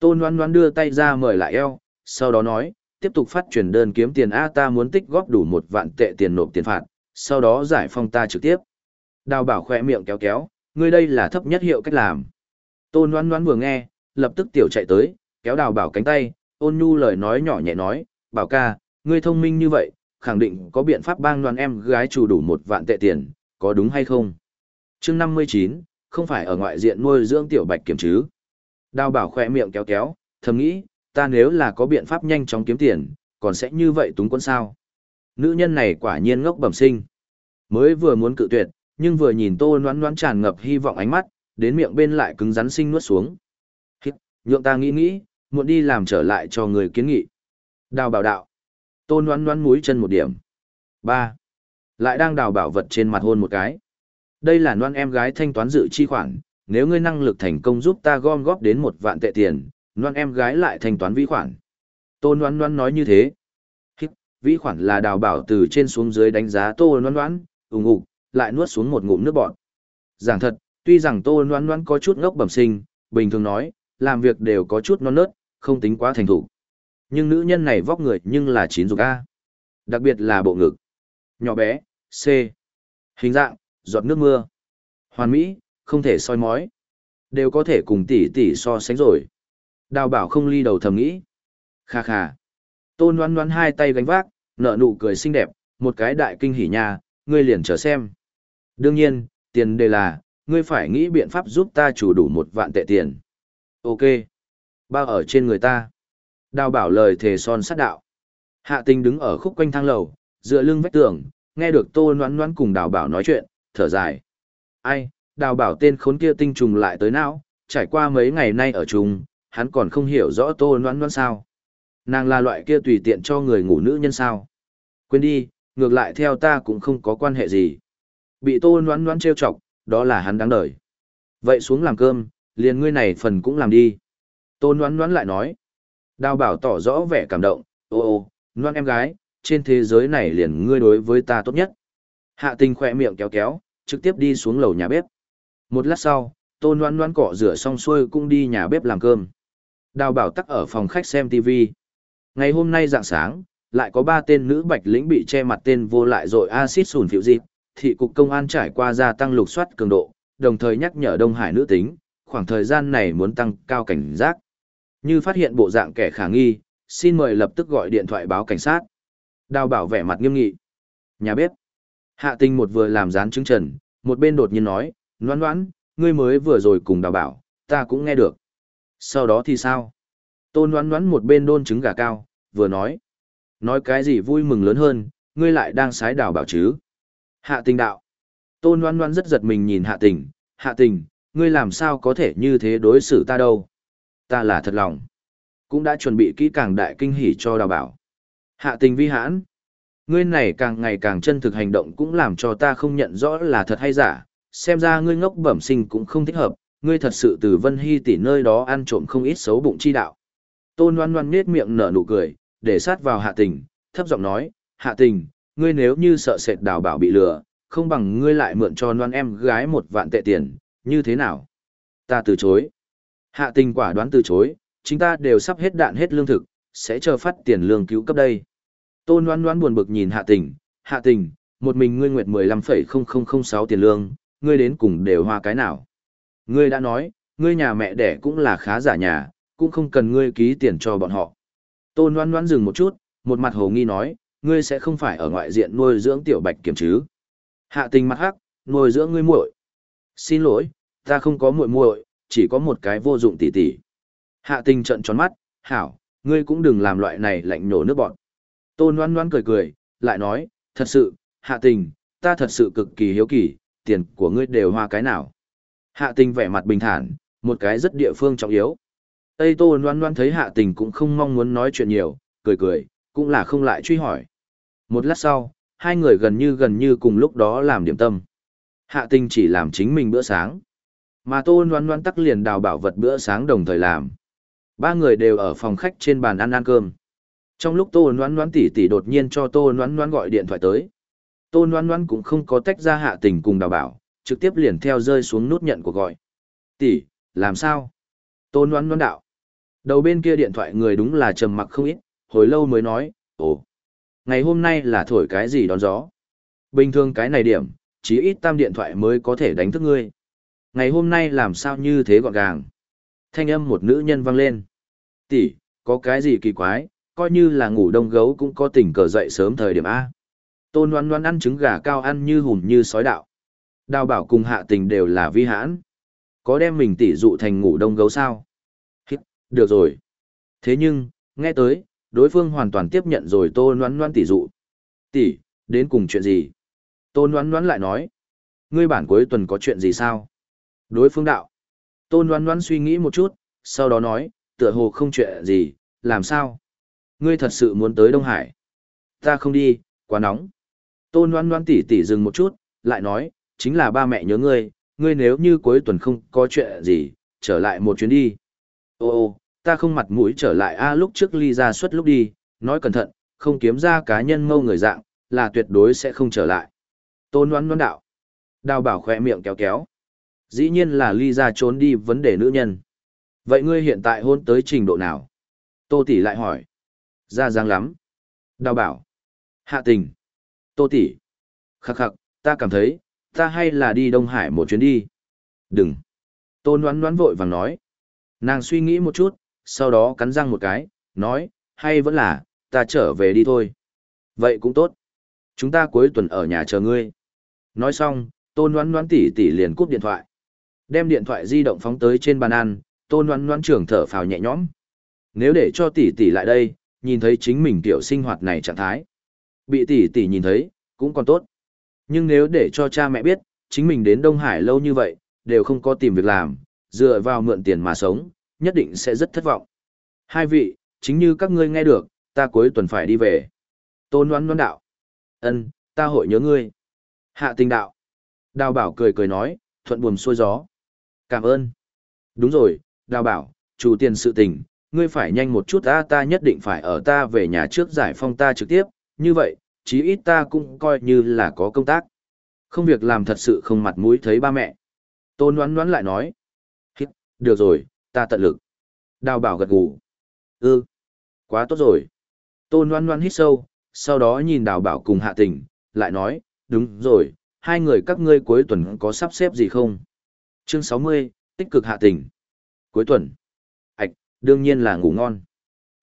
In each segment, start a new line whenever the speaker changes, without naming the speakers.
Tôn Loan Loan đưa tay ra mời lại eo, sau đó nói, tiếp tục phát truyền đơn kiếm tiền A ta muốn tích góp đủ một vạn tệ tiền nộp tiền phạt, sau đó giải phong ta trực tiếp. Đào bảo khỏe miệng kéo kéo, ngươi đây là thấp nhất hiệu cách làm. Tôn Loan Loan vừa nghe, lập tức tiểu chạy tới, kéo đào bảo cánh tay, ôn nhu lời nói nhỏ nhẹ nói, bảo ca, ngươi thông minh như vậy, khẳng định có biện pháp bang đoàn em gái chủ đủ một vạn tệ tiền, có đúng hay không? chương 59, không phải ở ngoại diện nuôi dưỡng tiểu bạch kiểm chứ. Đào bảo khỏe miệng kéo kéo, thầm nghĩ, ta nếu là có biện pháp nhanh chóng kiếm tiền, còn sẽ như vậy túng quân sao? Nữ nhân này quả nhiên ngốc bẩm sinh. Mới vừa muốn cự tuyệt, nhưng vừa nhìn tô noán noán tràn ngập hy vọng ánh mắt, đến miệng bên lại cứng rắn sinh nuốt xuống. Hít, nhượng ta nghĩ nghĩ, muộn đi làm trở lại cho người kiến nghị. Đào bảo đạo. Tô noán noán mũi chân một điểm. ba Lại đang đào bảo vật trên mặt hôn một cái. Đây là noan em gái thanh toán dự chi khoản, nếu ngươi năng lực thành công giúp ta gom góp đến một vạn tệ tiền, loan em gái lại thanh toán vĩ khoản. Tô Loan Loan nói như thế. Hít, vĩ khoản là đào bảo từ trên xuống dưới đánh giá tô Loan Loan, ủng ục, lại nuốt xuống một ngụm nước bọt. Giảng thật, tuy rằng tô Loan Loan có chút ngốc bẩm sinh, bình thường nói, làm việc đều có chút non nớt, không tính quá thành thủ. Nhưng nữ nhân này vóc người nhưng là chín dục A. Đặc biệt là bộ ngực. Nhỏ bé, C. Hình dạng, giọt nước mưa. Hoàn mỹ, không thể soi mói. Đều có thể cùng tỷ tỷ so sánh rồi. Đào bảo không ly đầu thầm nghĩ. Kha kha. Tôn đoán đoán hai tay gánh vác, nợ nụ cười xinh đẹp, một cái đại kinh hỉ nha, ngươi liền chờ xem. Đương nhiên, tiền đề là, ngươi phải nghĩ biện pháp giúp ta chủ đủ một vạn tệ tiền. Ok. Bao ở trên người ta. Đào bảo lời thề son sát đạo. Hạ tình đứng ở khúc quanh thang lầu, dựa lưng vách tường, nghe được tô noãn noãn cùng đào bảo nói chuyện, thở dài. Ai, đào bảo tên khốn kia tinh trùng lại tới não, trải qua mấy ngày nay ở chung, hắn còn không hiểu rõ tô noãn noãn sao. Nàng là loại kia tùy tiện cho người ngủ nữ nhân sao. Quên đi, ngược lại theo ta cũng không có quan hệ gì. Bị tô noãn noãn trêu chọc, đó là hắn đáng đời. Vậy xuống làm cơm, liền ngươi này phần cũng làm đi. Tô noãn noãn lại nói. Đào bảo tỏ rõ vẻ cảm động, ô ô, noãn em gái, trên thế giới này liền ngươi đối với ta tốt nhất. Hạ tình khỏe miệng kéo kéo, trực tiếp đi xuống lầu nhà bếp. Một lát sau, tôn noan noan cọ rửa xong xuôi cũng đi nhà bếp làm cơm. Đào bảo tắc ở phòng khách xem TV. Ngày hôm nay dạng sáng, lại có ba tên nữ bạch lĩnh bị che mặt tên vô lại rồi axit sùn phiểu dịp. Thị cục công an trải qua gia tăng lục soát cường độ, đồng thời nhắc nhở Đông Hải nữ tính, khoảng thời gian này muốn tăng cao cảnh giác. Như phát hiện bộ dạng kẻ khả nghi, xin mời lập tức gọi điện thoại báo cảnh sát. Đào bảo vẻ mặt nghiêm nghị. Nhà bếp. Hạ tình một vừa làm dán chứng trần, một bên đột nhiên nói, noan noãn, ngươi mới vừa rồi cùng đào bảo, ta cũng nghe được. Sau đó thì sao? Tôn noan noãn một bên đôn trứng gà cao, vừa nói. Nói cái gì vui mừng lớn hơn, ngươi lại đang sái đào bảo chứ? Hạ tình đạo. Tôn noan noãn rất giật mình nhìn hạ tình, hạ tình, ngươi làm sao có thể như thế đối xử ta đâu? Ta là thật lòng. Cũng đã chuẩn bị kỹ càng đại kinh hỉ cho đào bảo. Hạ tình vi hãn. Ngươi này càng ngày càng chân thực hành động cũng làm cho ta không nhận rõ là thật hay giả, xem ra ngươi ngốc bẩm sinh cũng không thích hợp, ngươi thật sự từ Vân Hy tỷ nơi đó ăn trộm không ít xấu bụng chi đạo. Tôn Loan Loan nết miệng nở nụ cười, để sát vào Hạ Tình, thấp giọng nói, Hạ Tình, ngươi nếu như sợ sệt đào bảo bị lừa, không bằng ngươi lại mượn cho Loan em gái một vạn tệ tiền, như thế nào? Ta từ chối. Hạ Tình quả đoán từ chối, chúng ta đều sắp hết đạn hết lương thực, sẽ chờ phát tiền lương cứu cấp đây. Tôn Loan Loan buồn bực nhìn Hạ Tình, Hạ Tình, một mình ngươi nguyệt 15,0006 tiền lương, ngươi đến cùng đều hoa cái nào. Ngươi đã nói, ngươi nhà mẹ đẻ cũng là khá giả nhà, cũng không cần ngươi ký tiền cho bọn họ. Tôn Loan Loan dừng một chút, một mặt hồ nghi nói, ngươi sẽ không phải ở ngoại diện nuôi dưỡng tiểu bạch kiểm chứ. Hạ tình mặt hắc, nuôi dưỡng ngươi muội. Xin lỗi, ta không có muội muội, chỉ có một cái vô dụng tỷ tỷ. Hạ tình trợn tròn mắt, hảo, ngươi cũng đừng làm loại này lạnh nổ nước bọn. Tôn Loan Loan cười cười, lại nói, thật sự, hạ tình, ta thật sự cực kỳ hiếu kỳ, tiền của ngươi đều hoa cái nào. Hạ tình vẻ mặt bình thản, một cái rất địa phương trọng yếu. Tây Tô Loan Loan thấy hạ tình cũng không mong muốn nói chuyện nhiều, cười cười, cũng là không lại truy hỏi. Một lát sau, hai người gần như gần như cùng lúc đó làm điểm tâm. Hạ tình chỉ làm chính mình bữa sáng. Mà Tô Loan Loan tắc liền đào bảo vật bữa sáng đồng thời làm. Ba người đều ở phòng khách trên bàn ăn ăn cơm. Trong lúc Tô Loan Loan tỷ tỷ đột nhiên cho Tô Loan Loan gọi điện thoại tới. Tô Loan Loan cũng không có tách ra hạ tình cùng đào bảo, trực tiếp liền theo rơi xuống nút nhận của gọi. Tỷ, làm sao? Tô Loan Loan đạo. Đầu bên kia điện thoại người đúng là trầm mặc không ít, hồi lâu mới nói, ồ, ngày hôm nay là thổi cái gì đón gió. Bình thường cái này điểm, chỉ ít tam điện thoại mới có thể đánh thức ngươi. Ngày hôm nay làm sao như thế gọn gàng. Thanh âm một nữ nhân vang lên. Tỷ, có cái gì kỳ quái, coi như là ngủ đông gấu cũng có tình cờ dậy sớm thời điểm A. Tôn Loan Loan ăn trứng gà cao ăn như hùm như sói đạo. Đào bảo cùng hạ tình đều là vi hãn. Có đem mình tỉ dụ thành ngủ đông gấu sao? Hít, được rồi. Thế nhưng, nghe tới, đối phương hoàn toàn tiếp nhận rồi tôn Loan Loan tỉ dụ. tỉ đến cùng chuyện gì? Tôn Loan Loan lại nói. Ngươi bản cuối tuần có chuyện gì sao? Đối phương đạo. Tôn Loan Loan suy nghĩ một chút, sau đó nói, tựa hồ không chuyện gì, làm sao? Ngươi thật sự muốn tới Đông Hải? Ta không đi, quá nóng. Tôn đoán đoán tỉ tỉ dừng một chút, lại nói, chính là ba mẹ nhớ ngươi, ngươi nếu như cuối tuần không có chuyện gì, trở lại một chuyến đi. Ô ô, ta không mặt mũi trở lại a lúc trước ly ra suất lúc đi, nói cẩn thận, không kiếm ra cá nhân ngâu người dạng, là tuyệt đối sẽ không trở lại. Tôn đoán đoán đạo. Đào bảo khỏe miệng kéo kéo. Dĩ nhiên là ly ra trốn đi vấn đề nữ nhân. Vậy ngươi hiện tại hôn tới trình độ nào? Tô tỷ lại hỏi. Ra dáng lắm. Đào bảo. Hạ tình. Tô tỷ. Khắc khắc, ta cảm thấy, ta hay là đi Đông Hải một chuyến đi. Đừng. Tôn đoán đoán vội vàng nói. Nàng suy nghĩ một chút, sau đó cắn răng một cái, nói, hay vẫn là, ta trở về đi thôi. Vậy cũng tốt. Chúng ta cuối tuần ở nhà chờ ngươi. Nói xong, tôn đoán đoán tỷ tỷ liền cúp điện thoại. Đem điện thoại di động phóng tới trên bàn ăn, tôn đoán đoán trưởng thở phào nhẹ nhõm. Nếu để cho tỷ tỷ lại đây, nhìn thấy chính mình tiểu sinh hoạt này trạng thái. Bị tỷ tỷ nhìn thấy, cũng còn tốt. Nhưng nếu để cho cha mẹ biết, chính mình đến Đông Hải lâu như vậy, đều không có tìm việc làm, dựa vào mượn tiền mà sống, nhất định sẽ rất thất vọng. Hai vị, chính như các ngươi nghe được, ta cuối tuần phải đi về. Tôn đoán đoán đạo. ân ta hội nhớ ngươi. Hạ tình đạo. Đào bảo cười cười nói, thuận buồm xuôi gió. Cảm ơn. Đúng rồi, đào bảo, chủ tiền sự tình, ngươi phải nhanh một chút ta ta nhất định phải ở ta về nhà trước giải phong ta trực tiếp, như vậy, chí ít ta cũng coi như là có công tác. Không việc làm thật sự không mặt mũi thấy ba mẹ. Tôn đoán đoán lại nói. Hít, được rồi, ta tận lực. Đào bảo gật gù. Ừ, quá tốt rồi. Tôn đoán đoán hít sâu, sau đó nhìn đào bảo cùng hạ tình, lại nói, đúng rồi, hai người các ngươi cuối tuần có sắp xếp gì không? Chương 60, tích cực hạ tình. Cuối tuần. Ảch, đương nhiên là ngủ ngon.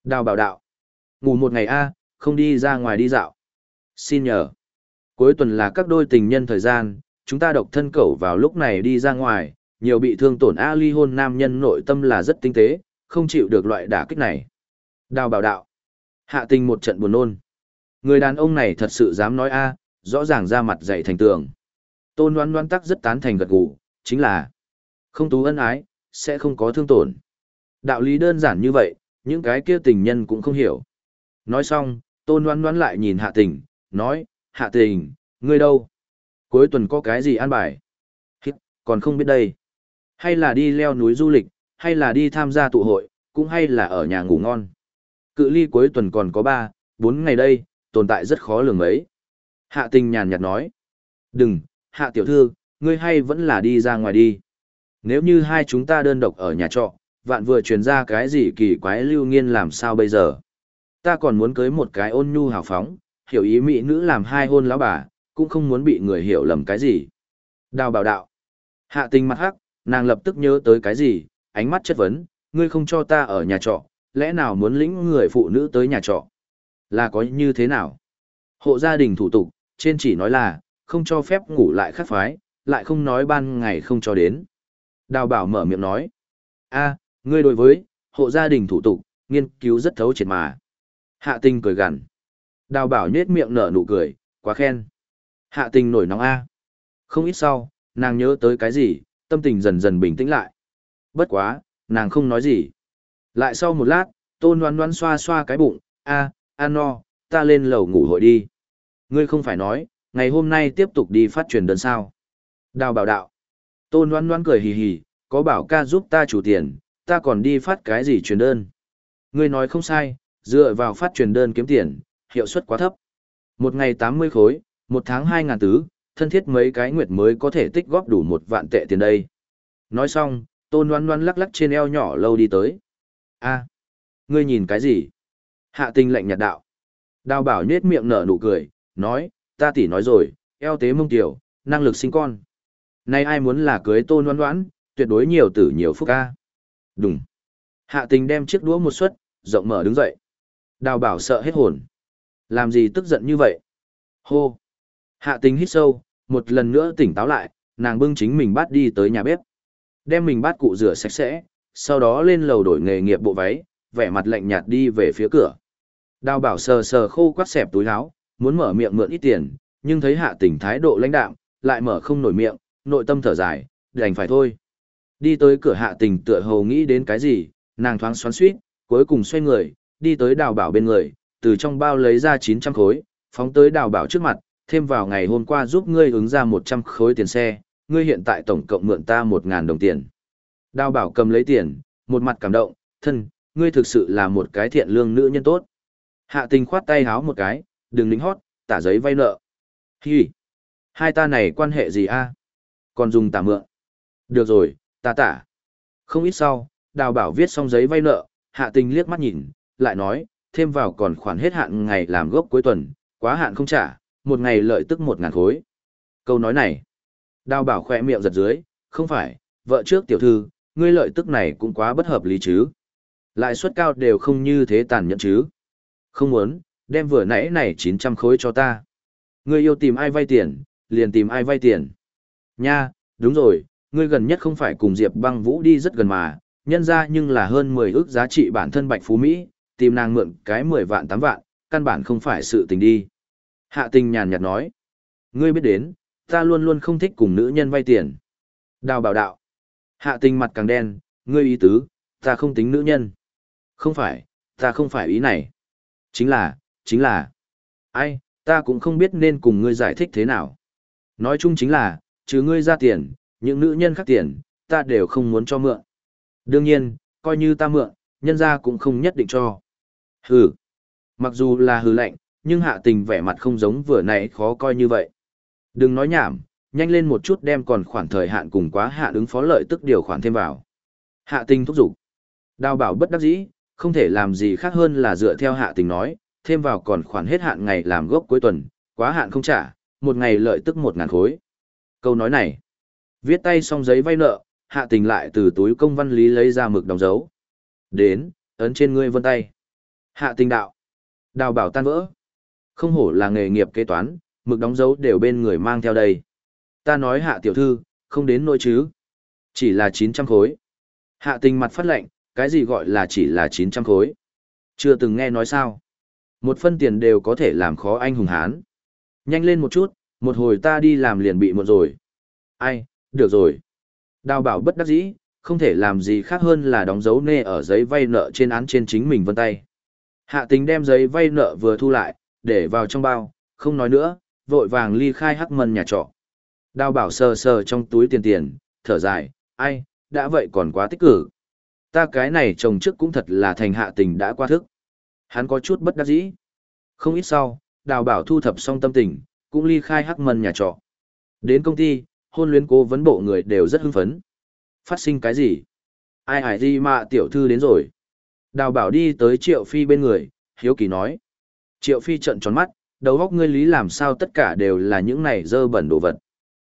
Đào bảo đạo. Ngủ một ngày a không đi ra ngoài đi dạo. Xin nhờ. Cuối tuần là các đôi tình nhân thời gian, chúng ta độc thân cẩu vào lúc này đi ra ngoài, nhiều bị thương tổn A ly hôn nam nhân nội tâm là rất tinh tế, không chịu được loại đả kích này. Đào bảo đạo. Hạ tình một trận buồn nôn. Người đàn ông này thật sự dám nói A, rõ ràng ra mặt dạy thành tường. Tôn đoán đoán tắc rất tán thành gật gù, chính là không tú ân ái, sẽ không có thương tổn. Đạo lý đơn giản như vậy, những cái kia tình nhân cũng không hiểu. Nói xong, tôn đoán đoán lại nhìn hạ tình, nói, hạ tình, ngươi đâu? Cuối tuần có cái gì an bài? Hít, còn không biết đây. Hay là đi leo núi du lịch, hay là đi tham gia tụ hội, cũng hay là ở nhà ngủ ngon. Cự ly cuối tuần còn có 3, 4 ngày đây, tồn tại rất khó lường mấy. Hạ tình nhàn nhạt nói. Đừng, hạ tiểu thư, ngươi hay vẫn là đi ra ngoài đi. Nếu như hai chúng ta đơn độc ở nhà trọ, vạn vừa truyền ra cái gì kỳ quái lưu nghiên làm sao bây giờ. Ta còn muốn cưới một cái ôn nhu hào phóng, hiểu ý mỹ nữ làm hai hôn lão bà, cũng không muốn bị người hiểu lầm cái gì. Đào bảo đạo. Hạ tình mặt hắc, nàng lập tức nhớ tới cái gì, ánh mắt chất vấn, ngươi không cho ta ở nhà trọ, lẽ nào muốn lĩnh người phụ nữ tới nhà trọ? Là có như thế nào? Hộ gia đình thủ tục, trên chỉ nói là, không cho phép ngủ lại khắc phái, lại không nói ban ngày không cho đến. Đào bảo mở miệng nói. a ngươi đối với, hộ gia đình thủ tục, nghiên cứu rất thấu triệt mà. Hạ tình cười gằn. Đào bảo nhết miệng nở nụ cười, quá khen. Hạ tình nổi nóng a. Không ít sau, nàng nhớ tới cái gì, tâm tình dần dần bình tĩnh lại. Bất quá, nàng không nói gì. Lại sau một lát, tôn đoán đoán xoa xoa cái bụng, a, ăn no, ta lên lầu ngủ hội đi. Ngươi không phải nói, ngày hôm nay tiếp tục đi phát truyền đơn sao. Đào bảo đạo. Tôn đoán đoán cười hì hì, có bảo ca giúp ta chủ tiền, ta còn đi phát cái gì truyền đơn. Ngươi nói không sai, dựa vào phát truyền đơn kiếm tiền, hiệu suất quá thấp. Một ngày 80 khối, một tháng 2 ngàn tứ, thân thiết mấy cái nguyệt mới có thể tích góp đủ một vạn tệ tiền đây. Nói xong, tôn đoán đoán lắc lắc trên eo nhỏ lâu đi tới. a Ngươi nhìn cái gì? Hạ tình lạnh nhạt đạo. Đào bảo nhết miệng nở nụ cười, nói, ta tỉ nói rồi, eo tế mông tiểu, năng lực sinh con. Nay ai muốn là cưới tôn đoán đoán, tuyệt đối nhiều tử nhiều phúc ca. Đúng. Hạ tình đem chiếc đũa một suất, rộng mở đứng dậy. Đào bảo sợ hết hồn. Làm gì tức giận như vậy? Hô. Hạ tình hít sâu, một lần nữa tỉnh táo lại, nàng bưng chính mình bắt đi tới nhà bếp. Đem mình bát cụ rửa sạch sẽ, sau đó lên lầu đổi nghề nghiệp bộ váy, vẻ mặt lạnh nhạt đi về phía cửa. Đào bảo sờ sờ khô quắt xẹp túi áo, muốn mở miệng mượn ít tiền, nhưng thấy hạ tình thái độ lãnh đạm, lại mở không nổi miệng, nội tâm thở dài, đành phải thôi. Đi tới cửa hạ tình tựa hồ nghĩ đến cái gì, nàng thoáng xoắn suýt, cuối cùng xoay người, đi tới đào bảo bên người, từ trong bao lấy ra 900 khối, phóng tới đào bảo trước mặt, thêm vào ngày hôm qua giúp ngươi ứng ra 100 khối tiền xe, ngươi hiện tại tổng cộng mượn ta 1.000 đồng tiền. Đào bảo cầm lấy tiền, một mặt cảm động, thân, ngươi thực sự là một cái thiện lương nữ nhân tốt. Hạ tình khoát tay háo một cái, đừng lính hót, tả giấy vay nợ. Hi! Hai ta này quan hệ gì a? Còn dùng tả mượn. Được rồi, ta tả. Không ít sau, đào bảo viết xong giấy vay nợ, hạ tình liếc mắt nhìn, lại nói, thêm vào còn khoản hết hạn ngày làm gốc cuối tuần, quá hạn không trả, một ngày lợi tức một ngàn khối. Câu nói này, đào bảo khỏe miệng giật dưới, không phải, vợ trước tiểu thư, ngươi lợi tức này cũng quá bất hợp lý chứ. Lãi suất cao đều không như thế tàn nhẫn chứ. Không muốn, đem vừa nãy này 900 khối cho ta. Ngươi yêu tìm ai vay tiền, liền tìm ai vay tiền. Nha, đúng rồi, ngươi gần nhất không phải cùng Diệp băng vũ đi rất gần mà, nhân ra nhưng là hơn 10 ước giá trị bản thân bạch phú Mỹ, tìm nàng mượn cái 10 vạn 8 vạn, căn bản không phải sự tình đi. Hạ tình nhàn nhạt nói, ngươi biết đến, ta luôn luôn không thích cùng nữ nhân vay tiền. Đào bảo đạo, hạ tình mặt càng đen, ngươi ý tứ, ta không tính nữ nhân. Không phải, ta không phải ý này. Chính là, chính là, ai, ta cũng không biết nên cùng ngươi giải thích thế nào. Nói chung chính là, chứ ngươi ra tiền, những nữ nhân khác tiền, ta đều không muốn cho mượn. Đương nhiên, coi như ta mượn, nhân ra cũng không nhất định cho. Hừ. Mặc dù là hừ lạnh, nhưng hạ tình vẻ mặt không giống vừa nãy khó coi như vậy. Đừng nói nhảm, nhanh lên một chút đem còn khoản thời hạn cùng quá hạn ứng phó lợi tức điều khoản thêm vào. Hạ tình thúc giục. Đào bảo bất đắc dĩ, không thể làm gì khác hơn là dựa theo hạ tình nói, thêm vào còn khoản hết hạn ngày làm gốc cuối tuần, quá hạn không trả, một ngày lợi tức một ngàn khối. Câu nói này, viết tay xong giấy vay nợ, hạ tình lại từ túi công văn lý lấy ra mực đóng dấu. Đến, ấn trên ngươi vân tay. Hạ tình đạo. Đào bảo tan vỡ. Không hổ là nghề nghiệp kế toán, mực đóng dấu đều bên người mang theo đây. Ta nói hạ tiểu thư, không đến nỗi chứ. Chỉ là 900 khối. Hạ tình mặt phát lệnh, cái gì gọi là chỉ là 900 khối. Chưa từng nghe nói sao. Một phân tiền đều có thể làm khó anh hùng hán. Nhanh lên một chút, một hồi ta đi làm liền bị một rồi. Ai, được rồi. Đào bảo bất đắc dĩ, không thể làm gì khác hơn là đóng dấu nê ở giấy vay nợ trên án trên chính mình vân tay. Hạ tính đem giấy vay nợ vừa thu lại, để vào trong bao, không nói nữa, vội vàng ly khai hắc mân nhà trọ. Đào bảo sờ sờ trong túi tiền tiền, thở dài, ai, đã vậy còn quá tích cử. Ta cái này chồng trước cũng thật là thành hạ tình đã qua thức. Hắn có chút bất đắc dĩ. Không ít sau, đào bảo thu thập xong tâm tình, cũng ly khai hắc mân nhà trọ. Đến công ty, hôn luyến cố vấn bộ người đều rất hưng phấn. Phát sinh cái gì? Ai hải gì mà tiểu thư đến rồi? Đào bảo đi tới triệu phi bên người, hiếu kỳ nói. Triệu phi trợn tròn mắt, đầu góc ngươi lý làm sao tất cả đều là những này dơ bẩn đồ vật.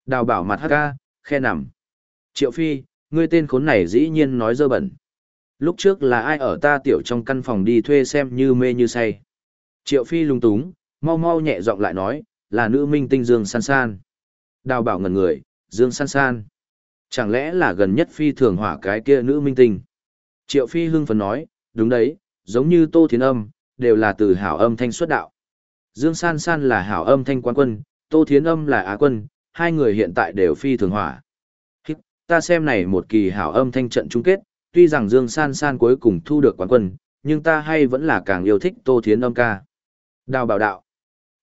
Đào bảo mặt hắc ca, khe nằm. Triệu phi, ngươi tên khốn này dĩ nhiên nói dơ bẩn. Lúc trước là ai ở ta tiểu trong căn phòng đi thuê xem như mê như say. Triệu phi lung túng, mau mau nhẹ giọng lại nói, là nữ minh tinh Dương San San. Đào bảo ngẩn người, Dương San San. Chẳng lẽ là gần nhất phi thường hỏa cái kia nữ minh tinh? Triệu phi hưng phấn nói, đúng đấy, giống như Tô Thiến Âm, đều là từ hảo âm thanh xuất đạo. Dương San San là hảo âm thanh quan quân, Tô Thiến Âm là á quân, hai người hiện tại đều phi thường hỏa. Ta xem này một kỳ hảo âm thanh trận chung kết, tuy rằng Dương San San cuối cùng thu được quán quân, nhưng ta hay vẫn là càng yêu thích Tô Thiến Âm ca. Đào bảo đạo.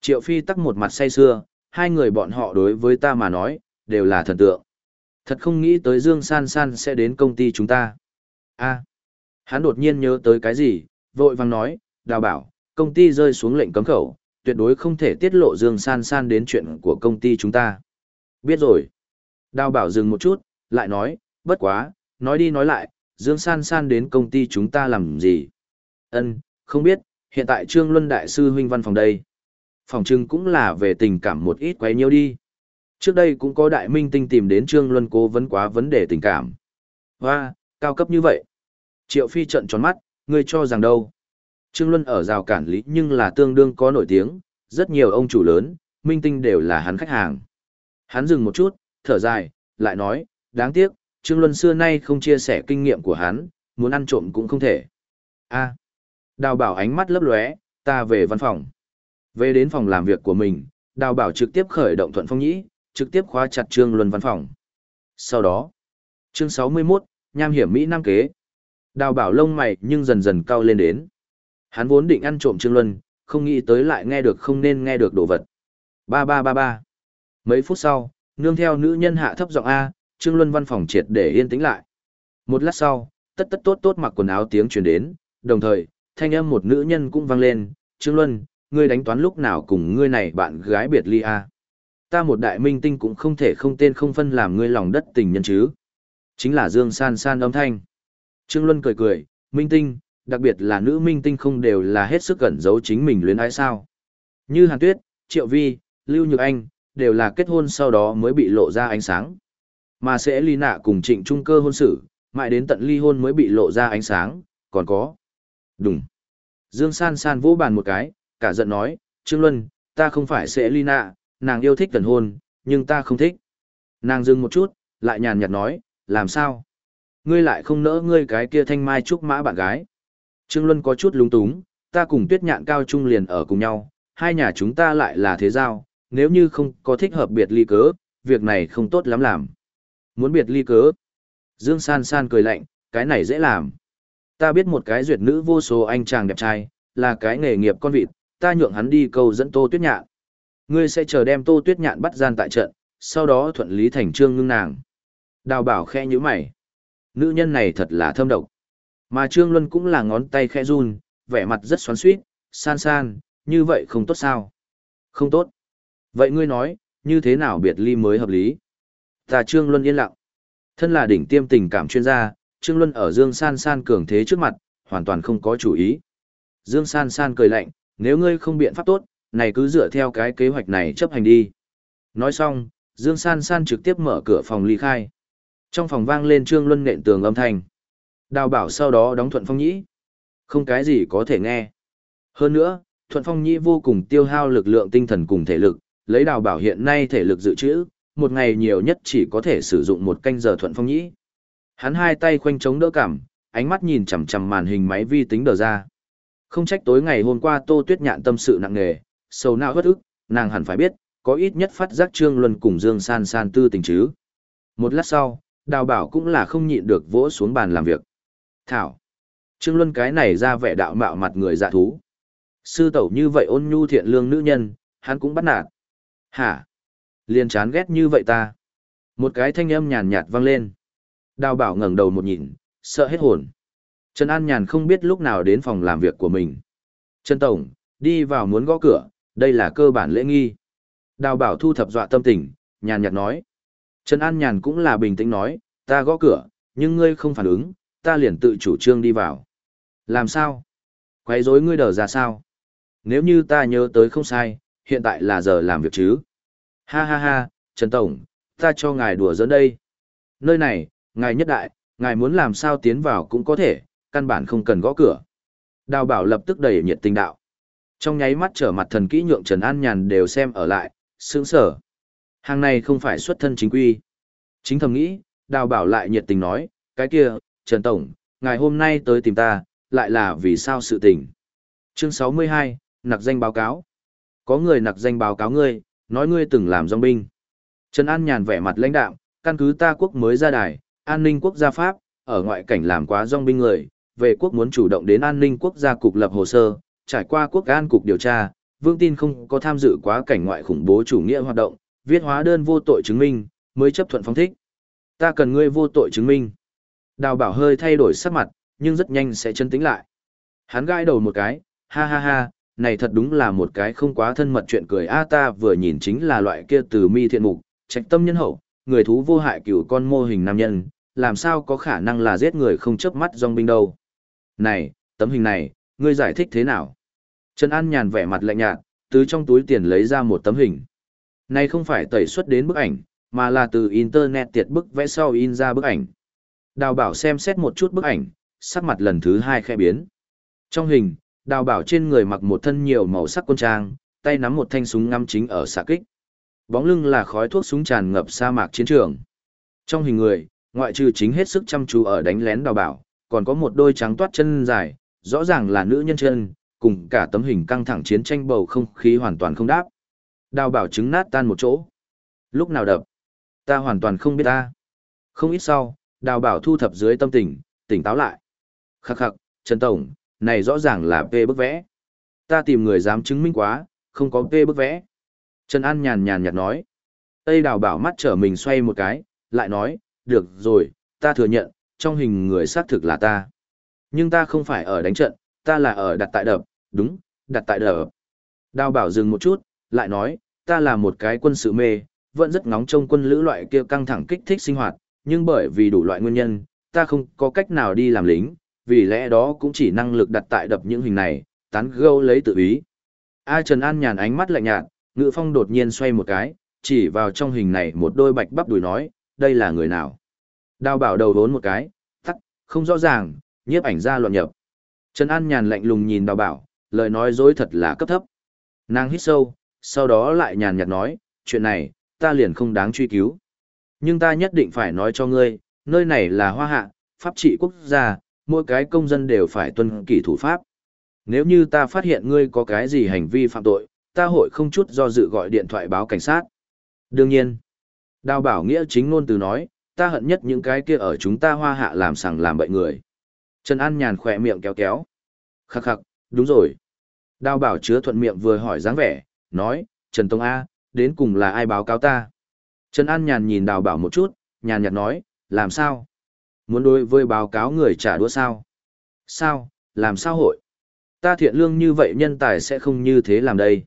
Triệu Phi tắc một mặt say xưa, hai người bọn họ đối với ta mà nói, đều là thần tượng. Thật không nghĩ tới Dương San San sẽ đến công ty chúng ta. a hắn đột nhiên nhớ tới cái gì, vội vàng nói, đào bảo, công ty rơi xuống lệnh cấm khẩu, tuyệt đối không thể tiết lộ Dương San San đến chuyện của công ty chúng ta. Biết rồi. Đào bảo dừng một chút, lại nói, bất quá, nói đi nói lại, Dương San San đến công ty chúng ta làm gì? Ân, không biết, hiện tại Trương Luân Đại sư huynh văn phòng đây. Phòng trưng cũng là về tình cảm một ít quấy nhiêu đi. Trước đây cũng có đại minh tinh tìm đến Trương Luân cố vấn quá vấn đề tình cảm. Hoa, cao cấp như vậy. Triệu Phi trận tròn mắt, ngươi cho rằng đâu. Trương Luân ở rào cản lý nhưng là tương đương có nổi tiếng, rất nhiều ông chủ lớn, minh tinh đều là hắn khách hàng. Hắn dừng một chút, thở dài, lại nói, đáng tiếc, Trương Luân xưa nay không chia sẻ kinh nghiệm của hắn, muốn ăn trộm cũng không thể. A. Đào bảo ánh mắt lấp lóe, ta về văn phòng. Về đến phòng làm việc của mình, đào bảo trực tiếp khởi động thuận phong nhĩ, trực tiếp khóa chặt Trương Luân văn phòng. Sau đó, chương 61, nham hiểm Mỹ Nam kế. Đào bảo lông mày nhưng dần dần cao lên đến. Hắn vốn định ăn trộm Trương Luân, không nghĩ tới lại nghe được không nên nghe được đồ vật. Ba ba ba ba. Mấy phút sau, nương theo nữ nhân hạ thấp giọng A, Trương Luân văn phòng triệt để yên tĩnh lại. Một lát sau, tất tất tốt tốt mặc quần áo tiếng truyền đến, đồng thời, thanh âm một nữ nhân cũng vang lên, Trương Luân, ngươi đánh toán lúc nào cùng ngươi này bạn gái biệt ly A. Ta một đại minh tinh cũng không thể không tên không phân làm ngươi lòng đất tình nhân chứ. Chính là Dương San San âm thanh. Trương Luân cười cười, minh tinh, đặc biệt là nữ minh tinh không đều là hết sức cẩn giấu chính mình luyến ái sao. Như Hàn Tuyết, Triệu Vi, Lưu Nhược Anh, đều là kết hôn sau đó mới bị lộ ra ánh sáng. Mà sẽ ly nạ cùng trịnh trung cơ hôn sự, mãi đến tận ly hôn mới bị lộ ra ánh sáng, còn có. Đúng. Dương San San vỗ bàn một cái, cả giận nói, Trương Luân, ta không phải sẽ ly nạ, nàng yêu thích cần hôn, nhưng ta không thích. Nàng dừng một chút, lại nhàn nhạt nói, làm sao? Ngươi lại không nỡ ngươi cái kia thanh mai trúc mã bạn gái. Trương Luân có chút lúng túng, ta cùng tuyết nhạn cao trung liền ở cùng nhau, hai nhà chúng ta lại là thế giao, nếu như không có thích hợp biệt ly cớ, việc này không tốt lắm làm. Muốn biệt ly cớ. Dương San San cười lạnh, cái này dễ làm. Ta biết một cái duyệt nữ vô số anh chàng đẹp trai, là cái nghề nghiệp con vịt, ta nhượng hắn đi câu dẫn tô tuyết nhạn. Ngươi sẽ chờ đem tô tuyết nhạn bắt gian tại trận, sau đó thuận lý thành trương ngưng nàng. Đào bảo khe như mày. Nữ nhân này thật là thâm độc. Mà Trương Luân cũng là ngón tay khẽ run, vẻ mặt rất xoắn xuýt, san san, như vậy không tốt sao? Không tốt. Vậy ngươi nói, như thế nào biệt ly mới hợp lý? Ta Trương Luân yên lặng. Thân là đỉnh tiêm tình cảm chuyên gia, Trương Luân ở Dương San San cường thế trước mặt, hoàn toàn không có chủ ý. Dương San San cười lạnh, nếu ngươi không biện pháp tốt, này cứ dựa theo cái kế hoạch này chấp hành đi. Nói xong, Dương San San trực tiếp mở cửa phòng ly khai. Trong phòng vang lên Trương Luân nện tường âm thanh. Đào bảo sau đó đóng Thuận Phong Nhĩ. Không cái gì có thể nghe. Hơn nữa, Thuận Phong Nhĩ vô cùng tiêu hao lực lượng tinh thần cùng thể lực, lấy đào bảo hiện nay thể lực dự trữ, một ngày nhiều nhất chỉ có thể sử dụng một canh giờ Thuận Phong Nhĩ. Hắn hai tay khoanh chống đỡ cảm, ánh mắt nhìn chằm chằm màn hình máy vi tính đờ ra. Không trách tối ngày hôm qua Tô Tuyết Nhạn tâm sự nặng nề, sầu não bất ức, nàng hẳn phải biết, có ít nhất phát giác Trương Luân cùng Dương San San tư tình chứ. Một lát sau, Đào Bảo cũng là không nhịn được vỗ xuống bàn làm việc. Thảo. Trương Luân cái này ra vẻ đạo mạo mặt người dạ thú. Sư tẩu như vậy ôn nhu thiện lương nữ nhân, hắn cũng bắt nạt. Hả? Liền chán ghét như vậy ta. Một cái thanh âm nhàn nhạt vang lên. Đào bảo ngẩng đầu một nhìn, sợ hết hồn. Trần An Nhàn không biết lúc nào đến phòng làm việc của mình. Trần Tổng, đi vào muốn gõ cửa, đây là cơ bản lễ nghi. Đào bảo thu thập dọa tâm tình, nhàn nhạt nói. Trần An Nhàn cũng là bình tĩnh nói, ta gõ cửa, nhưng ngươi không phản ứng, ta liền tự chủ trương đi vào. Làm sao? Quấy rối ngươi đỡ ra sao? Nếu như ta nhớ tới không sai, hiện tại là giờ làm việc chứ? Ha ha ha, Trần Tổng, ta cho ngài đùa dẫn đây. Nơi này, ngài nhất đại, ngài muốn làm sao tiến vào cũng có thể, căn bản không cần gõ cửa. Đào bảo lập tức đẩy nhiệt tình đạo. Trong nháy mắt trở mặt thần kỹ nhượng Trần An Nhàn đều xem ở lại, sướng sở. Hàng này không phải xuất thân chính quy. Chính thầm nghĩ, đào bảo lại nhiệt tình nói, cái kia, Trần Tổng, ngài hôm nay tới tìm ta, lại là vì sao sự tình. Chương 62, nặc danh báo cáo. Có người nặc danh báo cáo ngươi, nói ngươi từng làm dòng binh. Trần An nhàn vẻ mặt lãnh đạo, căn cứ ta quốc mới ra đài, an ninh quốc gia Pháp, ở ngoại cảnh làm quá dòng binh người, về quốc muốn chủ động đến an ninh quốc gia cục lập hồ sơ, trải qua quốc an cục điều tra, vương tin không có tham dự quá cảnh ngoại khủng bố chủ nghĩa hoạt động, viết hóa đơn vô tội chứng minh, mới chấp thuận phóng thích. Ta cần ngươi vô tội chứng minh. Đào bảo hơi thay đổi sắc mặt, nhưng rất nhanh sẽ chân tĩnh lại. Hắn gãi đầu một cái, ha ha ha, này thật đúng là một cái không quá thân mật chuyện cười a ta vừa nhìn chính là loại kia từ mi thiện mục, trạch tâm nhân hậu, người thú vô hại cửu con mô hình nam nhân, làm sao có khả năng là giết người không chớp mắt dòng binh đâu. Này, tấm hình này, ngươi giải thích thế nào? Trần An nhàn vẻ mặt lạnh nhạt, từ trong túi tiền lấy ra một tấm hình. Này không phải tẩy xuất đến bức ảnh, mà là từ internet tiệt bức vẽ sau in ra bức ảnh. Đào bảo xem xét một chút bức ảnh, sắc mặt lần thứ hai khẽ biến. Trong hình, đào bảo trên người mặc một thân nhiều màu sắc quân trang, tay nắm một thanh súng ngắm chính ở xạ kích. Bóng lưng là khói thuốc súng tràn ngập sa mạc chiến trường. Trong hình người, ngoại trừ chính hết sức chăm chú ở đánh lén đào bảo, còn có một đôi trắng toát chân dài, rõ ràng là nữ nhân chân, cùng cả tấm hình căng thẳng chiến tranh bầu không khí hoàn toàn không đáp. Đào bảo trứng nát tan một chỗ. Lúc nào đập? Ta hoàn toàn không biết ta. Không ít sau, đào bảo thu thập dưới tâm tình, tỉnh táo lại. Khắc khắc, Trần Tổng, này rõ ràng là P bức vẽ. Ta tìm người dám chứng minh quá, không có P bức vẽ. Trần An nhàn nhàn nhạt nói. Tây đào bảo mắt trở mình xoay một cái, lại nói, được rồi, ta thừa nhận, trong hình người xác thực là ta. Nhưng ta không phải ở đánh trận, ta là ở đặt tại đập, đúng, đặt tại đập. Đào bảo dừng một chút, lại nói, ta là một cái quân sự mê, vẫn rất ngóng trông quân lữ loại kia căng thẳng kích thích sinh hoạt, nhưng bởi vì đủ loại nguyên nhân, ta không có cách nào đi làm lính, vì lẽ đó cũng chỉ năng lực đặt tại đập những hình này, tán gâu lấy tự ý. A Trần An nhàn ánh mắt lạnh nhạt, ngự phong đột nhiên xoay một cái, chỉ vào trong hình này một đôi bạch bắp đùi nói, đây là người nào? Đào bảo đầu vốn một cái, tắt, không rõ ràng, nhiếp ảnh ra loạn nhập. Trần An nhàn lạnh lùng nhìn đào bảo, lời nói dối thật là cấp thấp. Nàng hít sâu, sau đó lại nhàn nhạt nói, chuyện này, ta liền không đáng truy cứu. Nhưng ta nhất định phải nói cho ngươi, nơi này là hoa hạ, pháp trị quốc gia, mỗi cái công dân đều phải tuân kỷ thủ pháp. Nếu như ta phát hiện ngươi có cái gì hành vi phạm tội, ta hội không chút do dự gọi điện thoại báo cảnh sát. Đương nhiên, đào bảo nghĩa chính ngôn từ nói, ta hận nhất những cái kia ở chúng ta hoa hạ làm sằng làm bậy người. Trần An nhàn khỏe miệng kéo kéo. Khắc khắc, đúng rồi. Đào bảo chứa thuận miệng vừa hỏi dáng vẻ, nói, Trần Tông A, đến cùng là ai báo cáo ta? Trần An nhàn nhìn đào bảo một chút, nhàn nhạt nói, làm sao? Muốn đối với báo cáo người trả đũa sao? Sao, làm sao hội? Ta thiện lương như vậy nhân tài sẽ không như thế làm đây.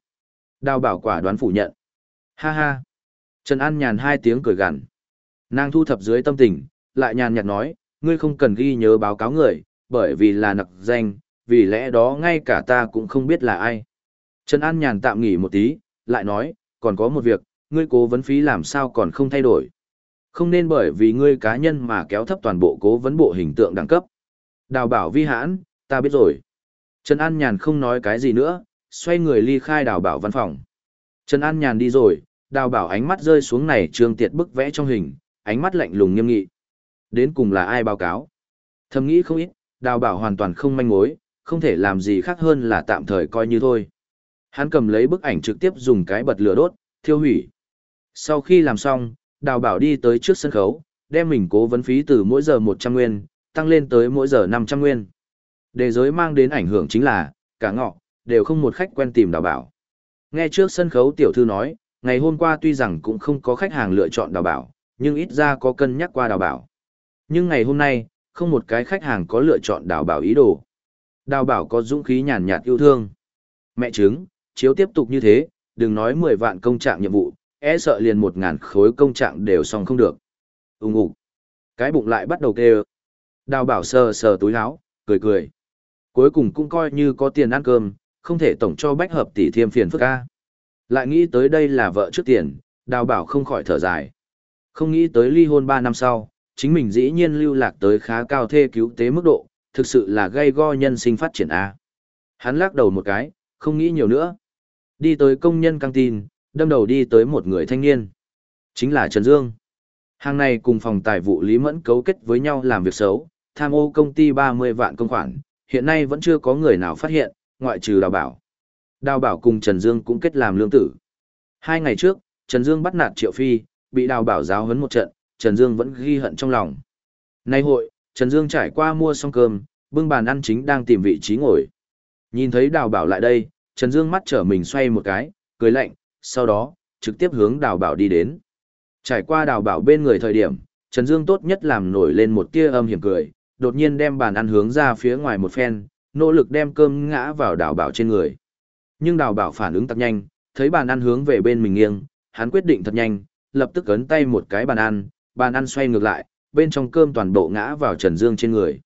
Đào bảo quả đoán phủ nhận. Ha ha. Trần An nhàn hai tiếng cười gằn. Nàng thu thập dưới tâm tình, lại nhàn nhạt nói, ngươi không cần ghi nhớ báo cáo người, bởi vì là nặc danh, vì lẽ đó ngay cả ta cũng không biết là ai. Trần An nhàn tạm nghỉ một tí, lại nói, còn có một việc, ngươi cố vấn phí làm sao còn không thay đổi. Không nên bởi vì ngươi cá nhân mà kéo thấp toàn bộ cố vấn bộ hình tượng đẳng cấp. Đào bảo vi hãn, ta biết rồi. Trần An Nhàn không nói cái gì nữa, xoay người ly khai đào bảo văn phòng. Trần An Nhàn đi rồi, đào bảo ánh mắt rơi xuống này trương tiệt bức vẽ trong hình, ánh mắt lạnh lùng nghiêm nghị. Đến cùng là ai báo cáo? Thầm nghĩ không ít, đào bảo hoàn toàn không manh mối, không thể làm gì khác hơn là tạm thời coi như thôi. Hắn cầm lấy bức ảnh trực tiếp dùng cái bật lửa đốt, thiêu hủy. Sau khi làm xong, đào bảo đi tới trước sân khấu, đem mình cố vấn phí từ mỗi giờ 100 nguyên, tăng lên tới mỗi giờ 500 nguyên. Đề giới mang đến ảnh hưởng chính là, cả ngọ, đều không một khách quen tìm đào bảo. Nghe trước sân khấu tiểu thư nói, ngày hôm qua tuy rằng cũng không có khách hàng lựa chọn đào bảo, nhưng ít ra có cân nhắc qua đào bảo. Nhưng ngày hôm nay, không một cái khách hàng có lựa chọn đào bảo ý đồ. Đào bảo có dũng khí nhàn nhạt yêu thương. Mẹ chứng, chiếu tiếp tục như thế, đừng nói 10 vạn công trạng nhiệm vụ, e sợ liền 1000 khối công trạng đều xong không được. Ùng ục. Cái bụng lại bắt đầu kêu. Đào bảo sờ sờ túi áo, cười cười. Cuối cùng cũng coi như có tiền ăn cơm, không thể tổng cho bách hợp tỷ thiêm phiền phức a. Lại nghĩ tới đây là vợ trước tiền, đào bảo không khỏi thở dài. Không nghĩ tới ly hôn 3 năm sau, chính mình dĩ nhiên lưu lạc tới khá cao thê cứu tế mức độ, thực sự là gây go nhân sinh phát triển A. Hắn lắc đầu một cái, không nghĩ nhiều nữa. Đi tới công nhân căng tin, đâm đầu đi tới một người thanh niên. Chính là Trần Dương. Hàng này cùng phòng tài vụ Lý Mẫn cấu kết với nhau làm việc xấu, tham ô công ty 30 vạn công khoản, hiện nay vẫn chưa có người nào phát hiện, ngoại trừ Đào Bảo. Đào Bảo cùng Trần Dương cũng kết làm lương tử. Hai ngày trước, Trần Dương bắt nạt Triệu Phi, bị Đào Bảo giáo huấn một trận, Trần Dương vẫn ghi hận trong lòng. Nay hội, Trần Dương trải qua mua xong cơm, bưng bàn ăn chính đang tìm vị trí ngồi. Nhìn thấy Đào Bảo lại đây, Trần Dương mắt trở mình xoay một cái, cười lạnh, sau đó, trực tiếp hướng Đào Bảo đi đến. Trải qua Đào Bảo bên người thời điểm, Trần Dương tốt nhất làm nổi lên một tia âm hiểm cười, đột nhiên đem bàn ăn hướng ra phía ngoài một phen, nỗ lực đem cơm ngã vào Đào Bảo trên người. Nhưng Đào Bảo phản ứng thật nhanh, thấy bàn ăn hướng về bên mình nghiêng, hắn quyết định thật nhanh, lập tức ấn tay một cái bàn ăn, bàn ăn xoay ngược lại, bên trong cơm toàn bộ ngã vào Trần Dương trên người.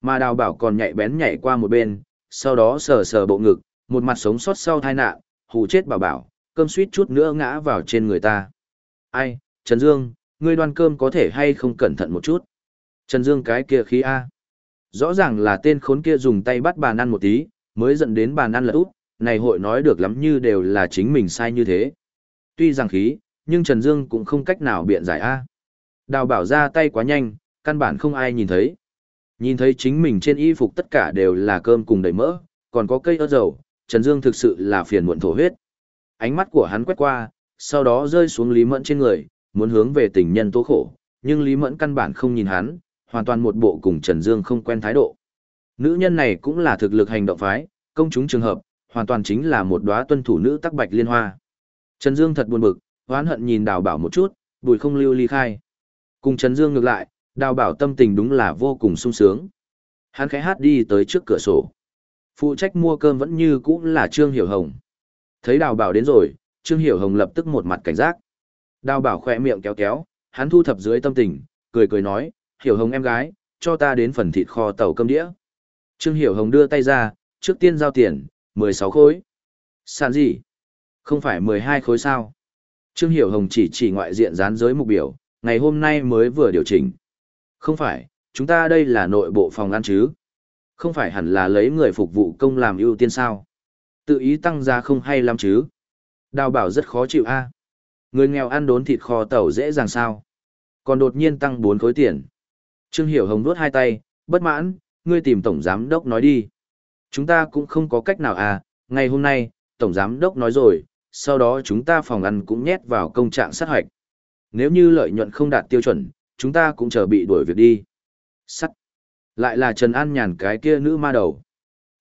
Mà Đào Bảo còn nhạy bén nhảy qua một bên, sau đó sờ sờ bộ ngực, một mặt sống sót sau tai nạn, hù chết bảo bảo, cơm suýt chút nữa ngã vào trên người ta. Ai, Trần Dương, ngươi đoan cơm có thể hay không cẩn thận một chút. Trần Dương cái kia khí A. Rõ ràng là tên khốn kia dùng tay bắt bàn ăn một tí, mới dẫn đến bàn ăn lật úp, này hội nói được lắm như đều là chính mình sai như thế. Tuy rằng khí, nhưng Trần Dương cũng không cách nào biện giải A. Đào bảo ra tay quá nhanh, căn bản không ai nhìn thấy. Nhìn thấy chính mình trên y phục tất cả đều là cơm cùng đầy mỡ, còn có cây ớt dầu, Trần Dương thực sự là phiền muộn thổ huyết. Ánh mắt của hắn quét qua, sau đó rơi xuống Lý Mẫn trên người, muốn hướng về tình nhân tố khổ, nhưng Lý Mẫn căn bản không nhìn hắn, hoàn toàn một bộ cùng Trần Dương không quen thái độ. Nữ nhân này cũng là thực lực hành động phái, công chúng trường hợp, hoàn toàn chính là một đóa tuân thủ nữ tắc bạch liên hoa. Trần Dương thật buồn bực, oán hận nhìn đào bảo một chút, bùi không lưu ly khai. Cùng Trần Dương ngược lại, đào bảo tâm tình đúng là vô cùng sung sướng. Hắn khẽ hát đi tới trước cửa sổ. Phụ trách mua cơm vẫn như cũ là Trương Hiểu Hồng. Thấy đào bảo đến rồi, Trương Hiểu Hồng lập tức một mặt cảnh giác. Đào bảo khỏe miệng kéo kéo, hắn thu thập dưới tâm tình, cười cười nói, Hiểu Hồng em gái, cho ta đến phần thịt kho tàu cơm đĩa. Trương Hiểu Hồng đưa tay ra, trước tiên giao tiền, 16 khối. Sàn gì? Không phải 12 khối sao? Trương Hiểu Hồng chỉ chỉ ngoại diện dán giới mục biểu, ngày hôm nay mới vừa điều chỉnh. Không phải, chúng ta đây là nội bộ phòng ăn chứ. Không phải hẳn là lấy người phục vụ công làm ưu tiên sao. Tự ý tăng giá không hay lắm chứ. Đào bảo rất khó chịu a. Người nghèo ăn đốn thịt kho tàu dễ dàng sao. Còn đột nhiên tăng 4 khối tiền. Trương Hiểu Hồng đốt hai tay, bất mãn, ngươi tìm tổng giám đốc nói đi. Chúng ta cũng không có cách nào à, ngày hôm nay, tổng giám đốc nói rồi, sau đó chúng ta phòng ăn cũng nhét vào công trạng sát hoạch. Nếu như lợi nhuận không đạt tiêu chuẩn, chúng ta cũng chờ bị đuổi việc đi. Sắt. Lại là Trần An Nhàn cái kia nữ ma đầu.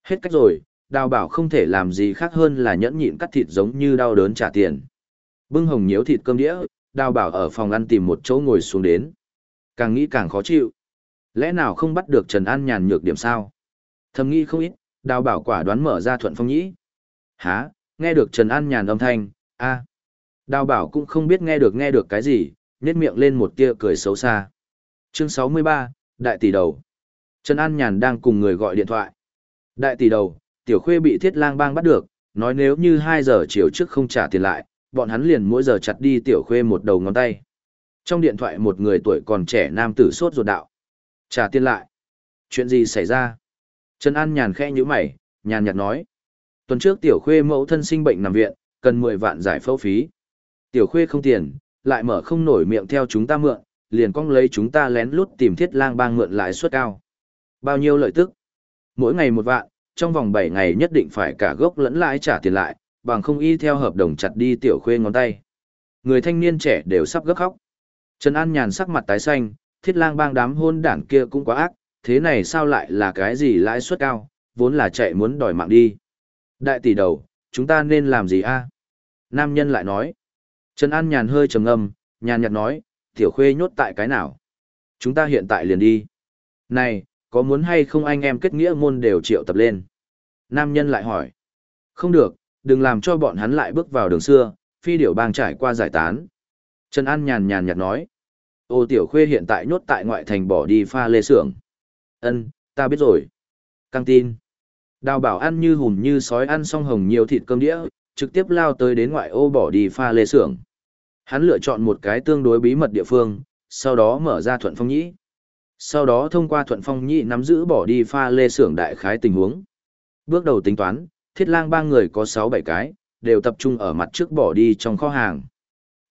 Hết cách rồi, đào bảo không thể làm gì khác hơn là nhẫn nhịn cắt thịt giống như đau đớn trả tiền. Bưng hồng nhiễu thịt cơm đĩa, đào bảo ở phòng ăn tìm một chỗ ngồi xuống đến. Càng nghĩ càng khó chịu. Lẽ nào không bắt được Trần An Nhàn nhược điểm sao? Thầm nghĩ không ít, đào bảo quả đoán mở ra thuận phong nhĩ. Há, nghe được Trần An Nhàn âm thanh, a Đào bảo cũng không biết nghe được nghe được cái gì, nhét miệng lên một tia cười xấu xa. Chương 63, Đại tỷ đầu. Trần An Nhàn đang cùng người gọi điện thoại. Đại tỷ đầu, tiểu khuê bị thiết lang bang bắt được, nói nếu như 2 giờ chiều trước không trả tiền lại, bọn hắn liền mỗi giờ chặt đi tiểu khuê một đầu ngón tay. Trong điện thoại một người tuổi còn trẻ nam tử sốt ruột đạo. Trả tiền lại. Chuyện gì xảy ra? Trần An nhàn khẽ như mày, nhàn nhạt nói. Tuần trước tiểu khuê mẫu thân sinh bệnh nằm viện, cần 10 vạn giải phẫu phí. Tiểu khuê không tiền, lại mở không nổi miệng theo chúng ta mượn, liền cong lấy chúng ta lén lút tìm thiết lang bang mượn lãi suất cao. Bao nhiêu lợi tức? Mỗi ngày một vạn, trong vòng 7 ngày nhất định phải cả gốc lẫn lãi trả tiền lại, bằng không y theo hợp đồng chặt đi tiểu khuê ngón tay. Người thanh niên trẻ đều sắp gấp khóc. Trần An nhàn sắc mặt tái xanh, thiết lang bang đám hôn đảng kia cũng quá ác, thế này sao lại là cái gì lãi suất cao, vốn là chạy muốn đòi mạng đi. Đại tỷ đầu, chúng ta nên làm gì a? Nam nhân lại nói. Trần An nhàn hơi trầm ngâm, nhàn nhạt nói, tiểu khuê nhốt tại cái nào? Chúng ta hiện tại liền đi. Này, có muốn hay không anh em kết nghĩa môn đều triệu tập lên? Nam nhân lại hỏi. Không được, đừng làm cho bọn hắn lại bước vào đường xưa, phi điểu bang trải qua giải tán. Trần An nhàn nhàn nhạt nói. Ô tiểu khuê hiện tại nhốt tại ngoại thành bỏ đi pha lê xưởng. Ân, ta biết rồi. Căng tin. Đào bảo ăn như hùm như sói ăn xong hồng nhiều thịt cơm đĩa, trực tiếp lao tới đến ngoại ô bỏ đi pha lê xưởng. Hắn lựa chọn một cái tương đối bí mật địa phương, sau đó mở ra thuận phong nhĩ. Sau đó thông qua thuận phong nhĩ nắm giữ bỏ đi pha lê xưởng đại khái tình huống. Bước đầu tính toán, thiết lang ba người có 6-7 cái, đều tập trung ở mặt trước bỏ đi trong kho hàng.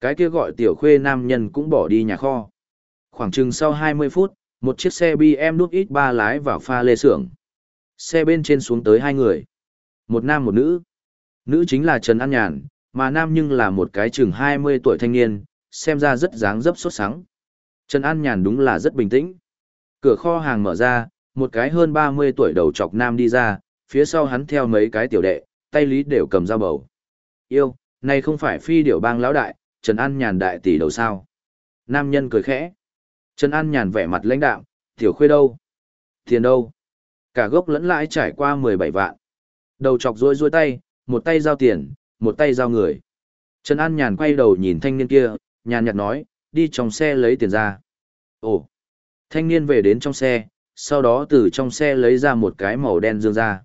Cái kia gọi tiểu khuê nam nhân cũng bỏ đi nhà kho. Khoảng chừng sau 20 phút, một chiếc xe BM đúc ít ba lái vào pha lê xưởng. Xe bên trên xuống tới hai người. Một nam một nữ. Nữ chính là Trần An Nhàn, mà nam nhưng là một cái chừng 20 tuổi thanh niên, xem ra rất dáng dấp sốt sắng. Trần An Nhàn đúng là rất bình tĩnh. Cửa kho hàng mở ra, một cái hơn 30 tuổi đầu chọc nam đi ra, phía sau hắn theo mấy cái tiểu đệ, tay lý đều cầm dao bầu. Yêu, này không phải phi điểu bang lão đại, Trần An Nhàn đại tỷ đầu sao. Nam nhân cười khẽ. Trần An Nhàn vẻ mặt lãnh đạm, tiểu khuê đâu? Tiền đâu? Cả gốc lẫn lãi trải qua 17 vạn. Đầu chọc rôi rôi tay, một tay giao tiền, một tay giao người. Trần An Nhàn quay đầu nhìn thanh niên kia, nhàn nhạt nói, đi trong xe lấy tiền ra. Ồ! Thanh niên về đến trong xe, sau đó từ trong xe lấy ra một cái màu đen dương ra.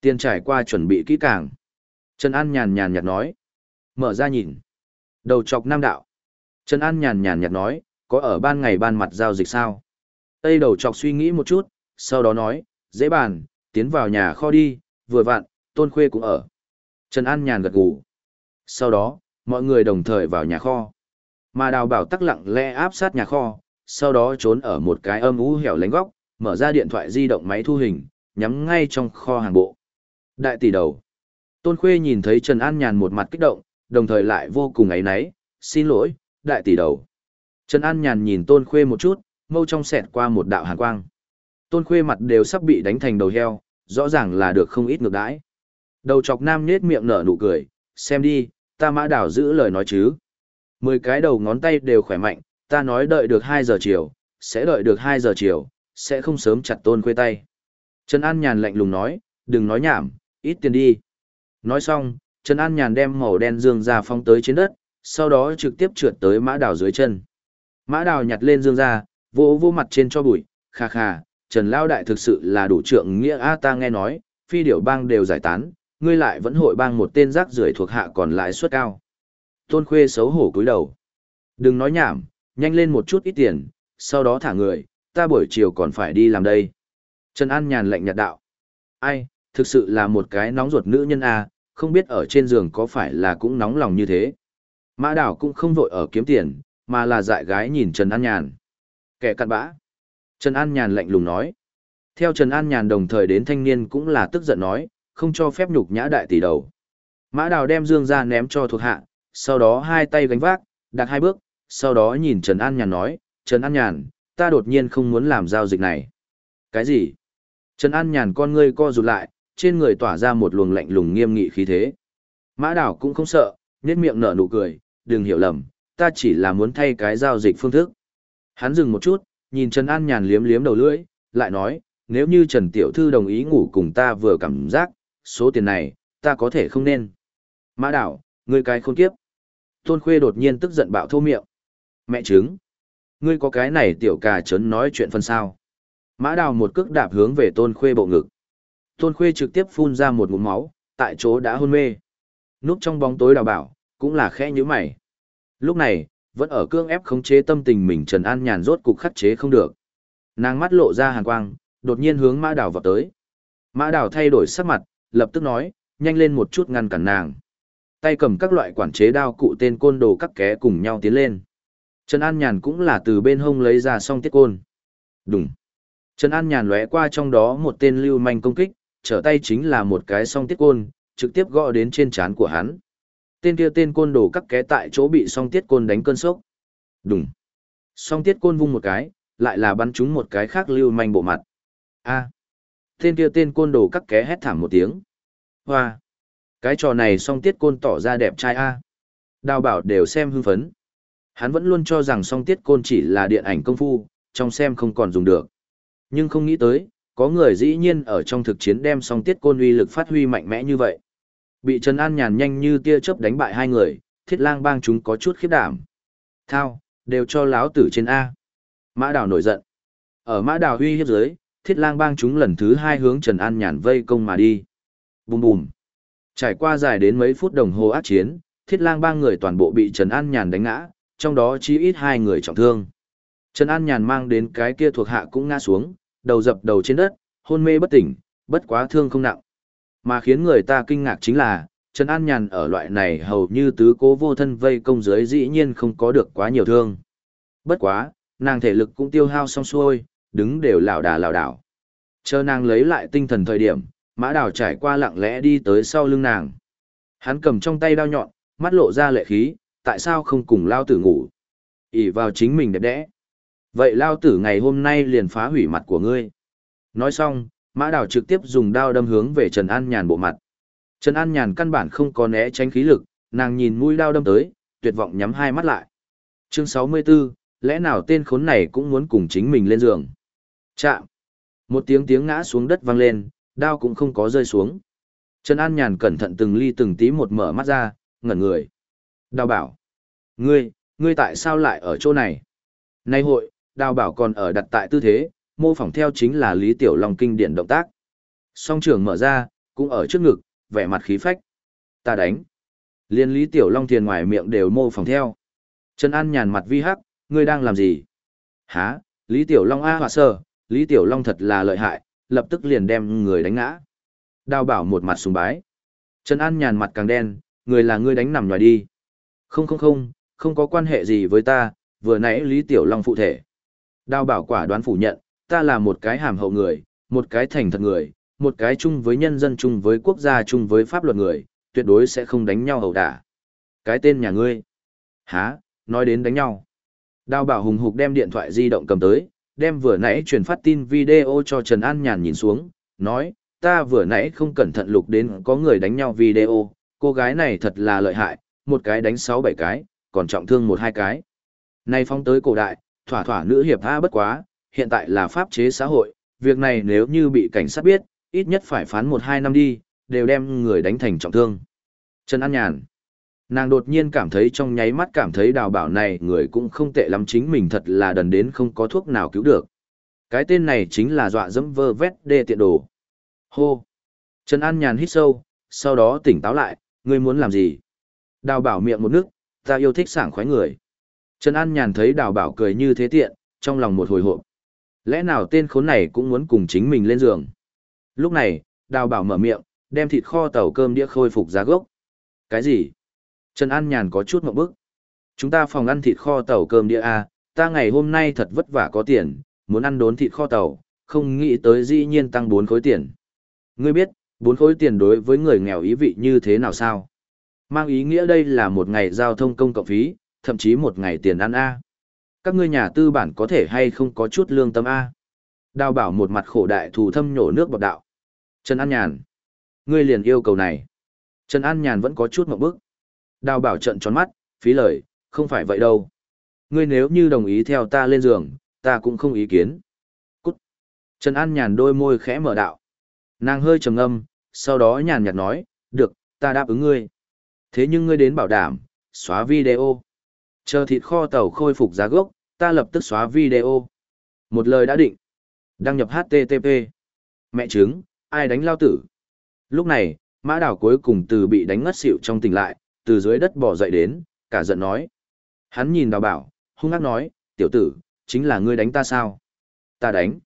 Tiền trải qua chuẩn bị kỹ càng. Trần An nhàn nhàn nhạt nói. Mở ra nhìn. Đầu chọc nam đạo. Trần An nhàn nhàn nhạt nói, có ở ban ngày ban mặt giao dịch sao? Tây đầu chọc suy nghĩ một chút, sau đó nói, dễ bàn, tiến vào nhà kho đi, vừa vặn, tôn khuê cũng ở. Trần An nhàn gật gù. Sau đó, mọi người đồng thời vào nhà kho. Mà đào bảo tắc lặng lẽ áp sát nhà kho, sau đó trốn ở một cái âm ú hẻo lánh góc, mở ra điện thoại di động máy thu hình, nhắm ngay trong kho hàng bộ. Đại tỷ đầu. Tôn Khuê nhìn thấy Trần An Nhàn một mặt kích động, đồng thời lại vô cùng ấy náy, xin lỗi, đại tỷ đầu. Trần An Nhàn nhìn Tôn Khuê một chút, mâu trong xẹt qua một đạo hàn quang. Tôn Khuê mặt đều sắp bị đánh thành đầu heo, rõ ràng là được không ít ngược đãi. Đầu chọc nam nhết miệng nở nụ cười, xem đi, ta mã đảo giữ lời nói chứ. Mười cái đầu ngón tay đều khỏe mạnh, ta nói đợi được 2 giờ chiều, sẽ đợi được 2 giờ chiều, sẽ không sớm chặt tôn khuê tay. Trần An Nhàn lạnh lùng nói, đừng nói nhảm, ít tiền đi. Nói xong, Trần An Nhàn đem màu đen dương ra phong tới trên đất, sau đó trực tiếp trượt tới mã đảo dưới chân. Mã đào nhặt lên dương ra, vỗ vỗ mặt trên cho bụi, kha kha, Trần Lao Đại thực sự là đủ trượng nghĩa A ta nghe nói, phi điểu bang đều giải tán, ngươi lại vẫn hội bang một tên rác rưởi thuộc hạ còn lại suất cao. Tôn Khuê xấu hổ cúi đầu. Đừng nói nhảm, nhanh lên một chút ít tiền, sau đó thả người, ta buổi chiều còn phải đi làm đây. Trần An nhàn lệnh nhạt đạo. Ai, thực sự là một cái nóng ruột nữ nhân a, không biết ở trên giường có phải là cũng nóng lòng như thế. Mã đảo cũng không vội ở kiếm tiền, mà là dại gái nhìn Trần An nhàn. Kẻ cặn bã. Trần An nhàn lạnh lùng nói. Theo Trần An nhàn đồng thời đến thanh niên cũng là tức giận nói, không cho phép nhục nhã đại tỷ đầu. Mã đào đem dương ra ném cho thuộc hạ, sau đó hai tay gánh vác, đặt hai bước, sau đó nhìn Trần An Nhàn nói, Trần An Nhàn, ta đột nhiên không muốn làm giao dịch này. Cái gì? Trần An Nhàn con ngươi co rụt lại, trên người tỏa ra một luồng lạnh lùng nghiêm nghị khí thế. Mã đảo cũng không sợ, nhét miệng nở nụ cười, đừng hiểu lầm, ta chỉ là muốn thay cái giao dịch phương thức. Hắn dừng một chút, nhìn Trần An Nhàn liếm liếm đầu lưỡi, lại nói, nếu như Trần Tiểu Thư đồng ý ngủ cùng ta vừa cảm giác, số tiền này, ta có thể không nên. Mã đảo, ngươi cái khôn kiếp. Tôn Khuê đột nhiên tức giận bạo thô miệng. Mẹ trứng. Ngươi có cái này tiểu cà trấn nói chuyện phân sao. Mã đào một cước đạp hướng về tôn khuê bộ ngực. Tôn khuê trực tiếp phun ra một ngụm máu, tại chỗ đã hôn mê. Núp trong bóng tối đào bảo, cũng là khẽ như mày. Lúc này, vẫn ở cương ép khống chế tâm tình mình Trần An nhàn rốt cục khắc chế không được. Nàng mắt lộ ra hàn quang, đột nhiên hướng mã đào vào tới. Mã đào thay đổi sắc mặt, lập tức nói, nhanh lên một chút ngăn cản nàng. Tay cầm các loại quản chế đao cụ tên côn đồ các ké cùng nhau tiến lên. Trần An Nhàn cũng là từ bên hông lấy ra song tiết côn. Đúng. Trần An Nhàn lóe qua trong đó một tên lưu manh công kích, trở tay chính là một cái song tiết côn, trực tiếp gõ đến trên trán của hắn. Tên kia tên côn đồ cắt ké tại chỗ bị song tiết côn đánh cơn sốc. Đúng. Song tiết côn vung một cái, lại là bắn trúng một cái khác lưu manh bộ mặt. A. Tên kia tên côn đồ cắt ké hét thảm một tiếng. Hoa. Cái trò này song tiết côn tỏ ra đẹp trai A. Đào bảo đều xem hưng phấn. Hắn vẫn luôn cho rằng song tiết côn chỉ là điện ảnh công phu, trong xem không còn dùng được. Nhưng không nghĩ tới, có người dĩ nhiên ở trong thực chiến đem song tiết côn uy lực phát huy mạnh mẽ như vậy. Bị Trần An nhàn nhanh như tia chớp đánh bại hai người, thiết lang bang chúng có chút khiếp đảm. Thao, đều cho láo tử trên A. Mã đào nổi giận. Ở mã đào huy hiếp dưới, thiết lang bang chúng lần thứ hai hướng Trần An nhàn vây công mà đi. Bùm bùm. Trải qua dài đến mấy phút đồng hồ ác chiến, thiết lang bang người toàn bộ bị Trần An nhàn đánh ngã, trong đó chỉ ít hai người trọng thương. Trần An Nhàn mang đến cái kia thuộc hạ cũng ngã xuống, đầu dập đầu trên đất, hôn mê bất tỉnh, bất quá thương không nặng. Mà khiến người ta kinh ngạc chính là, Trần An Nhàn ở loại này hầu như tứ cố vô thân vây công dưới dĩ nhiên không có được quá nhiều thương. Bất quá, nàng thể lực cũng tiêu hao xong xuôi, đứng đều lảo đà lảo đảo. Chờ nàng lấy lại tinh thần thời điểm, mã đào trải qua lặng lẽ đi tới sau lưng nàng. Hắn cầm trong tay đao nhọn, mắt lộ ra lệ khí, tại sao không cùng lao tử ngủ? ỉ vào chính mình đẹp đẽ. Vậy lao tử ngày hôm nay liền phá hủy mặt của ngươi. Nói xong, mã đào trực tiếp dùng đao đâm hướng về Trần An Nhàn bộ mặt. Trần An Nhàn căn bản không có né tránh khí lực, nàng nhìn mũi đao đâm tới, tuyệt vọng nhắm hai mắt lại. Chương 64, lẽ nào tên khốn này cũng muốn cùng chính mình lên giường? Chạm. Một tiếng tiếng ngã xuống đất vang lên, đao cũng không có rơi xuống. Trần An Nhàn cẩn thận từng ly từng tí một mở mắt ra, ngẩn người. Đào bảo. Ngươi, ngươi tại sao lại ở chỗ này? Nay hội, đào bảo còn ở đặt tại tư thế, mô phỏng theo chính là Lý Tiểu Long kinh điển động tác. Song trường mở ra, cũng ở trước ngực, vẻ mặt khí phách. Ta đánh. Liên Lý Tiểu Long thiền ngoài miệng đều mô phỏng theo. Trần An nhàn mặt vi hắc, ngươi đang làm gì? Hả, Lý Tiểu Long A hòa sơ, Lý Tiểu Long thật là lợi hại, lập tức liền đem người đánh ngã. Đào bảo một mặt sùng bái. Trần An nhàn mặt càng đen, người là ngươi đánh nằm nhòi đi. Không không không, không có quan hệ gì với ta, vừa nãy Lý Tiểu Long phụ thể. Đào bảo quả đoán phủ nhận, ta là một cái hàm hậu người, một cái thành thật người, một cái chung với nhân dân chung với quốc gia chung với pháp luật người, tuyệt đối sẽ không đánh nhau hậu đả. Cái tên nhà ngươi. Hả, nói đến đánh nhau. Đào bảo hùng hục đem điện thoại di động cầm tới, đem vừa nãy truyền phát tin video cho Trần An Nhàn nhìn xuống, nói, ta vừa nãy không cẩn thận lục đến có người đánh nhau video, cô gái này thật là lợi hại, một cái đánh sáu bảy cái, còn trọng thương một hai cái. Nay phong tới cổ đại, thỏa thỏa nữ hiệp tha bất quá, hiện tại là pháp chế xã hội, việc này nếu như bị cảnh sát biết, ít nhất phải phán một hai năm đi, đều đem người đánh thành trọng thương. Trần An Nhàn Nàng đột nhiên cảm thấy trong nháy mắt cảm thấy đào bảo này người cũng không tệ lắm chính mình thật là đần đến không có thuốc nào cứu được. Cái tên này chính là dọa dẫm vơ vét đê tiện đồ. Hô! Trần An Nhàn hít sâu, sau đó tỉnh táo lại, ngươi muốn làm gì? Đào bảo miệng một nước, ta yêu thích sảng khoái người. Trần An Nhàn thấy đào bảo cười như thế tiện, trong lòng một hồi hộp. Lẽ nào tên khốn này cũng muốn cùng chính mình lên giường? Lúc này, đào bảo mở miệng, đem thịt kho tàu cơm đĩa khôi phục giá gốc. Cái gì? Trần An Nhàn có chút mộng bức. Chúng ta phòng ăn thịt kho tàu cơm đĩa A, ta ngày hôm nay thật vất vả có tiền, muốn ăn đốn thịt kho tàu, không nghĩ tới dĩ nhiên tăng 4 khối tiền. Ngươi biết, 4 khối tiền đối với người nghèo ý vị như thế nào sao? Mang ý nghĩa đây là một ngày giao thông công cộng phí, thậm chí một ngày tiền ăn A. Các ngươi nhà tư bản có thể hay không có chút lương tâm A. Đào bảo một mặt khổ đại thù thâm nhổ nước bọc đạo. Trần An Nhàn. Ngươi liền yêu cầu này. Trần An Nhàn vẫn có chút mộng bức. Đào bảo trận tròn mắt, phí lời, không phải vậy đâu. Ngươi nếu như đồng ý theo ta lên giường, ta cũng không ý kiến. Cút. Trần An Nhàn đôi môi khẽ mở đạo. Nàng hơi trầm âm, sau đó nhàn nhạt nói, được, ta đáp ứng ngươi. Thế nhưng ngươi đến bảo đảm, xóa video. Chờ thịt kho tàu khôi phục giá gốc, ta lập tức xóa video. Một lời đã định. Đăng nhập HTTP. Mẹ trứng, ai đánh lao tử? Lúc này, mã đảo cuối cùng từ bị đánh ngất xỉu trong tỉnh lại, từ dưới đất bò dậy đến, cả giận nói. Hắn nhìn đào bảo, hung ác nói, tiểu tử, chính là ngươi đánh ta sao? Ta đánh.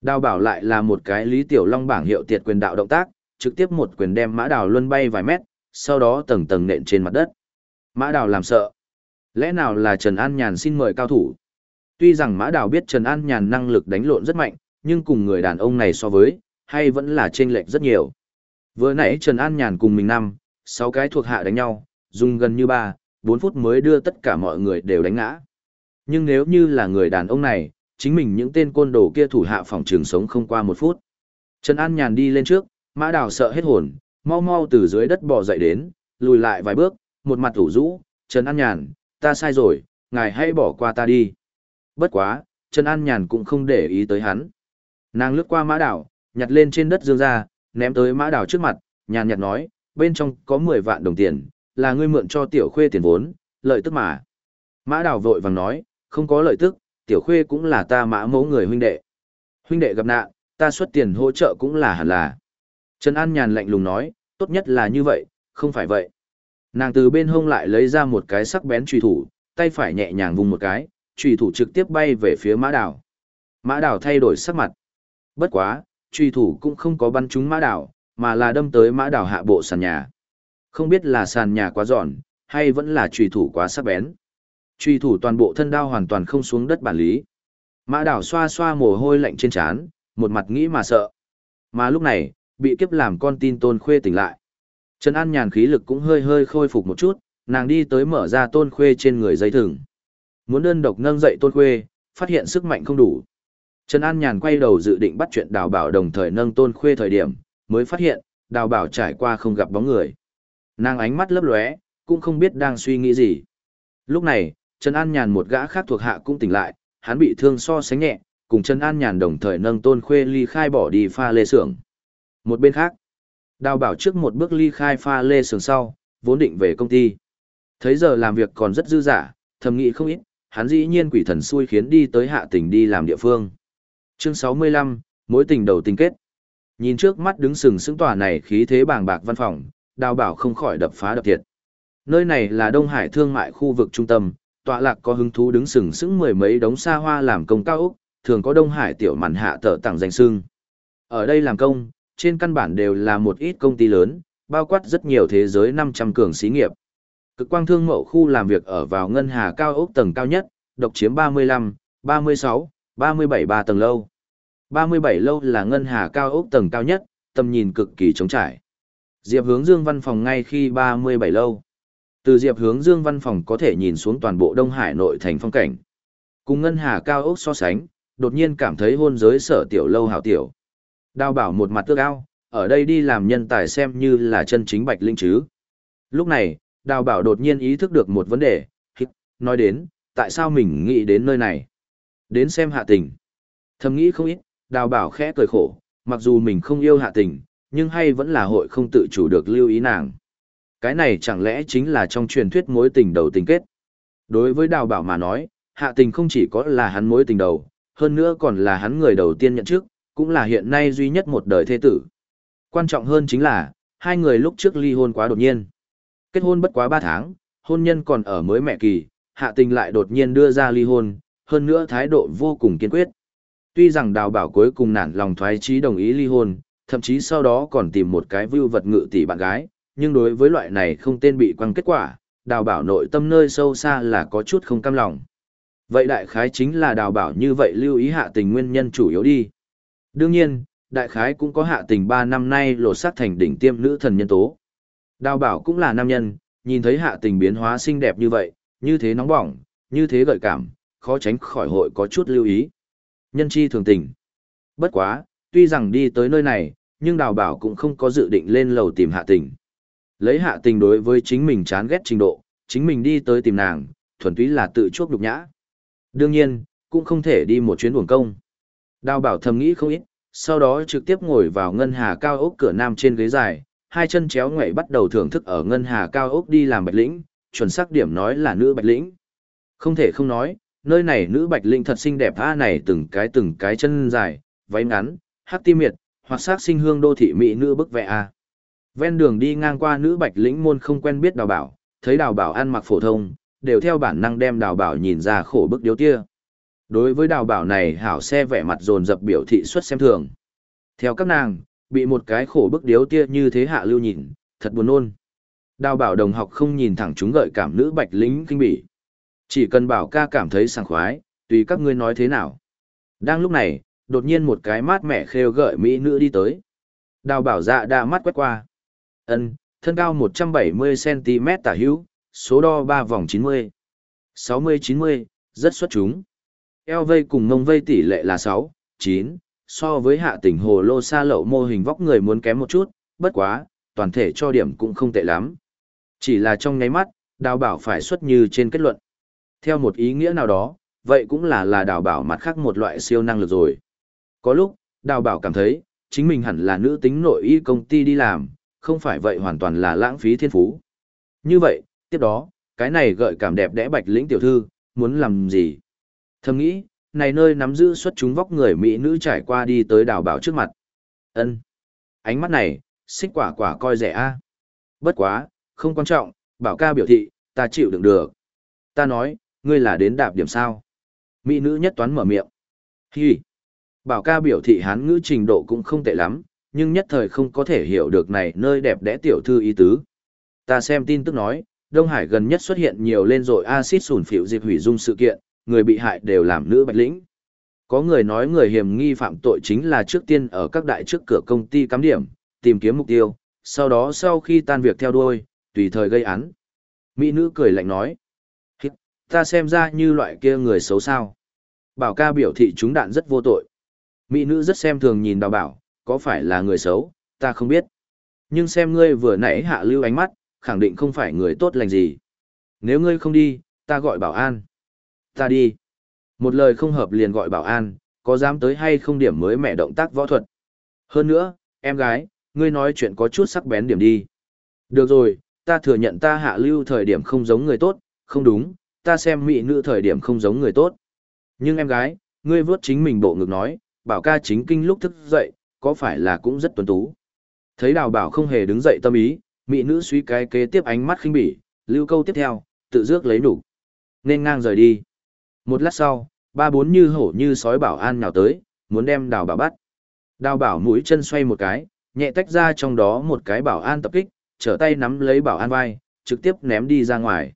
Đào bảo lại là một cái lý tiểu long bảng hiệu tiệt quyền đạo động tác, trực tiếp một quyền đem mã đào luân bay vài mét, sau đó tầng tầng nện trên mặt đất. Mã đào làm sợ. Lẽ nào là Trần An Nhàn xin mời cao thủ? Tuy rằng mã đào biết Trần An Nhàn năng lực đánh lộn rất mạnh, nhưng cùng người đàn ông này so với, hay vẫn là chênh lệch rất nhiều. Vừa nãy Trần An Nhàn cùng mình năm, sáu cái thuộc hạ đánh nhau, dùng gần như ba, bốn phút mới đưa tất cả mọi người đều đánh ngã. Nhưng nếu như là người đàn ông này, chính mình những tên côn đồ kia thủ hạ phòng trường sống không qua một phút. Trần An Nhàn đi lên trước, Mã Đào sợ hết hồn, mau mau từ dưới đất bò dậy đến, lùi lại vài bước, một mặt ủ rũ, Trần An Nhàn, ta sai rồi, ngài hãy bỏ qua ta đi. Bất quá, Trần An Nhàn cũng không để ý tới hắn. Nàng lướt qua Mã Đào, nhặt lên trên đất dương ra, ném tới Mã Đào trước mặt, nhàn nhạt nói, bên trong có 10 vạn đồng tiền, là ngươi mượn cho tiểu khuê tiền vốn, lợi tức mà. Mã đào vội vàng nói, không có lợi tức, tiểu khuê cũng là ta mã mẫu người huynh đệ. Huynh đệ gặp nạn, ta xuất tiền hỗ trợ cũng là hẳn là. Trần An nhàn lạnh lùng nói, tốt nhất là như vậy, không phải vậy. Nàng từ bên hông lại lấy ra một cái sắc bén truy thủ, tay phải nhẹ nhàng vùng một cái, truy thủ trực tiếp bay về phía mã đào. Mã đào thay đổi sắc mặt. Bất quá, truy thủ cũng không có bắn trúng mã đào, mà là đâm tới mã đào hạ bộ sàn nhà. Không biết là sàn nhà quá giòn, hay vẫn là trùy thủ quá sắc bén. Trùy thủ toàn bộ thân đao hoàn toàn không xuống đất bản lý. Mã đảo xoa xoa mồ hôi lạnh trên trán, một mặt nghĩ mà sợ. Mà lúc này, bị kiếp làm con tin tôn khuê tỉnh lại. Trần An nhàn khí lực cũng hơi hơi khôi phục một chút, nàng đi tới mở ra tôn khuê trên người dây thừng. Muốn đơn độc nâng dậy tôn khuê, phát hiện sức mạnh không đủ. Trần An nhàn quay đầu dự định bắt chuyện đào bảo đồng thời nâng tôn khuê thời điểm, mới phát hiện, đào bảo trải qua không gặp bóng người. Nàng ánh mắt lấp lóe, cũng không biết đang suy nghĩ gì. Lúc này, Trần An Nhàn một gã khác thuộc hạ cũng tỉnh lại, hắn bị thương so sánh nhẹ, cùng Trần An Nhàn đồng thời nâng tôn khuê ly khai bỏ đi pha lê xưởng. Một bên khác, đào bảo trước một bước ly khai pha lê xưởng sau, vốn định về công ty. Thấy giờ làm việc còn rất dư dả, thầm nghĩ không ít, hắn dĩ nhiên quỷ thần xui khiến đi tới hạ tỉnh đi làm địa phương. Chương 65, mối tình đầu tình kết. Nhìn trước mắt đứng sừng sững tòa này khí thế bàng bạc văn phòng, đào bảo không khỏi đập phá đập thiệt. Nơi này là Đông Hải thương mại khu vực trung tâm, tọa lạc có hứng thú đứng sừng sững mười mấy đống xa hoa làm công cao ốc, thường có Đông Hải tiểu màn hạ tở tặng danh sưng. Ở đây làm công, trên căn bản đều là một ít công ty lớn, bao quát rất nhiều thế giới 500 cường xí nghiệp. Cực quang thương mậu khu làm việc ở vào ngân hà cao ốc tầng cao nhất, độc chiếm 35, 36, 37 ba tầng lâu. 37 lâu là ngân hà cao ốc tầng cao nhất, tầm nhìn cực kỳ trống trải. Diệp hướng dương văn phòng ngay khi 37 lâu. Từ Diệp hướng dương văn phòng có thể nhìn xuống toàn bộ Đông Hải nội thành phong cảnh. Cùng ngân hà cao ốc so sánh, đột nhiên cảm thấy hôn giới sở tiểu lâu hảo tiểu. Đào bảo một mặt tước ao, ở đây đi làm nhân tài xem như là chân chính bạch linh chứ. Lúc này, đào bảo đột nhiên ý thức được một vấn đề, nói đến, tại sao mình nghĩ đến nơi này? Đến xem hạ tình. Thầm nghĩ không ít, đào bảo khẽ cười khổ, mặc dù mình không yêu hạ tình, nhưng hay vẫn là hội không tự chủ được lưu ý nàng. Cái này chẳng lẽ chính là trong truyền thuyết mối tình đầu tình kết. Đối với đào bảo mà nói, hạ tình không chỉ có là hắn mối tình đầu, hơn nữa còn là hắn người đầu tiên nhận trước, cũng là hiện nay duy nhất một đời thế tử. Quan trọng hơn chính là, hai người lúc trước ly hôn quá đột nhiên. Kết hôn bất quá 3 tháng, hôn nhân còn ở mới mẹ kỳ, hạ tình lại đột nhiên đưa ra ly hôn, hơn nữa thái độ vô cùng kiên quyết. Tuy rằng đào bảo cuối cùng nản lòng thoái chí đồng ý ly hôn, thậm chí sau đó còn tìm một cái vưu vật ngự tỷ bạn gái, nhưng đối với loại này không tên bị quăng kết quả, đào bảo nội tâm nơi sâu xa là có chút không cam lòng. Vậy đại khái chính là đào bảo như vậy lưu ý hạ tình nguyên nhân chủ yếu đi. Đương nhiên, đại khái cũng có hạ tình 3 năm nay lột sát thành đỉnh tiêm nữ thần nhân tố. Đào bảo cũng là nam nhân, nhìn thấy hạ tình biến hóa xinh đẹp như vậy, như thế nóng bỏng, như thế gợi cảm, khó tránh khỏi hội có chút lưu ý. Nhân chi thường tình. Bất quá, tuy rằng đi tới nơi này, nhưng đào bảo cũng không có dự định lên lầu tìm hạ tình. Lấy hạ tình đối với chính mình chán ghét trình độ, chính mình đi tới tìm nàng, thuần túy là tự chuốc nhục nhã. Đương nhiên, cũng không thể đi một chuyến uổng công. Đào bảo thầm nghĩ không ít, sau đó trực tiếp ngồi vào ngân hà cao ốc cửa nam trên ghế dài, hai chân chéo ngoại bắt đầu thưởng thức ở ngân hà cao ốc đi làm bạch lĩnh, chuẩn xác điểm nói là nữ bạch lĩnh. Không thể không nói, nơi này nữ bạch lĩnh thật xinh đẹp a này từng cái từng cái chân dài, váy ngắn, hắc tim miệt, hoặc sắc sinh hương đô thị mỹ nữ bức vẽ a. Ven đường đi ngang qua nữ bạch lĩnh môn không quen biết đào bảo, thấy đào bảo ăn mặc phổ thông, đều theo bản năng đem đào bảo nhìn ra khổ bức điếu tia. Đối với đào bảo này hảo xe vẻ mặt dồn dập biểu thị xuất xem thường. Theo các nàng, bị một cái khổ bức điếu tia như thế hạ lưu nhìn, thật buồn nôn. Đào bảo đồng học không nhìn thẳng chúng gợi cảm nữ bạch lính kinh bỉ. Chỉ cần bảo ca cảm thấy sảng khoái, tùy các ngươi nói thế nào. Đang lúc này, đột nhiên một cái mát mẻ khêu gợi mỹ nữ đi tới. Đào bảo dạ đã mắt quét qua. ân thân cao 170cm tả hữu, số đo 3 vòng 90. 60-90, rất xuất chúng. Eo vây cùng mông vây tỷ lệ là 6, 9, so với hạ tỉnh hồ lô xa lậu mô hình vóc người muốn kém một chút, bất quá, toàn thể cho điểm cũng không tệ lắm. Chỉ là trong ngáy mắt, đào bảo phải xuất như trên kết luận. Theo một ý nghĩa nào đó, vậy cũng là là đào bảo mặt khác một loại siêu năng lực rồi. Có lúc, đào bảo cảm thấy, chính mình hẳn là nữ tính nội y công ty đi làm, không phải vậy hoàn toàn là lãng phí thiên phú. Như vậy, tiếp đó, cái này gợi cảm đẹp đẽ bạch lĩnh tiểu thư, muốn làm gì? Thầm nghĩ, này nơi nắm giữ xuất chúng vóc người mỹ nữ trải qua đi tới đào bảo trước mặt. ân Ánh mắt này, xích quả quả coi rẻ a Bất quá, không quan trọng, bảo ca biểu thị, ta chịu đựng được. Ta nói, ngươi là đến đạp điểm sao. Mỹ nữ nhất toán mở miệng. Hi. Bảo ca biểu thị hán ngữ trình độ cũng không tệ lắm, nhưng nhất thời không có thể hiểu được này nơi đẹp đẽ tiểu thư ý tứ. Ta xem tin tức nói, Đông Hải gần nhất xuất hiện nhiều lên rồi axit sủn phịu dịp hủy dung sự kiện, người bị hại đều làm nữ bạch lĩnh. Có người nói người hiểm nghi phạm tội chính là trước tiên ở các đại trước cửa công ty cắm điểm, tìm kiếm mục tiêu, sau đó sau khi tan việc theo đuôi, tùy thời gây án. Mỹ nữ cười lạnh nói, ta xem ra như loại kia người xấu sao. Bảo ca biểu thị chúng đạn rất vô tội. Mỹ nữ rất xem thường nhìn đào bảo, có phải là người xấu, ta không biết. Nhưng xem ngươi vừa nãy hạ lưu ánh mắt, khẳng định không phải người tốt lành gì. Nếu ngươi không đi, ta gọi bảo an. Ta đi. Một lời không hợp liền gọi bảo an, có dám tới hay không điểm mới mẹ động tác võ thuật. Hơn nữa, em gái, ngươi nói chuyện có chút sắc bén điểm đi. Được rồi, ta thừa nhận ta hạ lưu thời điểm không giống người tốt, không đúng, ta xem mỹ nữ thời điểm không giống người tốt. Nhưng em gái, ngươi vớt chính mình bộ ngực nói, bảo ca chính kinh lúc thức dậy, có phải là cũng rất tuấn tú. Thấy đào bảo không hề đứng dậy tâm ý, mỹ nữ suy cái kế tiếp ánh mắt khinh bỉ, lưu câu tiếp theo, tự dước lấy đủ. Nên ngang rời đi. Một lát sau, ba bốn như hổ như sói bảo an nhào tới, muốn đem đào bảo bắt. Đào bảo mũi chân xoay một cái, nhẹ tách ra trong đó một cái bảo an tập kích, trở tay nắm lấy bảo an vai, trực tiếp ném đi ra ngoài.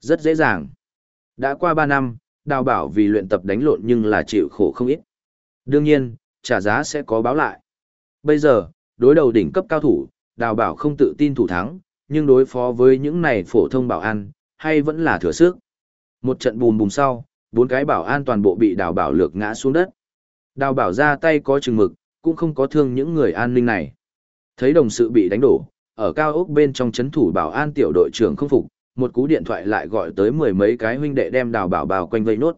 Rất dễ dàng. Đã qua ba năm, đào bảo vì luyện tập đánh lộn nhưng là chịu khổ không ít. Đương nhiên, trả giá sẽ có báo lại. Bây giờ, đối đầu đỉnh cấp cao thủ, đào bảo không tự tin thủ thắng, nhưng đối phó với những này phổ thông bảo an, hay vẫn là thừa sức. Một trận bùm bùm sau, bốn cái bảo an toàn bộ bị đào bảo lược ngã xuống đất. Đào bảo ra tay có chừng mực, cũng không có thương những người an ninh này. Thấy đồng sự bị đánh đổ, ở cao ốc bên trong chấn thủ bảo an tiểu đội trưởng không phục, một cú điện thoại lại gọi tới mười mấy cái huynh đệ đem đào bảo bao quanh vây nốt.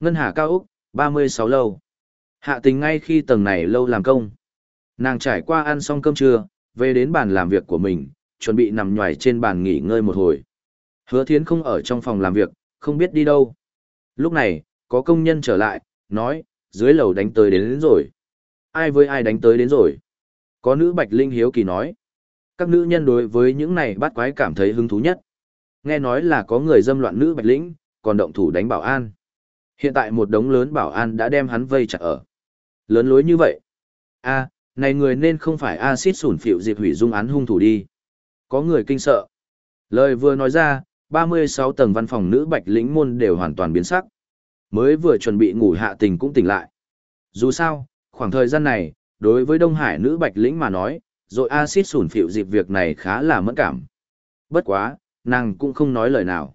Ngân hà cao ốc, 36 lâu. Hạ tình ngay khi tầng này lâu làm công. Nàng trải qua ăn xong cơm trưa, về đến bàn làm việc của mình, chuẩn bị nằm nhoài trên bàn nghỉ ngơi một hồi. Hứa thiến không ở trong phòng làm việc, không biết đi đâu. Lúc này, có công nhân trở lại, nói, dưới lầu đánh tới đến, đến rồi. Ai với ai đánh tới đến rồi? Có nữ bạch linh hiếu kỳ nói. Các nữ nhân đối với những này bắt quái cảm thấy hứng thú nhất. Nghe nói là có người dâm loạn nữ bạch lĩnh, còn động thủ đánh bảo an. Hiện tại một đống lớn bảo an đã đem hắn vây chặt ở. Lớn lối như vậy. a này người nên không phải axit sủn phịu dịp hủy dung án hung thủ đi. Có người kinh sợ. Lời vừa nói ra, 36 tầng văn phòng nữ bạch lĩnh môn đều hoàn toàn biến sắc. Mới vừa chuẩn bị ngủ hạ tình cũng tỉnh lại. Dù sao, khoảng thời gian này, đối với Đông Hải nữ bạch lĩnh mà nói, rồi axit sủn phịu dịp việc này khá là mẫn cảm. Bất quá, nàng cũng không nói lời nào.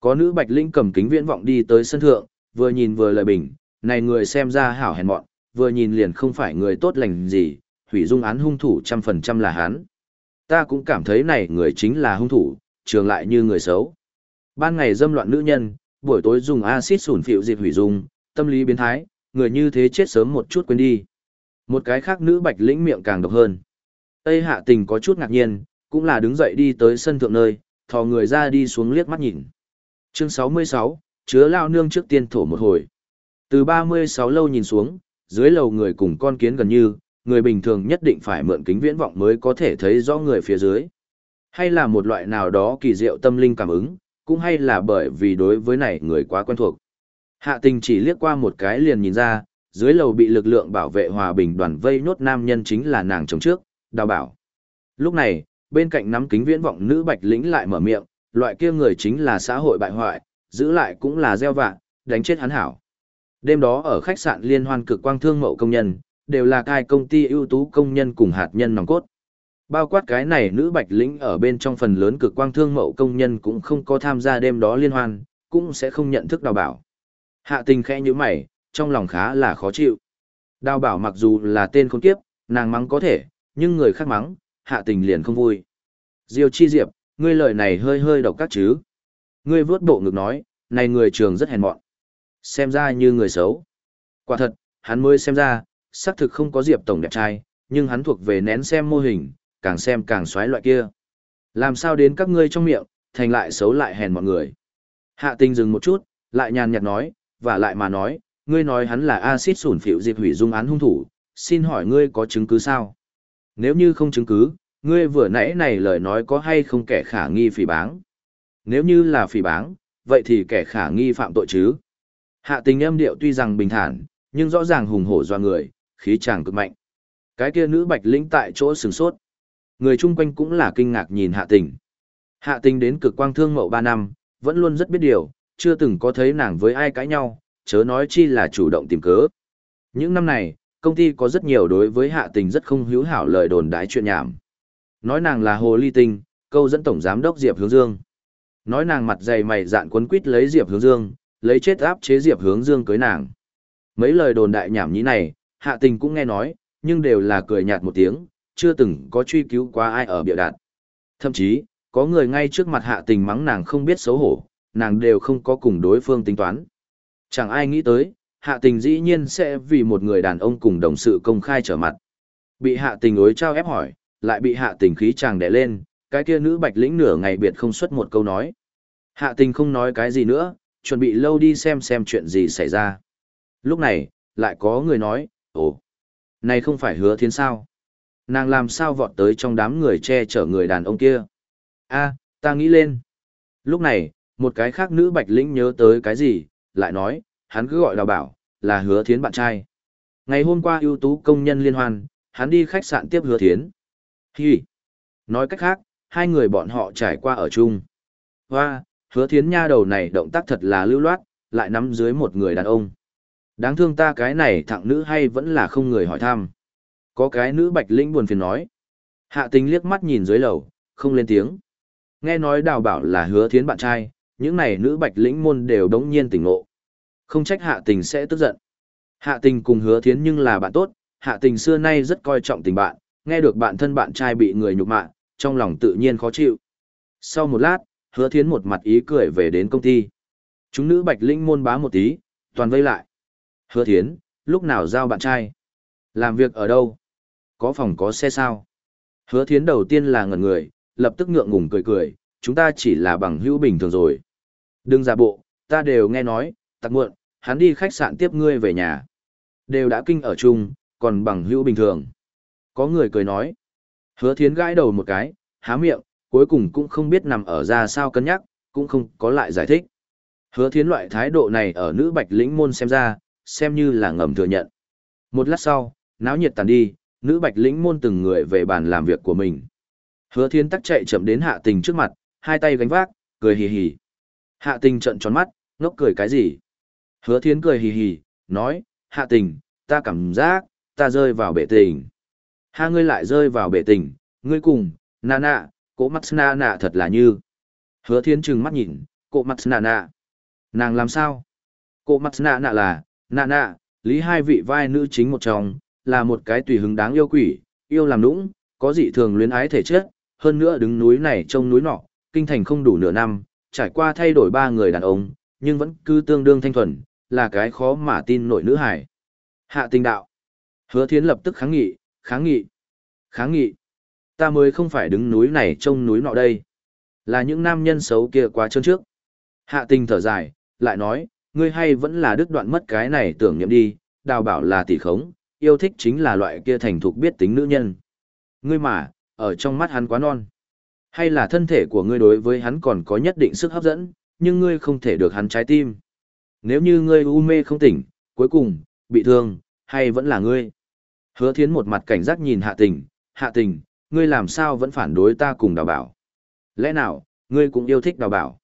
Có nữ bạch lĩnh cầm kính viễn vọng đi tới sân thượng, vừa nhìn vừa lời bình, này người xem ra hảo hèn mọn, vừa nhìn liền không phải người tốt lành gì, hủy dung án hung thủ trăm phần trăm là hắn. Ta cũng cảm thấy này người chính là hung thủ, trường lại như người xấu. Ban ngày dâm loạn nữ nhân, buổi tối dùng axit sủn phịu dịp hủy dung, tâm lý biến thái, người như thế chết sớm một chút quên đi. Một cái khác nữ bạch lĩnh miệng càng độc hơn. Tây hạ tình có chút ngạc nhiên, cũng là đứng dậy đi tới sân thượng nơi, thò người ra đi xuống liếc mắt nhìn. Chương 66, chứa lao nương trước tiên thổ một hồi. Từ 36 lâu nhìn xuống, dưới lầu người cùng con kiến gần như, người bình thường nhất định phải mượn kính viễn vọng mới có thể thấy rõ người phía dưới. Hay là một loại nào đó kỳ diệu tâm linh cảm ứng, cũng hay là bởi vì đối với này người quá quen thuộc. Hạ tình chỉ liếc qua một cái liền nhìn ra, dưới lầu bị lực lượng bảo vệ hòa bình đoàn vây nốt nam nhân chính là nàng chống trước, đào bảo. Lúc này, bên cạnh nắm kính viễn vọng nữ bạch lĩnh lại mở miệng, loại kia người chính là xã hội bại hoại, giữ lại cũng là gieo vạn, đánh chết hắn hảo. Đêm đó ở khách sạn liên hoan cực quang thương mậu công nhân, đều là cai công ty ưu tú công nhân cùng hạt nhân nòng cốt. Bao quát cái này nữ bạch lĩnh ở bên trong phần lớn cực quang thương mậu công nhân cũng không có tham gia đêm đó liên hoan, cũng sẽ không nhận thức đào bảo. Hạ tình khẽ như mày, trong lòng khá là khó chịu. Đào bảo mặc dù là tên khốn kiếp, nàng mắng có thể, nhưng người khác mắng, hạ tình liền không vui. Diêu chi diệp, ngươi lời này hơi hơi độc các chứ. Ngươi vớt bộ ngực nói, này người trường rất hèn mọn. Xem ra như người xấu. Quả thật, hắn mới xem ra, xác thực không có diệp tổng đẹp trai, nhưng hắn thuộc về nén xem mô hình, càng xem càng xoáy loại kia. Làm sao đến các ngươi trong miệng, thành lại xấu lại hèn mọi người. Hạ tình dừng một chút, lại nhàn nhạt nói, và lại mà nói, ngươi nói hắn là axit sủn phịu dịp hủy dung án hung thủ, xin hỏi ngươi có chứng cứ sao? Nếu như không chứng cứ, ngươi vừa nãy này lời nói có hay không kẻ khả nghi phỉ báng? Nếu như là phỉ báng, vậy thì kẻ khả nghi phạm tội chứ? Hạ tình âm điệu tuy rằng bình thản, nhưng rõ ràng hùng hổ doa người, khí chàng cực mạnh. Cái kia nữ bạch lĩnh tại chỗ sừng sốt. Người chung quanh cũng là kinh ngạc nhìn hạ tình. Hạ tình đến cực quang thương mậu 3 năm, vẫn luôn rất biết điều, chưa từng có thấy nàng với ai cãi nhau, chớ nói chi là chủ động tìm cớ. Những năm này, công ty có rất nhiều đối với hạ tình rất không hữu hảo lời đồn đái chuyện nhảm. Nói nàng là hồ ly tinh, câu dẫn tổng giám đốc Diệp Hướng Dương. Nói nàng mặt dày mày dạn quấn quýt lấy Diệp Hướng Dương, lấy chết áp chế Diệp Hướng Dương cưới nàng. Mấy lời đồn đại nhảm nhí này, hạ tình cũng nghe nói, nhưng đều là cười nhạt một tiếng, chưa từng có truy cứu qua ai ở biểu đạt. Thậm chí, có người ngay trước mặt hạ tình mắng nàng không biết xấu hổ, nàng đều không có cùng đối phương tính toán. Chẳng ai nghĩ tới, hạ tình dĩ nhiên sẽ vì một người đàn ông cùng đồng sự công khai trở mặt. Bị hạ tình ối trao ép hỏi, lại bị hạ tình khí chàng đè lên, cái kia nữ bạch lĩnh nửa ngày biệt không xuất một câu nói. Hạ tình không nói cái gì nữa, chuẩn bị lâu đi xem xem chuyện gì xảy ra. Lúc này, lại có người nói, ồ, Này không phải hứa thiến sao? Nàng làm sao vọt tới trong đám người che chở người đàn ông kia? a ta nghĩ lên. Lúc này, một cái khác nữ bạch lĩnh nhớ tới cái gì, lại nói, hắn cứ gọi đào bảo, là hứa thiến bạn trai. Ngày hôm qua ưu tú công nhân liên hoan, hắn đi khách sạn tiếp hứa thiến. Hi! Nói cách khác, hai người bọn họ trải qua ở chung. Hoa, hứa thiến nha đầu này động tác thật là lưu loát, lại nắm dưới một người đàn ông. Đáng thương ta cái này thằng nữ hay vẫn là không người hỏi thăm. Có cái nữ bạch linh buồn phiền nói. Hạ tình liếc mắt nhìn dưới lầu, không lên tiếng. Nghe nói đào bảo là hứa thiến bạn trai, những này nữ bạch lĩnh môn đều đống nhiên tỉnh ngộ. Không trách hạ tình sẽ tức giận. Hạ tình cùng hứa thiến nhưng là bạn tốt, hạ tình xưa nay rất coi trọng tình bạn, nghe được bạn thân bạn trai bị người nhục mạ, trong lòng tự nhiên khó chịu. Sau một lát, hứa thiến một mặt ý cười về đến công ty. Chúng nữ bạch linh môn bá một tí, toàn vây lại. Hứa thiến, lúc nào giao bạn trai? Làm việc ở đâu? Có phòng có xe sao? Hứa thiến đầu tiên là ngẩn người, lập tức ngượng ngùng cười cười, chúng ta chỉ là bằng hữu bình thường rồi. Đừng giả bộ, ta đều nghe nói, tặc muộn, hắn đi khách sạn tiếp ngươi về nhà. Đều đã kinh ở chung, còn bằng hữu bình thường. Có người cười nói. Hứa thiến gãi đầu một cái, há miệng, cuối cùng cũng không biết nằm ở ra sao cân nhắc, cũng không có lại giải thích. Hứa thiến loại thái độ này ở nữ bạch lĩnh môn xem ra, xem như là ngầm thừa nhận. Một lát sau, náo nhiệt tàn đi, nữ bạch lĩnh môn từng người về bàn làm việc của mình. Hứa thiến tắc chạy chậm đến hạ tình trước mặt, hai tay gánh vác, cười hì hì. Hạ tình trận tròn mắt, ngốc cười cái gì? Hứa thiến cười hì hì, nói, hạ tình, ta cảm giác, ta rơi vào bể tình. Hai ngươi lại rơi vào bể tình, ngươi cùng, nà nạ, cố mắt nà nạ thật là như. Hứa thiên trừng mắt nhìn, cô mắt nà nạ. Nàng làm sao? Cô mắt nà nạ là, nà nạ, lý hai vị vai nữ chính một chồng, là một cái tùy hứng đáng yêu quỷ, yêu làm nũng, có dị thường luyến ái thể chất, hơn nữa đứng núi này trông núi nọ, kinh thành không đủ nửa năm, trải qua thay đổi ba người đàn ông, nhưng vẫn cứ tương đương thanh thuần, là cái khó mà tin nổi nữ hải. Hạ tình đạo. Hứa thiến lập tức kháng nghị, kháng nghị, kháng nghị. Ta mới không phải đứng núi này trông núi nọ đây. Là những nam nhân xấu kia quá trơn trước. Hạ tình thở dài, lại nói, ngươi hay vẫn là đứt đoạn mất cái này tưởng niệm đi, đào bảo là tỷ khống, yêu thích chính là loại kia thành thục biết tính nữ nhân. Ngươi mà, ở trong mắt hắn quá non. Hay là thân thể của ngươi đối với hắn còn có nhất định sức hấp dẫn, nhưng ngươi không thể được hắn trái tim. Nếu như ngươi u mê không tỉnh, cuối cùng, bị thương, hay vẫn là ngươi. Hứa thiến một mặt cảnh giác nhìn hạ tình, hạ tình, ngươi làm sao vẫn phản đối ta cùng đào bảo. Lẽ nào, ngươi cũng yêu thích đào bảo.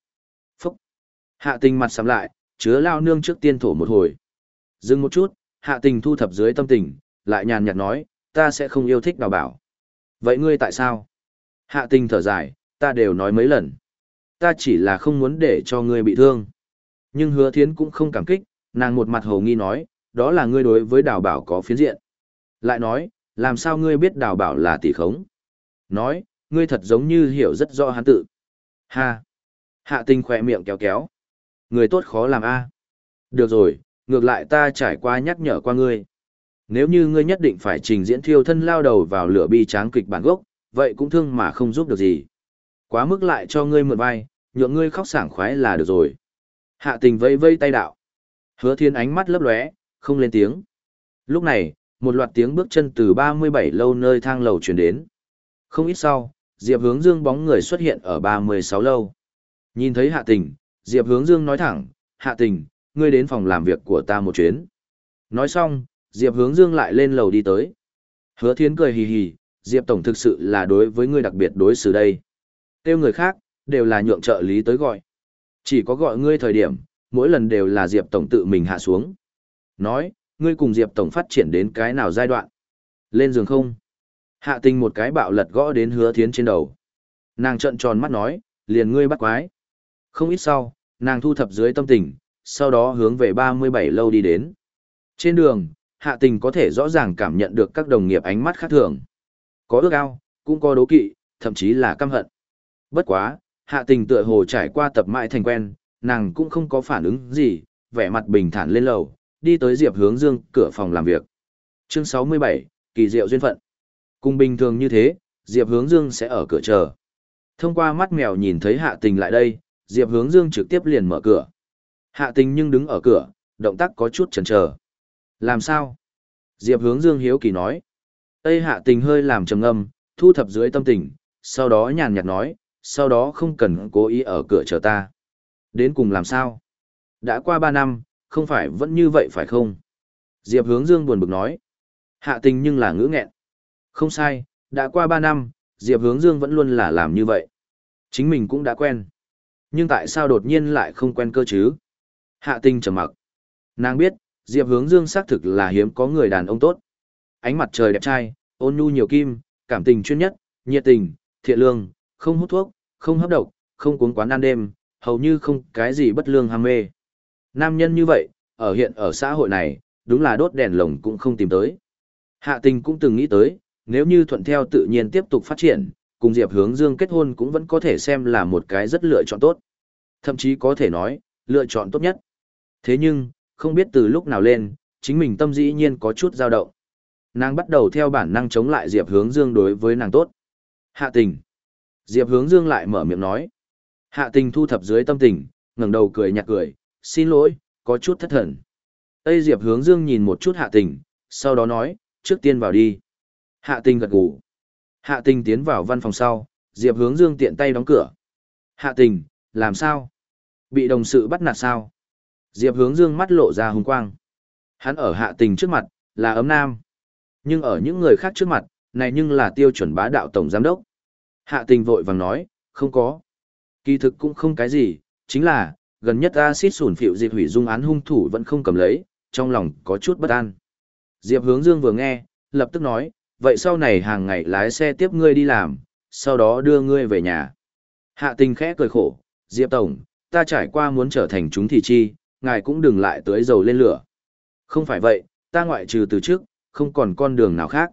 Phúc. Hạ tình mặt sắm lại, chứa lao nương trước tiên thổ một hồi. Dừng một chút, hạ tình thu thập dưới tâm tình, lại nhàn nhạt nói, ta sẽ không yêu thích đào bảo. Vậy ngươi tại sao? Hạ tình thở dài, ta đều nói mấy lần. Ta chỉ là không muốn để cho ngươi bị thương. Nhưng hứa thiến cũng không cảm kích, nàng một mặt hồ nghi nói, đó là ngươi đối với đào bảo có phiến diện. Lại nói, làm sao ngươi biết đào bảo là tỷ khống? Nói, ngươi thật giống như hiểu rất rõ hắn tự. Ha! Hạ tình khỏe miệng kéo kéo. Người tốt khó làm a. À. Được rồi, ngược lại ta trải qua nhắc nhở qua ngươi. Nếu như ngươi nhất định phải trình diễn thiêu thân lao đầu vào lửa bi tráng kịch bản gốc, vậy cũng thương mà không giúp được gì. Quá mức lại cho ngươi mượn vai, nhượng ngươi khóc sảng khoái là được rồi. Hạ tình vây vây tay đạo. Hứa thiên ánh mắt lấp lóe, không lên tiếng. Lúc này, một loạt tiếng bước chân từ 37 lâu nơi thang lầu chuyển đến. Không ít sau, Diệp hướng dương bóng người xuất hiện ở 36 lâu. Nhìn thấy hạ tình, Diệp hướng dương nói thẳng, hạ tình, ngươi đến phòng làm việc của ta một chuyến. Nói xong, Diệp hướng dương lại lên lầu đi tới. Hứa thiến cười hì hì, Diệp Tổng thực sự là đối với ngươi đặc biệt đối xử đây. Tiêu người khác, đều là nhượng trợ lý tới gọi. Chỉ có gọi ngươi thời điểm, mỗi lần đều là Diệp Tổng tự mình hạ xuống. Nói, ngươi cùng Diệp Tổng phát triển đến cái nào giai đoạn? Lên giường không? Hạ tình một cái bạo lật gõ đến hứa thiến trên đầu. Nàng trợn tròn mắt nói, liền ngươi bắt quái. Không ít sau, nàng thu thập dưới tâm tình, sau đó hướng về 37 lâu đi đến. Trên đường, hạ tình có thể rõ ràng cảm nhận được các đồng nghiệp ánh mắt khác thường. Có ước ao, cũng có đố kỵ, thậm chí là căm hận. Bất quá, hạ tình tựa hồ trải qua tập mãi thành quen, nàng cũng không có phản ứng gì, vẻ mặt bình thản lên lầu, đi tới Diệp Hướng Dương, cửa phòng làm việc. Chương 67, kỳ diệu duyên phận. Cùng bình thường như thế, Diệp Hướng Dương sẽ ở cửa chờ. Thông qua mắt mèo nhìn thấy hạ tình lại đây, Diệp Hướng Dương trực tiếp liền mở cửa. Hạ tình nhưng đứng ở cửa, động tác có chút chần chờ. Làm sao? Diệp hướng dương hiếu kỳ nói. Tây hạ tình hơi làm trầm ngâm, thu thập dưới tâm tình, sau đó nhàn nhạt nói, sau đó không cần cố ý ở cửa chờ ta. Đến cùng làm sao? Đã qua ba năm, không phải vẫn như vậy phải không? Diệp hướng dương buồn bực nói. Hạ tình nhưng là ngữ nghẹn. Không sai, đã qua ba năm, Diệp hướng dương vẫn luôn là làm như vậy. Chính mình cũng đã quen. Nhưng tại sao đột nhiên lại không quen cơ chứ? Hạ Tinh trầm mặc. Nàng biết, Diệp hướng dương xác thực là hiếm có người đàn ông tốt. Ánh mặt trời đẹp trai, ôn nhu nhiều kim, cảm tình chuyên nhất, nhiệt tình, thiện lương, không hút thuốc, không hấp độc, không cuốn quán ăn đêm, hầu như không cái gì bất lương ham mê. Nam nhân như vậy, ở hiện ở xã hội này, đúng là đốt đèn lồng cũng không tìm tới. Hạ tình cũng từng nghĩ tới, nếu như thuận theo tự nhiên tiếp tục phát triển, cùng Diệp Hướng Dương kết hôn cũng vẫn có thể xem là một cái rất lựa chọn tốt. Thậm chí có thể nói, lựa chọn tốt nhất. Thế nhưng, không biết từ lúc nào lên, chính mình tâm dĩ nhiên có chút dao động. Nàng bắt đầu theo bản năng chống lại Diệp Hướng Dương đối với nàng tốt. Hạ tình. Diệp Hướng Dương lại mở miệng nói. Hạ tình thu thập dưới tâm tình, ngẩng đầu cười nhạt cười, xin lỗi, có chút thất thần. Tây Diệp Hướng Dương nhìn một chút hạ tình, sau đó nói, trước tiên vào đi. Hạ tình gật gù. Hạ tình tiến vào văn phòng sau, Diệp Hướng Dương tiện tay đóng cửa. Hạ tình, làm sao? Bị đồng sự bắt nạt sao? Diệp Hướng Dương mắt lộ ra hùng quang. Hắn ở hạ tình trước mặt, là ấm nam. Nhưng ở những người khác trước mặt, này nhưng là tiêu chuẩn bá đạo tổng giám đốc. Hạ tình vội vàng nói, không có. Kỳ thực cũng không cái gì, chính là, gần nhất axit sủn phịu diệt hủy dung án hung thủ vẫn không cầm lấy, trong lòng có chút bất an. Diệp hướng dương vừa nghe, lập tức nói, vậy sau này hàng ngày lái xe tiếp ngươi đi làm, sau đó đưa ngươi về nhà. Hạ tình khẽ cười khổ, Diệp Tổng, ta trải qua muốn trở thành chúng thì chi, ngài cũng đừng lại tưới dầu lên lửa. Không phải vậy, ta ngoại trừ từ trước, không còn con đường nào khác.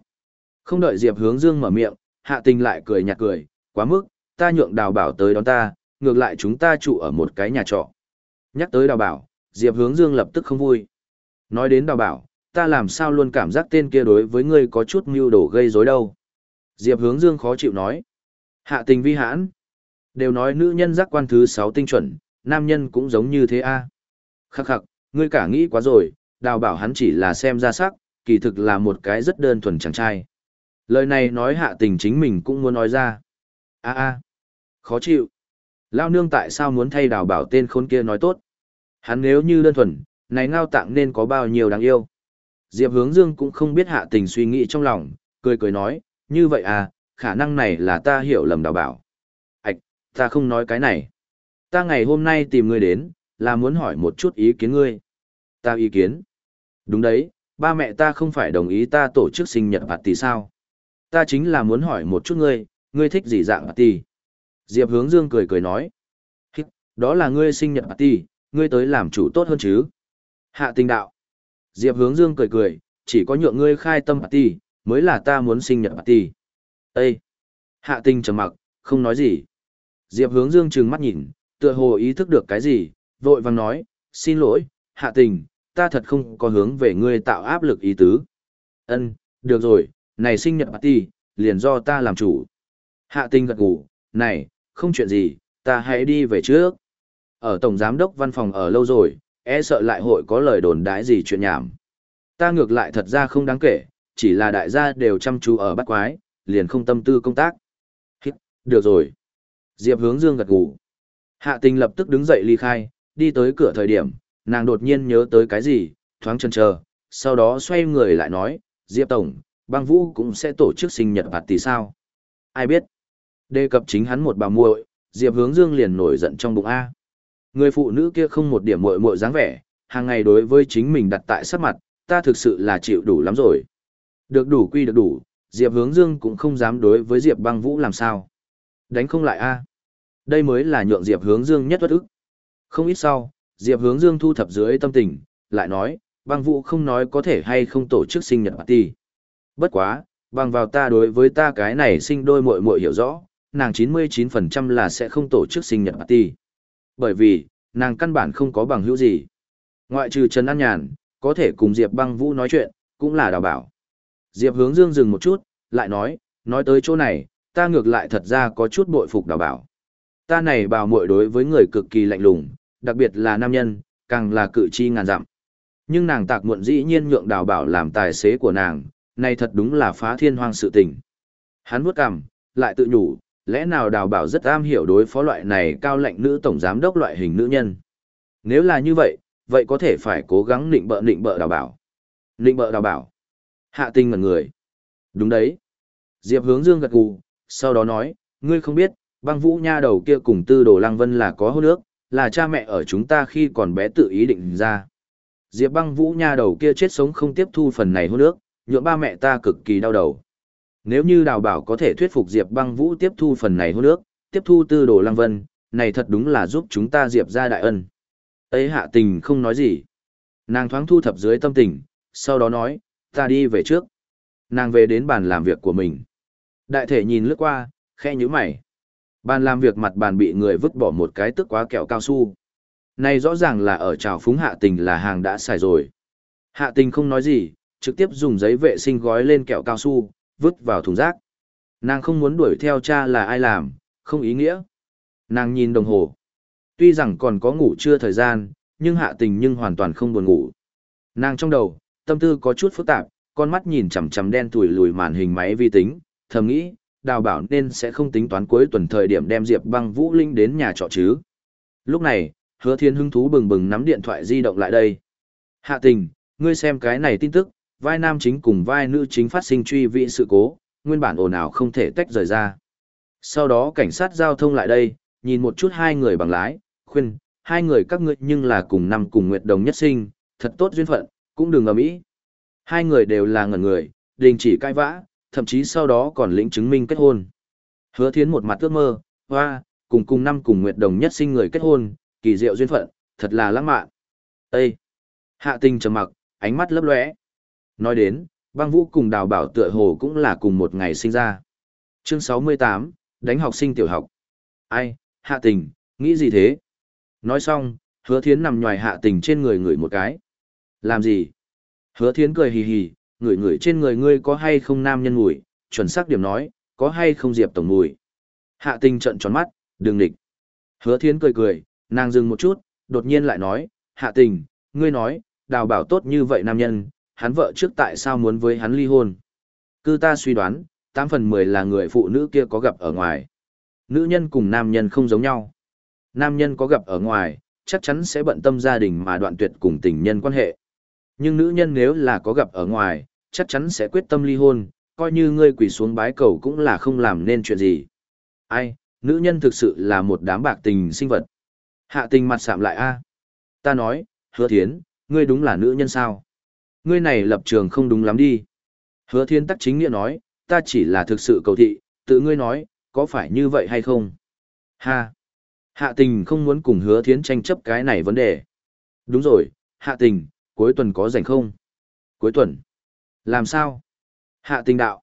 Không đợi Diệp hướng dương mở miệng, hạ tình lại cười nhạt cười, quá mức, ta nhượng đào bảo tới đón ta, ngược lại chúng ta trụ ở một cái nhà trọ. Nhắc tới đào bảo, Diệp hướng dương lập tức không vui. Nói đến đào bảo, ta làm sao luôn cảm giác tên kia đối với ngươi có chút mưu đồ gây rối đâu. Diệp hướng dương khó chịu nói. Hạ tình vi hãn. Đều nói nữ nhân giác quan thứ 6 tinh chuẩn, nam nhân cũng giống như thế a. À. Khắc khắc, ngươi cả nghĩ quá rồi, đào bảo hắn chỉ là xem ra sắc, kỳ thực là một cái rất đơn thuần chàng trai. Lời này nói hạ tình chính mình cũng muốn nói ra. a a khó chịu. Lao nương tại sao muốn thay đào bảo tên khốn kia nói tốt. Hắn nếu như đơn thuần, này ngao tạng nên có bao nhiêu đáng yêu. Diệp hướng dương cũng không biết hạ tình suy nghĩ trong lòng, cười cười nói, như vậy à, khả năng này là ta hiểu lầm đào bảo. Ảch, ta không nói cái này. Ta ngày hôm nay tìm ngươi đến, là muốn hỏi một chút ý kiến ngươi. Ta ý kiến. Đúng đấy, ba mẹ ta không phải đồng ý ta tổ chức sinh nhật party sao? Ta chính là muốn hỏi một chút ngươi, ngươi thích gì dạng party? Diệp hướng dương cười cười nói. Đó là ngươi sinh nhật party, ngươi tới làm chủ tốt hơn chứ? Hạ tình đạo. Diệp hướng dương cười cười, chỉ có nhượng ngươi khai tâm party, mới là ta muốn sinh nhật party. Ê! Hạ tình trầm mặc, không nói gì. Diệp hướng dương trừng mắt nhìn, tựa hồ ý thức được cái gì, vội vàng nói, xin lỗi, hạ tình, ta thật không có hướng về ngươi tạo áp lực ý tứ. Ân, được rồi, này sinh nhật party, liền do ta làm chủ. Hạ tình gật gù, này, không chuyện gì, ta hãy đi về trước. Ở Tổng Giám đốc văn phòng ở lâu rồi, e sợ lại hội có lời đồn đái gì chuyện nhảm. Ta ngược lại thật ra không đáng kể, chỉ là đại gia đều chăm chú ở bắt quái, liền không tâm tư công tác. Hít, được rồi. Diệp hướng dương gật gù. Hạ tình lập tức đứng dậy ly khai, đi tới cửa thời điểm, nàng đột nhiên nhớ tới cái gì, thoáng chần chờ, sau đó xoay người lại nói, Diệp Tổng, băng vũ cũng sẽ tổ chức sinh nhật bạt tỷ sao? Ai biết? Đề cập chính hắn một bà muội, Diệp hướng dương liền nổi giận trong bụng A. Người phụ nữ kia không một điểm muội muội dáng vẻ, hàng ngày đối với chính mình đặt tại sát mặt, ta thực sự là chịu đủ lắm rồi. Được đủ quy được đủ, Diệp hướng dương cũng không dám đối với Diệp băng vũ làm sao. Đánh không lại A. Đây mới là nhượng Diệp hướng dương nhất bất ức. Không ít sau, Diệp hướng dương thu thập dưới tâm tình, lại nói, băng vũ không nói có thể hay không tổ chức sinh nhật party. Bất quá, bằng vào ta đối với ta cái này sinh đôi muội muội hiểu rõ, nàng 99% là sẽ không tổ chức sinh nhật party. Bởi vì, nàng căn bản không có bằng hữu gì. Ngoại trừ Trần An Nhàn, có thể cùng Diệp băng vũ nói chuyện, cũng là đào bảo. Diệp hướng dương dừng một chút, lại nói, nói tới chỗ này, ta ngược lại thật ra có chút bội phục đào bảo. Ta này bảo muội đối với người cực kỳ lạnh lùng, đặc biệt là nam nhân, càng là cự chi ngàn dặm. Nhưng nàng tạc muộn dĩ nhiên nhượng đào bảo làm tài xế của nàng, này thật đúng là phá thiên hoang sự tình. Hắn bước cằm, lại tự nhủ, lẽ nào đào bảo rất am hiểu đối phó loại này cao lạnh nữ tổng giám đốc loại hình nữ nhân. Nếu là như vậy, vậy có thể phải cố gắng nịnh bợ nịnh bợ đào bảo. Nịnh bợ đào bảo. Hạ tinh ngẩn người. Đúng đấy. Diệp hướng dương gật gù, sau đó nói, ngươi không biết, băng vũ nha đầu kia cùng tư đồ lăng vân là có hôn nước, là cha mẹ ở chúng ta khi còn bé tự ý định ra. Diệp băng vũ nha đầu kia chết sống không tiếp thu phần này hôn nước, nhượng ba mẹ ta cực kỳ đau đầu. Nếu như đào bảo có thể thuyết phục Diệp băng vũ tiếp thu phần này hôn nước, tiếp thu tư đồ lăng vân, này thật đúng là giúp chúng ta Diệp ra đại ân. Ấy hạ tình không nói gì. Nàng thoáng thu thập dưới tâm tình, sau đó nói, ta đi về trước. Nàng về đến bàn làm việc của mình. Đại thể nhìn lướt qua, khe nhíu mày. Bàn làm việc mặt bàn bị người vứt bỏ một cái tức quá kẹo cao su. Này rõ ràng là ở trào phúng hạ tình là hàng đã xài rồi. Hạ tình không nói gì, trực tiếp dùng giấy vệ sinh gói lên kẹo cao su, vứt vào thùng rác. Nàng không muốn đuổi theo cha là ai làm, không ý nghĩa. Nàng nhìn đồng hồ. Tuy rằng còn có ngủ chưa thời gian, nhưng hạ tình nhưng hoàn toàn không buồn ngủ. Nàng trong đầu, tâm tư có chút phức tạp, con mắt nhìn chằm chằm đen tủi lùi màn hình máy vi tính, thầm nghĩ, đào bảo nên sẽ không tính toán cuối tuần thời điểm đem Diệp băng Vũ Linh đến nhà trọ chứ. Lúc này, hứa thiên hứng thú bừng bừng nắm điện thoại di động lại đây. Hạ tình, ngươi xem cái này tin tức, vai nam chính cùng vai nữ chính phát sinh truy vị sự cố, nguyên bản ồn ào không thể tách rời ra. Sau đó cảnh sát giao thông lại đây, nhìn một chút hai người bằng lái, khuyên, hai người các ngươi nhưng là cùng năm cùng nguyệt đồng nhất sinh, thật tốt duyên phận, cũng đừng ầm ĩ. Hai người đều là ngẩn người, đình chỉ cãi vã, thậm chí sau đó còn lĩnh chứng minh kết hôn. Hứa thiến một mặt ước mơ, hoa, cùng cùng năm cùng nguyệt đồng nhất sinh người kết hôn, kỳ diệu duyên phận, thật là lãng mạn. Ê! Hạ tình trầm mặc, ánh mắt lấp lóe. Nói đến, băng vũ cùng đào bảo tựa hồ cũng là cùng một ngày sinh ra. Chương 68, đánh học sinh tiểu học. Ai, hạ tình, nghĩ gì thế? Nói xong, hứa thiến nằm nhòi hạ tình trên người người một cái. Làm gì? Hứa thiến cười hì hì, người người trên người ngươi có hay không nam nhân mùi, chuẩn xác điểm nói, có hay không diệp tổng mùi. Hạ tình trận tròn mắt, đừng địch. Hứa thiến cười cười, nàng dừng một chút, đột nhiên lại nói, hạ tình, ngươi nói, đào bảo tốt như vậy nam nhân, hắn vợ trước tại sao muốn với hắn ly hôn. Cứ ta suy đoán, 8 phần 10 là người phụ nữ kia có gặp ở ngoài. Nữ nhân cùng nam nhân không giống nhau. Nam nhân có gặp ở ngoài, chắc chắn sẽ bận tâm gia đình mà đoạn tuyệt cùng tình nhân quan hệ. Nhưng nữ nhân nếu là có gặp ở ngoài, chắc chắn sẽ quyết tâm ly hôn, coi như ngươi quỳ xuống bái cầu cũng là không làm nên chuyện gì. Ai, nữ nhân thực sự là một đám bạc tình sinh vật. Hạ tình mặt sạm lại a Ta nói, hứa thiến, ngươi đúng là nữ nhân sao? Ngươi này lập trường không đúng lắm đi. Hứa thiên tắc chính nghĩa nói, ta chỉ là thực sự cầu thị, tự ngươi nói, có phải như vậy hay không? Ha! Hạ tình không muốn cùng hứa thiến tranh chấp cái này vấn đề. Đúng rồi, hạ tình, cuối tuần có rảnh không? Cuối tuần? Làm sao? Hạ tình đạo.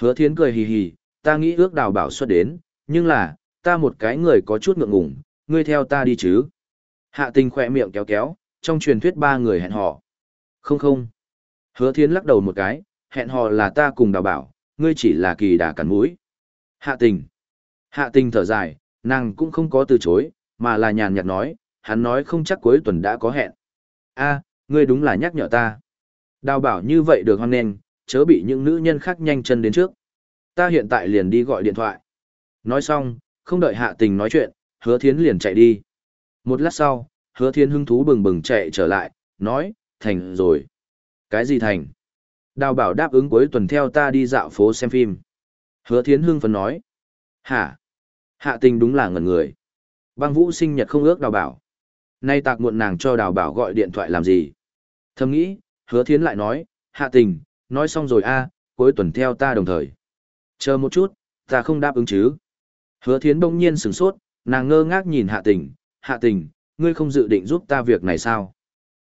Hứa thiến cười hì hì, ta nghĩ ước đào bảo xuất đến, nhưng là, ta một cái người có chút ngượng ngùng, ngươi theo ta đi chứ? Hạ tình khỏe miệng kéo kéo, trong truyền thuyết ba người hẹn hò. Không không. Hứa thiến lắc đầu một cái, hẹn hò là ta cùng đào bảo, ngươi chỉ là kỳ đà cắn mũi. Hạ tình. Hạ tình thở dài, nàng cũng không có từ chối, mà là nhàn nhạt nói, hắn nói không chắc cuối tuần đã có hẹn. a ngươi đúng là nhắc nhở ta. Đào bảo như vậy được hoan nên, chớ bị những nữ nhân khác nhanh chân đến trước. Ta hiện tại liền đi gọi điện thoại. Nói xong, không đợi hạ tình nói chuyện, hứa thiến liền chạy đi. Một lát sau, hứa thiến hứng thú bừng bừng chạy trở lại, nói, thành rồi. Cái gì thành? Đào bảo đáp ứng cuối tuần theo ta đi dạo phố xem phim. Hứa thiến hưng phấn nói. Hả? Hạ tình đúng là ngẩn người. Băng vũ sinh nhật không ước đào bảo. Nay tạc muộn nàng cho đào bảo gọi điện thoại làm gì? Thầm nghĩ, hứa thiến lại nói, hạ tình, nói xong rồi a cuối tuần theo ta đồng thời. Chờ một chút, ta không đáp ứng chứ. Hứa thiến đông nhiên sửng sốt, nàng ngơ ngác nhìn hạ tình, hạ tình, ngươi không dự định giúp ta việc này sao?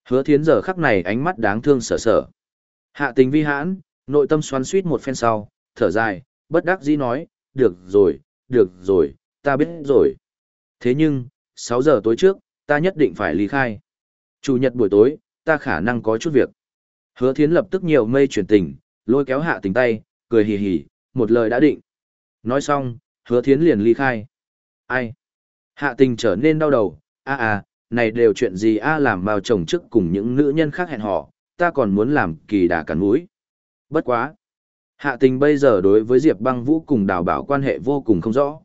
Hứa thiến giờ khắc này ánh mắt đáng thương sở sở. Hạ tình vi hãn, nội tâm xoắn suýt một phen sau, thở dài, bất đắc dĩ nói, được rồi, được rồi, ta biết rồi. Thế nhưng, 6 giờ tối trước, ta nhất định phải ly khai. Chủ nhật buổi tối, ta khả năng có chút việc. Hứa thiến lập tức nhiều mây chuyển tình, lôi kéo hạ tình tay, cười hì hì, một lời đã định. Nói xong, hứa thiến liền ly khai. Ai? Hạ tình trở nên đau đầu, a à, à, này đều chuyện gì a làm bao chồng trước cùng những nữ nhân khác hẹn hò, ta còn muốn làm kỳ đà cắn mũi. Bất quá. Hạ tình bây giờ đối với Diệp băng vũ cùng đào bảo quan hệ vô cùng không rõ.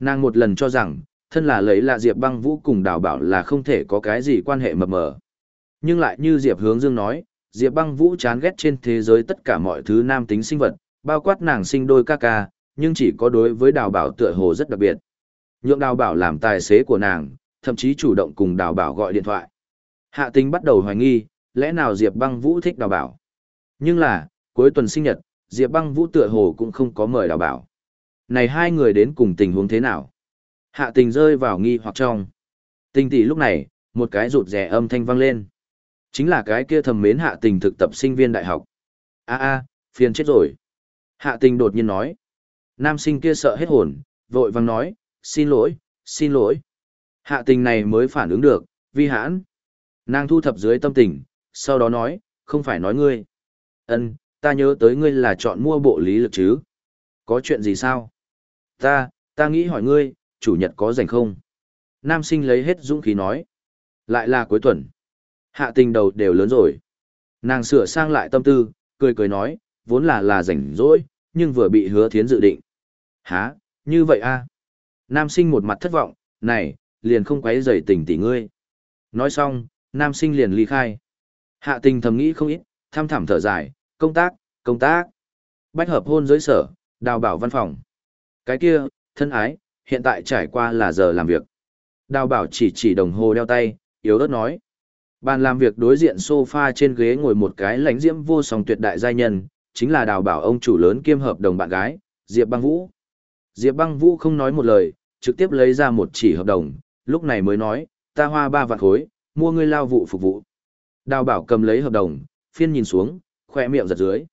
Nàng một lần cho rằng, thân là lấy là Diệp băng vũ cùng đào bảo là không thể có cái gì quan hệ mập mờ. Nhưng lại như Diệp hướng dương nói, Diệp băng vũ chán ghét trên thế giới tất cả mọi thứ nam tính sinh vật, bao quát nàng sinh đôi ca ca, nhưng chỉ có đối với đào bảo tựa hồ rất đặc biệt. Nhượng đào bảo làm tài xế của nàng, thậm chí chủ động cùng đào bảo gọi điện thoại. Hạ tình bắt đầu hoài nghi, lẽ nào Diệp băng vũ thích đào bảo. Nhưng là, cuối tuần sinh nhật, Diệp băng vũ tựa hồ cũng không có mời đào bảo. Này hai người đến cùng tình huống thế nào? Hạ tình rơi vào nghi hoặc trong. Tình tỷ lúc này, một cái rụt rè âm thanh vang lên. Chính là cái kia thầm mến hạ tình thực tập sinh viên đại học. a a phiền chết rồi. Hạ tình đột nhiên nói. Nam sinh kia sợ hết hồn, vội vang nói, xin lỗi, xin lỗi. Hạ tình này mới phản ứng được, vi hãn. Nàng thu thập dưới tâm tình, sau đó nói, không phải nói ngươi. ân ta nhớ tới ngươi là chọn mua bộ lý lực chứ. Có chuyện gì sao? Ta, ta nghĩ hỏi ngươi, chủ nhật có rảnh không? Nam sinh lấy hết dũng khí nói. Lại là cuối tuần. Hạ tình đầu đều lớn rồi. Nàng sửa sang lại tâm tư, cười cười nói, vốn là là rảnh rỗi, nhưng vừa bị hứa thiến dự định. Hả, như vậy a? Nam sinh một mặt thất vọng, này, liền không quấy rầy tình tỷ ngươi. Nói xong, nam sinh liền ly khai. Hạ tình thầm nghĩ không ít, tham thẳm thở dài, công tác, công tác. Bách hợp hôn giới sở, đào bảo văn phòng. Cái kia, thân ái, hiện tại trải qua là giờ làm việc. Đào bảo chỉ chỉ đồng hồ đeo tay, yếu ớt nói. Bàn làm việc đối diện sofa trên ghế ngồi một cái lãnh diễm vô song tuyệt đại giai nhân, chính là đào bảo ông chủ lớn kiêm hợp đồng bạn gái, Diệp Băng Vũ. Diệp Băng Vũ không nói một lời, trực tiếp lấy ra một chỉ hợp đồng, lúc này mới nói, ta hoa ba vạn khối, mua ngươi lao vụ phục vụ. Đào bảo cầm lấy hợp đồng, phiên nhìn xuống, khoe miệng giật dưới.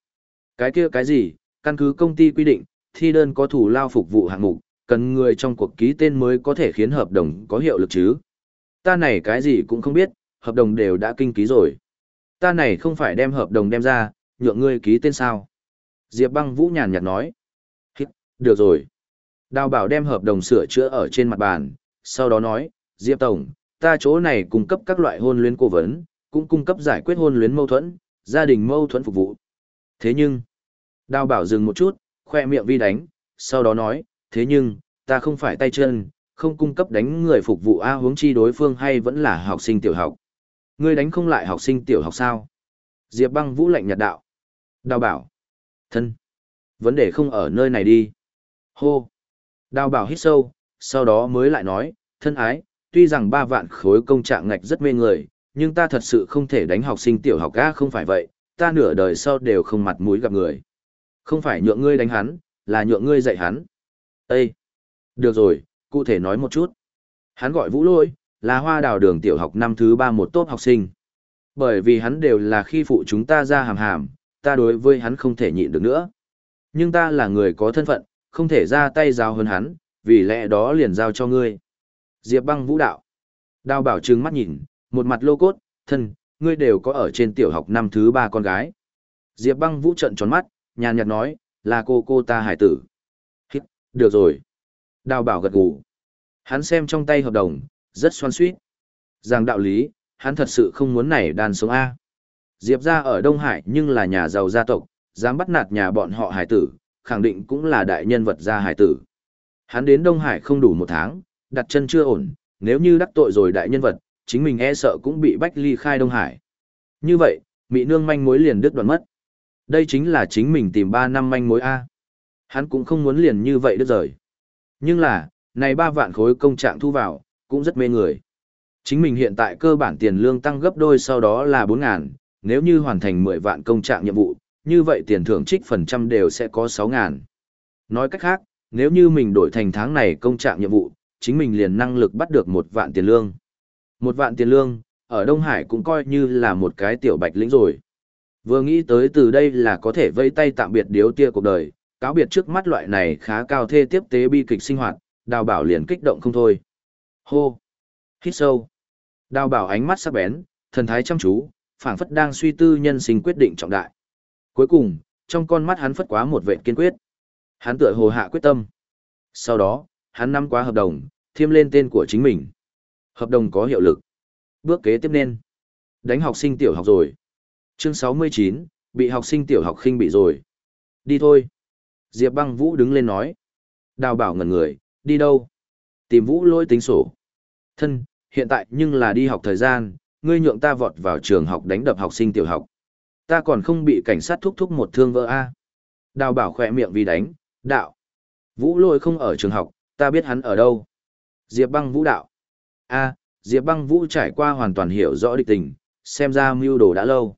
Cái kia cái gì, căn cứ công ty quy định, thi đơn có thủ lao phục vụ hạng mục, cần người trong cuộc ký tên mới có thể khiến hợp đồng có hiệu lực chứ. Ta này cái gì cũng không biết, hợp đồng đều đã kinh ký rồi. Ta này không phải đem hợp đồng đem ra, nhượng ngươi ký tên sao. Diệp băng vũ nhàn nhạt nói. Hít, được rồi. Đào bảo đem hợp đồng sửa chữa ở trên mặt bàn, sau đó nói, Diệp Tổng, ta chỗ này cung cấp các loại hôn luyến cố vấn, cũng cung cấp giải quyết hôn luyến mâu thuẫn, gia đình mâu thuẫn phục vụ. Thế nhưng, đào bảo dừng một chút, khoe miệng vi đánh, sau đó nói, thế nhưng, ta không phải tay chân, không cung cấp đánh người phục vụ A hướng chi đối phương hay vẫn là học sinh tiểu học. Ngươi đánh không lại học sinh tiểu học sao? Diệp băng vũ lạnh nhạt đạo. Đào bảo. Thân. Vấn đề không ở nơi này đi. Hô. Đào bảo hít sâu, sau đó mới lại nói, thân ái, tuy rằng ba vạn khối công trạng ngạch rất mê người, nhưng ta thật sự không thể đánh học sinh tiểu học ga không phải vậy, ta nửa đời sau đều không mặt mũi gặp người. Không phải nhượng ngươi đánh hắn, là nhượng ngươi dạy hắn. Ê! Được rồi, cụ thể nói một chút. Hắn gọi vũ lôi, là hoa đào đường tiểu học năm thứ ba một tốt học sinh. Bởi vì hắn đều là khi phụ chúng ta ra hàm hàm, ta đối với hắn không thể nhịn được nữa. Nhưng ta là người có thân phận, không thể ra tay giao hơn hắn, vì lẽ đó liền giao cho ngươi. Diệp băng vũ đạo. Đào bảo trừng mắt nhìn, một mặt lô cốt, thân, ngươi đều có ở trên tiểu học năm thứ ba con gái. Diệp băng vũ trận tròn mắt, nhàn nhạt nói, là cô cô ta hải tử. Hít, được rồi. Đào bảo gật gù. Hắn xem trong tay hợp đồng, rất xoan suýt. Rằng đạo lý, hắn thật sự không muốn nảy đàn sống A. Diệp ra ở Đông Hải nhưng là nhà giàu gia tộc, dám bắt nạt nhà bọn họ hải tử, khẳng định cũng là đại nhân vật gia hải tử. Hắn đến Đông Hải không đủ một tháng, đặt chân chưa ổn, nếu như đắc tội rồi đại nhân vật, chính mình e sợ cũng bị bách ly khai Đông Hải. Như vậy, Mỹ nương manh mối liền đứt đoạn mất. Đây chính là chính mình tìm 3 năm manh mối A. Hắn cũng không muốn liền như vậy đứt rời. Nhưng là, này 3 vạn khối công trạng thu vào, cũng rất mê người. Chính mình hiện tại cơ bản tiền lương tăng gấp đôi sau đó là 4 ngàn, nếu như hoàn thành 10 vạn công trạng nhiệm vụ, như vậy tiền thưởng trích phần trăm đều sẽ có 6 ngàn. Nói cách khác, nếu như mình đổi thành tháng này công trạng nhiệm vụ, chính mình liền năng lực bắt được một vạn tiền lương. Một vạn tiền lương, ở Đông Hải cũng coi như là một cái tiểu bạch lĩnh rồi. Vừa nghĩ tới từ đây là có thể vây tay tạm biệt điếu tia cuộc đời, cáo biệt trước mắt loại này khá cao thê tiếp tế bi kịch sinh hoạt, đào bảo liền kích động không thôi. Hô! Hít sâu! Đào bảo ánh mắt sắc bén, thần thái chăm chú, phảng phất đang suy tư nhân sinh quyết định trọng đại. Cuối cùng, trong con mắt hắn phất quá một vệt kiên quyết. Hắn tựa hồ hạ quyết tâm. Sau đó, hắn nắm qua hợp đồng, thêm lên tên của chính mình. Hợp đồng có hiệu lực. Bước kế tiếp nên. Đánh học sinh tiểu học rồi. Chương 69, bị học sinh tiểu học khinh bị rồi. Đi thôi. Diệp băng vũ đứng lên nói. Đào bảo ngẩn người, đi đâu? Tìm vũ lôi tính sổ. Thân, hiện tại nhưng là đi học thời gian, ngươi nhượng ta vọt vào trường học đánh đập học sinh tiểu học. Ta còn không bị cảnh sát thúc thúc một thương vỡ a. Đào bảo khỏe miệng vì đánh, đạo. Vũ lôi không ở trường học, ta biết hắn ở đâu. Diệp băng vũ đạo. a Diệp băng vũ trải qua hoàn toàn hiểu rõ địch tình, xem ra mưu đồ đã lâu.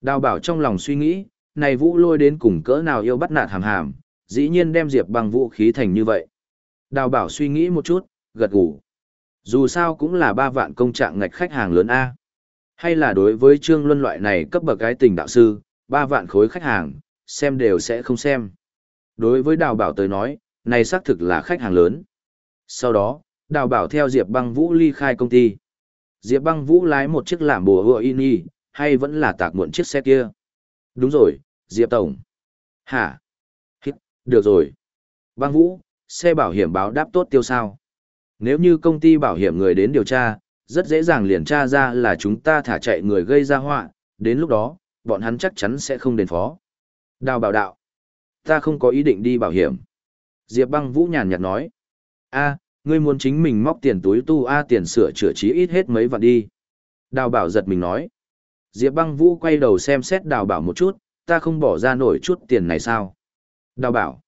Đào bảo trong lòng suy nghĩ, này vũ lôi đến cùng cỡ nào yêu bắt nạt hàm hàm, dĩ nhiên đem Diệp băng vũ khí thành như vậy. Đào bảo suy nghĩ một chút, gật gù. Dù sao cũng là ba vạn công trạng ngạch khách hàng lớn A. Hay là đối với Trương Luân loại này cấp bậc cái tình đạo sư, ba vạn khối khách hàng, xem đều sẽ không xem. Đối với đào bảo tới nói, này xác thực là khách hàng lớn. Sau đó, đào bảo theo Diệp băng vũ ly khai công ty. Diệp băng vũ lái một chiếc làm bùa hựa in hay vẫn là tạc muộn chiếc xe kia. Đúng rồi, Diệp Tổng. Hả? Hít, được rồi. Băng vũ, xe bảo hiểm báo đáp tốt tiêu sao. Nếu như công ty bảo hiểm người đến điều tra, rất dễ dàng liền tra ra là chúng ta thả chạy người gây ra họa, đến lúc đó, bọn hắn chắc chắn sẽ không đền phó. Đào bảo đạo. Ta không có ý định đi bảo hiểm. Diệp băng vũ nhàn nhạt nói. a ngươi muốn chính mình móc tiền túi tu A tiền sửa chữa trí ít hết mấy vạn đi. Đào bảo giật mình nói. Diệp băng vũ quay đầu xem xét đào bảo một chút, ta không bỏ ra nổi chút tiền này sao? Đào bảo.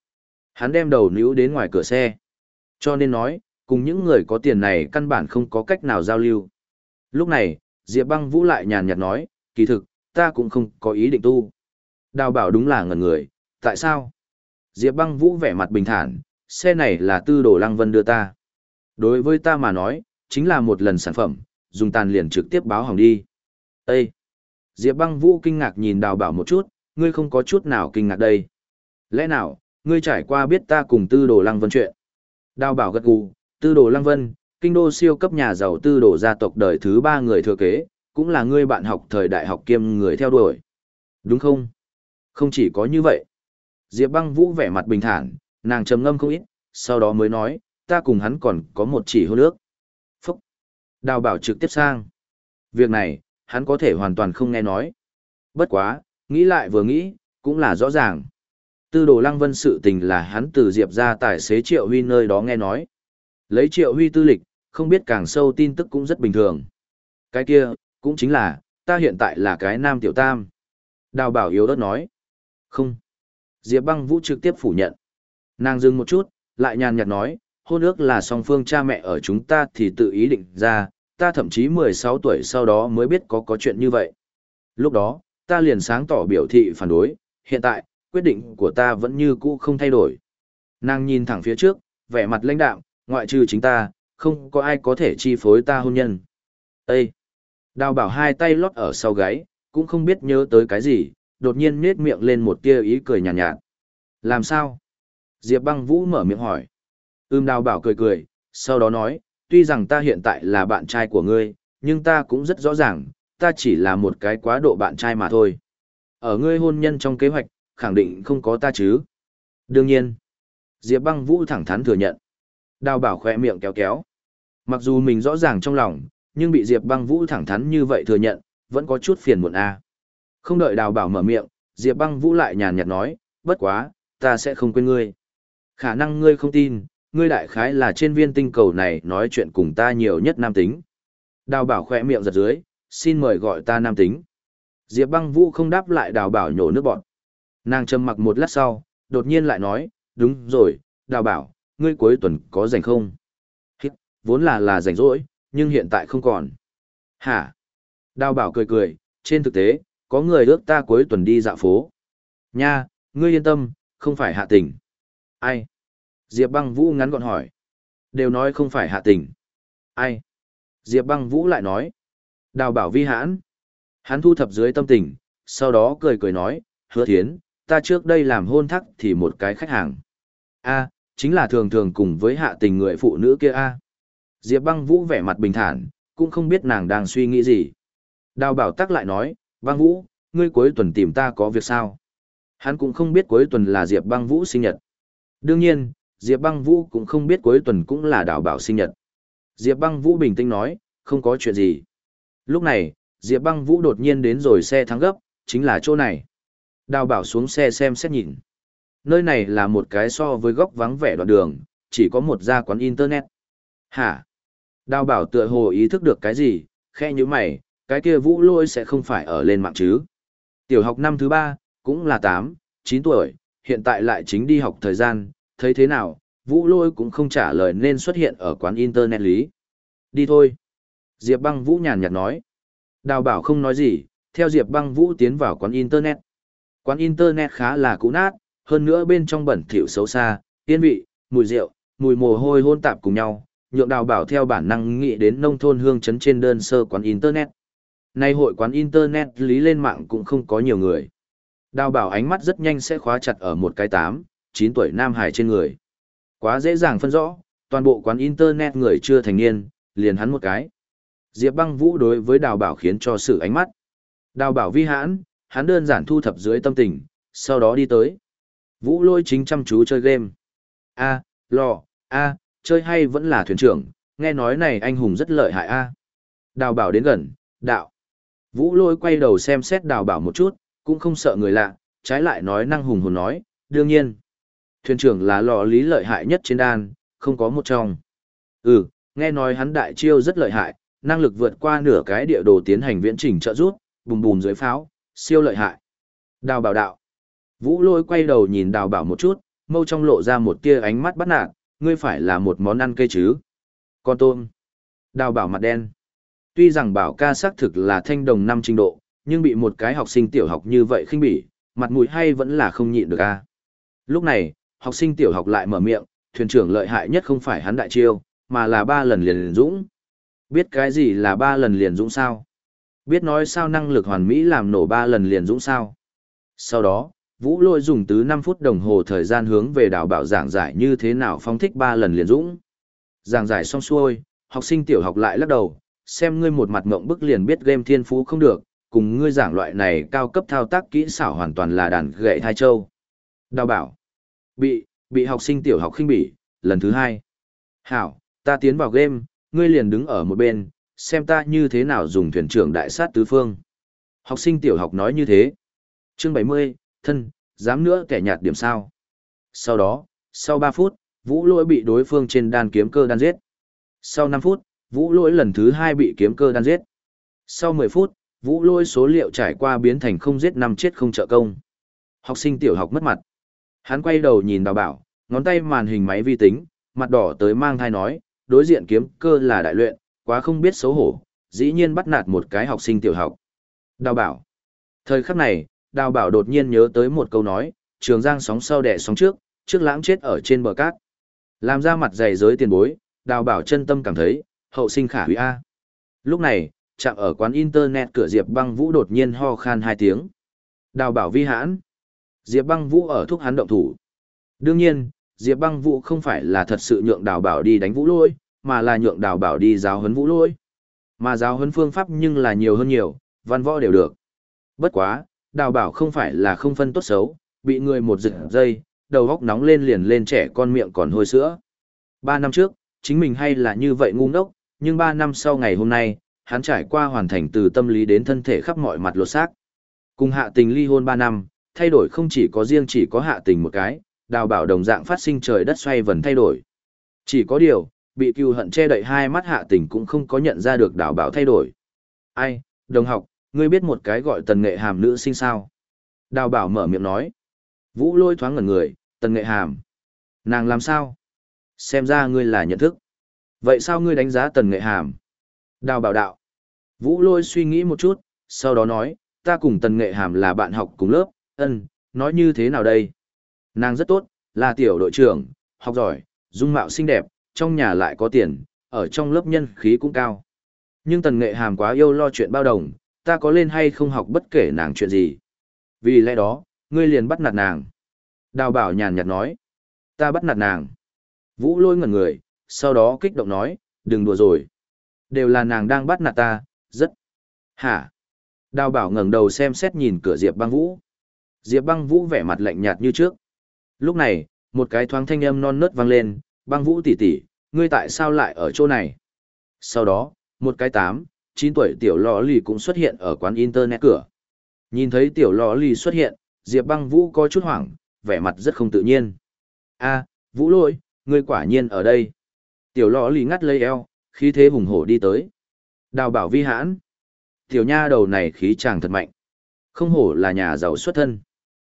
Hắn đem đầu níu đến ngoài cửa xe. Cho nên nói, cùng những người có tiền này căn bản không có cách nào giao lưu. Lúc này, Diệp băng vũ lại nhàn nhạt nói, kỳ thực, ta cũng không có ý định tu. Đào bảo đúng là ngần người, tại sao? Diệp băng vũ vẻ mặt bình thản, xe này là tư đồ lăng vân đưa ta. Đối với ta mà nói, chính là một lần sản phẩm, dùng tàn liền trực tiếp báo hỏng đi. Ê! Diệp băng vũ kinh ngạc nhìn đào bảo một chút, ngươi không có chút nào kinh ngạc đây. Lẽ nào, ngươi trải qua biết ta cùng tư đồ lăng vân chuyện. Đào bảo gật gù, tư đồ lăng vân, kinh đô siêu cấp nhà giàu tư đồ gia tộc đời thứ ba người thừa kế, cũng là ngươi bạn học thời đại học kiêm người theo đuổi. Đúng không? Không chỉ có như vậy. Diệp băng vũ vẻ mặt bình thản, nàng trầm ngâm không ít, sau đó mới nói, ta cùng hắn còn có một chỉ hôn ước. Phúc! Đào bảo trực tiếp sang. Việc này, hắn có thể hoàn toàn không nghe nói. Bất quá, nghĩ lại vừa nghĩ, cũng là rõ ràng. Tư đồ lăng vân sự tình là hắn từ Diệp ra tài xế Triệu Huy nơi đó nghe nói. Lấy Triệu Huy tư lịch, không biết càng sâu tin tức cũng rất bình thường. Cái kia, cũng chính là, ta hiện tại là cái nam tiểu tam. Đào bảo yếu đất nói. Không. Diệp băng vũ trực tiếp phủ nhận. Nàng dừng một chút, lại nhàn nhạt nói, hôn ước là song phương cha mẹ ở chúng ta thì tự ý định ra, ta thậm chí 16 tuổi sau đó mới biết có có chuyện như vậy. Lúc đó, ta liền sáng tỏ biểu thị phản đối, hiện tại, quyết định của ta vẫn như cũ không thay đổi. Nàng nhìn thẳng phía trước, vẻ mặt lãnh đạm, ngoại trừ chính ta, không có ai có thể chi phối ta hôn nhân. Ê! Đào bảo hai tay lót ở sau gáy, cũng không biết nhớ tới cái gì, đột nhiên nết miệng lên một tia ý cười nhàn nhạt, nhạt. Làm sao? Diệp băng vũ mở miệng hỏi. Ưm đào bảo cười cười, sau đó nói, tuy rằng ta hiện tại là bạn trai của ngươi, nhưng ta cũng rất rõ ràng, ta chỉ là một cái quá độ bạn trai mà thôi. Ở ngươi hôn nhân trong kế hoạch, khẳng định không có ta chứ. Đương nhiên, Diệp băng vũ thẳng thắn thừa nhận. Đào bảo khỏe miệng kéo kéo. Mặc dù mình rõ ràng trong lòng, nhưng bị Diệp băng vũ thẳng thắn như vậy thừa nhận, vẫn có chút phiền muộn a. Không đợi đào bảo mở miệng, Diệp băng vũ lại nhàn nhạt nói, bất quá, ta sẽ không quên ngươi. Khả năng ngươi không tin, ngươi đại khái là trên viên tinh cầu này nói chuyện cùng ta nhiều nhất nam tính. Đào bảo khỏe miệng giật dưới, xin mời gọi ta nam tính. Diệp băng vũ không đáp lại đào bảo nhổ nước bọn. Nàng trầm mặc một lát sau, đột nhiên lại nói, đúng rồi, đào bảo, ngươi cuối tuần có rảnh không? Hít, vốn là là rảnh rỗi, nhưng hiện tại không còn. Hả? Đào bảo cười cười, trên thực tế, có người ước ta cuối tuần đi dạo phố. Nha, ngươi yên tâm, không phải hạ tình. Ai? Diệp băng vũ ngắn gọn hỏi. Đều nói không phải hạ tình. Ai? Diệp băng vũ lại nói. Đào bảo vi hãn. Hắn thu thập dưới tâm tình, sau đó cười cười nói, hứa thiến, ta trước đây làm hôn thắc thì một cái khách hàng. a chính là thường thường cùng với hạ tình người phụ nữ kia a Diệp băng vũ vẻ mặt bình thản, cũng không biết nàng đang suy nghĩ gì. Đào bảo tắc lại nói, băng vũ, ngươi cuối tuần tìm ta có việc sao? Hắn cũng không biết cuối tuần là Diệp băng vũ sinh nhật. Đương nhiên, Diệp băng vũ cũng không biết cuối tuần cũng là đào bảo sinh nhật. Diệp băng vũ bình tĩnh nói, không có chuyện gì. Lúc này, Diệp băng vũ đột nhiên đến rồi xe thắng gấp, chính là chỗ này. Đào bảo xuống xe xem xét nhìn. Nơi này là một cái so với góc vắng vẻ đoạn đường, chỉ có một gia quán internet. Hả? Đào bảo tựa hồ ý thức được cái gì, khe như mày, cái kia vũ lôi sẽ không phải ở lên mạng chứ. Tiểu học năm thứ ba, cũng là 8, 9 tuổi, hiện tại lại chính đi học thời gian, thấy thế nào, vũ lôi cũng không trả lời nên xuất hiện ở quán internet lý. Đi thôi. Diệp băng vũ nhàn nhạt nói. Đào bảo không nói gì, theo Diệp băng vũ tiến vào quán internet. Quán internet khá là cũ nát, hơn nữa bên trong bẩn thỉu xấu xa, tiên vị, mùi rượu, mùi mồ hôi hôn tạp cùng nhau, nhượng đào bảo theo bản năng nghĩ đến nông thôn hương chấn trên đơn sơ quán internet. Nay hội quán internet lý lên mạng cũng không có nhiều người. Đào bảo ánh mắt rất nhanh sẽ khóa chặt ở một cái tám, chín tuổi nam hải trên người. Quá dễ dàng phân rõ, toàn bộ quán internet người chưa thành niên, liền hắn một cái. Diệp băng vũ đối với đào bảo khiến cho sự ánh mắt. Đào bảo vi hãn, hắn đơn giản thu thập dưới tâm tình, sau đó đi tới. Vũ lôi chính chăm chú chơi game. A, lò, a, chơi hay vẫn là thuyền trưởng, nghe nói này anh hùng rất lợi hại a. Đào bảo đến gần, đạo. Vũ lôi quay đầu xem xét đào bảo một chút, cũng không sợ người lạ, trái lại nói năng hùng hồn nói, đương nhiên. Thuyền trưởng là lò lý lợi hại nhất trên đan, không có một trong. Ừ, nghe nói hắn đại chiêu rất lợi hại, năng lực vượt qua nửa cái địa đồ tiến hành viễn trình trợ rút, bùm bùm dưới pháo, siêu lợi hại. Đào bảo đạo. Vũ lôi quay đầu nhìn đào bảo một chút, mâu trong lộ ra một tia ánh mắt bắt nạt, ngươi phải là một món ăn cây chứ. Con tôm. Đào bảo mặt đen. Tuy rằng bảo ca xác thực là thanh đồng năm trình độ, nhưng bị một cái học sinh tiểu học như vậy khinh bỉ, mặt mũi hay vẫn là không nhịn được a. Lúc này, học sinh tiểu học lại mở miệng, thuyền trưởng lợi hại nhất không phải hắn đại chiêu, mà là ba lần liền dũng. Biết cái gì là ba lần liền dũng sao? Biết nói sao năng lực hoàn mỹ làm nổ ba lần liền dũng sao? Sau đó, Vũ Lôi dùng tứ 5 phút đồng hồ thời gian hướng về đào bảo giảng giải như thế nào phong thích ba lần liền dũng. Giảng giải xong xuôi, học sinh tiểu học lại lắc đầu, xem ngươi một mặt ngộng bức liền biết game thiên phú không được, cùng ngươi giảng loại này cao cấp thao tác kỹ xảo hoàn toàn là đàn gậy thai châu. Đào bảo, bị, bị học sinh tiểu học khinh bỉ, lần thứ hai. Hảo, ta tiến vào game, ngươi liền đứng ở một bên, xem ta như thế nào dùng thuyền trưởng đại sát tứ phương. Học sinh tiểu học nói như thế. Chương 70, thân, dám nữa kẻ nhạt điểm sao. Sau đó, sau 3 phút, vũ lỗi bị đối phương trên đan kiếm cơ đan giết. Sau 5 phút, vũ lỗi lần thứ hai bị kiếm cơ đan giết. Sau 10 phút, vũ lỗi số liệu trải qua biến thành không giết năm chết không trợ công. Học sinh tiểu học mất mặt. Hắn quay đầu nhìn đào bảo, ngón tay màn hình máy vi tính, mặt đỏ tới mang thai nói, đối diện kiếm cơ là đại luyện, quá không biết xấu hổ, dĩ nhiên bắt nạt một cái học sinh tiểu học. Đào bảo. Thời khắc này, đào bảo đột nhiên nhớ tới một câu nói, trường giang sóng sau đẻ sóng trước, trước lãng chết ở trên bờ cát. Làm ra mặt dày giới tiền bối, đào bảo chân tâm cảm thấy, hậu sinh khả hủy A. Lúc này, chạm ở quán internet cửa Diệp băng vũ đột nhiên ho khan hai tiếng. Đào bảo vi hãn. Diệp băng vũ ở thúc hắn động thủ. Đương nhiên, Diệp băng vũ không phải là thật sự nhượng đào bảo đi đánh vũ lôi, mà là nhượng đào bảo đi giáo huấn vũ lôi. Mà giáo huấn phương pháp nhưng là nhiều hơn nhiều, văn võ đều được. Bất quá, đào bảo không phải là không phân tốt xấu, bị người một dựng dây, đầu góc nóng lên liền lên trẻ con miệng còn hôi sữa. Ba năm trước, chính mình hay là như vậy ngu ngốc, nhưng ba năm sau ngày hôm nay, hắn trải qua hoàn thành từ tâm lý đến thân thể khắp mọi mặt lột xác. Cùng hạ tình ly hôn ba năm, thay đổi không chỉ có riêng chỉ có hạ tình một cái, đào bảo đồng dạng phát sinh trời đất xoay vần thay đổi. Chỉ có điều, bị cừu hận che đậy hai mắt hạ tình cũng không có nhận ra được đào bảo thay đổi. Ai, đồng học, ngươi biết một cái gọi tần nghệ hàm nữ sinh sao? Đào bảo mở miệng nói. Vũ lôi thoáng ngẩn người, tần nghệ hàm. Nàng làm sao? Xem ra ngươi là nhận thức. Vậy sao ngươi đánh giá tần nghệ hàm? Đào bảo đạo. Vũ lôi suy nghĩ một chút, sau đó nói, ta cùng tần nghệ hàm là bạn học cùng lớp, ân, nói như thế nào đây? Nàng rất tốt, là tiểu đội trưởng, học giỏi, dung mạo xinh đẹp, trong nhà lại có tiền, ở trong lớp nhân khí cũng cao. Nhưng tần nghệ hàm quá yêu lo chuyện bao đồng, ta có lên hay không học bất kể nàng chuyện gì. Vì lẽ đó, ngươi liền bắt nạt nàng. Đào bảo nhàn nhạt nói, ta bắt nạt nàng. Vũ lôi ngẩn người, sau đó kích động nói, đừng đùa rồi. Đều là nàng đang bắt nạt ta, rất. Hả? Đào bảo ngẩng đầu xem xét nhìn cửa Diệp băng vũ. Diệp băng vũ vẻ mặt lạnh nhạt như trước. Lúc này, một cái thoáng thanh âm non nớt vang lên, băng vũ tỷ tỷ, ngươi tại sao lại ở chỗ này? Sau đó, một cái tám, chín tuổi tiểu lò lì cũng xuất hiện ở quán internet cửa. Nhìn thấy tiểu lò lì xuất hiện, Diệp băng vũ có chút hoảng, vẻ mặt rất không tự nhiên. a vũ lôi, ngươi quả nhiên ở đây. Tiểu lò lì ngắt lấy eo, khí thế hùng hổ đi tới. Đào bảo vi hãn. Tiểu nha đầu này khí chàng thật mạnh. Không hổ là nhà giàu xuất thân.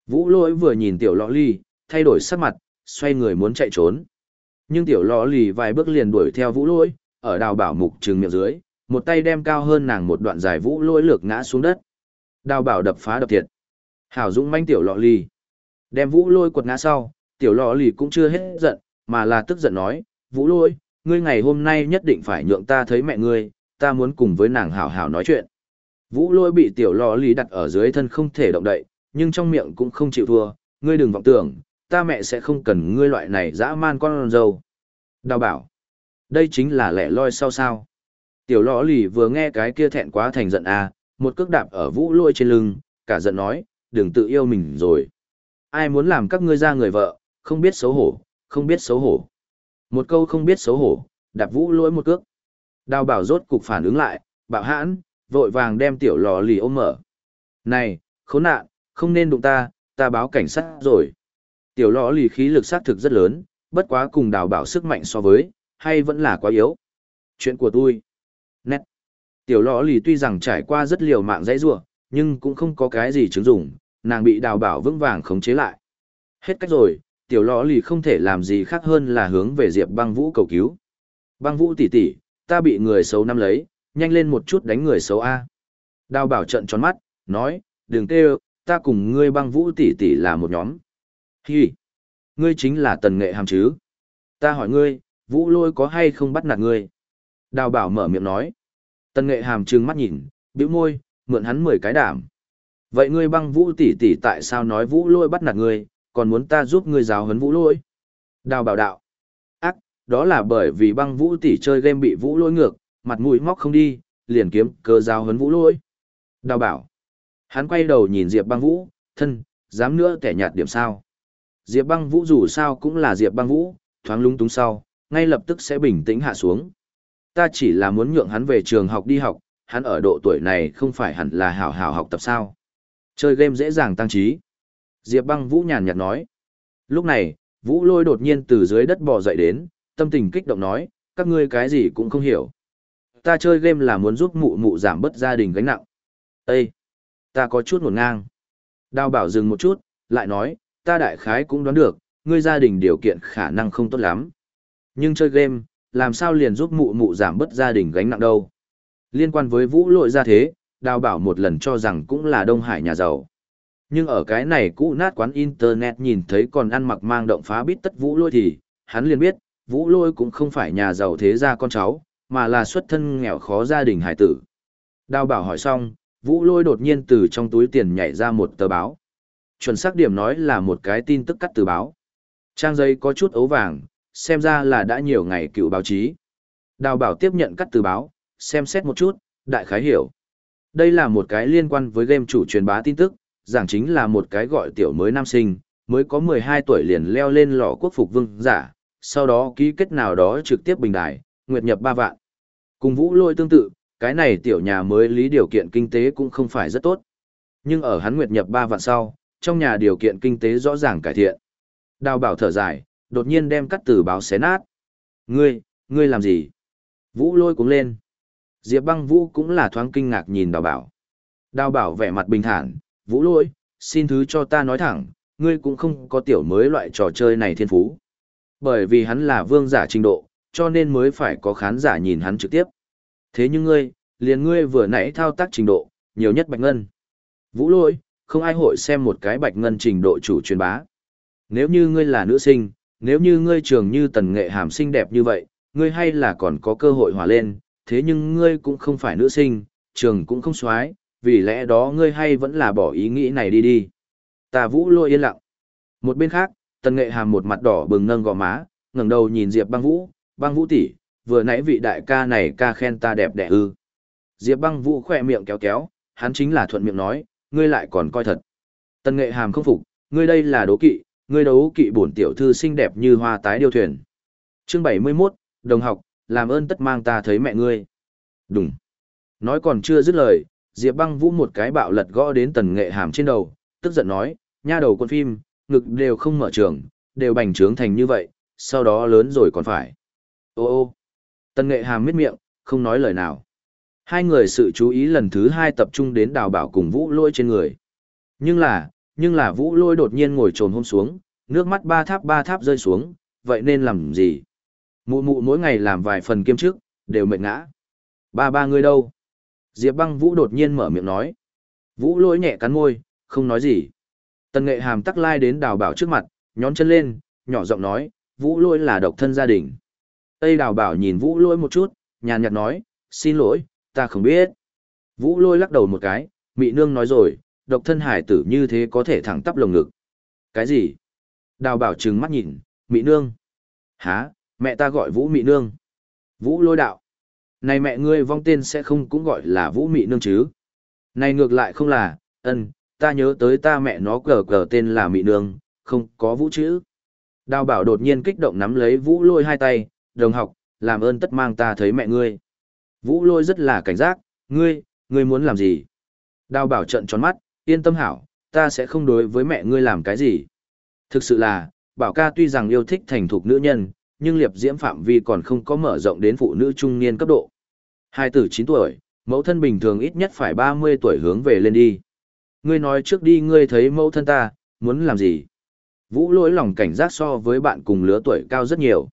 Vũ Lỗi vừa nhìn tiểu lò lì, thay đổi sắc mặt, xoay người muốn chạy trốn. Nhưng tiểu lò lì vài bước liền đuổi theo vũ Lỗi. ở đào bảo mục trừng miệng dưới, một tay đem cao hơn nàng một đoạn dài vũ Lỗi lược ngã xuống đất. Đào bảo đập phá đập thiệt. Hảo Dũng manh tiểu lọ lì. Đem vũ lôi quật ngã sau, tiểu lọ lì cũng chưa hết giận, mà là tức giận nói, vũ lôi, ngươi ngày hôm nay nhất định phải nhượng ta thấy mẹ ngươi, ta muốn cùng với nàng hảo hảo nói chuyện. Vũ lôi bị tiểu lò lì đặt ở dưới thân không thể động đậy, nhưng trong miệng cũng không chịu thua, ngươi đừng vọng tưởng, ta mẹ sẽ không cần ngươi loại này dã man con dâu. Đào bảo, đây chính là lẻ loi sao sao. Tiểu lò lì vừa nghe cái kia thẹn quá thành giận à, một cước đạp ở vũ lôi trên lưng, cả giận nói, đừng tự yêu mình rồi. Ai muốn làm các ngươi ra người vợ, không biết xấu hổ, không biết xấu hổ. Một câu không biết xấu hổ, đạp vũ lỗi một cước. Đào bảo rốt cục phản ứng lại, bạo hãn, vội vàng đem tiểu lò lì ôm mở. Này, khốn nạn, không nên đụng ta, ta báo cảnh sát rồi. Tiểu lò lì khí lực sát thực rất lớn, bất quá cùng đào bảo sức mạnh so với, hay vẫn là quá yếu. Chuyện của tôi. Nét. Tiểu lò lì tuy rằng trải qua rất liều mạng dãy rua, nhưng cũng không có cái gì chứng dụng, nàng bị đào bảo vững vàng khống chế lại. Hết cách rồi, tiểu lò lì không thể làm gì khác hơn là hướng về Diệp băng vũ cầu cứu. Băng vũ tỷ tỷ, ta bị người xấu nắm lấy, nhanh lên một chút đánh người xấu A. Đào bảo trận tròn mắt, nói, đừng tê ta cùng ngươi băng vũ tỷ tỷ là một nhóm. Hi, ngươi chính là tần nghệ hàm chứ. Ta hỏi ngươi, vũ lôi có hay không bắt nạt ngươi? Đào bảo mở miệng nói. Tần nghệ hàm trừng mắt nhìn, bĩu môi, mượn hắn mười cái đảm. Vậy ngươi băng vũ tỷ tỷ tại sao nói vũ lôi bắt nạt ngươi, còn muốn ta giúp ngươi giáo huấn vũ lôi? Đào bảo đạo. Ác, đó là bởi vì băng vũ tỷ chơi game bị vũ lôi ngược, mặt mũi móc không đi, liền kiếm cơ giáo huấn vũ lôi. Đào bảo. Hắn quay đầu nhìn Diệp băng vũ, thân, dám nữa kẻ nhạt điểm sao. Diệp băng vũ dù sao cũng là Diệp băng vũ, thoáng lúng túng sau, ngay lập tức sẽ bình tĩnh hạ xuống. Ta chỉ là muốn nhượng hắn về trường học đi học, hắn ở độ tuổi này không phải hẳn là hảo hảo học tập sao. Chơi game dễ dàng tăng trí. Diệp băng Vũ nhàn nhạt nói. Lúc này, Vũ lôi đột nhiên từ dưới đất bò dậy đến, tâm tình kích động nói, các ngươi cái gì cũng không hiểu. Ta chơi game là muốn giúp mụ mụ giảm bớt gia đình gánh nặng. Ê! Ta có chút ngổn ngang. Đào bảo dừng một chút, lại nói, ta đại khái cũng đoán được, ngươi gia đình điều kiện khả năng không tốt lắm. Nhưng chơi game, làm sao liền giúp mụ mụ giảm bớt gia đình gánh nặng đâu. Liên quan với vũ lội ra thế, đào bảo một lần cho rằng cũng là Đông Hải nhà giàu. Nhưng ở cái này cũ nát quán internet nhìn thấy còn ăn mặc mang động phá bít tất vũ lôi thì, hắn liền biết, vũ lôi cũng không phải nhà giàu thế gia con cháu, mà là xuất thân nghèo khó gia đình hải tử. Đào bảo hỏi xong, vũ lôi đột nhiên từ trong túi tiền nhảy ra một tờ báo. Chuẩn xác điểm nói là một cái tin tức cắt từ báo. Trang giấy có chút ấu vàng, xem ra là đã nhiều ngày cựu báo chí. Đào bảo tiếp nhận cắt từ báo, xem xét một chút, đại khái hiểu. Đây là một cái liên quan với game chủ truyền bá tin tức, giảng chính là một cái gọi tiểu mới nam sinh, mới có 12 tuổi liền leo lên lò quốc phục vương giả, sau đó ký kết nào đó trực tiếp bình đài, nguyệt nhập 3 vạn. Cùng vũ lôi tương tự, cái này tiểu nhà mới lý điều kiện kinh tế cũng không phải rất tốt. Nhưng ở hắn nguyệt nhập 3 vạn sau, trong nhà điều kiện kinh tế rõ ràng cải thiện. Đào bảo thở dài, đột nhiên đem cắt từ báo xé nát. Ngươi, ngươi làm gì? Vũ lôi cũng lên. Diệp băng vũ cũng là thoáng kinh ngạc nhìn đào bảo. Đào bảo vẻ mặt bình thản, vũ lôi, xin thứ cho ta nói thẳng, ngươi cũng không có tiểu mới loại trò chơi này thiên phú. Bởi vì hắn là vương giả trình độ, cho nên mới phải có khán giả nhìn hắn trực tiếp. Thế nhưng ngươi, liền ngươi vừa nãy thao tác trình độ, nhiều nhất bạch ngân. Vũ lôi, không ai hội xem một cái bạch ngân trình độ chủ truyền bá. Nếu như ngươi là nữ sinh, nếu như ngươi trường như tần nghệ hàm xinh đẹp như vậy, ngươi hay là còn có cơ hội hòa lên, thế nhưng ngươi cũng không phải nữ sinh, trường cũng không xoái, vì lẽ đó ngươi hay vẫn là bỏ ý nghĩ này đi đi. Tà vũ lôi yên lặng. Một bên khác, tần nghệ hàm một mặt đỏ bừng nâng gò má, ngẩng đầu nhìn Diệp băng vũ, băng vũ tỷ, vừa nãy vị đại ca này ca khen ta đẹp đẽ ư. Diệp băng vũ khỏe miệng kéo kéo, hắn chính là thuận miệng nói, ngươi lại còn coi thật. Tần nghệ hàm không phục, ngươi đây là đố kỵ, ngươi đấu kỵ bổn tiểu thư xinh đẹp như hoa tái điêu thuyền. Chương 71, đồng học, làm ơn tất mang ta thấy mẹ ngươi. Đúng. Nói còn chưa dứt lời, Diệp băng vũ một cái bạo lật gõ đến tần nghệ hàm trên đầu, tức giận nói, nha đầu con phim, ngực đều không mở trường, đều bành trướng thành như vậy, sau đó lớn rồi còn phải. Ô ô, tần nghệ hàm miết miệng, không nói lời nào. Hai người sự chú ý lần thứ hai tập trung đến đào bảo cùng vũ lôi trên người. Nhưng là, nhưng là vũ lôi đột nhiên ngồi trồn hôm xuống, nước mắt ba tháp ba tháp rơi xuống, vậy nên làm gì? Mụ mụ mỗi ngày làm vài phần kiêm chức, đều mệt ngã. Ba ba ngươi đâu? Diệp băng vũ đột nhiên mở miệng nói. Vũ lỗi nhẹ cắn môi, không nói gì. Tần nghệ hàm tắc lai đến đào bảo trước mặt, nhón chân lên, nhỏ giọng nói, vũ lỗi là độc thân gia đình. Tây đào bảo nhìn vũ lỗi một chút, nhàn nhạt nói, xin lỗi, ta không biết. Vũ lôi lắc đầu một cái, mị nương nói rồi, độc thân hải tử như thế có thể thẳng tắp lồng ngực. Cái gì? Đào bảo trừng mắt nhìn, mị nương. Hả, mẹ ta gọi vũ mị nương. Vũ lôi đạo. Này mẹ ngươi vong tên sẽ không cũng gọi là vũ mị nương chứ. Này ngược lại không là, ân, ta nhớ tới ta mẹ nó cờ cờ tên là mị nương, không có vũ chữ. Đào bảo đột nhiên kích động nắm lấy vũ lôi hai tay, đồng học, làm ơn tất mang ta thấy mẹ ngươi. Vũ lôi rất là cảnh giác, ngươi, ngươi muốn làm gì? Đào bảo trận tròn mắt, yên tâm hảo, ta sẽ không đối với mẹ ngươi làm cái gì. Thực sự là, bảo ca tuy rằng yêu thích thành thục nữ nhân, nhưng liệp diễm phạm vi còn không có mở rộng đến phụ nữ trung niên cấp độ. Hai tử 9 tuổi, mẫu thân bình thường ít nhất phải 30 tuổi hướng về lên đi. Ngươi nói trước đi ngươi thấy mẫu thân ta, muốn làm gì? Vũ lỗi lòng cảnh giác so với bạn cùng lứa tuổi cao rất nhiều.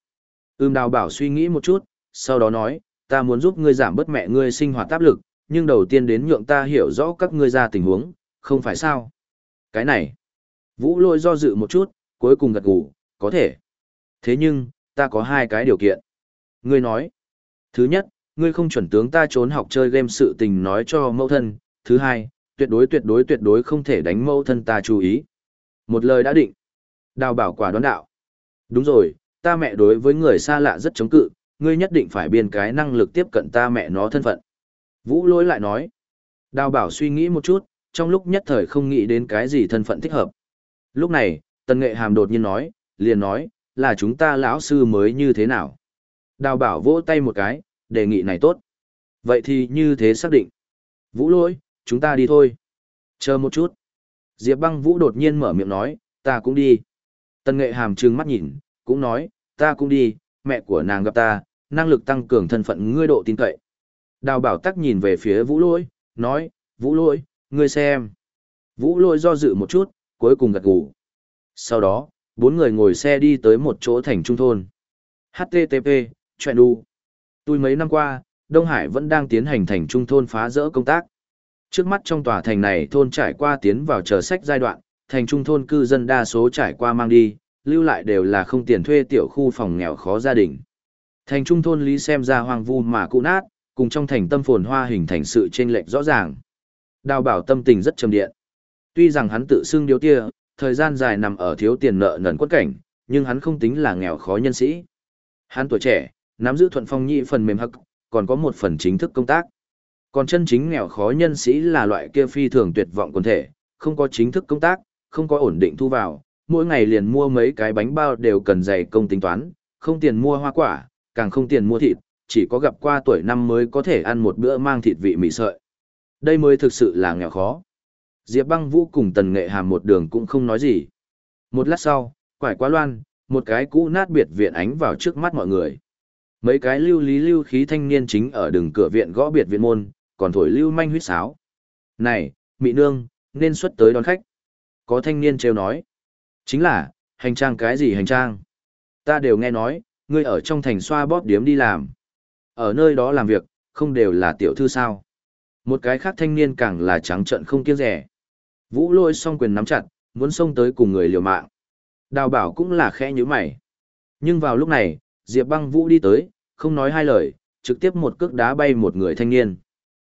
Ưm đào bảo suy nghĩ một chút, sau đó nói, ta muốn giúp ngươi giảm bớt mẹ ngươi sinh hoạt áp lực, nhưng đầu tiên đến nhượng ta hiểu rõ các ngươi ra tình huống, không phải sao? Cái này, Vũ lôi do dự một chút, cuối cùng gật gù, có thể. Thế nhưng, ta có hai cái điều kiện. Ngươi nói, thứ nhất, ngươi không chuẩn tướng ta trốn học chơi game sự tình nói cho mẫu thân. Thứ hai, tuyệt đối tuyệt đối tuyệt đối không thể đánh mẫu thân ta chú ý. Một lời đã định. Đào bảo quả đoán đạo. Đúng rồi, ta mẹ đối với người xa lạ rất chống cự, ngươi nhất định phải biên cái năng lực tiếp cận ta mẹ nó thân phận. Vũ lỗi lại nói. Đào bảo suy nghĩ một chút, trong lúc nhất thời không nghĩ đến cái gì thân phận thích hợp. Lúc này, tần nghệ hàm đột nhiên nói, liền nói, là chúng ta lão sư mới như thế nào. Đào bảo vỗ tay một cái, đề nghị này tốt. Vậy thì như thế xác định. Vũ lỗi, chúng ta đi thôi. Chờ một chút. Diệp băng vũ đột nhiên mở miệng nói, ta cũng đi. Tần nghệ hàm trừng mắt nhìn, cũng nói, ta cũng đi, mẹ của nàng gặp ta, năng lực tăng cường thân phận ngươi độ tin cậy. Đào bảo tắc nhìn về phía vũ lỗi, nói, vũ lỗi, ngươi xem. Vũ lỗi do dự một chút, cuối cùng gật gù. Sau đó, bốn người ngồi xe đi tới một chỗ thành trung thôn. HTTP, chuyện đu. Tôi mấy năm qua, Đông Hải vẫn đang tiến hành thành trung thôn phá rỡ công tác. Trước mắt trong tòa thành này thôn trải qua tiến vào chờ sách giai đoạn, thành trung thôn cư dân đa số trải qua mang đi, lưu lại đều là không tiền thuê tiểu khu phòng nghèo khó gia đình. Thành trung thôn lý xem ra hoang vu mà cũ nát, cùng trong thành tâm phồn hoa hình thành sự chênh lệch rõ ràng. Đào bảo tâm tình rất trầm điện. Tuy rằng hắn tự xưng điếu tia, thời gian dài nằm ở thiếu tiền nợ nần quất cảnh, nhưng hắn không tính là nghèo khó nhân sĩ. Hắn tuổi trẻ, nắm giữ thuận phong nhị phần mềm hắc, còn có một phần chính thức công tác. Còn chân chính nghèo khó nhân sĩ là loại kia phi thường tuyệt vọng quần thể, không có chính thức công tác, không có ổn định thu vào, mỗi ngày liền mua mấy cái bánh bao đều cần dày công tính toán, không tiền mua hoa quả, càng không tiền mua thịt, chỉ có gặp qua tuổi năm mới có thể ăn một bữa mang thịt vị mì sợi. Đây mới thực sự là nghèo khó. Diệp băng vũ cùng tần nghệ hàm một đường cũng không nói gì. Một lát sau, quải quá loan, một cái cũ nát biệt viện ánh vào trước mắt mọi người. Mấy cái lưu lý lưu khí thanh niên chính ở đường cửa viện gõ biệt viện môn, còn thổi lưu manh huyết sáo. Này, mị nương, nên xuất tới đón khách. Có thanh niên trêu nói. Chính là, hành trang cái gì hành trang? Ta đều nghe nói, ngươi ở trong thành xoa bóp điếm đi làm. Ở nơi đó làm việc, không đều là tiểu thư sao. Một cái khác thanh niên càng là trắng trợn không kiêng rẻ. Vũ lôi song quyền nắm chặt, muốn xông tới cùng người liều mạng. Đào bảo cũng là khẽ như mày. Nhưng vào lúc này, Diệp băng Vũ đi tới, không nói hai lời, trực tiếp một cước đá bay một người thanh niên.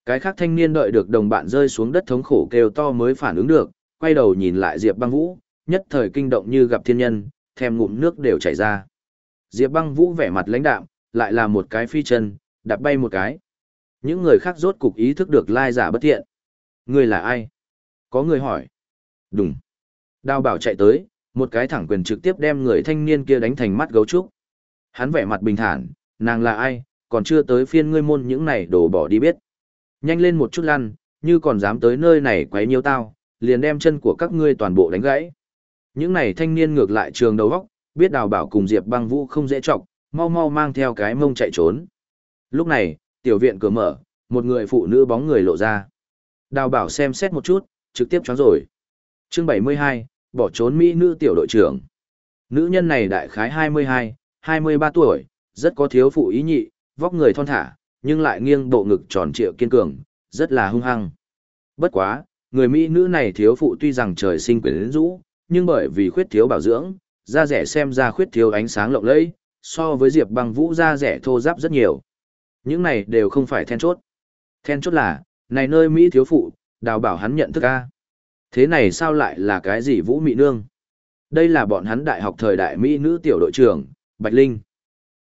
Cái khác thanh niên đợi được đồng bạn rơi xuống đất thống khổ kêu to mới phản ứng được, quay đầu nhìn lại Diệp băng Vũ, nhất thời kinh động như gặp thiên nhân, thèm ngụm nước đều chảy ra. Diệp băng Vũ vẻ mặt lãnh đạm, lại là một cái phi chân, đạp bay một cái. Những người khác rốt cục ý thức được lai giả bất thiện. Người là ai? Có người hỏi. Đúng. Đào bảo chạy tới, một cái thẳng quyền trực tiếp đem người thanh niên kia đánh thành mắt gấu trúc. Hắn vẻ mặt bình thản, nàng là ai, còn chưa tới phiên ngươi môn những này đổ bỏ đi biết. Nhanh lên một chút lăn, như còn dám tới nơi này quấy nhiêu tao, liền đem chân của các ngươi toàn bộ đánh gãy. Những này thanh niên ngược lại trường đầu góc, biết đào bảo cùng Diệp băng vũ không dễ trọng, mau mau mang theo cái mông chạy trốn. Lúc này, tiểu viện cửa mở, một người phụ nữ bóng người lộ ra. Đào bảo xem xét một chút, trực tiếp choáng rồi. Chương 72, bỏ trốn Mỹ nữ tiểu đội trưởng. Nữ nhân này đại khái 22, 23 tuổi, rất có thiếu phụ ý nhị, vóc người thon thả, nhưng lại nghiêng bộ ngực tròn trịa kiên cường, rất là hung hăng. Bất quá, người Mỹ nữ này thiếu phụ tuy rằng trời sinh quyến rũ, nhưng bởi vì khuyết thiếu bảo dưỡng, da rẻ xem ra khuyết thiếu ánh sáng lộng lẫy, so với Diệp Băng Vũ da rẻ thô ráp rất nhiều. Những này đều không phải then chốt. Then chốt là, này nơi Mỹ thiếu phụ, đào bảo hắn nhận thức a. Thế này sao lại là cái gì Vũ Mỹ Nương? Đây là bọn hắn đại học thời đại Mỹ nữ tiểu đội trưởng, Bạch Linh.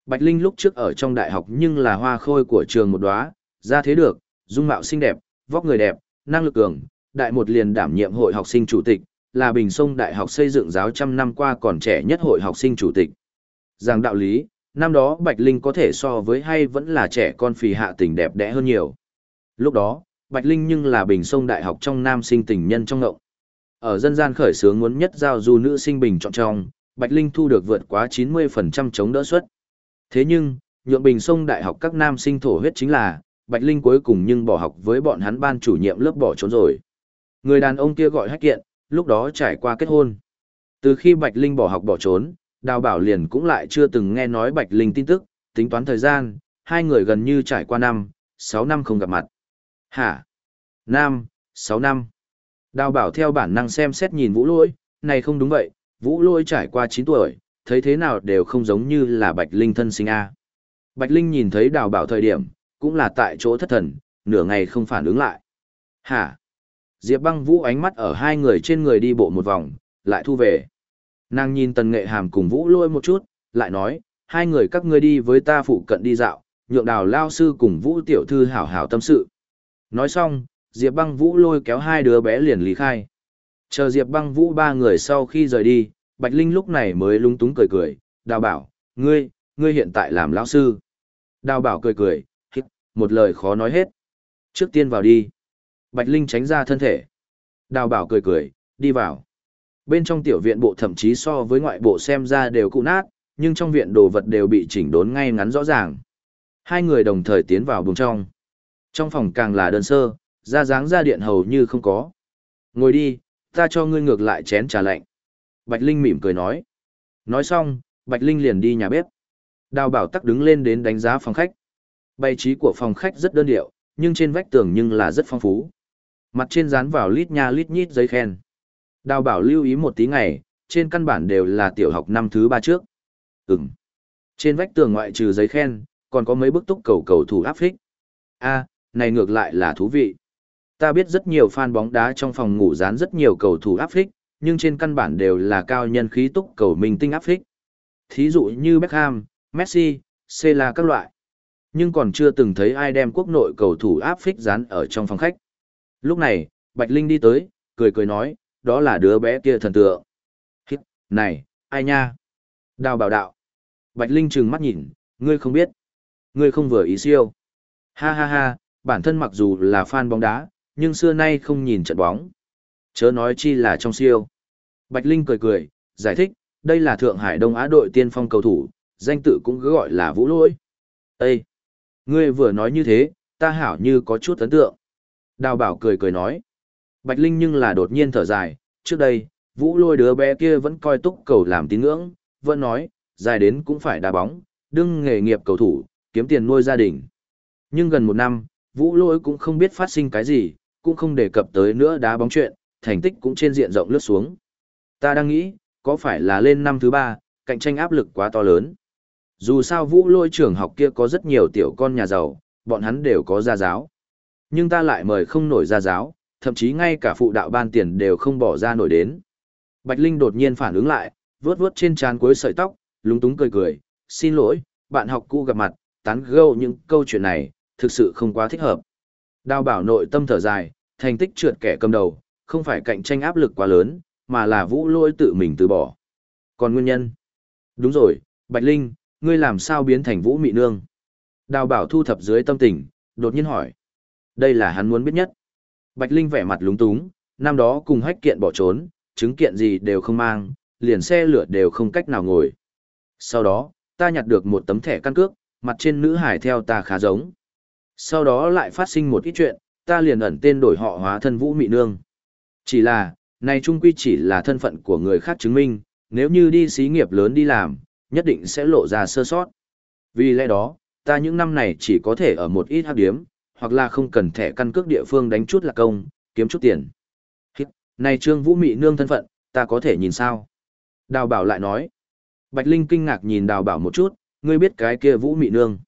Bạch Linh lúc trước ở trong đại học nhưng là hoa khôi của trường một đóa, ra thế được, dung mạo xinh đẹp, vóc người đẹp, năng lực cường, đại một liền đảm nhiệm hội học sinh chủ tịch, là Bình Sông Đại học xây dựng giáo trăm năm qua còn trẻ nhất hội học sinh chủ tịch. Rằng đạo lý, năm đó Bạch Linh có thể so với hay vẫn là trẻ con phì hạ tình đẹp đẽ hơn nhiều. Lúc đó, Bạch Linh nhưng là Bình Sông Đại học trong nam sinh tình nhân trong ngộng. Ở dân gian khởi sướng muốn nhất giao du nữ sinh bình chọn trong, Bạch Linh thu được vượt quá 90% chống đỡ suất. Thế nhưng, nhượng Bình Sông Đại học các nam sinh thổ huyết chính là, Bạch Linh cuối cùng nhưng bỏ học với bọn hắn ban chủ nhiệm lớp bỏ trốn rồi. Người đàn ông kia gọi hách kiện, lúc đó trải qua kết hôn. Từ khi Bạch Linh bỏ học bỏ trốn, Đào Bảo liền cũng lại chưa từng nghe nói Bạch Linh tin tức, tính toán thời gian, hai người gần như trải qua năm, sáu năm không gặp mặt. Hả? Nam, sáu năm. Đào Bảo theo bản năng xem xét nhìn Vũ Lỗi, này không đúng vậy, Vũ Lỗi trải qua chín tuổi, thấy thế nào đều không giống như là Bạch Linh thân sinh A. Bạch Linh nhìn thấy Đào Bảo thời điểm, cũng là tại chỗ thất thần, nửa ngày không phản ứng lại. Hả? Diệp băng vũ ánh mắt ở hai người trên người đi bộ một vòng, lại thu về. Nàng nhìn tần nghệ hàm cùng vũ lôi một chút, lại nói, hai người các ngươi đi với ta phụ cận đi dạo, nhượng đào lao sư cùng vũ tiểu thư hảo hảo tâm sự. Nói xong, Diệp băng vũ lôi kéo hai đứa bé liền lý khai. Chờ Diệp băng vũ ba người sau khi rời đi, Bạch Linh lúc này mới lung túng cười cười, đào bảo, ngươi, ngươi hiện tại làm lão sư. Đào bảo cười cười, hít, một lời khó nói hết. Trước tiên vào đi. Bạch Linh tránh ra thân thể. Đào bảo cười cười, đi vào. Bên trong tiểu viện bộ thậm chí so với ngoại bộ xem ra đều cụ nát, nhưng trong viện đồ vật đều bị chỉnh đốn ngay ngắn rõ ràng. Hai người đồng thời tiến vào buồng trong. Trong phòng càng là đơn sơ, ra dáng ra điện hầu như không có. Ngồi đi, ta cho ngươi ngược lại chén trà lạnh. Bạch Linh mỉm cười nói. Nói xong, Bạch Linh liền đi nhà bếp. Đào bảo tắc đứng lên đến đánh giá phòng khách. Bày trí của phòng khách rất đơn điệu, nhưng trên vách tường nhưng là rất phong phú. Mặt trên dán vào lít nha lít nhít giấy khen. Đào bảo lưu ý một tí ngày, trên căn bản đều là tiểu học năm thứ ba trước. Ừm. Trên vách tường ngoại trừ giấy khen, còn có mấy bức túc cầu cầu thủ áp phích. A, này ngược lại là thú vị. Ta biết rất nhiều fan bóng đá trong phòng ngủ dán rất nhiều cầu thủ áp phích, nhưng trên căn bản đều là cao nhân khí túc cầu minh tinh áp phích. Thí dụ như Beckham, Messi, Cela các loại. Nhưng còn chưa từng thấy ai đem quốc nội cầu thủ áp phích dán ở trong phòng khách. Lúc này, Bạch Linh đi tới, cười cười nói, đó là đứa bé kia thần tượng. Hít, này, ai nha? Đào bảo đạo. Bạch Linh trừng mắt nhìn, ngươi không biết. Ngươi không vừa ý siêu. Ha ha ha, bản thân mặc dù là fan bóng đá, nhưng xưa nay không nhìn trận bóng. Chớ nói chi là trong siêu. Bạch Linh cười cười, giải thích, đây là Thượng Hải Đông Á đội tiên phong cầu thủ, danh tự cũng cứ gọi là Vũ Lỗi. Ê! Ngươi vừa nói như thế, ta hảo như có chút ấn tượng. Đào bảo cười cười nói. Bạch Linh nhưng là đột nhiên thở dài, trước đây, vũ lôi đứa bé kia vẫn coi túc cầu làm tín ngưỡng, vẫn nói, dài đến cũng phải đá bóng, đương nghề nghiệp cầu thủ, kiếm tiền nuôi gia đình. Nhưng gần một năm, vũ lôi cũng không biết phát sinh cái gì, cũng không đề cập tới nữa đá bóng chuyện, thành tích cũng trên diện rộng lướt xuống. Ta đang nghĩ, có phải là lên năm thứ ba, cạnh tranh áp lực quá to lớn. Dù sao vũ lôi trường học kia có rất nhiều tiểu con nhà giàu, bọn hắn đều có gia giáo. Nhưng ta lại mời không nổi gia giáo, thậm chí ngay cả phụ đạo ban tiền đều không bỏ ra nổi đến. Bạch Linh đột nhiên phản ứng lại, vớt vớt trên trán cuối sợi tóc, lúng túng cười cười, xin lỗi, bạn học cũ gặp mặt, tán gẫu những câu chuyện này, thực sự không quá thích hợp. Đào bảo nội tâm thở dài, thành tích trượt kẻ cầm đầu, không phải cạnh tranh áp lực quá lớn, mà là vũ lôi tự mình từ bỏ. Còn nguyên nhân? Đúng rồi, Bạch Linh, ngươi làm sao biến thành vũ mị nương? Đào bảo thu thập dưới tâm tình, đột nhiên hỏi. Đây là hắn muốn biết nhất. Bạch Linh vẻ mặt lúng túng, năm đó cùng hách kiện bỏ trốn, chứng kiện gì đều không mang, liền xe lửa đều không cách nào ngồi. Sau đó, ta nhặt được một tấm thẻ căn cước, mặt trên nữ hải theo ta khá giống. Sau đó lại phát sinh một ít chuyện, ta liền ẩn tên đổi họ hóa thân Vũ Mị Nương. Chỉ là, này trung quy chỉ là thân phận của người khác chứng minh, nếu như đi xí nghiệp lớn đi làm, nhất định sẽ lộ ra sơ sót. Vì lẽ đó, ta những năm này chỉ có thể ở một ít hắc điếm, hoặc là không cần thẻ căn cước địa phương đánh chút là công, kiếm chút tiền. Này Trương Vũ Mị nương thân phận, ta có thể nhìn sao? Đào bảo lại nói. Bạch Linh kinh ngạc nhìn đào bảo một chút, ngươi biết cái kia Vũ Mị nương.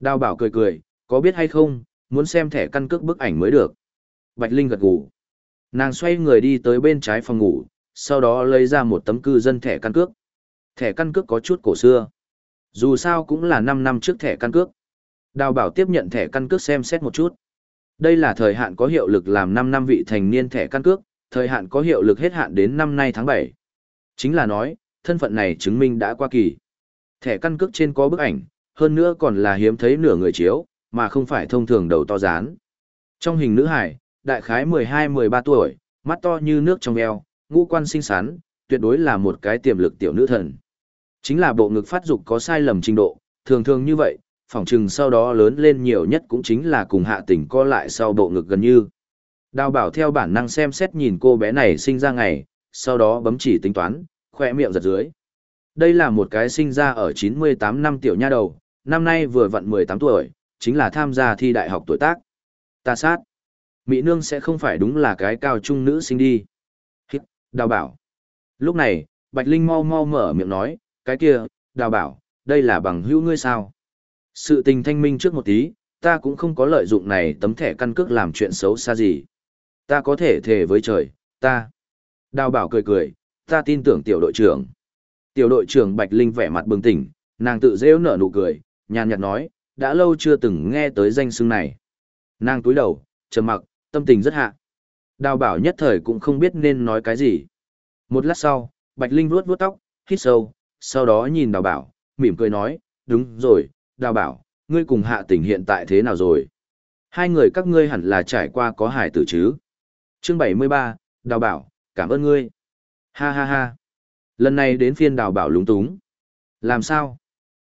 Đào bảo cười cười, có biết hay không, muốn xem thẻ căn cước bức ảnh mới được. Bạch Linh gật gù. Nàng xoay người đi tới bên trái phòng ngủ, sau đó lấy ra một tấm cư dân thẻ căn cước. Thẻ căn cước có chút cổ xưa. Dù sao cũng là 5 năm trước thẻ căn cước. Đào bảo tiếp nhận thẻ căn cước xem xét một chút. Đây là thời hạn có hiệu lực làm 5 năm vị thành niên thẻ căn cước, thời hạn có hiệu lực hết hạn đến năm nay tháng 7. Chính là nói, thân phận này chứng minh đã qua kỳ. Thẻ căn cước trên có bức ảnh, hơn nữa còn là hiếm thấy nửa người chiếu, mà không phải thông thường đầu to rán. Trong hình nữ hải, đại khái 12-13 tuổi, mắt to như nước trong eo, ngũ quan xinh xắn, tuyệt đối là một cái tiềm lực tiểu nữ thần. Chính là bộ ngực phát dục có sai lầm trình độ, thường thường như vậy, phỏng chừng sau đó lớn lên nhiều nhất cũng chính là cùng hạ tỉnh co lại sau bộ ngực gần như. Đào bảo theo bản năng xem xét nhìn cô bé này sinh ra ngày, sau đó bấm chỉ tính toán, khỏe miệng giật dưới. Đây là một cái sinh ra ở 98 năm tiểu nha đầu, năm nay vừa vặn 18 tuổi, chính là tham gia thi đại học tuổi tác. Ta sát. Mỹ nương sẽ không phải đúng là cái cao trung nữ sinh đi. Hít, đào bảo. Lúc này, Bạch Linh mau mau mở miệng nói, cái kia, đào bảo, đây là bằng hữu ngươi sao? Sự tình thanh minh trước một tí, ta cũng không có lợi dụng này tấm thẻ căn cước làm chuyện xấu xa gì. Ta có thể thề với trời, ta. Đào bảo cười cười, ta tin tưởng tiểu đội trưởng. Tiểu đội trưởng Bạch Linh vẻ mặt bừng tỉnh, nàng tự rêu nở nụ cười, nhàn nhạt nói, đã lâu chưa từng nghe tới danh xưng này. Nàng túi đầu, trầm mặc, tâm tình rất hạ. Đào bảo nhất thời cũng không biết nên nói cái gì. Một lát sau, Bạch Linh vuốt vuốt tóc, hít sâu, sau đó nhìn đào bảo, mỉm cười nói, đúng rồi, đào bảo, ngươi cùng hạ tình hiện tại thế nào rồi? Hai người các ngươi hẳn là trải qua có hải tử chứ? Chương 73, đào bảo, cảm ơn ngươi. Ha ha ha. Lần này đến phiên đào bảo lúng túng. Làm sao?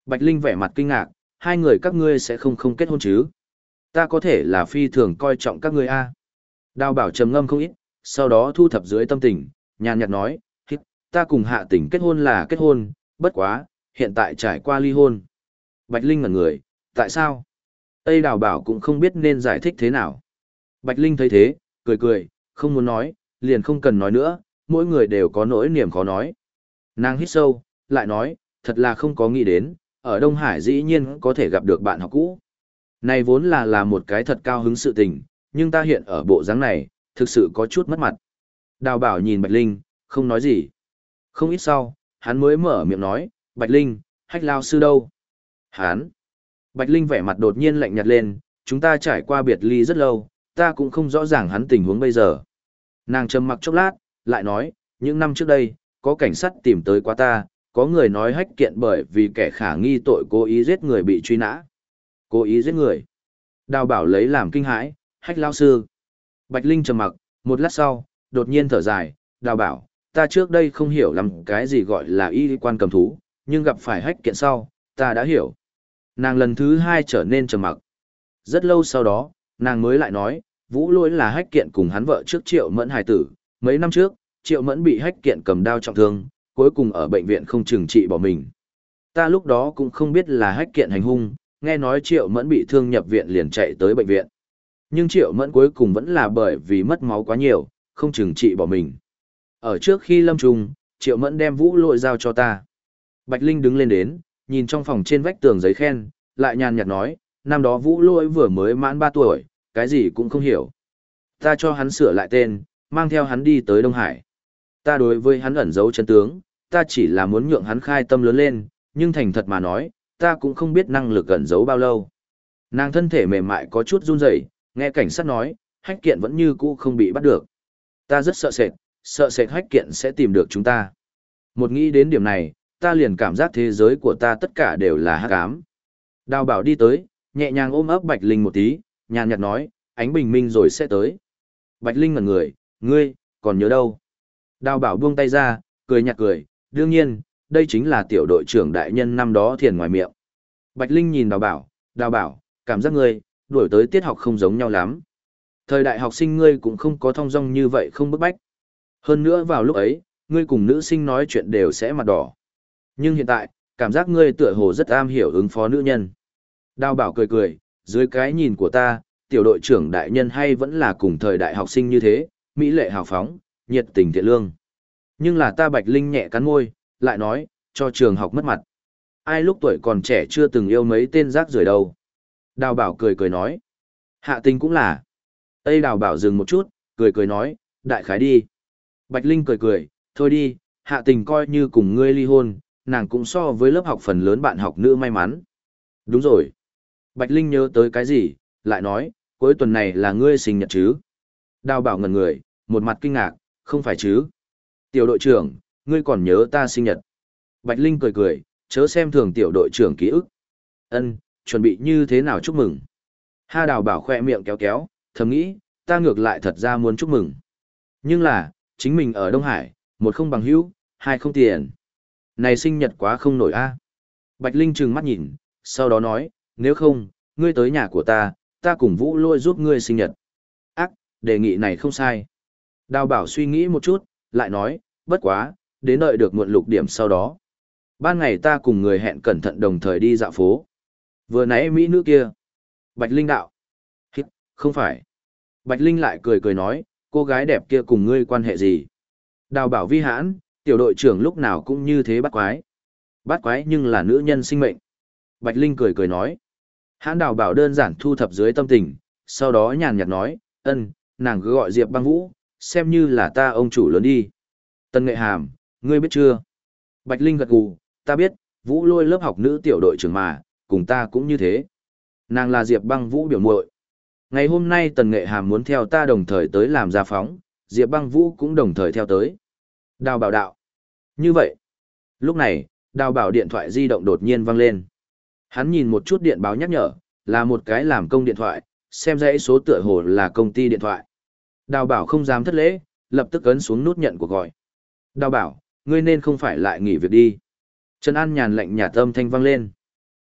Bạch Linh vẻ mặt kinh ngạc, hai người các ngươi sẽ không không kết hôn chứ? Ta có thể là phi thường coi trọng các ngươi a. Đào bảo trầm ngâm không ít, sau đó thu thập dưới tâm tình, nhàn nhạt nói, ta cùng hạ tình kết hôn là kết hôn, bất quá, hiện tại trải qua ly hôn. Bạch Linh ngẩn người, tại sao? Tây đào bảo cũng không biết nên giải thích thế nào. Bạch Linh thấy thế, cười cười, không muốn nói, liền không cần nói nữa, mỗi người đều có nỗi niềm khó nói. Nàng hít sâu, lại nói, thật là không có nghĩ đến, ở Đông Hải dĩ nhiên có thể gặp được bạn học cũ. Này vốn là là một cái thật cao hứng sự tình, nhưng ta hiện ở bộ dáng này, thực sự có chút mất mặt. Đào bảo nhìn Bạch Linh, không nói gì. Không ít sau, hắn mới mở miệng nói, Bạch Linh, hách lao sư đâu? Hắn. Bạch Linh vẻ mặt đột nhiên lạnh nhạt lên, chúng ta trải qua biệt ly rất lâu, ta cũng không rõ ràng hắn tình huống bây giờ. Nàng trầm mặc chốc lát, lại nói, những năm trước đây, có cảnh sát tìm tới qua ta, có người nói hách kiện bởi vì kẻ khả nghi tội cố ý giết người bị truy nã. Cố ý giết người. Đào bảo lấy làm kinh hãi, hách lao sư. Bạch Linh trầm mặc, một lát sau, đột nhiên thở dài, đào bảo, ta trước đây không hiểu lắm cái gì gọi là y quan cầm thú, nhưng gặp phải hách kiện sau, ta đã hiểu. Nàng lần thứ hai trở nên trầm mặc. Rất lâu sau đó, nàng mới lại nói, vũ lỗi là hách kiện cùng hắn vợ trước triệu mẫn hài tử. Mấy năm trước, triệu mẫn bị hách kiện cầm đao trọng thương, cuối cùng ở bệnh viện không trừng trị bỏ mình. Ta lúc đó cũng không biết là hách kiện hành hung, nghe nói triệu mẫn bị thương nhập viện liền chạy tới bệnh viện. Nhưng triệu mẫn cuối cùng vẫn là bởi vì mất máu quá nhiều, không trừng trị bỏ mình. Ở trước khi lâm trùng, triệu mẫn đem vũ lội giao cho ta. Bạch Linh đứng lên đến, nhìn trong phòng trên vách tường giấy khen, lại nhàn nhạt nói, năm đó vũ lỗi vừa mới mãn 3 tuổi, cái gì cũng không hiểu. Ta cho hắn sửa lại tên, mang theo hắn đi tới Đông Hải. Ta đối với hắn ẩn giấu chân tướng, ta chỉ là muốn nhượng hắn khai tâm lớn lên, nhưng thành thật mà nói, ta cũng không biết năng lực ẩn giấu bao lâu. Nàng thân thể mềm mại có chút run rẩy, nghe cảnh sát nói, hách kiện vẫn như cũ không bị bắt được. Ta rất sợ sệt, sợ sệt hách kiện sẽ tìm được chúng ta. Một nghĩ đến điểm này, ta liền cảm giác thế giới của ta tất cả đều là hắc ám. Đào bảo đi tới, nhẹ nhàng ôm ấp Bạch Linh một tí, nhàn nhạt nói, ánh bình minh rồi sẽ tới. Bạch Linh ngẩn người, ngươi, còn nhớ đâu? Đào bảo buông tay ra, cười nhạt cười, đương nhiên, đây chính là tiểu đội trưởng đại nhân năm đó thiền ngoài miệng. Bạch Linh nhìn đào bảo, đào bảo, cảm giác ngươi, đuổi tới tiết học không giống nhau lắm. Thời đại học sinh ngươi cũng không có thong dong như vậy không bức bách. Hơn nữa vào lúc ấy, ngươi cùng nữ sinh nói chuyện đều sẽ mặt đỏ. Nhưng hiện tại, cảm giác ngươi tựa hồ rất am hiểu ứng phó nữ nhân. Đào bảo cười cười, dưới cái nhìn của ta, tiểu đội trưởng đại nhân hay vẫn là cùng thời đại học sinh như thế, mỹ lệ hào phóng, nhiệt tình thiện lương. Nhưng là ta Bạch Linh nhẹ cắn môi, lại nói, cho trường học mất mặt. Ai lúc tuổi còn trẻ chưa từng yêu mấy tên rác rưởi đâu. Đào bảo cười cười nói. Hạ tình cũng là. Tây đào bảo dừng một chút, cười cười nói, đại khái đi. Bạch Linh cười cười, thôi đi, hạ tình coi như cùng ngươi ly hôn, nàng cũng so với lớp học phần lớn bạn học nữ may mắn. Đúng rồi. Bạch Linh nhớ tới cái gì, lại nói, cuối tuần này là ngươi sinh nhật chứ. Đào bảo ngần người, một mặt kinh ngạc, không phải chứ. Tiểu đội trưởng, ngươi còn nhớ ta sinh nhật. Bạch Linh cười cười, chớ xem thường tiểu đội trưởng ký ức. Ân, chuẩn bị như thế nào chúc mừng. Ha đào bảo khoe miệng kéo kéo, thầm nghĩ, ta ngược lại thật ra muốn chúc mừng. Nhưng là, chính mình ở Đông Hải, một không bằng hữu, hai không tiền. Này sinh nhật quá không nổi a. Bạch Linh trừng mắt nhìn, sau đó nói, nếu không, ngươi tới nhà của ta, ta cùng Vũ Lôi giúp ngươi sinh nhật. Ác, đề nghị này không sai. Đào bảo suy nghĩ một chút, lại nói, bất quá, đến đợi được muộn lục điểm sau đó. Ban ngày ta cùng người hẹn cẩn thận đồng thời đi dạo phố. Vừa nãy Mỹ nữ kia. Bạch Linh đạo. Hít, không phải. Bạch Linh lại cười cười nói, cô gái đẹp kia cùng ngươi quan hệ gì? Đào bảo vi hãn, tiểu đội trưởng lúc nào cũng như thế bắt quái. Bắt quái nhưng là nữ nhân sinh mệnh. Bạch Linh cười cười nói. Hãn đào bảo đơn giản thu thập dưới tâm tình, sau đó nhàn nhạt nói, ân, nàng cứ gọi Diệp băng vũ, xem như là ta ông chủ lớn đi. Tân nghệ hàm, ngươi biết chưa? Bạch Linh gật gù, ta biết, vũ lôi lớp học nữ tiểu đội trưởng mà, cùng ta cũng như thế. Nàng là Diệp băng vũ biểu muội. Ngày hôm nay tần nghệ hàm muốn theo ta đồng thời tới làm gia phóng, Diệp băng vũ cũng đồng thời theo tới. Đào bảo đạo. Như vậy. Lúc này, đào bảo điện thoại di động đột nhiên vang lên. Hắn nhìn một chút điện báo nhắc nhở, là một cái làm công điện thoại, xem dãy số tựa hồ là công ty điện thoại. Đào bảo không dám thất lễ, lập tức ấn xuống nút nhận cuộc gọi. Đào bảo, ngươi nên không phải lại nghỉ việc đi. Trần An nhàn lạnh nhà tâm thanh vang lên.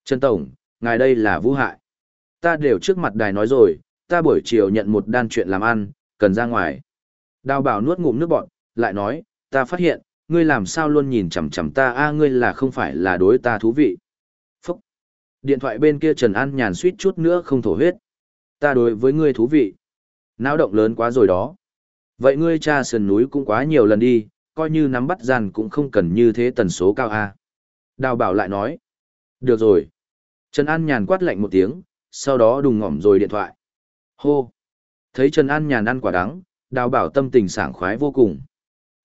Trần Tổng, ngài đây là vũ hại. Ta đều trước mặt đài nói rồi, ta buổi chiều nhận một đan chuyện làm ăn, cần ra ngoài. Đào bảo nuốt ngụm nước bọn, lại nói, ta phát hiện, ngươi làm sao luôn nhìn chằm chằm ta a ngươi là không phải là đối ta thú vị. Phúc! Điện thoại bên kia Trần An nhàn suýt chút nữa không thổ huyết. Ta đối với ngươi thú vị. Náo động lớn quá rồi đó. Vậy ngươi cha sườn núi cũng quá nhiều lần đi, coi như nắm bắt giàn cũng không cần như thế tần số cao a. Đào bảo lại nói. Được rồi. Trần An nhàn quát lạnh một tiếng, sau đó đùng ngỏm rồi điện thoại. Hô! Thấy Trần An nhàn ăn quả đắng, đào bảo tâm tình sảng khoái vô cùng.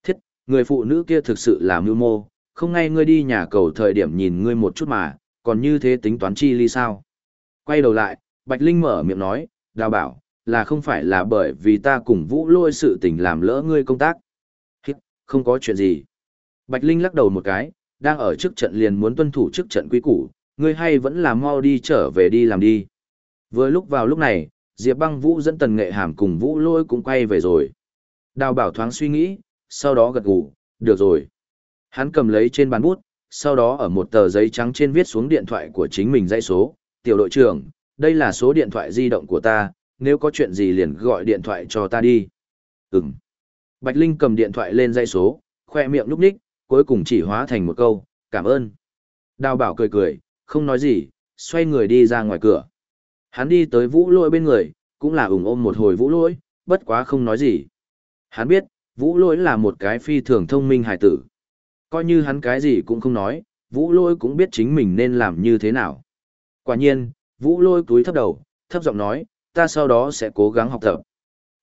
Thiết, người phụ nữ kia thực sự là mưu mô, không ngay ngươi đi nhà cầu thời điểm nhìn ngươi một chút mà, còn như thế tính toán chi ly sao. Quay đầu lại, Bạch Linh mở miệng nói, đào bảo, là không phải là bởi vì ta cùng vũ lôi sự tình làm lỡ ngươi công tác. Hít, không có chuyện gì. Bạch Linh lắc đầu một cái, đang ở trước trận liền muốn tuân thủ trước trận quý củ, ngươi hay vẫn là mau đi trở về đi làm đi. Vừa lúc vào lúc này, Diệp băng vũ dẫn tần nghệ hàm cùng vũ lôi cũng quay về rồi. Đào bảo thoáng suy nghĩ, sau đó gật gù, được rồi. Hắn cầm lấy trên bàn bút, sau đó ở một tờ giấy trắng trên viết xuống điện thoại của chính mình dãy số. Tiểu đội trưởng, đây là số điện thoại di động của ta, nếu có chuyện gì liền gọi điện thoại cho ta đi. Ừm. Bạch Linh cầm điện thoại lên dây số, khoe miệng lúc ních, cuối cùng chỉ hóa thành một câu, cảm ơn. Đào bảo cười cười, không nói gì, xoay người đi ra ngoài cửa. Hắn đi tới vũ lôi bên người, cũng là ủng ôm một hồi vũ lôi, bất quá không nói gì. Hắn biết, vũ lôi là một cái phi thường thông minh hài tử. Coi như hắn cái gì cũng không nói, vũ lôi cũng biết chính mình nên làm như thế nào. Quả nhiên, vũ lôi túi thấp đầu, thấp giọng nói, ta sau đó sẽ cố gắng học tập.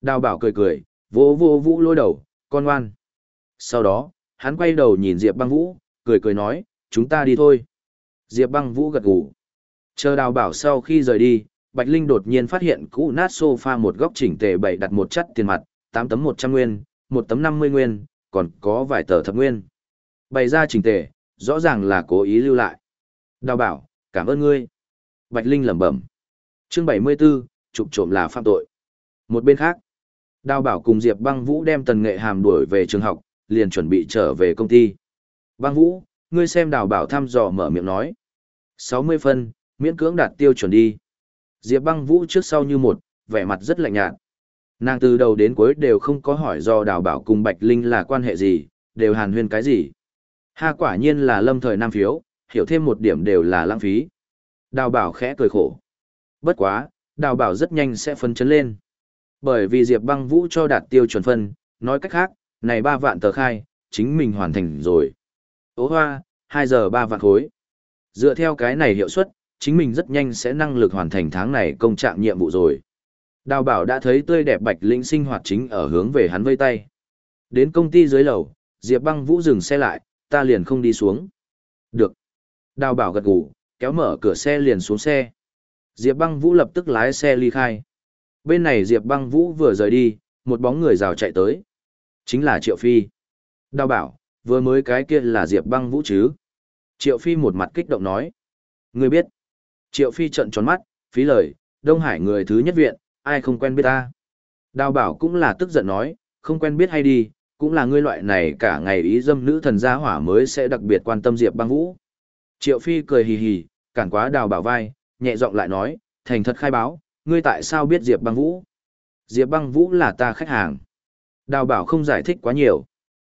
Đào bảo cười cười, vỗ vô vũ lôi đầu, con ngoan. Sau đó, hắn quay đầu nhìn Diệp băng vũ, cười cười nói, chúng ta đi thôi. Diệp băng vũ gật gù. Chờ đào bảo sau khi rời đi, Bạch Linh đột nhiên phát hiện cũ nát sofa một góc chỉnh tề bày đặt một chất tiền mặt, 8 tấm 100 nguyên, một tấm 50 nguyên, còn có vài tờ thập nguyên. Bày ra chỉnh tề, rõ ràng là cố ý lưu lại. Đào bảo, cảm ơn ngươi. Bạch Linh lẩm bẩm. Chương 74, chụp trộm là phạm tội. Một bên khác, Đào Bảo cùng Diệp Băng Vũ đem Tần Nghệ Hàm đuổi về trường học, liền chuẩn bị trở về công ty. Băng Vũ, ngươi xem Đào Bảo thăm dò mở miệng nói. 60 phân, miễn cưỡng đạt tiêu chuẩn đi. Diệp Băng Vũ trước sau như một, vẻ mặt rất lạnh nhạt. Nàng từ đầu đến cuối đều không có hỏi do Đào Bảo cùng Bạch Linh là quan hệ gì, đều hàn huyên cái gì. Ha quả nhiên là lâm thời nam phiếu, hiểu thêm một điểm đều là lãng phí. Đào Bảo khẽ cười khổ. Bất quá, Đào Bảo rất nhanh sẽ phấn chấn lên. Bởi vì Diệp Băng Vũ cho đạt tiêu chuẩn phân, nói cách khác, này 3 vạn tờ khai, chính mình hoàn thành rồi. Ố hoa, 2 giờ 3 vạn khối. Dựa theo cái này hiệu suất, chính mình rất nhanh sẽ năng lực hoàn thành tháng này công trạng nhiệm vụ rồi. Đào bảo đã thấy tươi đẹp bạch linh sinh hoạt chính ở hướng về hắn vây tay. Đến công ty dưới lầu, Diệp băng vũ dừng xe lại, ta liền không đi xuống. Được. Đào bảo gật gù, kéo mở cửa xe liền xuống xe. Diệp băng vũ lập tức lái xe ly khai. Bên này Diệp băng vũ vừa rời đi, một bóng người rào chạy tới. Chính là Triệu Phi. Đào bảo, vừa mới cái kia là Diệp băng vũ chứ. Triệu Phi một mặt kích động nói. Người biết. Triệu Phi trận tròn mắt, phí lời, Đông Hải người thứ nhất viện, ai không quen biết ta. Đào bảo cũng là tức giận nói, không quen biết hay đi, cũng là ngươi loại này cả ngày ý dâm nữ thần gia hỏa mới sẽ đặc biệt quan tâm Diệp băng vũ. Triệu Phi cười hì hì, cản quá đào bảo vai, nhẹ giọng lại nói, thành thật khai báo, ngươi tại sao biết Diệp băng vũ? Diệp băng vũ là ta khách hàng. Đào bảo không giải thích quá nhiều.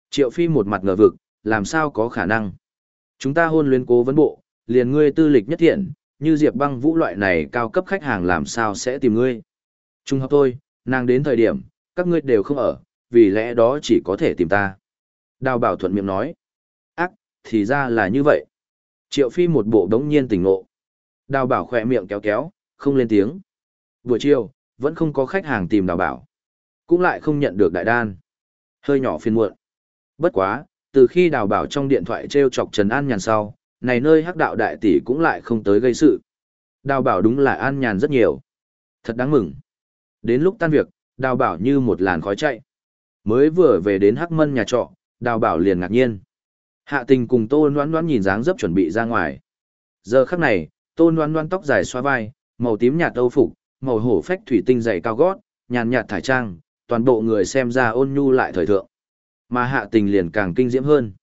Triệu Phi một mặt ngờ vực, làm sao có khả năng? Chúng ta hôn luyến cố vấn bộ, liền ngươi tư lịch nhất thiện, như Diệp băng vũ loại này cao cấp khách hàng làm sao sẽ tìm ngươi? Trung hợp thôi, nàng đến thời điểm, các ngươi đều không ở, vì lẽ đó chỉ có thể tìm ta. Đào bảo thuận miệng nói. Ác, thì ra là như vậy. Triệu phi một bộ đống nhiên tỉnh ngộ. Đào bảo khỏe miệng kéo kéo, không lên tiếng. Buổi chiều, vẫn không có khách hàng tìm đào bảo. Cũng lại không nhận được đại đan. Hơi nhỏ phiền muộn. Bất quá, từ khi đào bảo trong điện thoại treo chọc Trần An Nhàn sau, này nơi hắc đạo đại tỷ cũng lại không tới gây sự. Đào bảo đúng là an nhàn rất nhiều. Thật đáng mừng. Đến lúc tan việc, đào bảo như một làn khói chạy. Mới vừa về đến hắc mân nhà trọ, đào bảo liền ngạc nhiên. Hạ tình cùng tô noan noan nhìn dáng dấp chuẩn bị ra ngoài. Giờ khắc này, tôn loan loan tóc dài xoa vai, màu tím nhạt âu phục, màu hổ phách thủy tinh dày cao gót, nhàn nhạt thải trang, toàn bộ người xem ra ôn nhu lại thời thượng. Mà hạ tình liền càng kinh diễm hơn.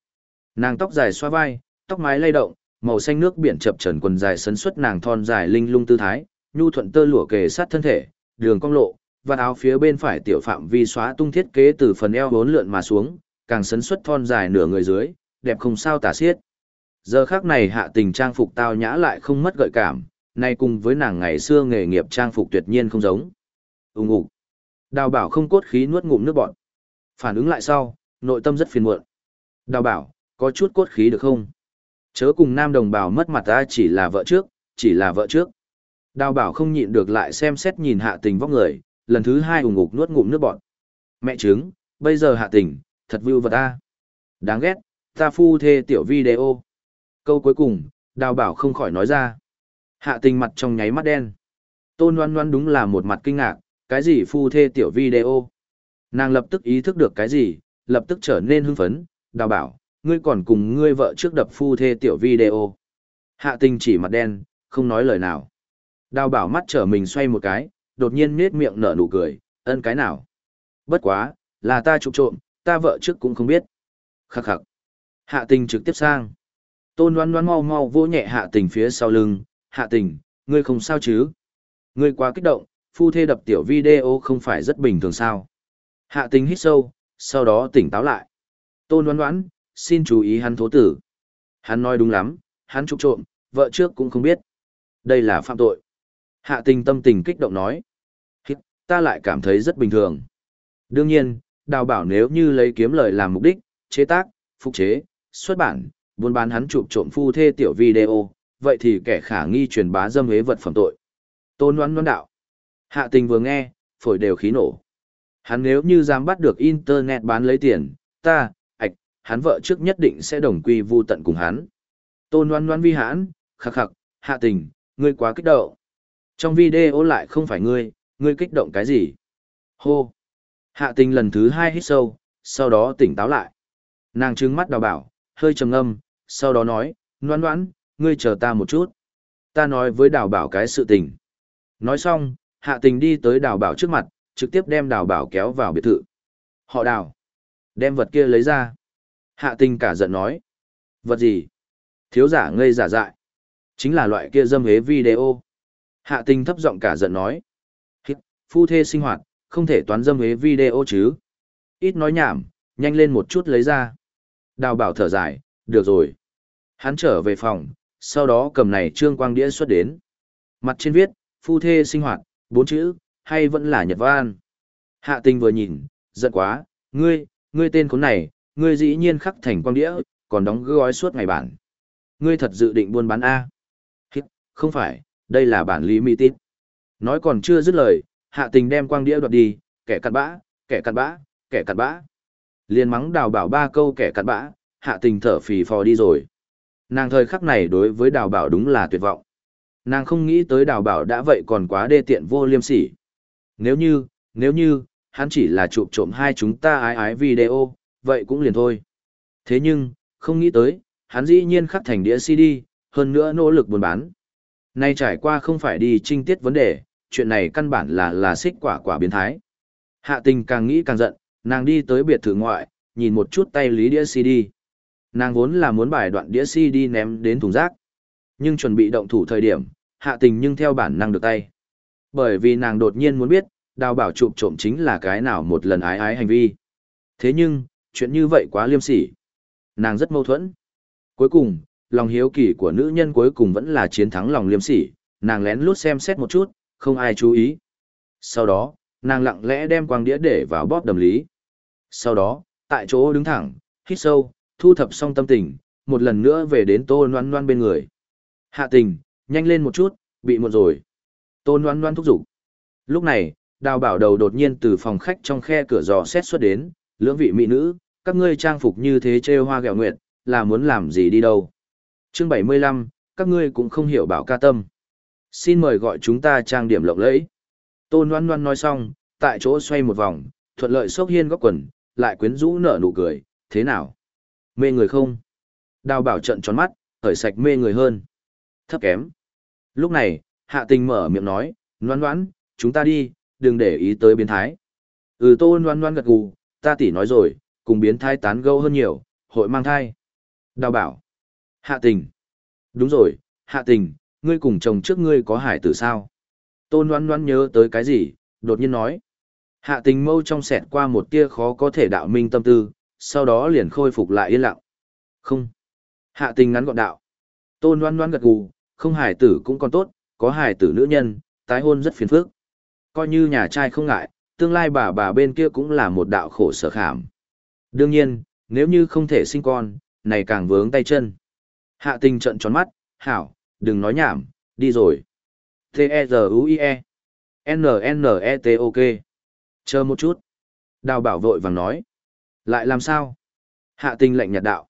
Nàng tóc dài xoa vai, tóc mái lay động, màu xanh nước biển chập trần quần dài sấn xuất nàng thon dài linh lung tư thái, nhu thuận tơ lụa kề sát thân thể, đường cong lộ, và áo phía bên phải tiểu phạm vi xóa tung thiết kế từ phần eo bốn lượn mà xuống, càng sấn xuất thon dài nửa người dưới, đẹp không sao tả xiết. Giờ khác này hạ tình trang phục tao nhã lại không mất gợi cảm, nay cùng với nàng ngày xưa nghề nghiệp trang phục tuyệt nhiên không giống. Úng ủ. Đào bảo không cốt khí nuốt ngụm nước bọn. Phản ứng lại sau, nội tâm rất phiền muộn. Đào bảo, có chút cốt khí được không? Chớ cùng nam đồng bào mất mặt ta chỉ là vợ trước, chỉ là vợ trước. Đào bảo không nhịn được lại xem xét nhìn hạ tình vóc người, lần thứ hai ủng ngục nuốt ngụm nước bọn. Mẹ trứng, bây giờ hạ tình, thật vưu vật ta. Đáng ghét, ta phu thê tiểu video. Câu cuối cùng, đào bảo không khỏi nói ra. Hạ tình mặt trong nháy mắt đen. Tôn oan oan đúng là một mặt kinh ngạc, cái gì phu thê tiểu video. Nàng lập tức ý thức được cái gì, lập tức trở nên hưng phấn, đào bảo, ngươi còn cùng ngươi vợ trước đập phu thê tiểu video. Hạ tình chỉ mặt đen, không nói lời nào. Đào bảo mắt trở mình xoay một cái, đột nhiên nết miệng nở nụ cười, ân cái nào. Bất quá, là ta trộm trộm, ta vợ trước cũng không biết. Khắc khắc. Hạ tình trực tiếp sang. Tôn đoán đoán mau mau vỗ nhẹ hạ tình phía sau lưng, hạ tình, ngươi không sao chứ? Ngươi quá kích động, phu thê đập tiểu video không phải rất bình thường sao? Hạ tình hít sâu, sau đó tỉnh táo lại. Tôn đoán đoán, xin chú ý hắn thố tử. Hắn nói đúng lắm, hắn trục trộm, vợ trước cũng không biết. Đây là phạm tội. Hạ tình tâm tình kích động nói. Ta lại cảm thấy rất bình thường. Đương nhiên, đào bảo nếu như lấy kiếm lời làm mục đích, chế tác, phục chế, xuất bản, buôn bán hắn chụp trộm phu thê tiểu video, vậy thì kẻ khả nghi truyền bá dâm hế vật phẩm tội. Tôn đoán đoán đạo. Hạ tình vừa nghe, phổi đều khí nổ. Hắn nếu như dám bắt được internet bán lấy tiền, ta, hắn vợ trước nhất định sẽ đồng quy vu tận cùng hắn. Tôn oán oán vi hãn, khắc khắc, hạ tình, ngươi quá kích động. Trong video lại không phải ngươi, ngươi kích động cái gì? Hô! Hạ tình lần thứ hai hít sâu, sau đó tỉnh táo lại. Nàng trừng mắt đào bảo, hơi trầm ngâm, sau đó nói, noan Loan, ngươi chờ ta một chút. Ta nói với đào bảo cái sự tình. Nói xong, hạ tình đi tới đào bảo trước mặt, trực tiếp đem đào bảo kéo vào biệt thự. Họ đào. Đem vật kia lấy ra. Hạ tình cả giận nói. Vật gì? Thiếu giả ngây giả dại. Chính là loại kia dâm hế video. Hạ tình thấp giọng cả giận nói. Hít, phu thê sinh hoạt, không thể toán dâm hế video chứ. Ít nói nhảm, nhanh lên một chút lấy ra. Đào bảo thở dài, được rồi. Hắn trở về phòng, sau đó cầm này trương quang đĩa xuất đến. Mặt trên viết, phu thê sinh hoạt, bốn chữ, hay vẫn là nhật văn. Hạ tình vừa nhìn, giận quá, ngươi, ngươi tên khốn này, ngươi dĩ nhiên khắc thành quang đĩa, còn đóng gói suốt ngày bản. Ngươi thật dự định buôn bán A. Hít, không phải, đây là bản lý mỹ tít. Nói còn chưa dứt lời, hạ tình đem quang đĩa đoạt đi, kẻ cặn bã, kẻ cặn bã, kẻ cặn bã. Liên mắng đào bảo ba câu kẻ cặn bã, hạ tình thở phì phò đi rồi. Nàng thời khắc này đối với đào bảo đúng là tuyệt vọng. Nàng không nghĩ tới đào bảo đã vậy còn quá đê tiện vô liêm sỉ. Nếu như, nếu như, hắn chỉ là chụp trộm hai chúng ta ái ái video, vậy cũng liền thôi. Thế nhưng, không nghĩ tới, hắn dĩ nhiên khắc thành đĩa CD, hơn nữa nỗ lực buôn bán. Nay trải qua không phải đi trinh tiết vấn đề, chuyện này căn bản là là xích quả quả biến thái. Hạ tình càng nghĩ càng giận, nàng đi tới biệt thự ngoại, nhìn một chút tay lý đĩa CD. Nàng vốn là muốn bài đoạn đĩa CD ném đến thùng rác. Nhưng chuẩn bị động thủ thời điểm, hạ tình nhưng theo bản năng được tay. Bởi vì nàng đột nhiên muốn biết, đào bảo chụp trộm chính là cái nào một lần ái ái hành vi. Thế nhưng, chuyện như vậy quá liêm sỉ. Nàng rất mâu thuẫn. Cuối cùng, lòng hiếu kỳ của nữ nhân cuối cùng vẫn là chiến thắng lòng liêm sỉ, nàng lén lút xem xét một chút, không ai chú ý. Sau đó, nàng lặng lẽ đem quang đĩa để vào bóp đầm lý. Sau đó, tại chỗ đứng thẳng, hít sâu, thu thập xong tâm tình, một lần nữa về đến tô noan noan bên người. Hạ tình, nhanh lên một chút, bị muộn rồi. Tô noan noan thúc giục. Lúc này, đào bảo đầu đột nhiên từ phòng khách trong khe cửa giò xét xuất đến, lưỡng vị mỹ nữ, các ngươi trang phục như thế trêu hoa gẹo nguyệt, là muốn làm gì đi đâu. Chương 75, các ngươi cũng không hiểu bảo ca tâm. Xin mời gọi chúng ta trang điểm lộng lẫy. Tôn Loan Loan nói xong, tại chỗ xoay một vòng, thuận lợi xốc hiên góc quần, lại quyến rũ nở nụ cười, thế nào? Mê người không? Đào bảo trận tròn mắt, khởi sạch mê người hơn. Thấp kém. Lúc này, hạ tình mở miệng nói, Loan Loan, chúng ta đi, đừng để ý tới biến thái. Ừ Tô Loan Loan gật gù, ta tỉ nói rồi, cùng biến thái tán gẫu hơn nhiều, hội mang thai. Đào bảo. Hạ tình. Đúng rồi, hạ tình, ngươi cùng chồng trước ngươi có hải tử sao? Tôn Loan Loan nhớ tới cái gì, đột nhiên nói. Hạ tình mâu trong sẹt qua một tia khó có thể đạo minh tâm tư, sau đó liền khôi phục lại yên lặng. Không. Hạ tình ngắn gọn đạo. Tôn Loan Loan gật gù, không hải tử cũng còn tốt, có hải tử nữ nhân, tái hôn rất phiền phức. Coi như nhà trai không ngại, tương lai bà bà bên kia cũng là một đạo khổ sở khảm. Đương nhiên, nếu như không thể sinh con, này càng vướng tay chân. Hạ tình trận tròn mắt, hảo, đừng nói nhảm, đi rồi. T-E-Z-U-I-E. N-N-E-T-O-K. Chờ một chút. Đào bảo vội vàng nói. Lại làm sao? Hạ tình lệnh nhật đạo.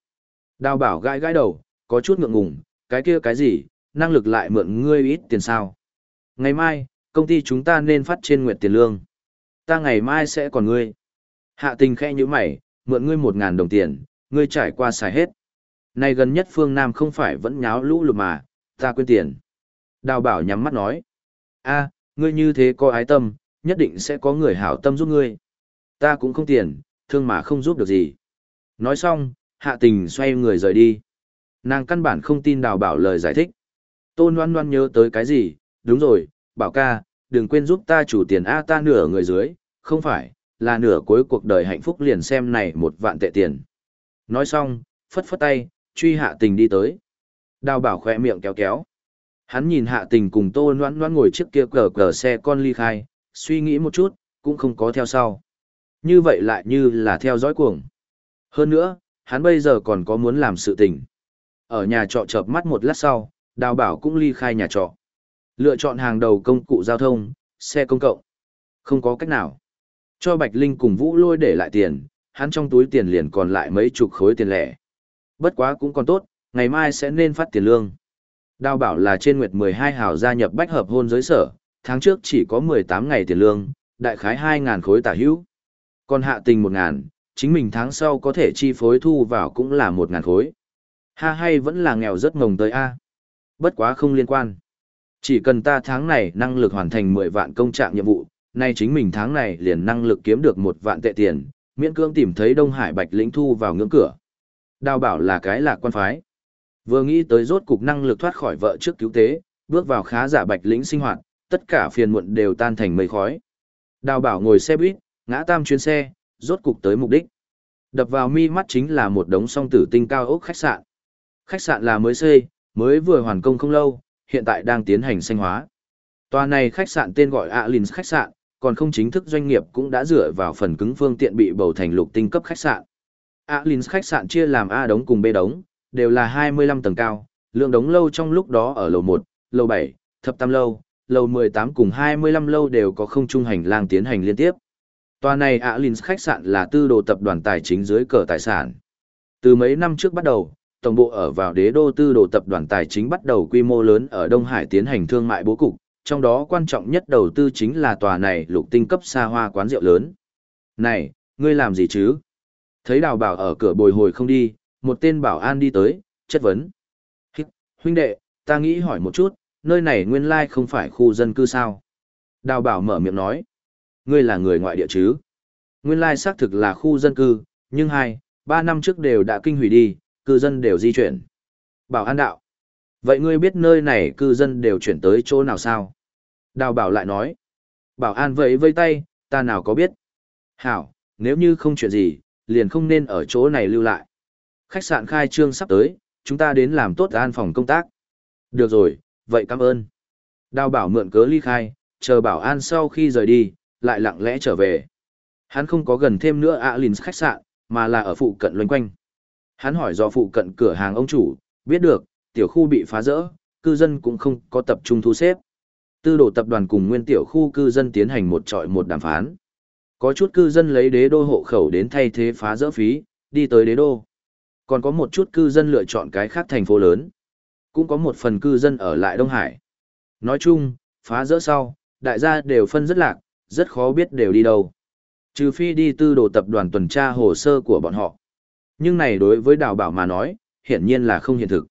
Đào bảo gãi gãi đầu, có chút ngượng ngùng, cái kia cái gì, năng lực lại mượn ngươi ít tiền sao. Ngày mai, công ty chúng ta nên phát trên nguyện tiền lương. Ta ngày mai sẽ còn ngươi. Hạ tình khẽ như mày, mượn ngươi một ngàn đồng tiền, ngươi trải qua xài hết. Này gần nhất phương Nam không phải vẫn nháo lũ lụt mà, ta quên tiền. Đào bảo nhắm mắt nói. a ngươi như thế có ái tâm, nhất định sẽ có người hảo tâm giúp ngươi. Ta cũng không tiền, thương mà không giúp được gì. Nói xong, hạ tình xoay người rời đi. Nàng căn bản không tin đào bảo lời giải thích. Tôn Loan Loan nhớ tới cái gì, đúng rồi, bảo ca, đừng quên giúp ta chủ tiền A ta nửa người dưới, không phải, là nửa cuối cuộc đời hạnh phúc liền xem này một vạn tệ tiền. Nói xong, phất phất tay, truy hạ tình đi tới. Đào bảo khỏe miệng kéo kéo. Hắn nhìn hạ tình cùng tô noan noan ngồi trước kia cờ cờ xe con ly khai, suy nghĩ một chút, cũng không có theo sau. Như vậy lại như là theo dõi cuồng. Hơn nữa, hắn bây giờ còn có muốn làm sự tình. Ở nhà trọ chợp mắt một lát sau, đào bảo cũng ly khai nhà trọ. Lựa chọn hàng đầu công cụ giao thông, xe công cộng. Không có cách nào. Cho Bạch Linh cùng Vũ lôi để lại tiền, hắn trong túi tiền liền còn lại mấy chục khối tiền lẻ. Bất quá cũng còn tốt, ngày mai sẽ nên phát tiền lương. Đào bảo là trên nguyệt 12 hào gia nhập bách hợp hôn giới sở, tháng trước chỉ có 18 ngày tiền lương, đại khái 2.000 khối tả hữu. Còn hạ tình một ngàn, chính mình tháng sau có thể chi phối thu vào cũng là một ngàn khối. Ha hay vẫn là nghèo rất ngồng tới A. Bất quá không liên quan. Chỉ cần ta tháng này năng lực hoàn thành 10 vạn công trạng nhiệm vụ, nay chính mình tháng này liền năng lực kiếm được một vạn tệ tiền, miễn cưỡng tìm thấy Đông Hải Bạch lĩnh thu vào ngưỡng cửa. Đào bảo là cái lạc quan phái. Vừa nghĩ tới rốt cục năng lực thoát khỏi vợ trước cứu tế, bước vào khá giả Bạch lĩnh sinh hoạt, tất cả phiền muộn đều tan thành mây khói. Đào bảo ngồi xe buýt, ngã tam chuyến xe, rốt cục tới mục đích. Đập vào mi mắt chính là một đống song tử tinh cao ốc khách sạn. Khách sạn là mới xây, mới vừa hoàn công không lâu, hiện tại đang tiến hành xanh hóa. Tòa này khách sạn tên gọi Alins khách sạn, còn không chính thức doanh nghiệp cũng đã dựa vào phần cứng phương tiện bị bầu thành lục tinh cấp khách sạn. Alins khách sạn chia làm A đống cùng B đống, đều là 25 tầng cao, lượng đống lâu trong lúc đó ở lầu 1, lầu 7, thập tam lâu, lầu 18 cùng 25 lâu đều có không trung hành lang tiến hành liên tiếp. Tòa này Alins khách sạn là tư đồ tập đoàn tài chính dưới cờ tài sản. Từ mấy năm trước bắt đầu, tổng bộ ở vào đế đô tư đồ tập đoàn tài chính bắt đầu quy mô lớn ở Đông Hải tiến hành thương mại bố cục, trong đó quan trọng nhất đầu tư chính là tòa này lục tinh cấp xa hoa quán rượu lớn. Này, ngươi làm gì chứ? Thấy đào bảo ở cửa bồi hồi không đi, một tên bảo an đi tới, chất vấn. Huynh đệ, ta nghĩ hỏi một chút, nơi này nguyên lai không phải khu dân cư sao? Đào bảo mở miệng nói. Ngươi là người ngoại địa chứ? Nguyên lai xác thực là khu dân cư, nhưng hai, ba năm trước đều đã kinh hủy đi, cư dân đều di chuyển. Bảo an đạo. Vậy ngươi biết nơi này cư dân đều chuyển tới chỗ nào sao? Đào bảo lại nói. Bảo an vẫy vây tay, ta nào có biết. Hảo, nếu như không chuyện gì, liền không nên ở chỗ này lưu lại. Khách sạn khai trương sắp tới, chúng ta đến làm tốt an phòng công tác. Được rồi, vậy cảm ơn. Đào bảo mượn cớ ly khai, chờ bảo an sau khi rời đi, lại lặng lẽ trở về. Hắn không có gần thêm nữa Alins khách sạn, mà là ở phụ cận loanh quanh. Hắn hỏi do phụ cận cửa hàng ông chủ, biết được, tiểu khu bị phá rỡ, cư dân cũng không có tập trung thu xếp. Tư đồ tập đoàn cùng nguyên tiểu khu cư dân tiến hành một trọi một đàm phán. Có chút cư dân lấy đế đô hộ khẩu đến thay thế phá rỡ phí, đi tới đế đô. Còn có một chút cư dân lựa chọn cái khác thành phố lớn. Cũng có một phần cư dân ở lại Đông Hải. Nói chung, phá rỡ sau, đại gia đều phân rất lạc, rất khó biết đều đi đâu. Trừ phi đi tư đồ tập đoàn tuần tra hồ sơ của bọn họ. Nhưng này đối với đào bảo mà nói, hiển nhiên là không hiện thực.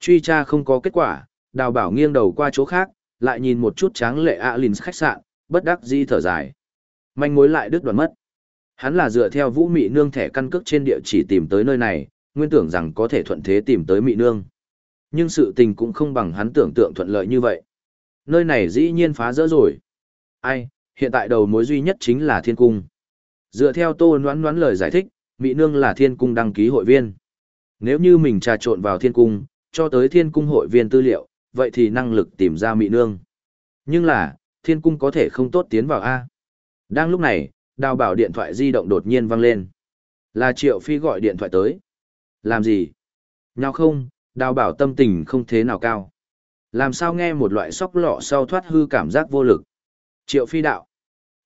Truy tra không có kết quả, đào bảo nghiêng đầu qua chỗ khác, lại nhìn một chút tráng lệ Alins khách sạn, bất đắc di thở dài. Manh mối lại đứt đoạn mất. Hắn là dựa theo vũ mị nương thẻ căn cước trên địa chỉ tìm tới nơi này, nguyên tưởng rằng có thể thuận thế tìm tới mị nương. Nhưng sự tình cũng không bằng hắn tưởng tượng thuận lợi như vậy. Nơi này dĩ nhiên phá rỡ rồi. Ai, hiện tại đầu mối duy nhất chính là thiên cung. Dựa theo tô noán noán lời giải thích, Mỹ Nương là thiên cung đăng ký hội viên. Nếu như mình trà trộn vào thiên cung, cho tới thiên cung hội viên tư liệu, vậy thì năng lực tìm ra Mỹ Nương. Nhưng là, thiên cung có thể không tốt tiến vào A. Đang lúc này, đào bảo điện thoại di động đột nhiên vang lên. Là Triệu Phi gọi điện thoại tới. Làm gì? Nhau không, đào bảo tâm tình không thế nào cao. Làm sao nghe một loại sóc lọ sau thoát hư cảm giác vô lực. Triệu Phi đạo.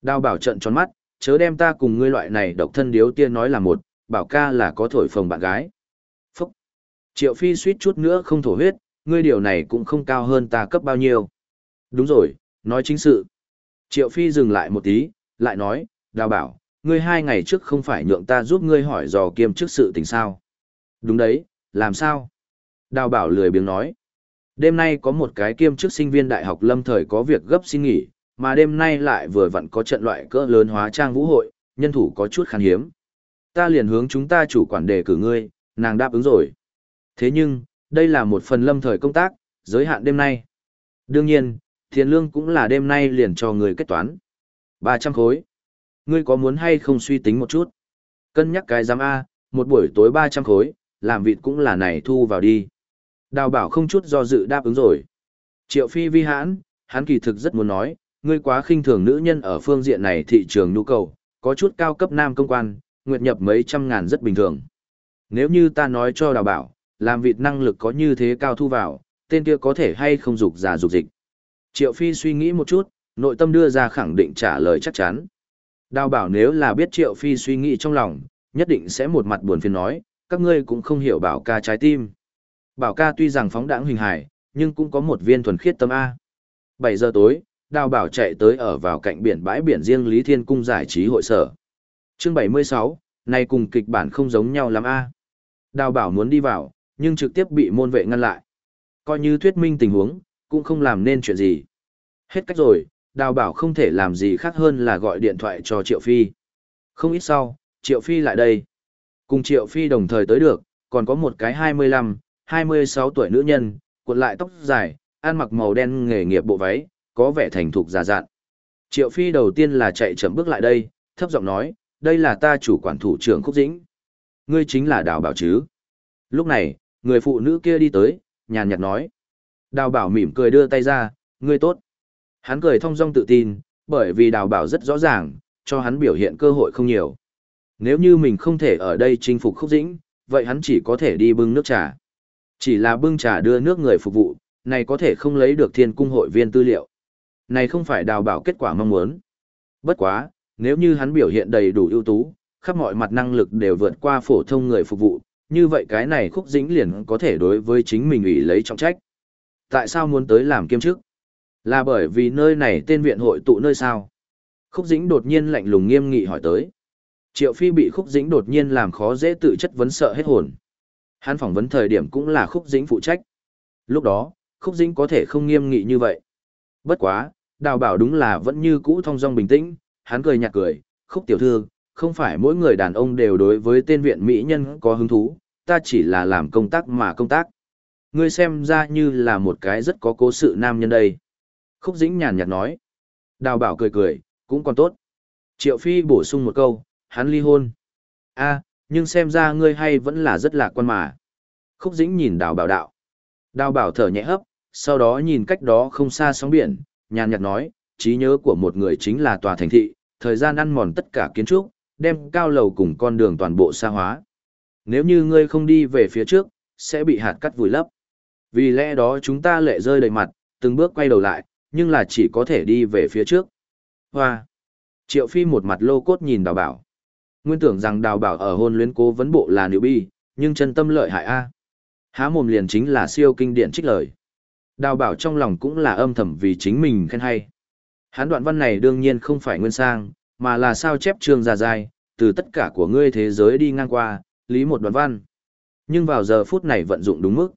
Đào bảo trận tròn mắt, chớ đem ta cùng ngươi loại này độc thân điếu tiên nói là một, bảo ca là có thổi phồng bạn gái. Phúc! Triệu Phi suýt chút nữa không thổ huyết, ngươi điều này cũng không cao hơn ta cấp bao nhiêu. Đúng rồi, nói chính sự. Triệu Phi dừng lại một tí, lại nói, đào bảo, ngươi hai ngày trước không phải nhượng ta giúp ngươi hỏi dò kiêm trước sự tình sao. Đúng đấy, làm sao? Đào bảo lười biếng nói. Đêm nay có một cái kiêm chức sinh viên đại học lâm thời có việc gấp xin nghỉ, mà đêm nay lại vừa vặn có trận loại cỡ lớn hóa trang vũ hội, nhân thủ có chút khan hiếm. Ta liền hướng chúng ta chủ quản đề cử ngươi, nàng đáp ứng rồi. Thế nhưng, đây là một phần lâm thời công tác, giới hạn đêm nay. Đương nhiên, tiền lương cũng là đêm nay liền cho người kết toán. 300 khối. Ngươi có muốn hay không suy tính một chút? Cân nhắc cái giám A, một buổi tối 300 khối, làm vịt cũng là này thu vào đi. Đào bảo không chút do dự đáp ứng rồi. Triệu phi vi hãn, hắn kỳ thực rất muốn nói, ngươi quá khinh thường nữ nhân ở phương diện này thị trường nhu cầu, có chút cao cấp nam công quan, nguyệt nhập mấy trăm ngàn rất bình thường. Nếu như ta nói cho đào bảo, làm vịt năng lực có như thế cao thu vào, tên kia có thể hay không dục giả dục dịch. Triệu Phi suy nghĩ một chút, nội tâm đưa ra khẳng định trả lời chắc chắn. Đào bảo nếu là biết Triệu Phi suy nghĩ trong lòng, nhất định sẽ một mặt buồn phiền nói, các ngươi cũng không hiểu bảo ca trái tim. Bảo ca tuy rằng phóng đãng hình hài, nhưng cũng có một viên thuần khiết tâm A. 7 giờ tối, đào bảo chạy tới ở vào cạnh biển bãi biển riêng Lý Thiên Cung giải trí hội sở. Chương 76, này cùng kịch bản không giống nhau lắm A. Đào bảo muốn đi vào, nhưng trực tiếp bị môn vệ ngăn lại. Coi như thuyết minh tình huống, cũng không làm nên chuyện gì. Hết cách rồi, đào bảo không thể làm gì khác hơn là gọi điện thoại cho Triệu Phi. Không ít sau, Triệu Phi lại đây. Cùng Triệu Phi đồng thời tới được, còn có một cái 25, 26 tuổi nữ nhân, cuộn lại tóc dài, ăn mặc màu đen nghề nghiệp bộ váy, có vẻ thành thục già dặn. Triệu Phi đầu tiên là chạy chậm bước lại đây, thấp giọng nói, đây là ta chủ quản thủ trưởng Khúc Dĩnh. Ngươi chính là Đào Bảo chứ? Lúc này, người phụ nữ kia đi tới, nhàn nhạt nói. Đào Bảo mỉm cười đưa tay ra, ngươi tốt. Hắn cười thong dong tự tin, bởi vì Đào Bảo rất rõ ràng, cho hắn biểu hiện cơ hội không nhiều. Nếu như mình không thể ở đây chinh phục Khúc Dĩnh, vậy hắn chỉ có thể đi bưng nước trà. Chỉ là bưng trà đưa nước người phục vụ, này có thể không lấy được thiên cung hội viên tư liệu. Này không phải đào bảo kết quả mong muốn. Bất quá, nếu như hắn biểu hiện đầy đủ ưu tú, khắp mọi mặt năng lực đều vượt qua phổ thông người phục vụ, như vậy cái này khúc dĩnh liền có thể đối với chính mình ủy lấy trọng trách. Tại sao muốn tới làm kiêm chức? Là bởi vì nơi này tên viện hội tụ nơi sao? Khúc dĩnh đột nhiên lạnh lùng nghiêm nghị hỏi tới. Triệu Phi bị khúc dĩnh đột nhiên làm khó dễ tự chất vấn sợ hết hồn. Hắn phỏng vấn thời điểm cũng là khúc dĩnh phụ trách. Lúc đó, khúc dĩnh có thể không nghiêm nghị như vậy. Bất quá, đào bảo đúng là vẫn như cũ thong dong bình tĩnh, hắn cười nhạt cười, khúc tiểu thư, không phải mỗi người đàn ông đều đối với tên viện mỹ nhân có hứng thú, ta chỉ là làm công tác mà công tác. Ngươi xem ra như là một cái rất có cố sự nam nhân đây. Khúc dĩnh nhàn nhạt nói. Đào bảo cười cười, cũng còn tốt. Triệu Phi bổ sung một câu, hắn ly hôn. a nhưng xem ra ngươi hay vẫn là rất lạc quan mà. Khúc dĩnh nhìn đào bảo đạo. Đào bảo thở nhẹ hấp, sau đó nhìn cách đó không xa sóng biển, nhàn nhạt nói, trí nhớ của một người chính là tòa thành thị, thời gian ăn mòn tất cả kiến trúc, đem cao lầu cùng con đường toàn bộ xa hóa. Nếu như ngươi không đi về phía trước, sẽ bị hạt cắt vùi lấp. Vì lẽ đó chúng ta lệ rơi đầy mặt, từng bước quay đầu lại, nhưng là chỉ có thể đi về phía trước. Hoa! Triệu Phi một mặt lô cốt nhìn đào bảo. Nguyên tưởng rằng đào bảo ở hôn luyến cố vấn bộ là nữ bi, nhưng chân tâm lợi hại A. Há mồm liền chính là siêu kinh điển trích lời. Đào bảo trong lòng cũng là âm thầm vì chính mình khen hay. Hán đoạn văn này đương nhiên không phải nguyên sang, mà là sao chép trường già dài, từ tất cả của ngươi thế giới đi ngang qua, lý một đoạn văn. Nhưng vào giờ phút này vận dụng đúng mức.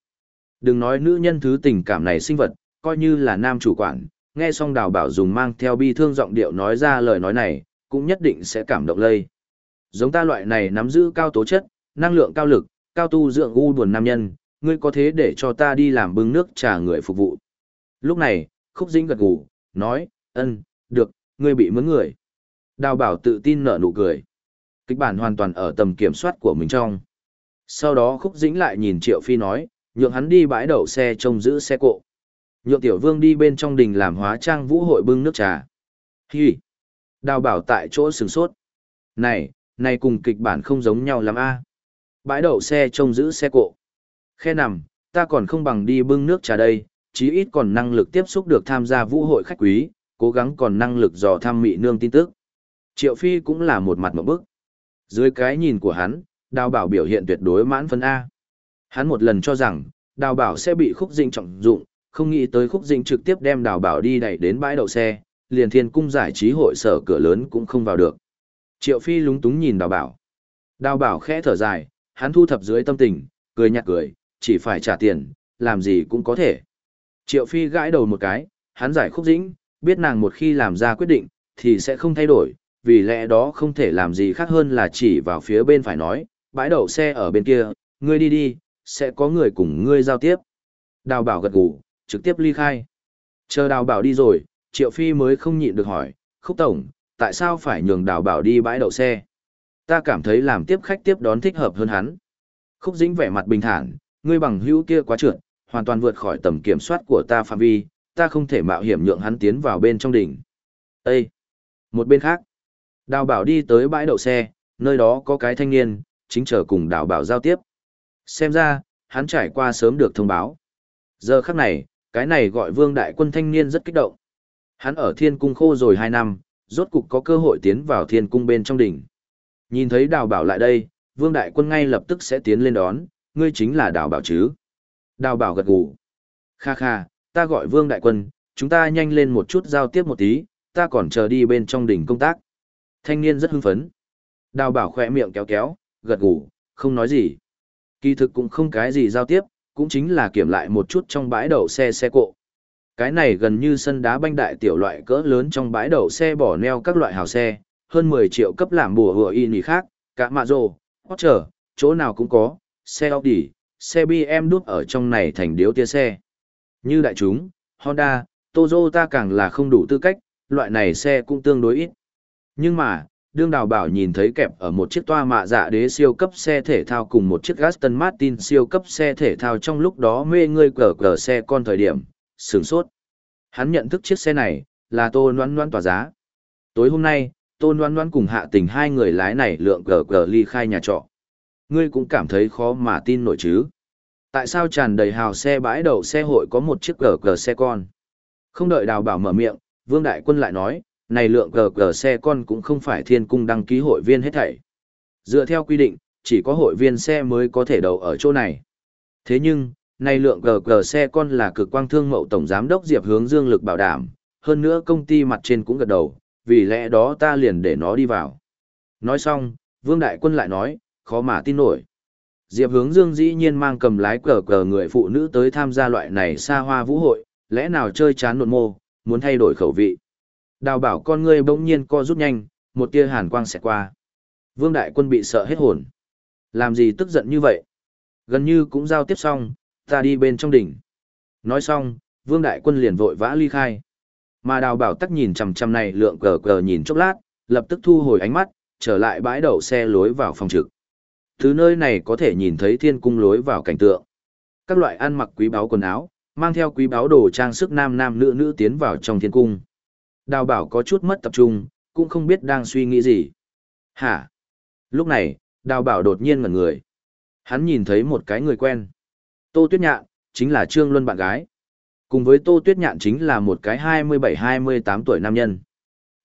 Đừng nói nữ nhân thứ tình cảm này sinh vật, coi như là nam chủ quản, nghe xong đào bảo dùng mang theo bi thương giọng điệu nói ra lời nói này, cũng nhất định sẽ cảm động lây. Giống ta loại này nắm giữ cao tố chất, năng lượng cao lực, cao tu dưỡng u buồn nam nhân, ngươi có thế để cho ta đi làm bưng nước trà người phục vụ. Lúc này, khúc dĩnh gật gù, nói, ân, được, ngươi bị mướn người. Đào bảo tự tin nở nụ cười. Kịch bản hoàn toàn ở tầm kiểm soát của mình trong. Sau đó khúc dĩnh lại nhìn Triệu Phi nói, nhượng hắn đi bãi đậu xe trông giữ xe cộ. Nhượng tiểu vương đi bên trong đình làm hóa trang vũ hội bưng nước trà. Hi! Đào bảo tại chỗ sừng sốt. Này, này cùng kịch bản không giống nhau lắm a. Bãi đậu xe trông giữ xe cộ. Khe nằm, ta còn không bằng đi bưng nước trà đây, chí ít còn năng lực tiếp xúc được tham gia vũ hội khách quý, cố gắng còn năng lực dò thăm mị nương tin tức. Triệu Phi cũng là một mặt một bức. Dưới cái nhìn của hắn, đào bảo biểu hiện tuyệt đối mãn phân A. Hắn một lần cho rằng, đào bảo sẽ bị khúc dinh trọng dụng, không nghĩ tới khúc dinh trực tiếp đem đào bảo đi đẩy đến bãi đậu xe, liền thiên cung giải trí hội sở cửa lớn cũng không vào được. Triệu Phi lúng túng nhìn đào bảo. Đào bảo khẽ thở dài, hắn thu thập dưới tâm tình, cười nhạt cười, chỉ phải trả tiền, làm gì cũng có thể. Triệu Phi gãi đầu một cái, hắn giải khúc dĩnh, biết nàng một khi làm ra quyết định, thì sẽ không thay đổi, vì lẽ đó không thể làm gì khác hơn là chỉ vào phía bên phải nói, bãi đậu xe ở bên kia, ngươi đi đi, sẽ có người cùng ngươi giao tiếp. Đào bảo gật gù, trực tiếp ly khai. Chờ đào bảo đi rồi, Triệu Phi mới không nhịn được hỏi, khúc tổng, tại sao phải nhường đào bảo đi bãi đậu xe? Ta cảm thấy làm tiếp khách tiếp đón thích hợp hơn hắn. Khúc dĩnh vẻ mặt bình thản, ngươi bằng hữu kia quá trượt, hoàn toàn vượt khỏi tầm kiểm soát của ta phạm vi, ta không thể mạo hiểm nhượng hắn tiến vào bên trong đỉnh. Ê! Một bên khác, đào bảo đi tới bãi đậu xe, nơi đó có cái thanh niên, chính chờ cùng đào bảo giao tiếp. Xem ra, hắn trải qua sớm được thông báo. Giờ khắc này, cái này gọi vương đại quân thanh niên rất kích động. Hắn ở thiên cung khô rồi hai năm, rốt cục có cơ hội tiến vào thiên cung bên trong đỉnh. Nhìn thấy đào bảo lại đây, vương đại quân ngay lập tức sẽ tiến lên đón, ngươi chính là đào bảo chứ. Đào bảo gật gù. Kha kha, ta gọi vương đại quân, chúng ta nhanh lên một chút giao tiếp một tí, ta còn chờ đi bên trong đỉnh công tác. Thanh niên rất hưng phấn. Đào bảo khỏe miệng kéo kéo, gật gù, không nói gì. Kỳ thực cũng không cái gì giao tiếp, cũng chính là kiểm lại một chút trong bãi đậu xe xe cộ. Cái này gần như sân đá banh đại tiểu loại cỡ lớn trong bãi đậu xe bỏ neo các loại hào xe, hơn 10 triệu cấp làm bùa hựa y nỉ khác, cả mạ rồ, Porsche, chỗ nào cũng có, xe Audi, xe BM đút ở trong này thành điếu tia xe. Như đại chúng, Honda, Toyota càng là không đủ tư cách, loại này xe cũng tương đối ít. Nhưng mà, đương đào bảo nhìn thấy kẹp ở một chiếc toa mạ dạ đế siêu cấp xe thể thao cùng một chiếc Aston Martin siêu cấp xe thể thao trong lúc đó mê ngươi cờ cờ xe con thời điểm, sướng sốt. Hắn nhận thức chiếc xe này, là tô noan noan tỏa giá. Tối hôm nay, tô noan noan cùng hạ tình hai người lái này lượng cờ cờ ly khai nhà trọ. Ngươi cũng cảm thấy khó mà tin nổi chứ. Tại sao tràn đầy hào xe bãi đậu xe hội có một chiếc cờ cờ xe con? Không đợi đào bảo mở miệng, Vương Đại Quân lại nói, này lượng cờ cờ xe con cũng không phải thiên cung đăng ký hội viên hết thảy. Dựa theo quy định, chỉ có hội viên xe mới có thể đậu ở chỗ này. Thế nhưng, này lượng cờ cờ xe con là cực quang thương mậu tổng giám đốc Diệp hướng dương lực bảo đảm, hơn nữa công ty mặt trên cũng gật đầu, vì lẽ đó ta liền để nó đi vào. Nói xong, Vương Đại Quân lại nói, khó mà tin nổi. Diệp hướng dương dĩ nhiên mang cầm lái cờ cờ người phụ nữ tới tham gia loại này xa hoa vũ hội, lẽ nào chơi chán nộn mô, muốn thay đổi khẩu vị. Đào bảo con ngươi bỗng nhiên co rút nhanh, một tia hàn quang sẽ qua. Vương Đại Quân bị sợ hết hồn. Làm gì tức giận như vậy? Gần như cũng giao tiếp xong, ta đi bên trong đỉnh. Nói xong, Vương Đại Quân liền vội vã ly khai. Mà đào bảo tắc nhìn chằm chằm này lượng cờ cờ nhìn chốc lát, lập tức thu hồi ánh mắt, trở lại bãi đậu xe lối vào phòng trực. Thứ nơi này có thể nhìn thấy thiên cung lối vào cảnh tượng. Các loại ăn mặc quý báu quần áo, mang theo quý báu đồ trang sức nam nam nữ nữ tiến vào trong thiên cung. Đào bảo có chút mất tập trung, cũng không biết đang suy nghĩ gì. Hả? Lúc này, đào bảo đột nhiên ngẩn người. Hắn nhìn thấy một cái người quen. Tô Tuyết Nhạn, chính là Trương Luân bạn gái. Cùng với Tô Tuyết Nhạn chính là một cái 27-28 tuổi nam nhân.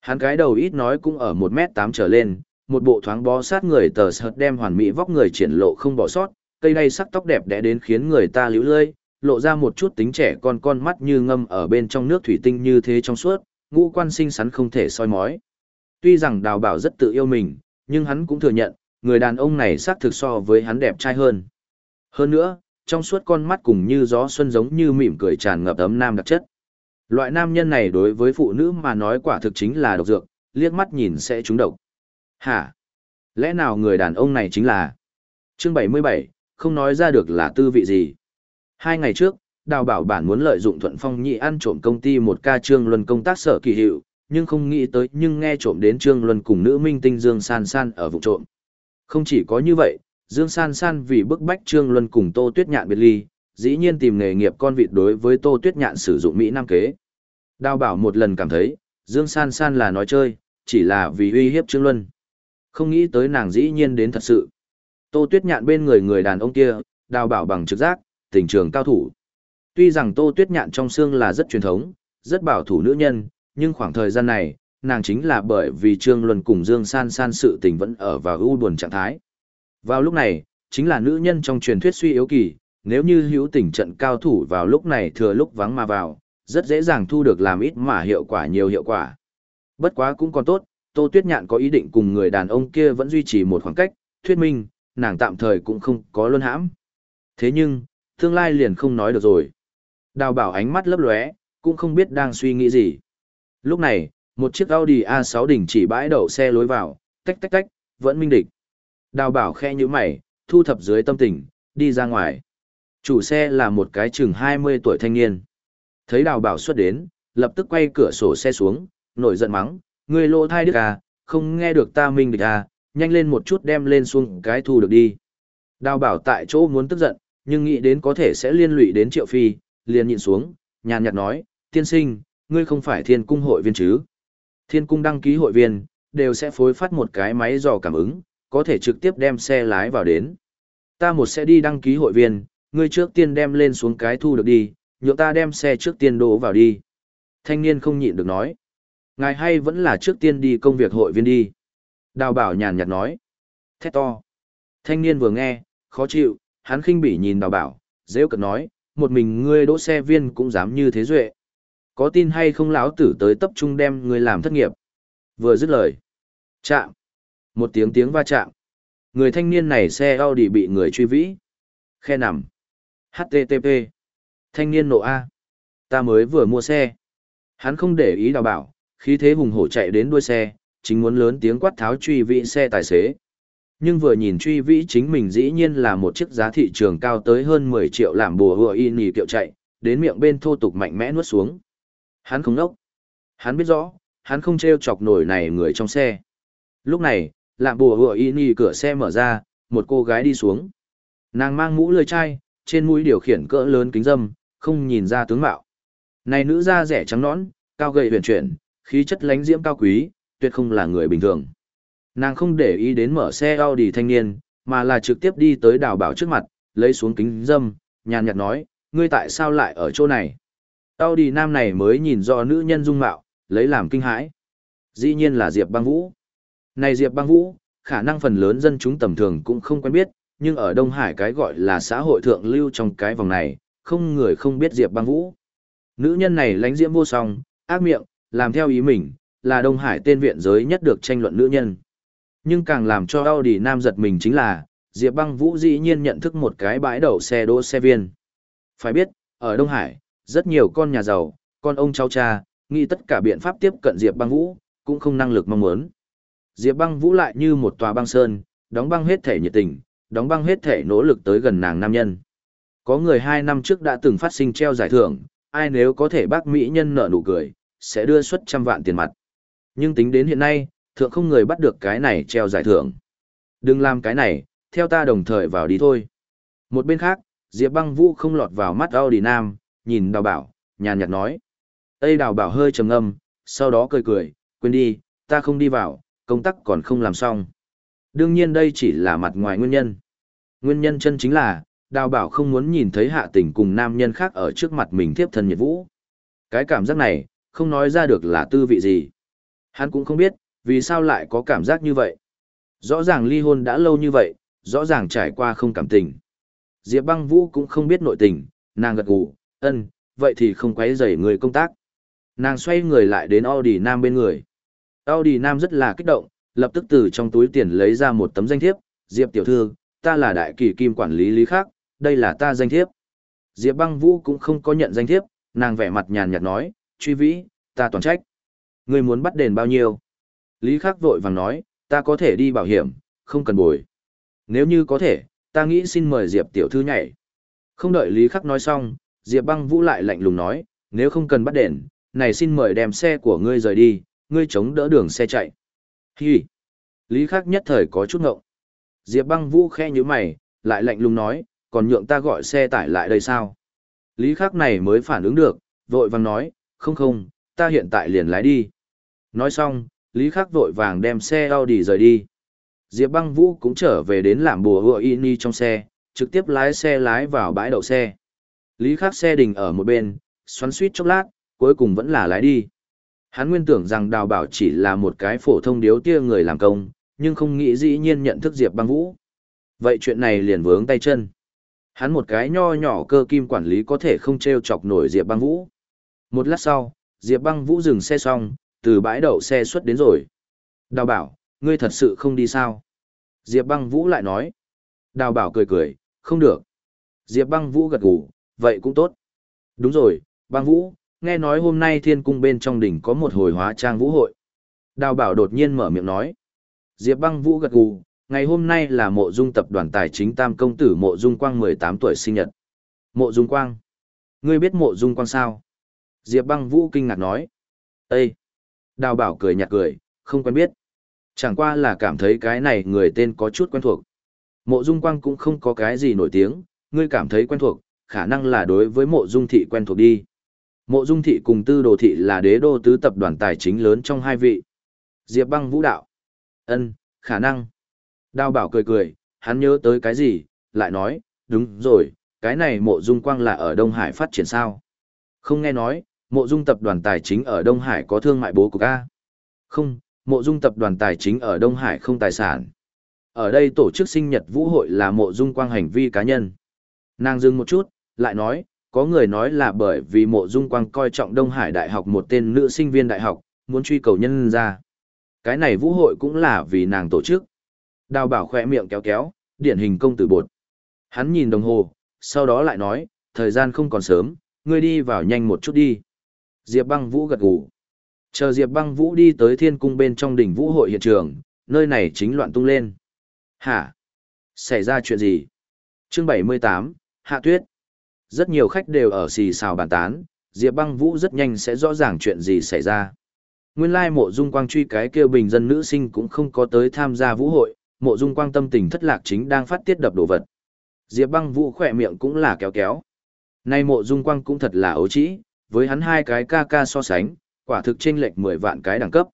Hắn cái đầu ít nói cũng ở 1m8 trở lên, một bộ thoáng bó sát người tờ sợt đem hoàn mỹ vóc người triển lộ không bỏ sót, cây đay sắc tóc đẹp đẽ đến khiến người ta liễu lơi, lộ ra một chút tính trẻ con con mắt như ngâm ở bên trong nước thủy tinh như thế trong suốt, ngũ quan sinh sắn không thể soi mói. Tuy rằng đào bảo rất tự yêu mình, nhưng hắn cũng thừa nhận, người đàn ông này xác thực so với hắn đẹp trai hơn. Hơn nữa, trong suốt con mắt cùng như gió xuân giống như mỉm cười tràn ngập ấm nam đặc chất. Loại nam nhân này đối với phụ nữ mà nói quả thực chính là độc dược, liếc mắt nhìn sẽ trúng độc. Hả? Lẽ nào người đàn ông này chính là... Chương 77, không nói ra được là tư vị gì. Hai ngày trước, đào bảo bản muốn lợi dụng thuận phong nhị ăn trộm công ty một ca trương luân công tác sở kỳ hiệu, nhưng không nghĩ tới nhưng nghe trộm đến trương luân cùng nữ minh tinh Dương San San ở vụ trộm. Không chỉ có như vậy, Dương San San vì bức bách trương luân cùng Tô Tuyết Nhạn biệt ly, dĩ nhiên tìm nghề nghiệp con vịt đối với Tô Tuyết Nhạn sử dụng Mỹ Nam kế. Đào bảo một lần cảm thấy, Dương San San là nói chơi, chỉ là vì uy hiếp trương luân. Không nghĩ tới nàng dĩ nhiên đến thật sự. Tô Tuyết Nhạn bên người người đàn ông kia, đào bảo bằng trực giác, tình trường cao thủ. Tuy rằng Tô Tuyết Nhạn trong xương là rất truyền thống, rất bảo thủ nữ nhân, nhưng khoảng thời gian này, nàng chính là bởi vì Trương Luân cùng Dương San San sự tình vẫn ở vào ưu buồn trạng thái. Vào lúc này, chính là nữ nhân trong truyền thuyết suy yếu kỳ, nếu như hữu tình trận cao thủ vào lúc này thừa lúc vắng mà vào, rất dễ dàng thu được làm ít mà hiệu quả nhiều hiệu quả. Bất quá cũng còn tốt, Tô Tuyết Nhạn có ý định cùng người đàn ông kia vẫn duy trì một khoảng cách, thuyết minh, nàng tạm thời cũng không có luân hãm. Thế nhưng, tương lai liền không nói được rồi. Đào bảo ánh mắt lấp lóe, cũng không biết đang suy nghĩ gì. Lúc này, một chiếc Audi A6 đỉnh chỉ bãi đậu xe lối vào, tách tách tách, vẫn minh địch. Đào bảo khe như mày, thu thập dưới tâm tình, đi ra ngoài. Chủ xe là một cái chừng 20 tuổi thanh niên. Thấy đào bảo xuất đến, lập tức quay cửa sổ xe xuống, nổi giận mắng, người lộ thai đức à, không nghe được ta minh địch à, nhanh lên một chút đem lên xuống cái thu được đi. Đào bảo tại chỗ muốn tức giận, nhưng nghĩ đến có thể sẽ liên lụy đến triệu phi, liền nhìn xuống, nhàn nhạt nói, tiên sinh, ngươi không phải thiên cung hội viên chứ. Thiên cung đăng ký hội viên, đều sẽ phối phát một cái máy dò cảm ứng, có thể trực tiếp đem xe lái vào đến. Ta một sẽ đi đăng ký hội viên, ngươi trước tiên đem lên xuống cái thu được đi, nhượng ta đem xe trước tiên đổ vào đi. Thanh niên không nhịn được nói. Ngài hay vẫn là trước tiên đi công việc hội viên đi. Đào bảo nhàn nhạt nói. Thét to. Thanh niên vừa nghe, khó chịu, hắn khinh bỉ nhìn đào bảo, dễ cật nói, một mình ngươi đỗ xe viên cũng dám như thế duệ. Có tin hay không lão tử tới tập trung đem ngươi làm thất nghiệp. Vừa dứt lời. Chạm. Một tiếng tiếng va chạm. Người thanh niên này xe Audi bị người truy vĩ. Khe nằm. HTTP. Thanh niên nộ A. ta mới vừa mua xe. Hắn không để ý đào bảo, khí thế hùng hổ chạy đến đuôi xe, chính muốn lớn tiếng quát tháo truy vĩ xe tài xế. Nhưng vừa nhìn truy vĩ chính mình dĩ nhiên là một chiếc giá thị trường cao tới hơn 10 triệu làm bùa hùa y nì kiệu chạy, đến miệng bên thô tục mạnh mẽ nuốt xuống. Hắn không nốc. Hắn biết rõ, hắn không treo chọc nổi này người trong xe. Lúc này, làm bùa hùa y nì cửa xe mở ra, một cô gái đi xuống. Nàng mang mũ lười chai, trên mũi điều khiển cỡ lớn kính dâm, không nhìn ra tướng mạo. Này nữ da rẻ trắng nõn, cao gầy huyền chuyển, khí chất lánh diễm cao quý, tuyệt không là người bình thường. Nàng không để ý đến mở xe Audi thanh niên, mà là trực tiếp đi tới đào bảo trước mặt, lấy xuống kính dâm, nhàn nhạt nói, ngươi tại sao lại ở chỗ này? Audi nam này mới nhìn rõ nữ nhân dung mạo, lấy làm kinh hãi. Dĩ nhiên là Diệp băng vũ. Này Diệp băng vũ, khả năng phần lớn dân chúng tầm thường cũng không quen biết, nhưng ở Đông Hải cái gọi là xã hội thượng lưu trong cái vòng này, không người không biết Diệp băng vũ. Nữ nhân này lánh diễm vô song, ác miệng, làm theo ý mình, là Đông Hải tên viện giới nhất được tranh luận nữ nhân. Nhưng càng làm cho Audi Nam giật mình chính là, Diệp băng vũ dĩ nhiên nhận thức một cái bãi đậu xe đỗ xe viên. Phải biết, ở Đông Hải, rất nhiều con nhà giàu, con ông cháu cha, nghĩ tất cả biện pháp tiếp cận Diệp băng vũ, cũng không năng lực mong muốn. Diệp băng vũ lại như một tòa băng sơn, đóng băng hết thể nhiệt tình, đóng băng hết thể nỗ lực tới gần nàng nam nhân. Có người hai năm trước đã từng phát sinh treo giải thưởng, ai nếu có thể bác Mỹ nhân nợ nụ cười, sẽ đưa suất trăm vạn tiền mặt. Nhưng tính đến hiện nay, thượng không người bắt được cái này treo giải thưởng. Đừng làm cái này, theo ta đồng thời vào đi thôi. Một bên khác, Diệp băng vũ không lọt vào mắt Audi Nam, nhìn đào bảo, nhàn nhạt nói. Tây đào bảo hơi trầm ngâm, sau đó cười cười, quên đi, ta không đi vào, công tác còn không làm xong. Đương nhiên đây chỉ là mặt ngoài nguyên nhân. Nguyên nhân chân chính là, đào bảo không muốn nhìn thấy hạ tình cùng nam nhân khác ở trước mặt mình tiếp thân nhiệt vũ. Cái cảm giác này, không nói ra được là tư vị gì. Hắn cũng không biết, vì sao lại có cảm giác như vậy. Rõ ràng ly hôn đã lâu như vậy, rõ ràng trải qua không cảm tình. Diệp băng vũ cũng không biết nội tình, nàng gật gù, ân, vậy thì không quấy rầy người công tác. Nàng xoay người lại đến Audi Nam bên người. Audi Nam rất là kích động, lập tức từ trong túi tiền lấy ra một tấm danh thiếp, Diệp tiểu thư, ta là đại kỳ kim quản lý lý khác, đây là ta danh thiếp. Diệp băng vũ cũng không có nhận danh thiếp, nàng vẻ mặt nhàn nhạt nói, truy vĩ, ta toàn trách. Người muốn bắt đền bao nhiêu? Lý khắc vội vàng nói, ta có thể đi bảo hiểm, không cần bồi. Nếu như có thể, ta nghĩ xin mời Diệp tiểu thư nhảy. Không đợi Lý khắc nói xong, Diệp băng vũ lại lạnh lùng nói, nếu không cần bắt đền, này xin mời đem xe của ngươi rời đi, ngươi chống đỡ đường xe chạy. Hi! Lý khắc nhất thời có chút ngộng. Diệp băng vũ khe như mày, lại lạnh lùng nói, còn nhượng ta gọi xe tải lại đây sao? Lý khắc này mới phản ứng được, vội vàng nói, không không, ta hiện tại liền lái đi. Nói xong, Lý khắc vội vàng đem xe Audi rời đi. Diệp băng vũ cũng trở về đến làm bùa hựa ini trong xe, trực tiếp lái xe lái vào bãi đậu xe. Lý khắc xe đình ở một bên, xoắn suýt chốc lát, cuối cùng vẫn là lái đi. Hắn nguyên tưởng rằng đào bảo chỉ là một cái phổ thông điếu tia người làm công, nhưng không nghĩ dĩ nhiên nhận thức Diệp băng vũ. Vậy chuyện này liền vướng tay chân. Hắn một cái nho nhỏ cơ kim quản lý có thể không treo chọc nổi Diệp băng vũ. Một lát sau, Diệp băng vũ dừng xe xong, từ bãi đậu xe xuất đến rồi. Đào bảo, ngươi thật sự không đi sao? Diệp băng vũ lại nói. Đào bảo cười cười, không được. Diệp băng vũ gật gù, vậy cũng tốt. Đúng rồi, băng vũ, nghe nói hôm nay thiên cung bên trong đỉnh có một hồi hóa trang vũ hội. Đào bảo đột nhiên mở miệng nói. Diệp băng vũ gật gù, ngày hôm nay là mộ dung tập đoàn tài chính tam công tử mộ dung quang 18 tuổi sinh nhật. Mộ dung quang? Ngươi biết mộ dung quang sao? Diệp băng vũ kinh ngạc nói. Ê! Đào bảo cười nhạt cười, không quen biết. Chẳng qua là cảm thấy cái này người tên có chút quen thuộc. Mộ dung quang cũng không có cái gì nổi tiếng, ngươi cảm thấy quen thuộc, khả năng là đối với mộ dung thị quen thuộc đi. Mộ dung thị cùng tư đồ thị là đế đô tứ tập đoàn tài chính lớn trong hai vị. Diệp băng vũ đạo. ân khả năng. Đào bảo cười cười, hắn nhớ tới cái gì, lại nói, đúng rồi, cái này mộ dung quang là ở Đông Hải phát triển sao. Không nghe nói, mộ dung tập đoàn tài chính ở Đông Hải có thương mại bố cục A. Không, mộ dung tập đoàn tài chính ở Đông Hải không tài sản. Ở đây tổ chức sinh nhật vũ hội là mộ dung quang hành vi cá nhân. Nàng dừng một chút, lại nói, có người nói là bởi vì mộ dung quang coi trọng Đông Hải Đại học một tên nữ sinh viên đại học, muốn truy cầu nhân ra. Cái này vũ hội cũng là vì nàng tổ chức. Đào bảo khỏe miệng kéo kéo, điển hình công tử bột. Hắn nhìn đồng hồ, sau đó lại nói, thời gian không còn sớm, ngươi đi vào nhanh một chút đi. Diệp băng vũ gật gù. Chờ Diệp băng vũ đi tới thiên cung bên trong đỉnh vũ hội hiện trường, nơi này chính loạn tung lên. Hả? Xảy ra chuyện gì? Chương 78, Hạ Tuyết. Rất nhiều khách đều ở xì xào bàn tán, Diệp băng vũ rất nhanh sẽ rõ ràng chuyện gì xảy ra. Nguyên lai mộ dung quang truy cái kêu bình dân nữ sinh cũng không có tới tham gia vũ hội, mộ dung quang tâm tình thất lạc chính đang phát tiết đập đồ vật. Diệp băng vũ khỏe miệng cũng là kéo kéo. Nay mộ dung quang cũng thật là ấu trĩ, với hắn hai cái ca ca so sánh, quả thực chênh lệch 10 vạn cái đẳng cấp.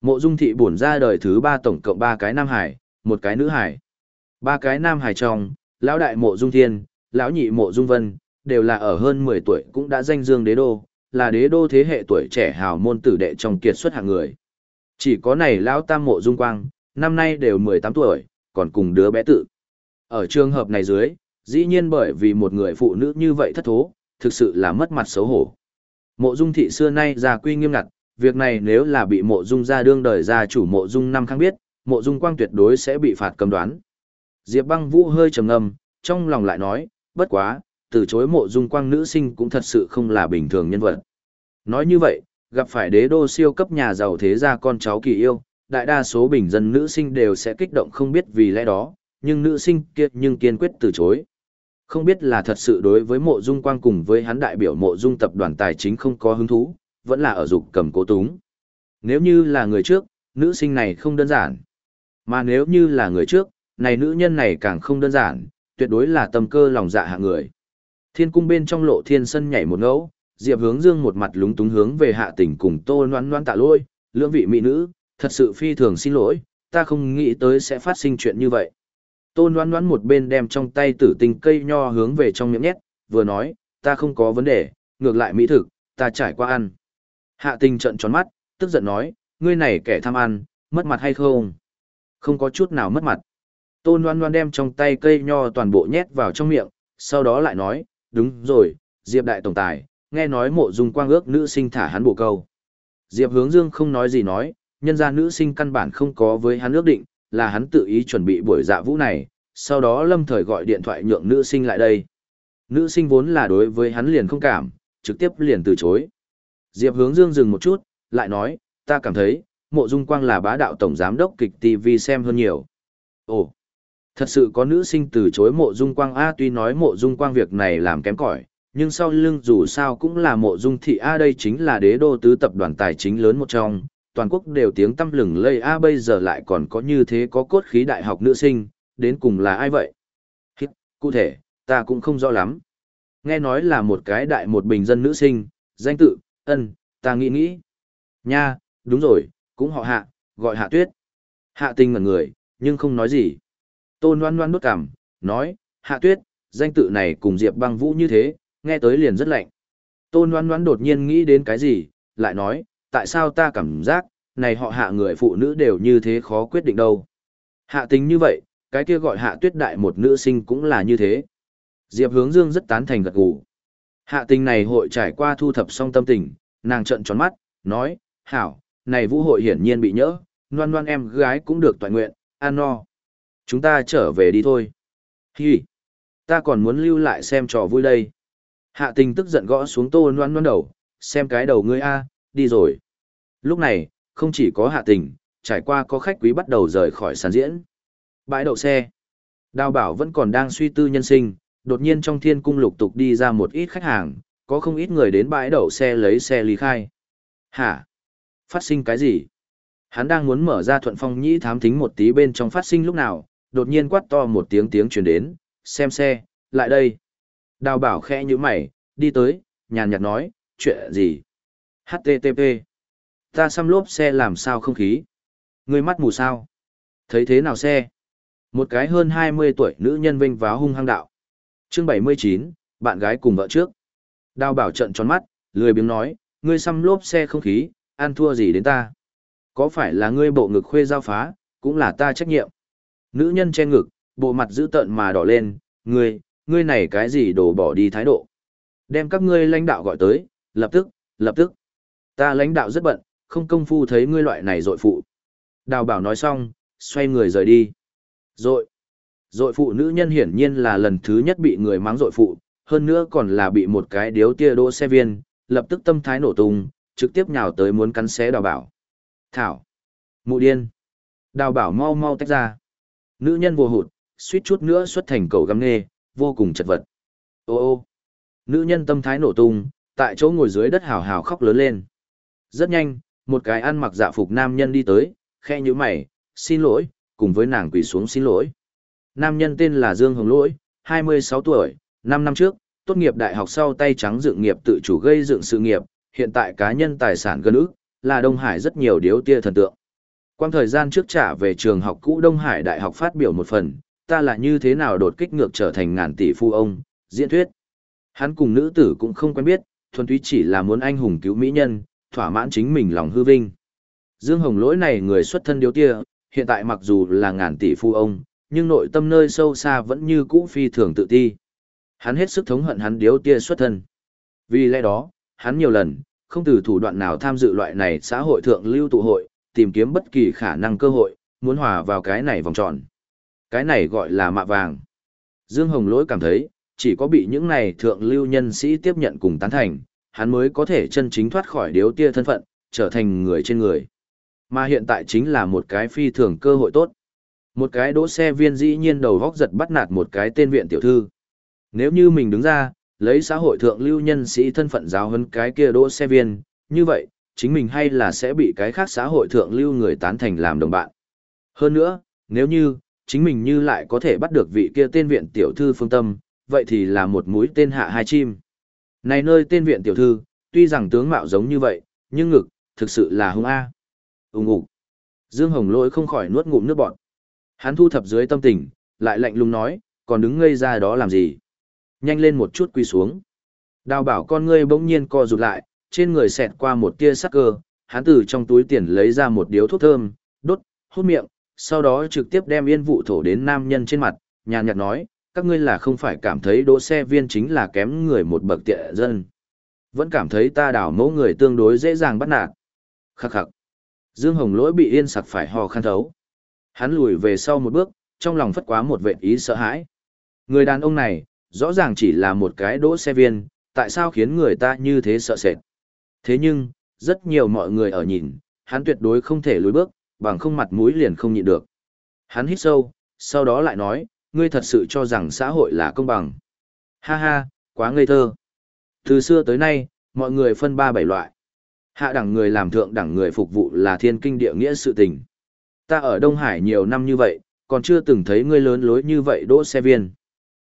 Mộ dung thị bổn ra đời thứ ba tổng cộng ba cái nam hải, một cái nữ hải. Ba cái nam hải trong, lão đại mộ dung thiên, lão nhị mộ dung vân, đều là ở hơn 10 tuổi cũng đã danh dương đế đô, là đế đô thế hệ tuổi trẻ hào môn tử đệ trong kiệt xuất hạng người. Chỉ có này lão tam mộ dung quang, năm nay đều 18 tuổi, còn cùng đứa bé tự. Ở trường hợp này dưới, dĩ nhiên bởi vì một người phụ nữ như vậy thất thố, thực sự là mất mặt xấu hổ. Mộ dung thị xưa nay gia quy nghiêm ngặt, việc này nếu là bị mộ dung gia đương đời gia chủ mộ dung năm khang biết, mộ dung quang tuyệt đối sẽ bị phạt cầm đoán. Diệp băng vũ hơi trầm ngâm, trong lòng lại nói, bất quá, từ chối mộ dung quang nữ sinh cũng thật sự không là bình thường nhân vật. Nói như vậy, gặp phải đế đô siêu cấp nhà giàu thế gia con cháu kỳ yêu, đại đa số bình dân nữ sinh đều sẽ kích động không biết vì lẽ đó, nhưng nữ sinh kia nhưng kiên quyết từ chối. Không biết là thật sự đối với mộ dung quang cùng với hắn đại biểu mộ dung tập đoàn tài chính không có hứng thú, vẫn là ở dục cầm cố túng. Nếu như là người trước, nữ sinh này không đơn giản. Mà nếu như là người trước, này nữ nhân này càng không đơn giản, tuyệt đối là tâm cơ lòng dạ hạng người. Thiên cung bên trong lộ thiên sân nhảy một ngẫu, Diệp Hướng Dương một mặt lúng túng hướng về hạ tỉnh cùng Tô Loan Loan tạ lỗi, lưỡng vị mỹ nữ, thật sự phi thường xin lỗi, ta không nghĩ tới sẽ phát sinh chuyện như vậy. Tôn Loan Loan một bên đem trong tay tử tinh cây nho hướng về trong miệng nhét, vừa nói, ta không có vấn đề, ngược lại mỹ thực, ta trải qua ăn. Hạ tình trận tròn mắt, tức giận nói, ngươi này kẻ tham ăn, mất mặt hay không? Không có chút nào mất mặt. Tôn Loan Loan đem trong tay cây nho toàn bộ nhét vào trong miệng, sau đó lại nói, đúng rồi, Diệp Đại Tổng Tài, nghe nói mộ dung quang ước nữ sinh thả hắn bổ câu. Diệp Hướng Dương không nói gì nói, nhân ra nữ sinh căn bản không có với hắn ước định, là hắn tự ý chuẩn bị buổi dạ vũ này, sau đó lâm thời gọi điện thoại nhượng nữ sinh lại đây. Nữ sinh vốn là đối với hắn liền không cảm, trực tiếp liền từ chối. Diệp Hướng Dương dừng một chút, lại nói, ta cảm thấy, mộ dung quang là bá đạo tổng giám đốc kịch TV xem hơn nhiều. Ồ, thật sự có nữ sinh từ chối mộ dung quang A tuy nói mộ dung quang việc này làm kém cỏi nhưng sau lưng dù sao cũng là mộ dung thị A đây chính là đế đô tứ tập đoàn tài chính lớn một trong, toàn quốc đều tiếng tăm lừng lây A bây giờ lại còn có như thế có cốt khí đại học nữ sinh, đến cùng là ai vậy? Hít, cụ thể, ta cũng không rõ lắm. Nghe nói là một cái đại một bình dân nữ sinh, danh tự, ân, ta nghĩ nghĩ. Nha, đúng rồi, cũng họ hạ, gọi hạ tuyết. Hạ tình ngẩn người, nhưng không nói gì. Tôn loan loan nuốt cằm, nói, hạ tuyết, danh tự này cùng Diệp băng vũ như thế, nghe tới liền rất lạnh. Tôn loan loan đột nhiên nghĩ đến cái gì, lại nói, tại sao ta cảm giác, này họ hạ người phụ nữ đều như thế khó quyết định đâu. Hạ tính như vậy, cái kia gọi hạ tuyết đại một nữ sinh cũng là như thế. Diệp hướng dương rất tán thành gật gù. Hạ tình này hội trải qua thu thập xong tâm tình, nàng trợn tròn mắt, nói, hảo, này vũ hội hiển nhiên bị nhỡ, noan noan em gái cũng được toàn nguyện, an no. Chúng ta trở về đi thôi. Hi, ta còn muốn lưu lại xem trò vui đây. Hạ tình tức giận gõ xuống tô noan noan đầu, xem cái đầu ngươi a, đi rồi. Lúc này, không chỉ có hạ tình, trải qua có khách quý bắt đầu rời khỏi sàn diễn. Bãi đậu xe. Đào bảo vẫn còn đang suy tư nhân sinh, đột nhiên trong thiên cung lục tục đi ra một ít khách hàng, có không ít người đến bãi đậu xe lấy xe lý khai. Hả? Phát sinh cái gì? Hắn đang muốn mở ra thuận phong nhĩ thám thính một tí bên trong phát sinh lúc nào, đột nhiên quát to một tiếng tiếng truyền đến, xem xe, lại đây. Đào bảo khẽ như mày, đi tới, nhàn nhạt nói, chuyện gì? HTTP. Ta xăm lốp xe làm sao không khí? Người mắt mù sao? Thấy thế nào xe? Một cái hơn 20 tuổi nữ nhân vinh váo hung hăng đạo. Chương 79, bạn gái cùng vợ trước. Đào bảo trận tròn mắt, lười biếng nói, ngươi xăm lốp xe không khí, ăn thua gì đến ta? Có phải là ngươi bộ ngực khuê giao phá, cũng là ta trách nhiệm. Nữ nhân che ngực, bộ mặt dữ tợn mà đỏ lên, ngươi, ngươi này cái gì đổ bỏ đi thái độ. Đem các ngươi lãnh đạo gọi tới, lập tức, lập tức. Ta lãnh đạo rất bận, không công phu thấy ngươi loại này dội phụ. Đào bảo nói xong, xoay người rời đi. Dội. Dội phụ nữ nhân hiển nhiên là lần thứ nhất bị người mắng dội phụ, hơn nữa còn là bị một cái điếu tia đỗ xe viên, lập tức tâm thái nổ tung, trực tiếp nhào tới muốn cắn xé đào bảo. Thảo! Mụ điên! Đào bảo mau mau tách ra. Nữ nhân vô hụt, suýt chút nữa xuất thành cầu găm nghê, vô cùng chật vật. Ô ô! Nữ nhân tâm thái nổ tung, tại chỗ ngồi dưới đất hào hào khóc lớn lên. Rất nhanh, một cái ăn mặc dạ phục nam nhân đi tới, khe như mày, xin lỗi, cùng với nàng quỳ xuống xin lỗi. Nam nhân tên là Dương Hồng Lỗi, 26 tuổi, 5 năm trước, tốt nghiệp đại học sau tay trắng dựng nghiệp tự chủ gây dựng sự nghiệp, hiện tại cá nhân tài sản gần ức, là Đông Hải rất nhiều điếu tia thần tượng. Quang thời gian trước trả về trường học cũ Đông Hải Đại học phát biểu một phần, ta là như thế nào đột kích ngược trở thành ngàn tỷ phu ông, diễn thuyết. Hắn cùng nữ tử cũng không quen biết, thuần túy chỉ là muốn anh hùng cứu mỹ nhân, thỏa mãn chính mình lòng hư vinh. Dương Hồng lỗi này người xuất thân điếu tia, hiện tại mặc dù là ngàn tỷ phu ông, nhưng nội tâm nơi sâu xa vẫn như cũ phi thường tự ti. Hắn hết sức thống hận hắn điếu tia xuất thân. Vì lẽ đó, hắn nhiều lần, không từ thủ đoạn nào tham dự loại này xã hội thượng lưu tụ hội, tìm kiếm bất kỳ khả năng cơ hội, muốn hòa vào cái này vòng tròn. Cái này gọi là mạ vàng. Dương Hồng Lỗi cảm thấy, chỉ có bị những này thượng lưu nhân sĩ tiếp nhận cùng tán thành, hắn mới có thể chân chính thoát khỏi điếu tia thân phận, trở thành người trên người. Mà hiện tại chính là một cái phi thường cơ hội tốt. Một cái đỗ xe viên dĩ nhiên đầu góc giật bắt nạt một cái tên viện tiểu thư. Nếu như mình đứng ra, lấy xã hội thượng lưu nhân sĩ thân phận giáo hơn cái kia đỗ xe viên, như vậy, chính mình hay là sẽ bị cái khác xã hội thượng lưu người tán thành làm đồng bạn. Hơn nữa, nếu như, chính mình như lại có thể bắt được vị kia tên viện tiểu thư phương tâm, vậy thì là một mũi tên hạ hai chim. Này nơi tên viện tiểu thư, tuy rằng tướng mạo giống như vậy, nhưng ngực, thực sự là hung A. Úng ủ. Dương Hồng lỗi không khỏi nuốt ngụm nước bọt. Hắn thu thập dưới tâm tình, lại lạnh lùng nói, còn đứng ngây ra đó làm gì? Nhanh lên một chút quy xuống. Đào bảo con ngươi bỗng nhiên co rụt lại, trên người xẹt qua một tia sắc cơ, hắn từ trong túi tiền lấy ra một điếu thuốc thơm, đốt, hút miệng, sau đó trực tiếp đem yên vụ thổ đến nam nhân trên mặt, nhàn nhạt nói, các ngươi là không phải cảm thấy đỗ xe viên chính là kém người một bậc tiện dân. Vẫn cảm thấy ta đảo mẫu người tương đối dễ dàng bắt nạt. Khắc khắc. Dương Hồng lỗi bị yên sặc phải hò khăn thấu. Hắn lùi về sau một bước, trong lòng phất quá một vệ ý sợ hãi. Người đàn ông này, rõ ràng chỉ là một cái đỗ xe viên, tại sao khiến người ta như thế sợ sệt. Thế nhưng, rất nhiều mọi người ở nhìn, hắn tuyệt đối không thể lùi bước, bằng không mặt mũi liền không nhịn được. Hắn hít sâu, sau đó lại nói, ngươi thật sự cho rằng xã hội là công bằng. Ha ha, quá ngây thơ. Từ xưa tới nay, mọi người phân ba bảy loại. Hạ đẳng người làm thượng đẳng người phục vụ là thiên kinh địa nghĩa sự tình. Ta ở Đông Hải nhiều năm như vậy, còn chưa từng thấy ngươi lớn lối như vậy đỗ xe viên.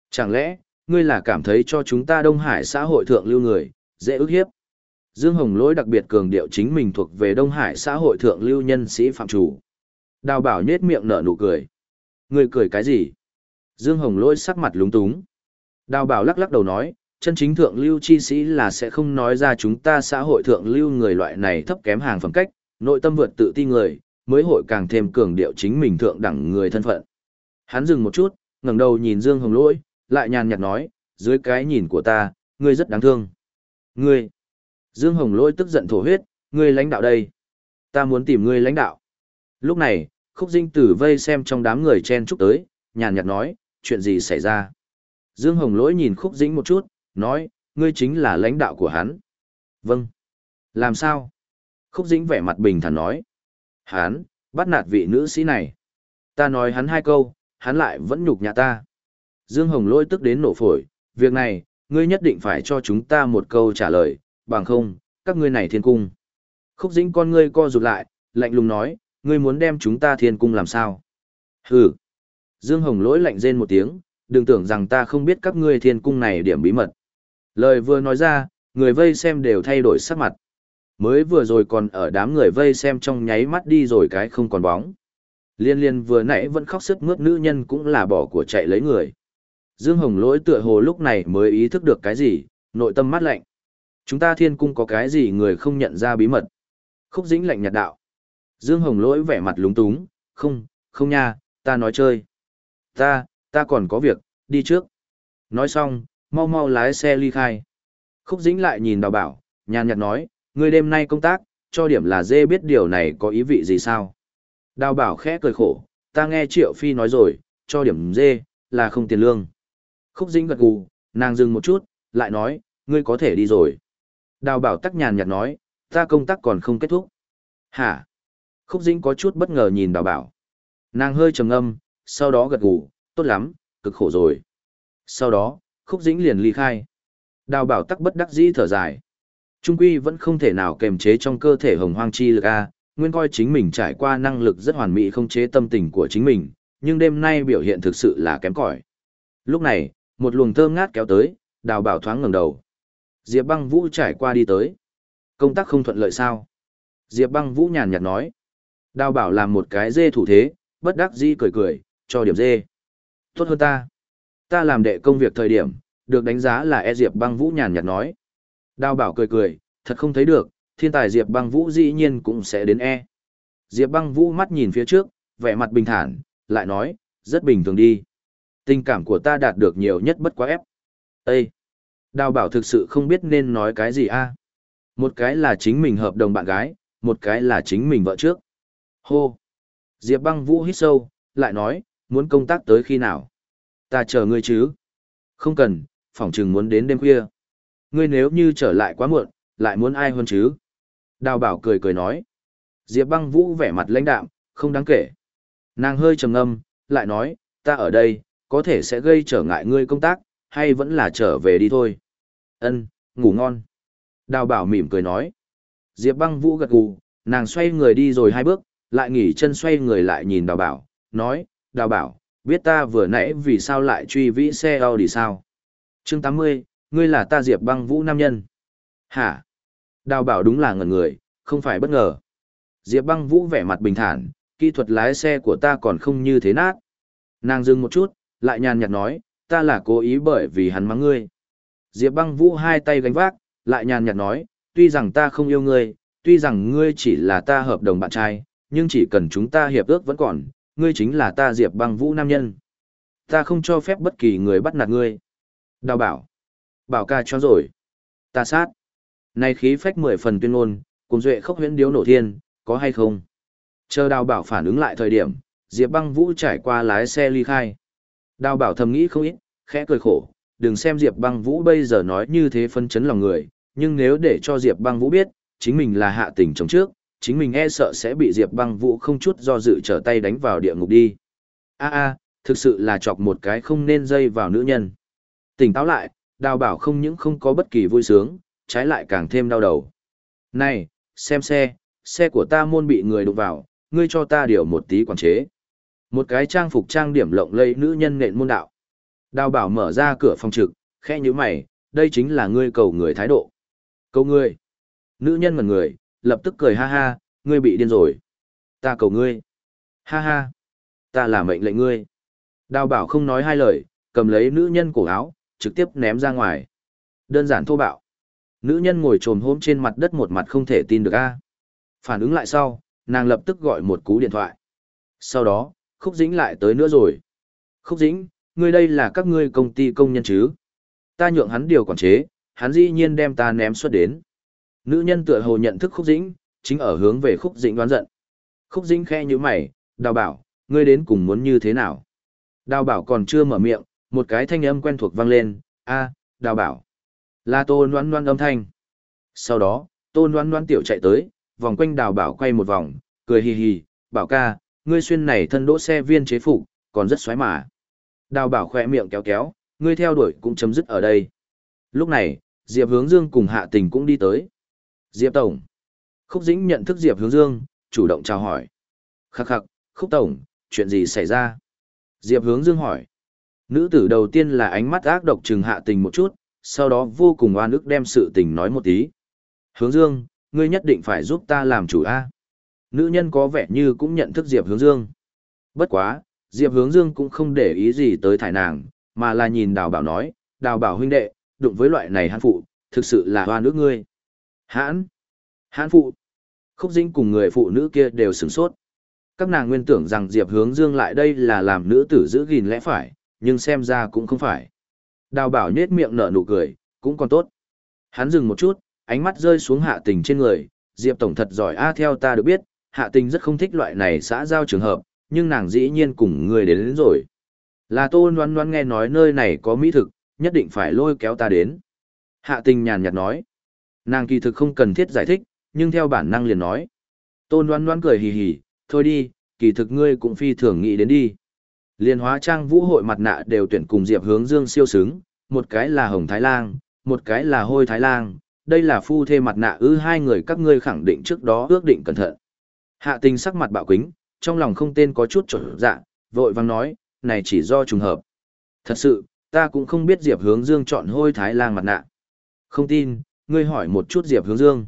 Chẳng lẽ, ngươi là cảm thấy cho chúng ta Đông Hải xã hội thượng lưu người, dễ ức hiếp. Dương Hồng Lỗi đặc biệt cường điệu chính mình thuộc về Đông Hải xã hội thượng lưu nhân sĩ phạm chủ. Đào bảo nhết miệng nở nụ cười. Ngươi cười cái gì? Dương Hồng Lỗi sắc mặt lúng túng. Đào bảo lắc lắc đầu nói, chân chính thượng lưu chi sĩ là sẽ không nói ra chúng ta xã hội thượng lưu người loại này thấp kém hàng phẩm cách, nội tâm vượt tự ti người, mới hội càng thêm cường điệu chính mình thượng đẳng người thân phận. Hắn dừng một chút, ngẩng đầu nhìn Dương Hồng Lỗi, lại nhàn nhạt nói, dưới cái nhìn của ta, ngươi rất đáng thương. Ngươi! Dương Hồng Lỗi tức giận thổ huyết, ngươi lãnh đạo đây. Ta muốn tìm ngươi lãnh đạo. Lúc này, khúc dinh tử vây xem trong đám người chen chúc tới, nhàn nhạt nói, chuyện gì xảy ra. Dương Hồng Lỗi nhìn khúc dĩnh một chút, nói, ngươi chính là lãnh đạo của hắn. Vâng. Làm sao? Khúc dĩnh vẻ mặt bình thản nói. Hắn, bắt nạt vị nữ sĩ này. Ta nói hắn hai câu, hắn lại vẫn nhục nhã ta. Dương Hồng Lỗi tức đến nổ phổi, việc này, ngươi nhất định phải cho chúng ta một câu trả lời, bằng không, các ngươi này thiên cung. Khúc dĩnh con ngươi co rụt lại, lạnh lùng nói, ngươi muốn đem chúng ta thiên cung làm sao? Hừ. Dương Hồng lỗi lạnh rên một tiếng, đừng tưởng rằng ta không biết các ngươi thiên cung này điểm bí mật. Lời vừa nói ra, người vây xem đều thay đổi sắc mặt. Mới vừa rồi còn ở đám người vây xem trong nháy mắt đi rồi cái không còn bóng. Liên liên vừa nãy vẫn khóc sức mướt nữ nhân cũng là bỏ của chạy lấy người. Dương Hồng lỗi tựa hồ lúc này mới ý thức được cái gì, nội tâm mát lạnh. Chúng ta thiên cung có cái gì người không nhận ra bí mật. Khúc dĩnh lạnh nhạt đạo. Dương Hồng lỗi vẻ mặt lúng túng, không, không nha, ta nói chơi. Ta, ta còn có việc, đi trước. Nói xong, mau mau lái xe ly khai. Khúc dĩnh lại nhìn đào bảo, nhàn nhạt nói, người đêm nay công tác, cho điểm là dê biết điều này có ý vị gì sao. Đào bảo khẽ cười khổ, ta nghe Triệu Phi nói rồi, cho điểm dê, là không tiền lương. Khúc dĩnh gật gù, nàng dừng một chút, lại nói, ngươi có thể đi rồi. Đào bảo tắc nhàn nhạt nói, ta công tác còn không kết thúc. Hả? Khúc Dĩnh có chút bất ngờ nhìn đào bảo. Nàng hơi trầm âm sau đó gật gù, tốt lắm, cực khổ rồi. Sau đó, Khúc Dĩnh liền ly khai. Đào bảo tắc bất đắc dĩ thở dài. Trung quy vẫn không thể nào kềm chế trong cơ thể hồng hoang chi lực A, nguyên coi chính mình trải qua năng lực rất hoàn mỹ không chế tâm tình của chính mình, nhưng đêm nay biểu hiện thực sự là kém cỏi. Lúc này, một luồng thơm ngát kéo tới, đào bảo thoáng ngẩng đầu. Diệp băng vũ trải qua đi tới. Công tác không thuận lợi sao? Diệp băng vũ nhàn nhạt nói. Đào bảo làm một cái dê thủ thế, bất đắc dĩ cười cười, cho điểm dê. Tốt hơn ta. Ta làm đệ công việc thời điểm, được đánh giá là e Diệp băng vũ nhàn nhạt nói. Đào bảo cười cười, thật không thấy được, thiên tài Diệp băng vũ dĩ nhiên cũng sẽ đến e. Diệp băng vũ mắt nhìn phía trước, vẻ mặt bình thản, lại nói, rất bình thường đi. Tình cảm của ta đạt được nhiều nhất bất quá ép. Ê! Đào bảo thực sự không biết nên nói cái gì a. Một cái là chính mình hợp đồng bạn gái, một cái là chính mình vợ trước. Hô! Diệp băng vũ hít sâu, lại nói, muốn công tác tới khi nào? Ta chờ ngươi chứ? Không cần, phỏng chừng muốn đến đêm khuya. Ngươi nếu như trở lại quá muộn, lại muốn ai hơn chứ? Đào bảo cười cười nói. Diệp băng vũ vẻ mặt lãnh đạm, không đáng kể. Nàng hơi trầm ngâm, lại nói, ta ở đây, có thể sẽ gây trở ngại ngươi công tác, hay vẫn là trở về đi thôi. Ân, ngủ ngon. Đào bảo mỉm cười nói. Diệp băng vũ gật gù, nàng xoay người đi rồi hai bước, lại nghỉ chân xoay người lại nhìn đào bảo, nói, đào bảo, biết ta vừa nãy vì sao lại truy vĩ xe Audi sao? chương 80, ngươi là ta Diệp băng vũ nam nhân. Hả? Đào bảo đúng là ngẩn người, không phải bất ngờ. Diệp băng vũ vẻ mặt bình thản, kỹ thuật lái xe của ta còn không như thế nát. Nàng dừng một chút, lại nhàn nhạt nói, ta là cố ý bởi vì hắn mắng ngươi. Diệp băng vũ hai tay gánh vác, lại nhàn nhạt nói, tuy rằng ta không yêu ngươi, tuy rằng ngươi chỉ là ta hợp đồng bạn trai, nhưng chỉ cần chúng ta hiệp ước vẫn còn, ngươi chính là ta Diệp băng vũ nam nhân. Ta không cho phép bất kỳ người bắt nạt ngươi. Đào bảo. Bảo ca cho rồi. Ta sát. Này khí phách mười phần tuyên ngôn, cùng duệ khốc huyễn điếu nổ thiên, có hay không? Chờ đào bảo phản ứng lại thời điểm, Diệp băng vũ trải qua lái xe ly khai. Đào bảo thầm nghĩ không ít, khẽ cười khổ, đừng xem Diệp băng vũ bây giờ nói như thế phân chấn lòng người, nhưng nếu để cho Diệp băng vũ biết, chính mình là hạ tình chống trước, chính mình e sợ sẽ bị Diệp băng vũ không chút do dự trở tay đánh vào địa ngục đi. a a thực sự là chọc một cái không nên dây vào nữ nhân. Tỉnh táo lại, đào bảo không những không có bất kỳ vui sướng, trái lại càng thêm đau đầu. Này, xem xe, xe của ta môn bị người đụng vào, ngươi cho ta điều một tí quản chế. Một cái trang phục trang điểm lộng lẫy nữ nhân nện môn đạo. Đào bảo mở ra cửa phòng trực, khẽ như mày, đây chính là ngươi cầu người thái độ. Cầu ngươi. Nữ nhân ngần người, lập tức cười ha ha, ngươi bị điên rồi. Ta cầu ngươi. Ha ha. Ta là mệnh lệnh ngươi. Đào bảo không nói hai lời, cầm lấy nữ nhân cổ áo, trực tiếp ném ra ngoài. Đơn giản thô bạo. Nữ nhân ngồi trồm hôm trên mặt đất một mặt không thể tin được a. Phản ứng lại sau, nàng lập tức gọi một cú điện thoại. Sau đó, Khúc Dĩnh lại tới nữa rồi. Khúc Dĩnh, ngươi đây là các ngươi công ty công nhân chứ? Ta nhượng hắn điều quản chế, hắn dĩ nhiên đem ta ném xuất đến. Nữ nhân tựa hồ nhận thức Khúc Dĩnh, chính ở hướng về Khúc Dĩnh đoán giận. Khúc Dĩnh khe như mày, đào bảo, ngươi đến cùng muốn như thế nào? Đào bảo còn chưa mở miệng, một cái thanh âm quen thuộc vang lên, a, đào bảo. Là tô noan noan âm thanh. Sau đó, tô noan noan tiểu chạy tới, vòng quanh đào bảo quay một vòng, cười hì hì, bảo ca, ngươi xuyên này thân đỗ xe viên chế phục, còn rất xoáy mà. Đào bảo khỏe miệng kéo kéo, ngươi theo đuổi cũng chấm dứt ở đây. Lúc này, Diệp Hướng Dương cùng Hạ Tình cũng đi tới. Diệp Tổng. Khúc Dĩnh nhận thức Diệp Hướng Dương, chủ động chào hỏi. Khắc khắc, Khúc Tổng, chuyện gì xảy ra? Diệp Hướng Dương hỏi. Nữ tử đầu tiên là ánh mắt ác độc trừng Hạ Tình một chút, sau đó vô cùng oan ức đem sự tình nói một tí. Hướng Dương, ngươi nhất định phải giúp ta làm chủ A. Nữ nhân có vẻ như cũng nhận thức Diệp Hướng Dương. Bất quá, Diệp Hướng Dương cũng không để ý gì tới thải nàng, mà là nhìn đào bảo nói, đào bảo huynh đệ, đụng với loại này hán phụ, thực sự là hoa nước ngươi. Hãn? Hãn phụ? Khúc Dĩnh cùng người phụ nữ kia đều sửng sốt. Các nàng nguyên tưởng rằng Diệp Hướng Dương lại đây là làm nữ tử giữ gìn lẽ phải, nhưng xem ra cũng không phải. Đào bảo nhết miệng nở nụ cười, cũng còn tốt. Hắn dừng một chút, ánh mắt rơi xuống hạ tình trên người, Diệp Tổng thật giỏi a theo ta được biết, hạ tình rất không thích loại này xã giao trường hợp, nhưng nàng dĩ nhiên cùng người đến, đến rồi. Là tô noan noan nghe nói nơi này có mỹ thực, nhất định phải lôi kéo ta đến. Hạ tình nhàn nhạt nói. Nàng kỳ thực không cần thiết giải thích, nhưng theo bản năng liền nói. Tôn đoán đoán cười hì hì, thôi đi, kỳ thực ngươi cũng phi thường nghĩ đến đi. Liên hóa trang vũ hội mặt nạ đều tuyển cùng Diệp hướng dương siêu xứng, một cái là Hồng Thái Lang, một cái là Hôi Thái Lang, đây là phu thê mặt nạ ư hai người các ngươi khẳng định trước đó ước định cẩn thận. Hạ tình sắc mặt bạo quính, trong lòng không tên có chút trở dạ, vội vang nói, này chỉ do trùng hợp. Thật sự, ta cũng không biết Diệp hướng dương chọn Hôi Thái Lang mặt nạ. Không tin, ngươi hỏi một chút Diệp hướng dương.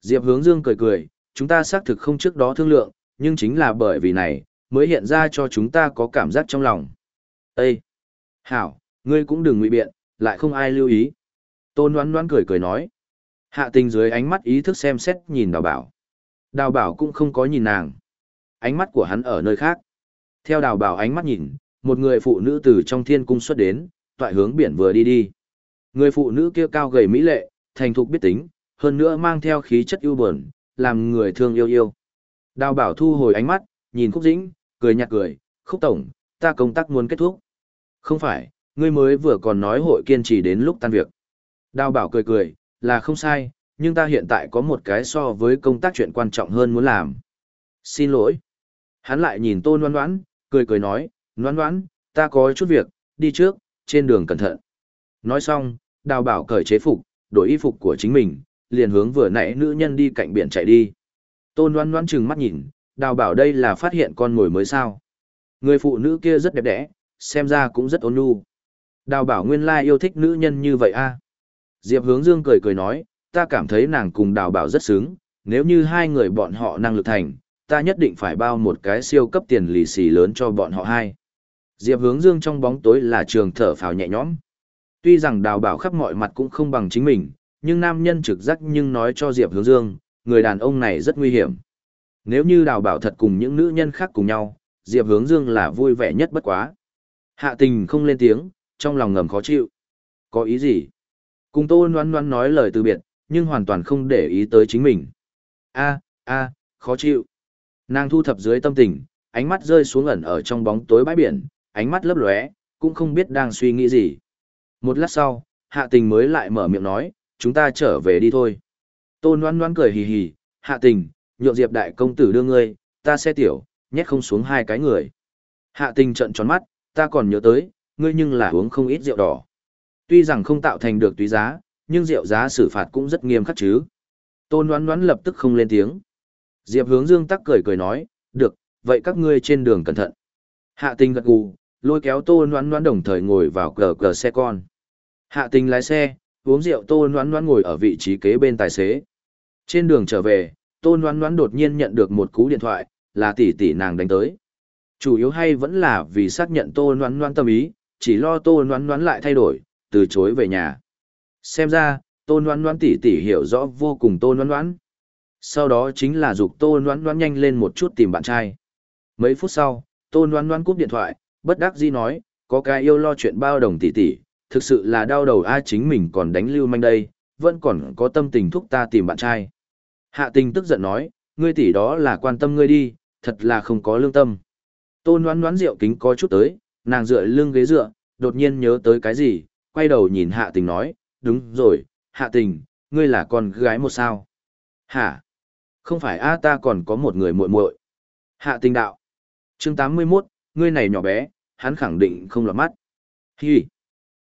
Diệp hướng dương cười cười, chúng ta xác thực không trước đó thương lượng, nhưng chính là bởi vì này, mới hiện ra cho chúng ta có cảm giác trong lòng. Ê! Hảo, ngươi cũng đừng ngụy biện, lại không ai lưu ý. Tôn đoán đoán cười cười nói. Hạ tình dưới ánh mắt ý thức xem xét nhìn đào bảo. Đào bảo cũng không có nhìn nàng. Ánh mắt của hắn ở nơi khác. Theo đào bảo ánh mắt nhìn, một người phụ nữ từ trong thiên cung xuất đến, toại hướng biển vừa đi đi. Người phụ nữ kia cao gầy mỹ lệ, thành thục biết tính, hơn nữa mang theo khí chất ưu buồn, làm người thương yêu yêu. Đào bảo thu hồi ánh mắt, nhìn khúc dĩnh, cười nhạt cười, khúc tổng, ta công tác muốn kết thúc. Không phải, ngươi mới vừa còn nói hội kiên trì đến lúc tan việc. Đào bảo cười cười, là không sai, nhưng ta hiện tại có một cái so với công tác chuyện quan trọng hơn muốn làm. Xin lỗi. Hắn lại nhìn tôn noan đoán, cười cười nói, noan đoán, ta có chút việc, đi trước, trên đường cẩn thận. Nói xong, đào bảo cởi chế phục, đổi y phục của chính mình, liền hướng vừa nãy nữ nhân đi cạnh biển chạy đi. Tôn Loan Loan chừng mắt nhìn, đào bảo đây là phát hiện con mồi mới sao. Người phụ nữ kia rất đẹp đẽ, xem ra cũng rất ôn nhu. Đào bảo nguyên lai yêu thích nữ nhân như vậy a. Diệp hướng dương cười cười nói, ta cảm thấy nàng cùng đào bảo rất sướng, nếu như hai người bọn họ năng lực thành, ta nhất định phải bao một cái siêu cấp tiền lì xì lớn cho bọn họ hai. Diệp hướng dương trong bóng tối là trường thở phào nhẹ nhõm. Tuy rằng đào bảo khắp mọi mặt cũng không bằng chính mình, nhưng nam nhân trực giác nhưng nói cho Diệp hướng dương, người đàn ông này rất nguy hiểm. Nếu như đào bảo thật cùng những nữ nhân khác cùng nhau, Diệp hướng dương là vui vẻ nhất bất quá. Hạ tình không lên tiếng, trong lòng ngầm khó chịu. Có ý gì? Cùng tô noan noan nói lời từ biệt, nhưng hoàn toàn không để ý tới chính mình. a a khó chịu. Nàng thu thập dưới tâm tình, ánh mắt rơi xuống ẩn ở trong bóng tối bãi biển, ánh mắt lấp lóe, cũng không biết đang suy nghĩ gì. Một lát sau, hạ tình mới lại mở miệng nói, chúng ta trở về đi thôi. Tôn Loan Loan cười hì hì, hạ tình, nhượng diệp đại công tử đưa ngươi, ta xe tiểu, nhét không xuống hai cái người. Hạ tình trận tròn mắt, ta còn nhớ tới, ngươi nhưng là uống không ít rượu đỏ. Tuy rằng không tạo thành được túy giá, nhưng rượu giá xử phạt cũng rất nghiêm khắc chứ. Tôn Loan Loan lập tức không lên tiếng. Diệp hướng dương tắc cười cười nói, được, vậy các ngươi trên đường cẩn thận. Hạ tình gật gù, lôi kéo Tôn Loan Loan đồng thời ngồi vào cờ cờ xe con. Hạ tình lái xe, uống rượu Tôn Loan Loan ngồi ở vị trí kế bên tài xế. Trên đường trở về, Tôn Loan Loan đột nhiên nhận được một cú điện thoại, là tỷ tỷ nàng đánh tới. Chủ yếu hay vẫn là vì xác nhận Tôn Loan Loan tâm ý, chỉ lo Tôn Loan Loan lại thay đổi, từ chối về nhà. Xem ra, Tôn Loan Loan tỷ tỷ hiểu rõ vô cùng Tôn Loan Loan. Sau đó chính là dục Tôn Loan Loan nhanh lên một chút tìm bạn trai. Mấy phút sau, Tôn Loan Loan cúp điện thoại, bất đắc dĩ nói, có cái yêu lo chuyện bao đồng tỷ tỷ, thực sự là đau đầu ai chính mình còn đánh lưu manh đây, vẫn còn có tâm tình thúc ta tìm bạn trai. Hạ tình tức giận nói, ngươi tỷ đó là quan tâm ngươi đi, thật là không có lương tâm. Tôn đoán đoán rượu kính có chút tới, nàng dựa lưng ghế dựa, đột nhiên nhớ tới cái gì, quay đầu nhìn hạ tình nói, đúng rồi, hạ tình, ngươi là con gái một sao. Hả? Không phải a ta còn có một người muội muội. Hạ tình đạo. chương 81, ngươi này nhỏ bé, hắn khẳng định không lọt mắt. Hi.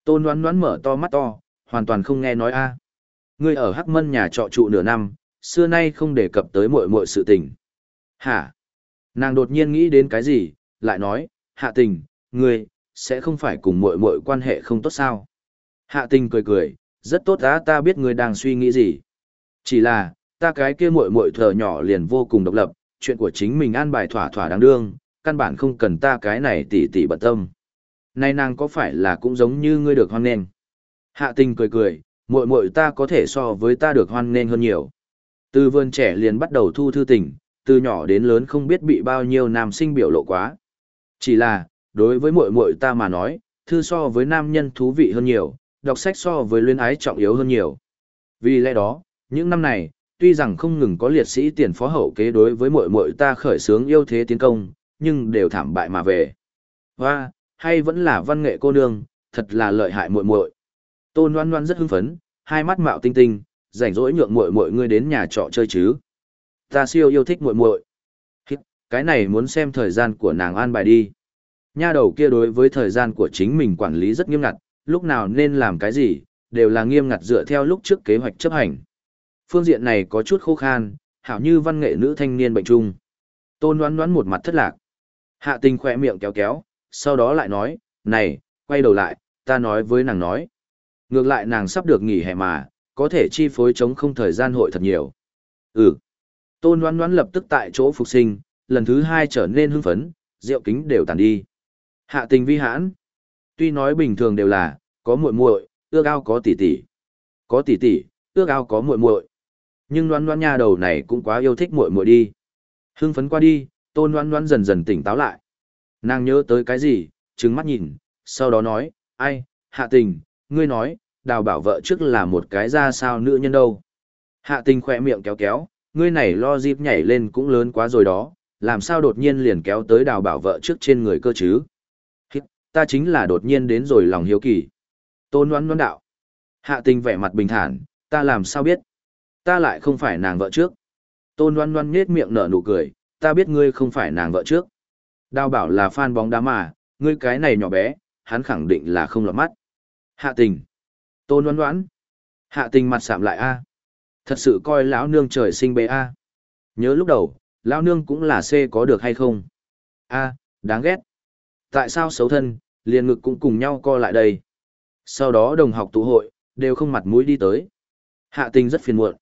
Tôn đoán đoán mở to mắt to, hoàn toàn không nghe nói a. Ngươi ở Hắc Mân nhà trọ trụ nửa năm, xưa nay không đề cập tới muội muội sự tình. Hả? Nàng đột nhiên nghĩ đến cái gì, lại nói, hạ tình, ngươi, sẽ không phải cùng muội muội quan hệ không tốt sao? Hạ tình cười cười, rất tốt á ta biết ngươi đang suy nghĩ gì. Chỉ là, ta cái kia muội muội thở nhỏ liền vô cùng độc lập, chuyện của chính mình an bài thỏa thỏa đáng đương, căn bản không cần ta cái này tỉ tỉ bận tâm nay nàng có phải là cũng giống như ngươi được hoan nghênh? Hạ tình cười cười, muội muội ta có thể so với ta được hoan nghênh hơn nhiều. Từ vườn trẻ liền bắt đầu thu thư tình, từ nhỏ đến lớn không biết bị bao nhiêu nam sinh biểu lộ quá. Chỉ là, đối với muội muội ta mà nói, thư so với nam nhân thú vị hơn nhiều, đọc sách so với luyến ái trọng yếu hơn nhiều. Vì lẽ đó, những năm này, tuy rằng không ngừng có liệt sĩ tiền phó hậu kế đối với muội muội ta khởi sướng yêu thế tiến công, nhưng đều thảm bại mà về. Và, hay vẫn là văn nghệ cô nương, thật là lợi hại muội muội. Tôn Loan Loan rất hưng phấn, hai mắt mạo tinh tinh, rảnh rỗi nhượng muội muội ngươi đến nhà trọ chơi chứ. Ta siêu yêu thích muội muội. Cái này muốn xem thời gian của nàng an bài đi. Nha đầu kia đối với thời gian của chính mình quản lý rất nghiêm ngặt, lúc nào nên làm cái gì, đều là nghiêm ngặt dựa theo lúc trước kế hoạch chấp hành. Phương diện này có chút khô khan, hảo như văn nghệ nữ thanh niên bệnh trung. Tôn đoán đoán một mặt thất lạc. Hạ tình khỏe miệng kéo kéo, sau đó lại nói, này, quay đầu lại, ta nói với nàng nói. Ngược lại nàng sắp được nghỉ hè mà, có thể chi phối chống không thời gian hội thật nhiều. Ừ. Tôn đoán đoán lập tức tại chỗ phục sinh, lần thứ hai trở nên hưng phấn, rượu kính đều tàn đi. Hạ tình vi hãn. Tuy nói bình thường đều là, có muội muội, ước ao có tỷ tỷ. Có tỷ tỷ, ước ao có muội muội. Nhưng đoán đoán nha đầu này cũng quá yêu thích muội muội đi. Hưng phấn qua đi, tôn đoán đoán dần dần tỉnh táo lại. Nàng nhớ tới cái gì, trừng mắt nhìn, sau đó nói, ai, hạ tình, ngươi nói, đào bảo vợ trước là một cái ra sao nữ nhân đâu. Hạ tình khỏe miệng kéo kéo, ngươi này lo dịp nhảy lên cũng lớn quá rồi đó, làm sao đột nhiên liền kéo tới đào bảo vợ trước trên người cơ chứ. Hít, ta chính là đột nhiên đến rồi lòng hiếu kỳ. Tôn oán oán đạo. Hạ tình vẻ mặt bình thản, ta làm sao biết. Ta lại không phải nàng vợ trước. Tôn oán oán nhết miệng nở nụ cười, ta biết ngươi không phải nàng vợ trước. Đào bảo là fan bóng đá mà, ngươi cái này nhỏ bé, hắn khẳng định là không lọt mắt. Hạ tình. Tôn đoán đoán. Hạ tình mặt sạm lại a Thật sự coi lão nương trời sinh bê a Nhớ lúc đầu, lão nương cũng là C có được hay không? a đáng ghét. Tại sao xấu thân, liền ngực cũng cùng nhau co lại đây? Sau đó đồng học tụ hội, đều không mặt mũi đi tới. Hạ tình rất phiền muộn.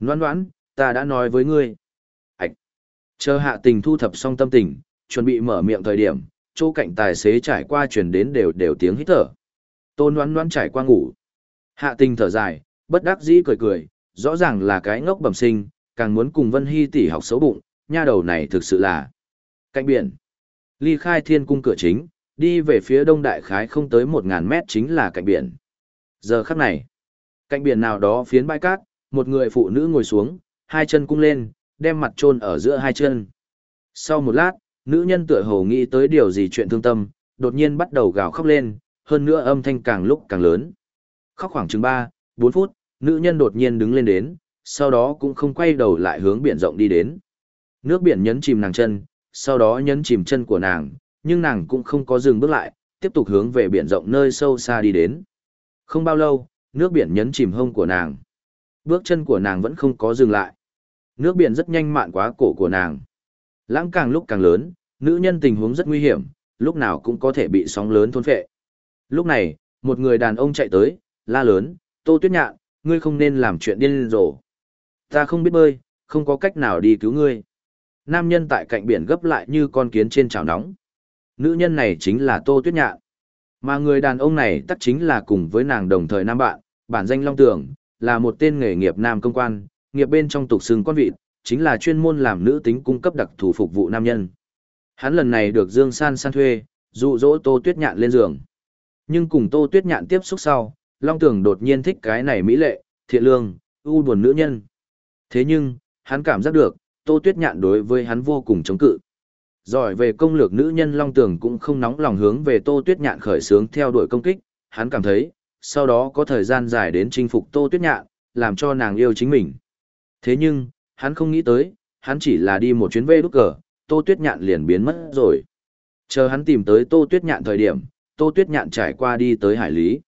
Ngoan đoán, ta đã nói với ngươi. Ảch. Chờ hạ tình thu thập xong tâm tình, chuẩn bị mở miệng thời điểm, chỗ cạnh tài xế trải qua chuyển đến đều đều tiếng hít thở. Tôn đoán đoán trải qua ngủ. Hạ tình thở dài, bất đắc dĩ cười cười, rõ ràng là cái ngốc bẩm sinh, càng muốn cùng Vân Hy tỷ học xấu bụng, nha đầu này thực sự là. Cạnh biển. Ly khai thiên cung cửa chính, đi về phía đông đại khái không tới một ngàn mét chính là cạnh biển. Giờ khắc này, cạnh biển nào đó phiến bãi cát, một người phụ nữ ngồi xuống, hai chân cung lên, đem mặt chôn ở giữa hai chân. Sau một lát, nữ nhân tựa hồ nghĩ tới điều gì chuyện thương tâm, đột nhiên bắt đầu gào khóc lên, hơn nữa âm thanh càng lúc càng lớn. Khóc khoảng chừng 3, 4 phút, nữ nhân đột nhiên đứng lên đến, sau đó cũng không quay đầu lại hướng biển rộng đi đến. Nước biển nhấn chìm nàng chân, sau đó nhấn chìm chân của nàng, nhưng nàng cũng không có dừng bước lại, tiếp tục hướng về biển rộng nơi sâu xa đi đến. Không bao lâu, nước biển nhấn chìm hông của nàng. Bước chân của nàng vẫn không có dừng lại. Nước biển rất nhanh mạn quá cổ của nàng. Lãng càng lúc càng lớn, nữ nhân tình huống rất nguy hiểm, lúc nào cũng có thể bị sóng lớn thôn phệ. Lúc này, một người đàn ông chạy tới, la lớn, Tô Tuyết Nhạn, ngươi không nên làm chuyện điên rồ. Ta không biết bơi, không có cách nào đi cứu ngươi. Nam nhân tại cạnh biển gấp lại như con kiến trên chảo nóng. Nữ nhân này chính là Tô Tuyết Nhạn. Mà người đàn ông này tất chính là cùng với nàng đồng thời nam bạn, bản danh Long Tường, là một tên nghề nghiệp nam công quan, nghiệp bên trong tục xưng con vịt, chính là chuyên môn làm nữ tính cung cấp đặc thù phục vụ nam nhân. Hắn lần này được Dương San San thuê, dụ dỗ Tô Tuyết Nhạn lên giường. Nhưng cùng Tô Tuyết Nhạn tiếp xúc sau, Long tưởng đột nhiên thích cái này mỹ lệ, thiện lương, u buồn nữ nhân. Thế nhưng, hắn cảm giác được, Tô Tuyết Nhạn đối với hắn vô cùng chống cự. Giỏi về công lược nữ nhân Long tưởng cũng không nóng lòng hướng về Tô Tuyết Nhạn khởi sướng theo đuổi công kích, hắn cảm thấy, sau đó có thời gian dài đến chinh phục Tô Tuyết Nhạn, làm cho nàng yêu chính mình. Thế nhưng, hắn không nghĩ tới, hắn chỉ là đi một chuyến về đúc cờ, Tô Tuyết Nhạn liền biến mất rồi. Chờ hắn tìm tới Tô Tuyết Nhạn thời điểm, Tô Tuyết Nhạn trải qua đi tới hải lý.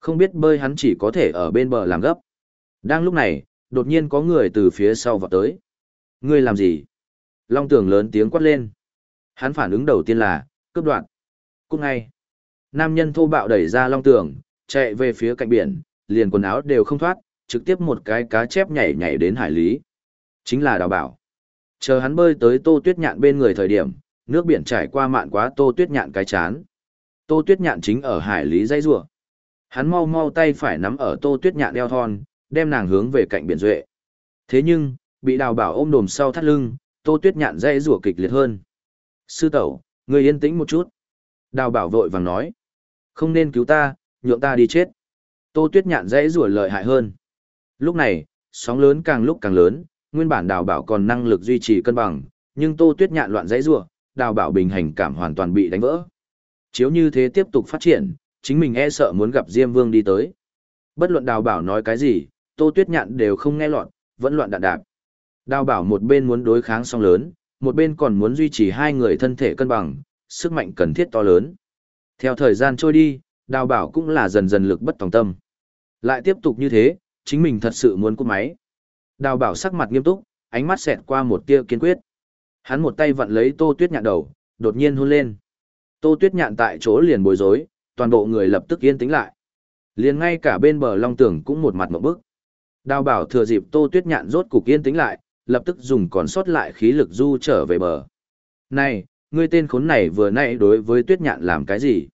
Không biết bơi hắn chỉ có thể ở bên bờ làm gấp. Đang lúc này, đột nhiên có người từ phía sau vào tới. Ngươi làm gì? Long tường lớn tiếng quát lên. Hắn phản ứng đầu tiên là, cướp đoạn. Cút ngay. Nam nhân thô bạo đẩy ra long tường, chạy về phía cạnh biển, liền quần áo đều không thoát, trực tiếp một cái cá chép nhảy nhảy đến hải lý. Chính là đào bảo. Chờ hắn bơi tới tô tuyết nhạn bên người thời điểm, nước biển trải qua mạn quá tô tuyết nhạn cái chán. Tô tuyết nhạn chính ở hải lý dây rùa. Hắn mau mau tay phải nắm ở tô tuyết nhạn đeo thon, đem nàng hướng về cạnh biển duệ. Thế nhưng, bị đào bảo ôm đồm sau thắt lưng, tô tuyết nhạn dây rùa kịch liệt hơn. Sư tẩu, người yên tĩnh một chút. Đào bảo vội vàng nói. Không nên cứu ta, nhượng ta đi chết. Tô tuyết nhạn dây rùa lợi hại hơn. Lúc này, sóng lớn càng lúc càng lớn, nguyên bản đào bảo còn năng lực duy trì cân bằng, nhưng tô tuyết nhạn loạn dãy rủa, đào bảo bình hành cảm hoàn toàn bị đánh vỡ. Chiếu như thế tiếp tục phát triển, chính mình e sợ muốn gặp Diêm Vương đi tới. Bất luận đào bảo nói cái gì, tô tuyết nhạn đều không nghe lọt, vẫn loạn đạn đạp. Đào bảo một bên muốn đối kháng song lớn, một bên còn muốn duy trì hai người thân thể cân bằng, sức mạnh cần thiết to lớn. Theo thời gian trôi đi, đào bảo cũng là dần dần lực bất tòng tâm. Lại tiếp tục như thế, chính mình thật sự muốn cút máy. Đào bảo sắc mặt nghiêm túc, ánh mắt xẹt qua một tia kiên quyết. Hắn một tay vặn lấy tô tuyết nhạn đầu, đột nhiên hôn lên. Tô tuyết nhạn tại chỗ liền bối rối, toàn bộ người lập tức yên tĩnh lại. Liền ngay cả bên bờ long tường cũng một mặt một bức. Đào bảo thừa dịp tô tuyết nhạn rốt cục yên tĩnh lại, lập tức dùng còn sót lại khí lực du trở về bờ. Này, ngươi tên khốn này vừa nãy đối với tuyết nhạn làm cái gì?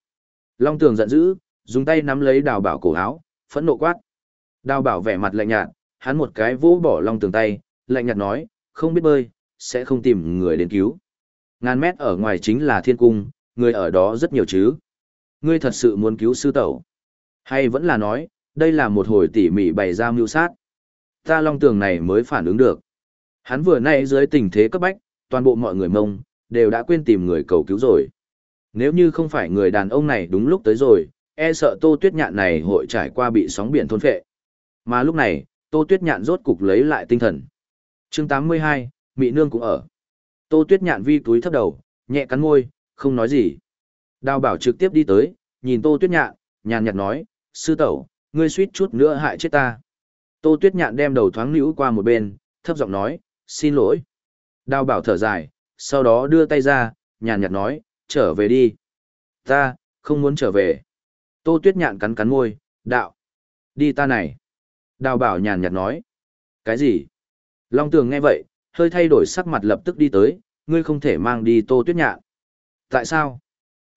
Long tường giận dữ, dùng tay nắm lấy đào bảo cổ áo, phẫn nộ quát. Đào bảo vẻ mặt lạnh nhạt, hắn một cái vỗ bỏ long tường tay, lạnh nhạt nói, không biết bơi, sẽ không tìm người đến cứu. Ngàn mét ở ngoài chính là thiên cung, người ở đó rất nhiều chứ. Ngươi thật sự muốn cứu sư tẩu. Hay vẫn là nói, đây là một hồi tỉ mỉ bày ra mưu sát. Ta long tường này mới phản ứng được. Hắn vừa nay dưới tình thế cấp bách, toàn bộ mọi người mông, đều đã quên tìm người cầu cứu rồi. Nếu như không phải người đàn ông này đúng lúc tới rồi, e sợ tô tuyết nhạn này hội trải qua bị sóng biển thôn phệ. Mà lúc này, tô tuyết nhạn rốt cục lấy lại tinh thần. chương 82, Mị Nương cũng ở. Tô tuyết nhạn vi túi thấp đầu, nhẹ cắn môi, không nói gì. Đào bảo trực tiếp đi tới, nhìn tô tuyết nhạn, nhàn nhạt nói, sư tẩu, ngươi suýt chút nữa hại chết ta. Tô tuyết nhạn đem đầu thoáng nữ qua một bên, thấp giọng nói, xin lỗi. Đào bảo thở dài, sau đó đưa tay ra, nhàn nhạt nói, trở về đi. Ta, không muốn trở về. Tô tuyết nhạn cắn cắn môi, đạo. Đi ta này. Đào bảo nhàn nhạt nói. Cái gì? Long tường nghe vậy, hơi thay đổi sắc mặt lập tức đi tới, ngươi không thể mang đi tô tuyết nhạn. Tại sao?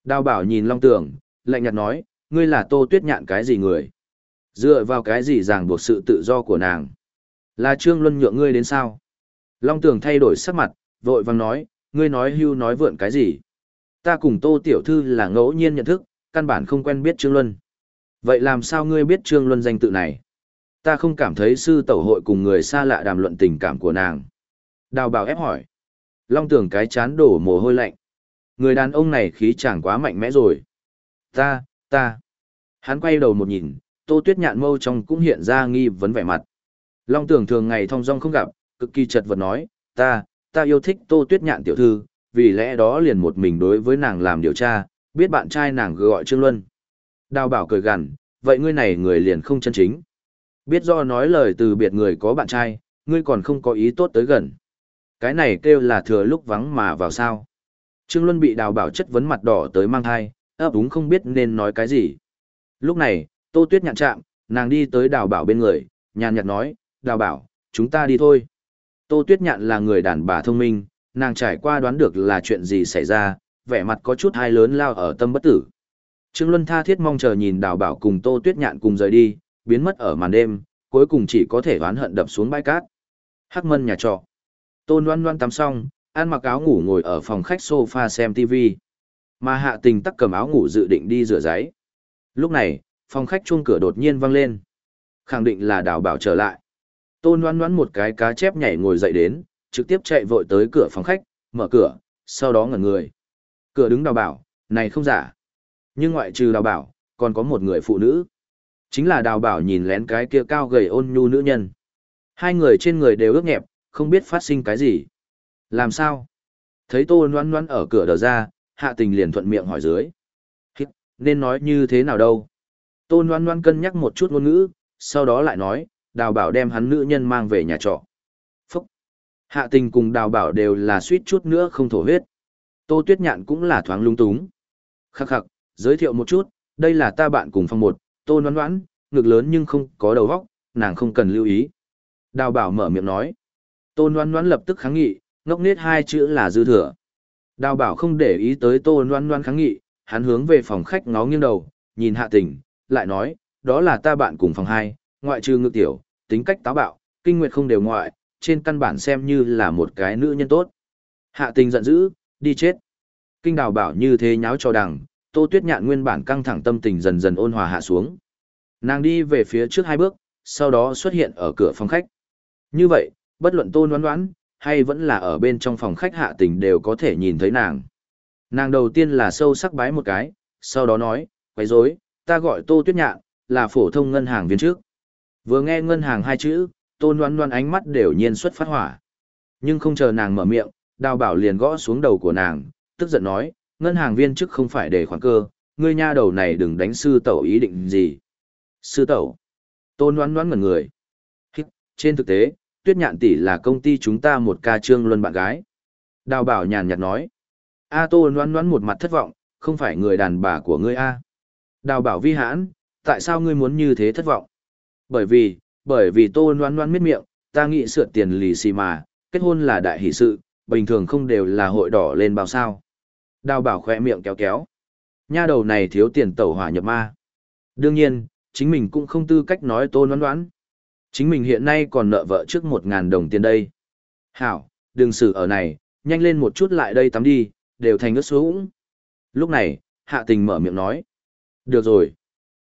Đào bảo nhìn Long tường, lạnh nhạt nói, ngươi là tô tuyết nhạn cái gì người? Dựa vào cái gì ràng buộc sự tự do của nàng? Là Trương Luân nhượng ngươi đến sao? Long tường thay đổi sắc mặt, vội vàng nói, ngươi nói hưu nói vượn cái gì? Ta cùng tô tiểu thư là ngẫu nhiên nhận thức, căn bản không quen biết Trương Luân. Vậy làm sao ngươi biết Trương Luân danh tự này? Ta không cảm thấy sư tẩu hội cùng người xa lạ đàm luận tình cảm của nàng. Đào bảo ép hỏi. Long tưởng cái chán đổ mồ hôi lạnh. Người đàn ông này khí chẳng quá mạnh mẽ rồi. Ta, ta. Hắn quay đầu một nhìn, tô tuyết nhạn mâu trong cũng hiện ra nghi vấn vẻ mặt. Long tưởng thường ngày thong dong không gặp, cực kỳ chật vật nói, ta, ta yêu thích tô tuyết nhạn tiểu thư, vì lẽ đó liền một mình đối với nàng làm điều tra, biết bạn trai nàng gọi Trương Luân. Đào bảo cười gằn, vậy ngươi này người liền không chân chính. Biết do nói lời từ biệt người có bạn trai, ngươi còn không có ý tốt tới gần. Cái này kêu là thừa lúc vắng mà vào sao. Trương Luân bị đào bảo chất vấn mặt đỏ tới mang thai, ấp úng không biết nên nói cái gì. Lúc này, Tô Tuyết nhạn chạm, nàng đi tới đào bảo bên người, nhàn nhạt nói, đào bảo, chúng ta đi thôi. Tô Tuyết nhạn là người đàn bà thông minh, nàng trải qua đoán được là chuyện gì xảy ra, vẻ mặt có chút hai lớn lao ở tâm bất tử. Trương Luân tha thiết mong chờ nhìn đào bảo cùng Tô Tuyết nhạn cùng rời đi, biến mất ở màn đêm, cuối cùng chỉ có thể oán hận đập xuống bãi cát. Hắc mân nhà trọ. Tôn Loan Loan tắm xong, ăn mặc áo ngủ ngồi ở phòng khách sofa xem TV. Mà hạ tình tắc cầm áo ngủ dự định đi rửa giấy. Lúc này, phòng khách chuông cửa đột nhiên vang lên. Khẳng định là đào bảo trở lại. Tôn Loan Loan một cái cá chép nhảy ngồi dậy đến, trực tiếp chạy vội tới cửa phòng khách, mở cửa, sau đó ngẩn người. Cửa đứng đào bảo, này không giả. Nhưng ngoại trừ đào bảo, còn có một người phụ nữ. Chính là đào bảo nhìn lén cái kia cao gầy ôn nhu nữ nhân. Hai người trên người đều ướt nhẹp, không biết phát sinh cái gì. Làm sao? Thấy tô noan noan ở cửa đờ ra, hạ tình liền thuận miệng hỏi dưới. Hít, nên nói như thế nào đâu? Tô noan noan cân nhắc một chút ngôn ngữ, sau đó lại nói, đào bảo đem hắn nữ nhân mang về nhà trọ. Phúc! Hạ tình cùng đào bảo đều là suýt chút nữa không thổ huyết. Tô tuyết nhạn cũng là thoáng lung túng. Khắc khắc, giới thiệu một chút, đây là ta bạn cùng phòng một, tô noan noan, ngực lớn nhưng không có đầu vóc, nàng không cần lưu ý. Đào bảo mở miệng nói. Tô noan noan lập tức kháng nghị, ngốc nết hai chữ là dư thừa. Đào bảo không để ý tới tô noan noan kháng nghị, hắn hướng về phòng khách ngó nghiêng đầu, nhìn hạ tình, lại nói, đó là ta bạn cùng phòng hai, ngoại trừ ngực tiểu, tính cách táo bạo, kinh nguyệt không đều ngoại, trên căn bản xem như là một cái nữ nhân tốt. Hạ tình giận dữ, đi chết. Kinh đào bảo như thế nháo cho đằng, tô tuyết nhạn nguyên bản căng thẳng tâm tình dần dần ôn hòa hạ xuống. Nàng đi về phía trước hai bước, sau đó xuất hiện ở cửa phòng khách. Như vậy, bất luận tô đoán đoán, hay vẫn là ở bên trong phòng khách hạ tình đều có thể nhìn thấy nàng. Nàng đầu tiên là sâu sắc bái một cái, sau đó nói, quấy rối, ta gọi tô tuyết nhạn, là phổ thông ngân hàng viên trước. Vừa nghe ngân hàng hai chữ, tôn đoán đoán ánh mắt đều nhiên xuất phát hỏa. Nhưng không chờ nàng mở miệng, đào bảo liền gõ xuống đầu của nàng, tức giận nói, ngân hàng viên chức không phải để khoản cơ, ngươi nha đầu này đừng đánh sư tẩu ý định gì. Sư tẩu. Tôn đoán đoán ngẩn người. Trên thực tế, tuyết nhạn tỷ là công ty chúng ta một ca trương luân bạn gái. Đào bảo nhàn nhạt nói. A Tôn đoán đoán một mặt thất vọng, không phải người đàn bà của ngươi A. Đào bảo vi hãn, tại sao ngươi muốn như thế thất vọng? Bởi vì, bởi vì Tôn đoán đoán miết miệng, ta nghĩ sượt tiền lì xì mà, kết hôn là đại hỷ sự, bình thường không đều là hội đỏ lên bao sao. Đào bảo khỏe miệng kéo kéo. Nha đầu này thiếu tiền tẩu hỏa nhập ma. Đương nhiên, chính mình cũng không tư cách nói tôn đoán đoán. Chính mình hiện nay còn nợ vợ trước một ngàn đồng tiền đây. Hảo, đừng xử ở này, nhanh lên một chút lại đây tắm đi, đều thành ướt xuống. Lúc này, hạ tình mở miệng nói. Được rồi.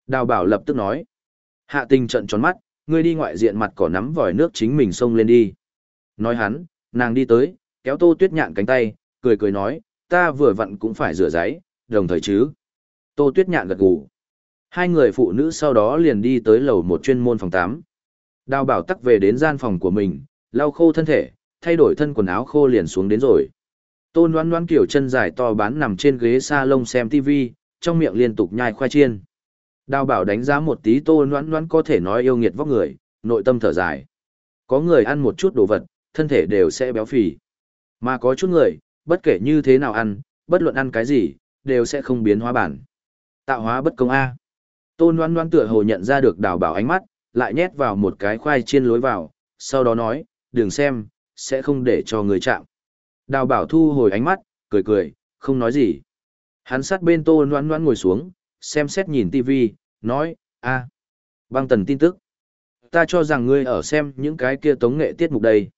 Đào bảo lập tức nói. Hạ tình trận tròn mắt, ngươi đi ngoại diện mặt cỏ nắm vòi nước chính mình xông lên đi. Nói hắn, nàng đi tới, kéo tô tuyết nhạn cánh tay, cười cười nói, ta vừa vặn cũng phải rửa giấy, đồng thời chứ. Tô tuyết nhạn gật gù. Hai người phụ nữ sau đó liền đi tới lầu một chuyên môn phòng 8. Đào bảo tắc về đến gian phòng của mình, lau khô thân thể, thay đổi thân quần áo khô liền xuống đến rồi. Tôn đoán đoán kiểu chân dài to bán nằm trên ghế salon xem TV, trong miệng liên tục nhai khoai chiên. Đào bảo đánh giá một tí tôn đoán đoán có thể nói yêu nghiệt vóc người, nội tâm thở dài. Có người ăn một chút đồ vật, thân thể đều sẽ béo phì. Mà có chút người, bất kể như thế nào ăn, bất luận ăn cái gì, đều sẽ không biến hóa bản. Tạo hóa bất công A. Tôn đoán đoán tựa hồ nhận ra được đào bảo ánh mắt, lại nhét vào một cái khoai chiên lối vào, sau đó nói, đừng xem, sẽ không để cho người chạm. Đào bảo thu hồi ánh mắt, cười cười, không nói gì. Hắn sát bên tôn noan noan ngồi xuống, xem xét nhìn tivi, nói, a, băng tần tin tức. Ta cho rằng ngươi ở xem những cái kia tống nghệ tiết mục đây.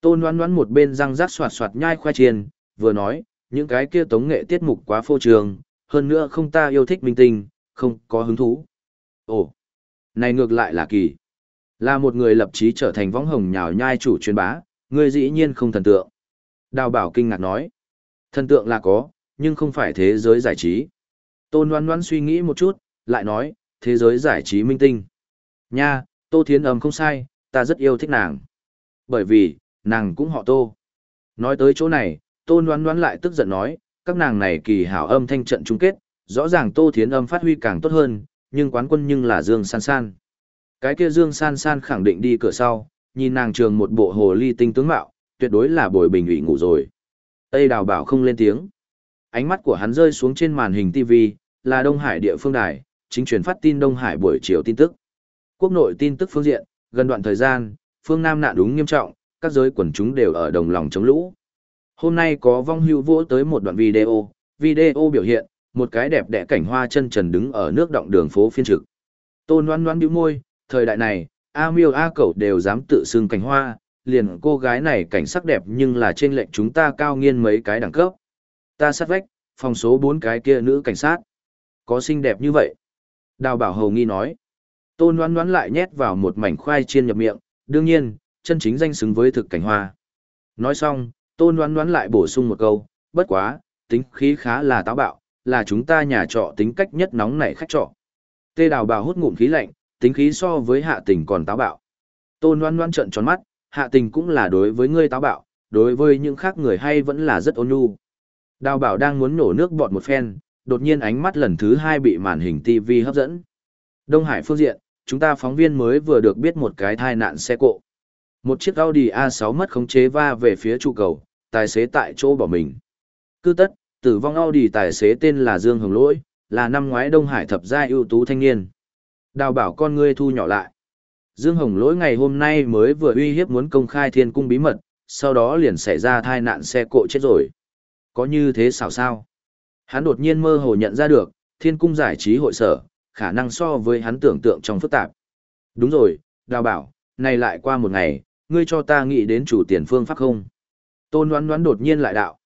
tôn noan noan một bên răng rác soạt soạt nhai khoai chiên, vừa nói, những cái kia tống nghệ tiết mục quá phô trường, hơn nữa không ta yêu thích minh tinh, không có hứng thú. Ồ, này ngược lại là kỳ. Là một người lập chí trở thành võng hồng nhào nhai chủ truyền bá, người dĩ nhiên không thần tượng. Đào bảo kinh ngạc nói. Thần tượng là có, nhưng không phải thế giới giải trí. Tôn Loan Loan suy nghĩ một chút, lại nói, thế giới giải trí minh tinh. Nha, Tô Thiến Âm không sai, ta rất yêu thích nàng. Bởi vì, nàng cũng họ Tô. Nói tới chỗ này, Tôn Loan Loan lại tức giận nói, các nàng này kỳ hảo âm thanh trận chung kết, rõ ràng Tô Thiến Âm phát huy càng tốt hơn, nhưng quán quân nhưng là Dương San San. Cái kia Dương San San khẳng định đi cửa sau, nhìn nàng trường một bộ hồ ly tinh tướng mạo, tuyệt đối là bồi bình ủy ngủ rồi. Tây đào bảo không lên tiếng. Ánh mắt của hắn rơi xuống trên màn hình TV, là Đông Hải địa phương đài, chính truyền phát tin Đông Hải buổi chiều tin tức. Quốc nội tin tức phương diện, gần đoạn thời gian, phương Nam nạn đúng nghiêm trọng, các giới quần chúng đều ở đồng lòng chống lũ. Hôm nay có vong hưu vỗ tới một đoạn video, video biểu hiện, một cái đẹp đẽ cảnh hoa chân trần đứng ở nước động đường phố phiên trực. Tôn Loan Loan bĩu môi, thời đại này, A Miêu A Cẩu đều dám tự xưng cảnh hoa, liền cô gái này cảnh sắc đẹp nhưng là trên lệnh chúng ta cao nghiên mấy cái đẳng cấp. Ta sát vách, phòng số 4 cái kia nữ cảnh sát. Có xinh đẹp như vậy. Đào bảo hầu nghi nói. Tôn đoán đoán lại nhét vào một mảnh khoai chiên nhập miệng, đương nhiên, chân chính danh xứng với thực cảnh hoa. Nói xong, tôn đoán đoán lại bổ sung một câu, bất quá, tính khí khá là táo bạo, là chúng ta nhà trọ tính cách nhất nóng nảy khách trọ. Tê đào bảo hút ngụm khí lạnh, tính khí so với hạ tình còn táo bạo. Tôn đoán đoán trợn tròn mắt, hạ tình cũng là đối với ngươi táo bạo, đối với những khác người hay vẫn là rất ôn nhu. Đào bảo đang muốn nổ nước bọt một phen, đột nhiên ánh mắt lần thứ hai bị màn hình TV hấp dẫn. Đông Hải phương diện, chúng ta phóng viên mới vừa được biết một cái thai nạn xe cộ. Một chiếc Audi A6 mất khống chế va về phía trụ cầu, tài xế tại chỗ bỏ mình. Cứ tất, tử vong Audi tài xế tên là Dương Hồng Lỗi, là năm ngoái Đông Hải thập gia ưu tú thanh niên. Đào bảo con ngươi thu nhỏ lại. Dương Hồng lỗi ngày hôm nay mới vừa uy hiếp muốn công khai thiên cung bí mật, sau đó liền xảy ra tai nạn xe cộ chết rồi. Có như thế xảo sao? Hắn đột nhiên mơ hồ nhận ra được, thiên cung giải trí hội sở, khả năng so với hắn tưởng tượng trong phức tạp. Đúng rồi, đào bảo, này lại qua một ngày, ngươi cho ta nghĩ đến chủ tiền phương pháp không? Tôn đoán đoán đột nhiên lại đạo.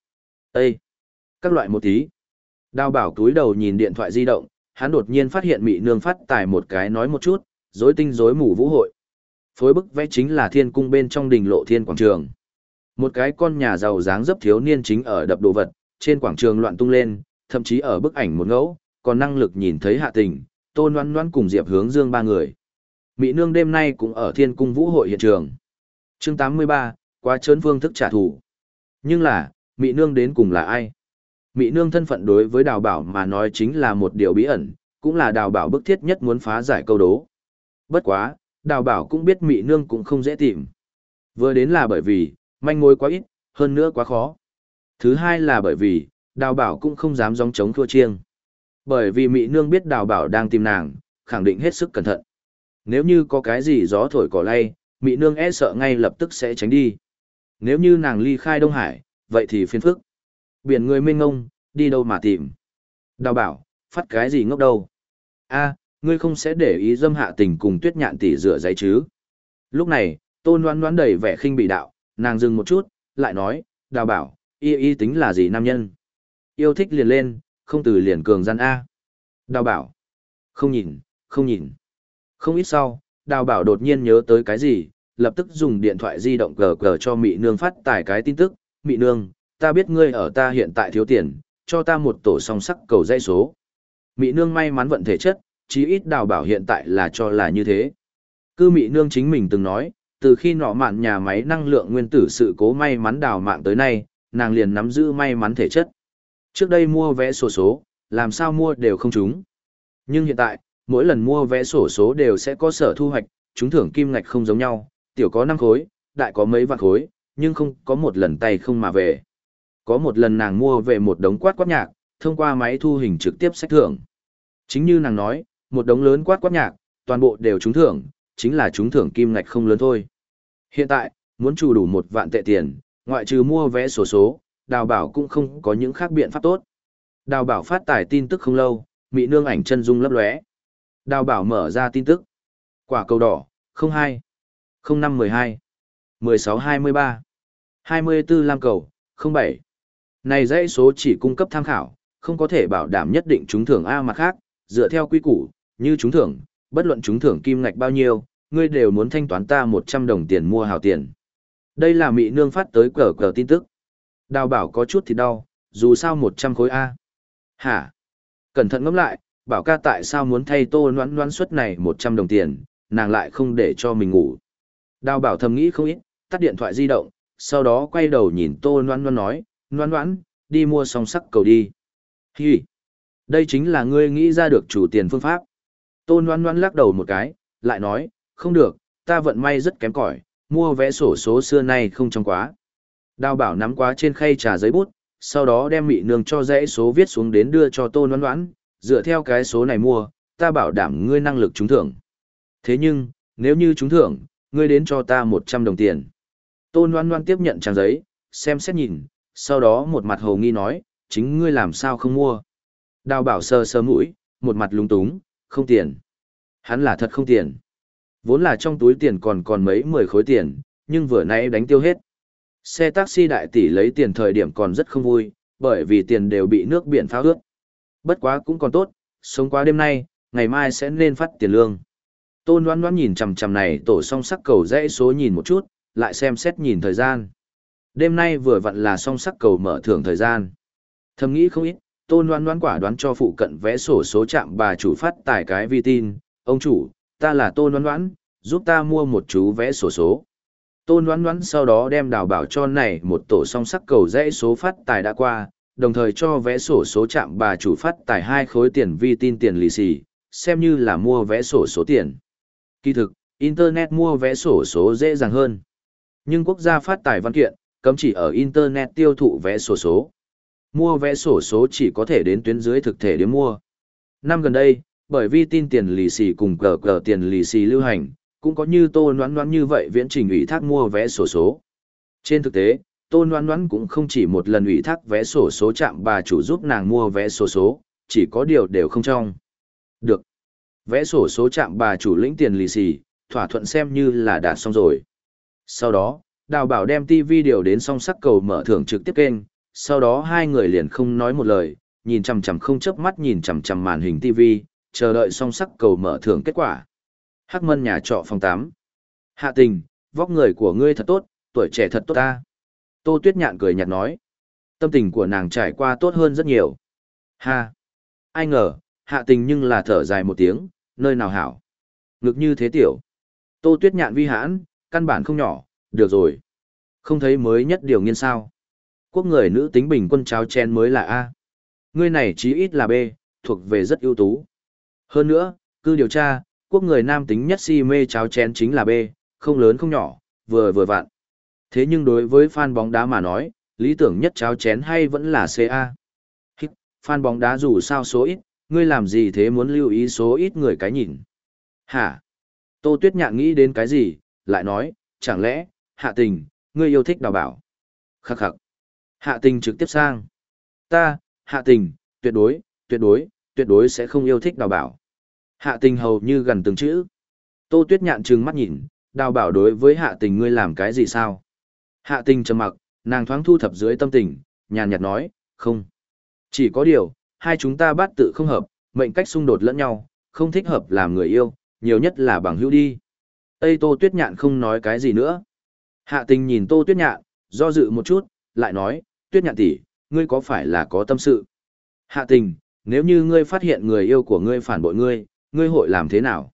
Ê! Các loại một tí. Đào bảo túi đầu nhìn điện thoại di động, hắn đột nhiên phát hiện mị nương phát tài một cái nói một chút, rối tinh rối mù vũ hội. Phối bức vẽ chính là thiên cung bên trong đình lộ thiên quảng trường. Một cái con nhà giàu dáng dấp thiếu niên chính ở đập đồ vật, trên quảng trường loạn tung lên, thậm chí ở bức ảnh một ngẫu, còn năng lực nhìn thấy hạ tình, Tôn Loan Loan cùng Diệp Hướng Dương ba người. Mỹ Nương đêm nay cũng ở Thiên Cung Vũ hội hiện trường. Chương 83, quá trớn phương thức trả thù. Nhưng là, Mỹ Nương đến cùng là ai? Mỹ Nương thân phận đối với đào bảo mà nói chính là một điều bí ẩn, cũng là đào bảo bức thiết nhất muốn phá giải câu đố. Bất quá, đào bảo cũng biết Mỹ Nương cũng không dễ tìm. Vừa đến là bởi vì, manh mối quá ít, hơn nữa quá khó. Thứ hai là bởi vì, đào bảo cũng không dám gióng chống thua chiêng. Bởi vì Mỹ Nương biết đào bảo đang tìm nàng, khẳng định hết sức cẩn thận. Nếu như có cái gì gió thổi cỏ lay, Mỹ Nương e sợ ngay lập tức sẽ tránh đi. Nếu như nàng ly khai Đông Hải, vậy thì phiền phức. Biển người mênh ngông, đi đâu mà tìm. Đào bảo, phát cái gì ngốc đâu. a ngươi không sẽ để ý dâm hạ tình cùng tuyết nhạn tỷ rửa giấy chứ. Lúc này, tôn đoán đoán đầy vẻ khinh bị đạo, nàng dừng một chút, lại nói, đào bảo, y y tính là gì nam nhân? Yêu thích liền lên, không từ liền cường gian A. Đào bảo, không nhìn, không nhìn. Không ít sau, đào bảo đột nhiên nhớ tới cái gì, lập tức dùng điện thoại di động gờ gờ cho mị nương phát tải cái tin tức, mị nương, ta biết ngươi ở ta hiện tại thiếu tiền, cho ta một tổ song sắc cầu dây số. Mị nương may mắn vận thể chất, chí ít đào bảo hiện tại là cho là như thế. Cư mị nương chính mình từng nói, từ khi nọ mạn nhà máy năng lượng nguyên tử sự cố may mắn đào mạng tới nay, nàng liền nắm giữ may mắn thể chất. Trước đây mua vé sổ số, làm sao mua đều không trúng. Nhưng hiện tại, mỗi lần mua vé sổ số đều sẽ có sở thu hoạch, trúng thưởng kim ngạch không giống nhau, tiểu có năm khối, đại có mấy vạn khối, nhưng không có một lần tay không mà về. Có một lần nàng mua về một đống quát quát nhạc, thông qua máy thu hình trực tiếp sách thưởng. Chính như nàng nói, một đống lớn quát quát nhạc, toàn bộ đều trúng thưởng, chính là trúng thưởng kim ngạch không lớn thôi. Hiện tại, muốn chủ đủ một vạn tệ tiền, ngoại trừ mua vé sổ số, đào bảo cũng không có những khác biện pháp tốt. Đào bảo phát tải tin tức không lâu, mỹ nương ảnh chân dung lấp lóe. Đào bảo mở ra tin tức. Quả cầu đỏ, 02, 0512, 1623, 24 lam cầu, 07. Này dãy số chỉ cung cấp tham khảo, không có thể bảo đảm nhất định trúng thưởng A mặt khác, dựa theo quy củ, như trúng thưởng, bất luận trúng thưởng kim ngạch bao nhiêu, ngươi đều muốn thanh toán ta 100 đồng tiền mua hào tiền. Đây là mỹ nương phát tới cờ cờ tin tức. Đào bảo có chút thì đau, dù sao 100 khối A. Hả? Cẩn thận ngẫm lại, bảo ca tại sao muốn thay tô loãn loãn suất này 100 đồng tiền, nàng lại không để cho mình ngủ. Đào bảo thầm nghĩ không ít, tắt điện thoại di động, sau đó quay đầu nhìn tô noan noan nói, noan noan, đi mua song sắc cầu đi. Hi! Đây chính là ngươi nghĩ ra được chủ tiền phương pháp. Tô noan noan lắc đầu một cái, lại nói, không được, ta vận may rất kém cỏi, mua vé sổ số xưa nay không trong quá. Đào bảo nắm quá trên khay trà giấy bút, sau đó đem mị nương cho dãy số viết xuống đến đưa cho tô noan noan, dựa theo cái số này mua, ta bảo đảm ngươi năng lực trúng thưởng. Thế nhưng, nếu như trúng thưởng, ngươi đến cho ta 100 đồng tiền. Tôn Loan Loan tiếp nhận trang giấy, xem xét nhìn, sau đó một mặt hồ nghi nói, chính ngươi làm sao không mua. Đào bảo sơ sơ mũi, một mặt lúng túng, không tiền. Hắn là thật không tiền. Vốn là trong túi tiền còn còn mấy mười khối tiền, nhưng vừa nãy đánh tiêu hết. Xe taxi đại tỷ lấy tiền thời điểm còn rất không vui, bởi vì tiền đều bị nước biển phá ướt. Bất quá cũng còn tốt, sống qua đêm nay, ngày mai sẽ nên phát tiền lương. Tôn đoán đoán nhìn chằm chằm này tổ song sắc cầu dãy số nhìn một chút, lại xem xét nhìn thời gian. Đêm nay vừa vặn là song sắc cầu mở thưởng thời gian. Thầm nghĩ không ít, tôn đoán đoán quả đoán cho phụ cận vẽ sổ số chạm bà chủ phát tải cái vi tin. Ông chủ, ta là tôn đoán đoán, giúp ta mua một chú vẽ sổ số. Tôn đoán đoán sau đó đem đào bảo cho này một tổ song sắc cầu dãy số phát tài đã qua, đồng thời cho vẽ sổ số chạm bà chủ phát tài hai khối tiền vi tin tiền lì xì, xem như là mua vẽ sổ số tiền. Kỳ thực, Internet mua vé sổ số dễ dàng hơn. Nhưng quốc gia phát tài văn kiện, cấm chỉ ở Internet tiêu thụ vé sổ số. Mua vé sổ số chỉ có thể đến tuyến dưới thực thể để mua. Năm gần đây, bởi vì tin tiền lì xì cùng cờ cờ tiền lì xì lưu hành, cũng có như tô noán noán như vậy viễn trình ủy thác mua vé sổ số. Trên thực tế, tô noán noán cũng không chỉ một lần ủy thác vé sổ số chạm bà chủ giúp nàng mua vé sổ số, chỉ có điều đều không trong. Được. Vẽ sổ số chạm bà chủ lĩnh tiền lì xì, thỏa thuận xem như là đạt xong rồi. Sau đó, đào bảo đem TV điều đến song sắc cầu mở thưởng trực tiếp kênh, sau đó hai người liền không nói một lời, nhìn chằm chằm không chớp mắt nhìn chằm chằm màn hình TV, chờ đợi song sắc cầu mở thưởng kết quả. Hắc mân nhà trọ phòng 8. Hạ tình, vóc người của ngươi thật tốt, tuổi trẻ thật tốt ta. Tô Tuyết Nhạn cười nhạt nói. Tâm tình của nàng trải qua tốt hơn rất nhiều. Ha! Ai ngờ, hạ tình nhưng là thở dài một tiếng, nơi nào hảo. Ngực như thế tiểu. Tô tuyết nhạn vi hãn, căn bản không nhỏ, được rồi. Không thấy mới nhất điều nghiên sao. Quốc người nữ tính bình quân cháo chen mới là A. Ngươi này chí ít là B, thuộc về rất ưu tú. Hơn nữa, cứ điều tra, quốc người nam tính nhất si mê cháo chén chính là B, không lớn không nhỏ, vừa vừa vặn. Thế nhưng đối với fan bóng đá mà nói, lý tưởng nhất cháo chén hay vẫn là CA. a. fan bóng đá dù sao số ít, ngươi làm gì thế muốn lưu ý số ít người cái nhìn. Hả? Tô Tuyết Nhạn nghĩ đến cái gì, lại nói, chẳng lẽ, hạ tình, ngươi yêu thích đào bảo. Khắc khắc. Hạ tình trực tiếp sang. Ta, hạ tình, tuyệt đối, tuyệt đối, tuyệt đối sẽ không yêu thích đào bảo. Hạ tình hầu như gần từng chữ. Tô Tuyết Nhạn trừng mắt nhìn, đào bảo đối với hạ tình ngươi làm cái gì sao? Hạ tình trầm mặc, nàng thoáng thu thập dưới tâm tình, nhàn nhạt nói, không. Chỉ có điều, hai chúng ta bắt tự không hợp, mệnh cách xung đột lẫn nhau, không thích hợp làm người yêu, nhiều nhất là bằng hữu đi. Tây Tô Tuyết Nhạn không nói cái gì nữa. Hạ tình nhìn Tô Tuyết Nhạn, do dự một chút, lại nói, Tuyết Nhạn tỷ, ngươi có phải là có tâm sự? Hạ tình, nếu như ngươi phát hiện người yêu của ngươi phản bội ngươi, ngươi hội làm thế nào?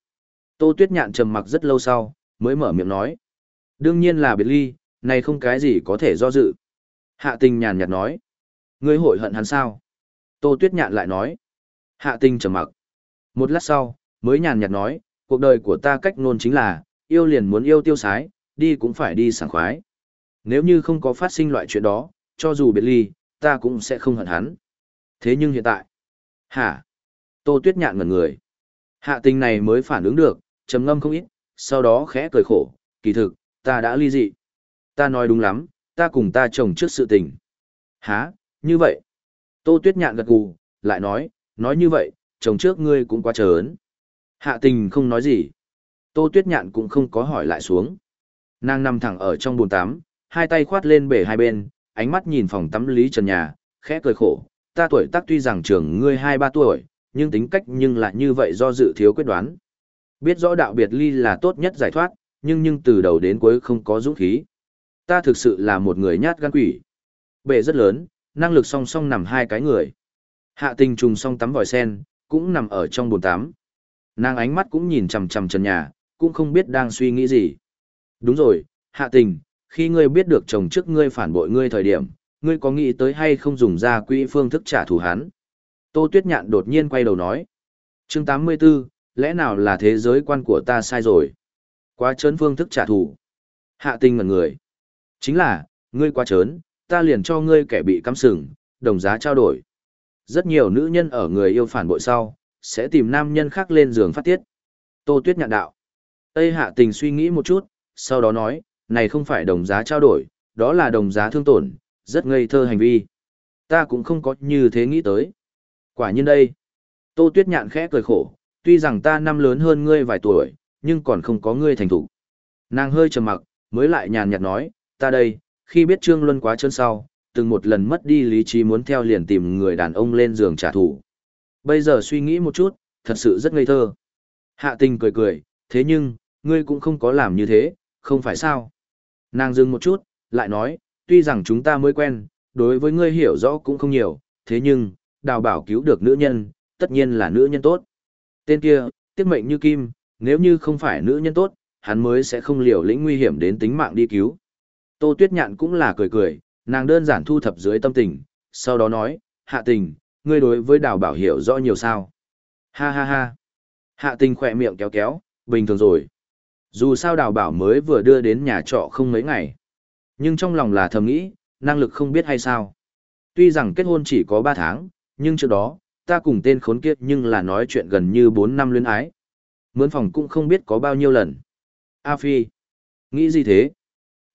Tô Tuyết Nhạn trầm mặc rất lâu sau, mới mở miệng nói. Đương nhiên là biệt ly, này không cái gì có thể do dự. Hạ tình nhàn nhạt nói. Ngươi hội hận hắn sao? Tô Tuyết Nhạn lại nói. Hạ Tinh trầm mặc. Một lát sau, mới nhàn nhạt nói, cuộc đời của ta cách nôn chính là, yêu liền muốn yêu tiêu sái, đi cũng phải đi sảng khoái. Nếu như không có phát sinh loại chuyện đó, cho dù biệt ly, ta cũng sẽ không hận hắn. Thế nhưng hiện tại, hả? Tô Tuyết Nhạn ngẩn người. Hạ tình này mới phản ứng được, trầm ngâm không ít, sau đó khẽ cười khổ, kỳ thực, ta đã ly dị. Ta nói đúng lắm, ta cùng ta chồng trước sự tình. Hả, như vậy? Tô Tuyết Nhạn gật gù, lại nói, nói như vậy, chồng trước ngươi cũng quá ớn. Hạ tình không nói gì. Tô Tuyết Nhạn cũng không có hỏi lại xuống. Nàng nằm thẳng ở trong bồn tắm, hai tay khoát lên bể hai bên, ánh mắt nhìn phòng tắm Lý Trần nhà, khẽ cười khổ. Ta tuổi tác tuy rằng trưởng ngươi hai ba tuổi, nhưng tính cách nhưng lại như vậy do dự thiếu quyết đoán. Biết rõ đạo biệt ly là tốt nhất giải thoát, nhưng nhưng từ đầu đến cuối không có dũng khí. Ta thực sự là một người nhát gan quỷ. Bể rất lớn, năng lực song song nằm hai cái người. Hạ tình trùng song tắm vòi sen, cũng nằm ở trong bồn tắm. Nàng ánh mắt cũng nhìn chằm chằm trần nhà, cũng không biết đang suy nghĩ gì. Đúng rồi, hạ tình, khi ngươi biết được chồng trước ngươi phản bội ngươi thời điểm, ngươi có nghĩ tới hay không dùng ra quỹ phương thức trả thù hắn? Tô Tuyết Nhạn đột nhiên quay đầu nói. chương 84, lẽ nào là thế giới quan của ta sai rồi? Quá trớn phương thức trả thù. Hạ tình ngẩn người. Chính là, ngươi quá trớn, ta liền cho ngươi kẻ bị cắm sừng, đồng giá trao đổi. Rất nhiều nữ nhân ở người yêu phản bội sau, sẽ tìm nam nhân khác lên giường phát tiết. Tô Tuyết Nhạn đạo. Tây Hạ tình suy nghĩ một chút, sau đó nói, này không phải đồng giá trao đổi, đó là đồng giá thương tổn, rất ngây thơ hành vi. Ta cũng không có như thế nghĩ tới. Quả nhiên đây. Tô Tuyết Nhạn khẽ cười khổ, tuy rằng ta năm lớn hơn ngươi vài tuổi, nhưng còn không có ngươi thành thủ. Nàng hơi trầm mặc, mới lại nhàn nhạt nói, ta đây, khi biết Trương Luân quá chân sau, từng một lần mất đi lý trí muốn theo liền tìm người đàn ông lên giường trả thù. Bây giờ suy nghĩ một chút, thật sự rất ngây thơ. Hạ tình cười cười, thế nhưng, ngươi cũng không có làm như thế, không phải sao? Nàng dừng một chút, lại nói, tuy rằng chúng ta mới quen, đối với ngươi hiểu rõ cũng không nhiều, thế nhưng, đào bảo cứu được nữ nhân, tất nhiên là nữ nhân tốt. Tên kia, tiết mệnh như kim, nếu như không phải nữ nhân tốt, hắn mới sẽ không liều lĩnh nguy hiểm đến tính mạng đi cứu. Tô Tuyết Nhạn cũng là cười cười, nàng đơn giản thu thập dưới tâm tình, sau đó nói, hạ tình, ngươi đối với đào bảo hiểu rõ nhiều sao. Ha ha ha. Hạ tình khỏe miệng kéo kéo, bình thường rồi. Dù sao đào bảo mới vừa đưa đến nhà trọ không mấy ngày. Nhưng trong lòng là thầm nghĩ, năng lực không biết hay sao. Tuy rằng kết hôn chỉ có 3 tháng, nhưng trước đó, ta cùng tên khốn kiếp nhưng là nói chuyện gần như 4 năm luyến ái. Mướn phòng cũng không biết có bao nhiêu lần. A Phi. Nghĩ gì thế?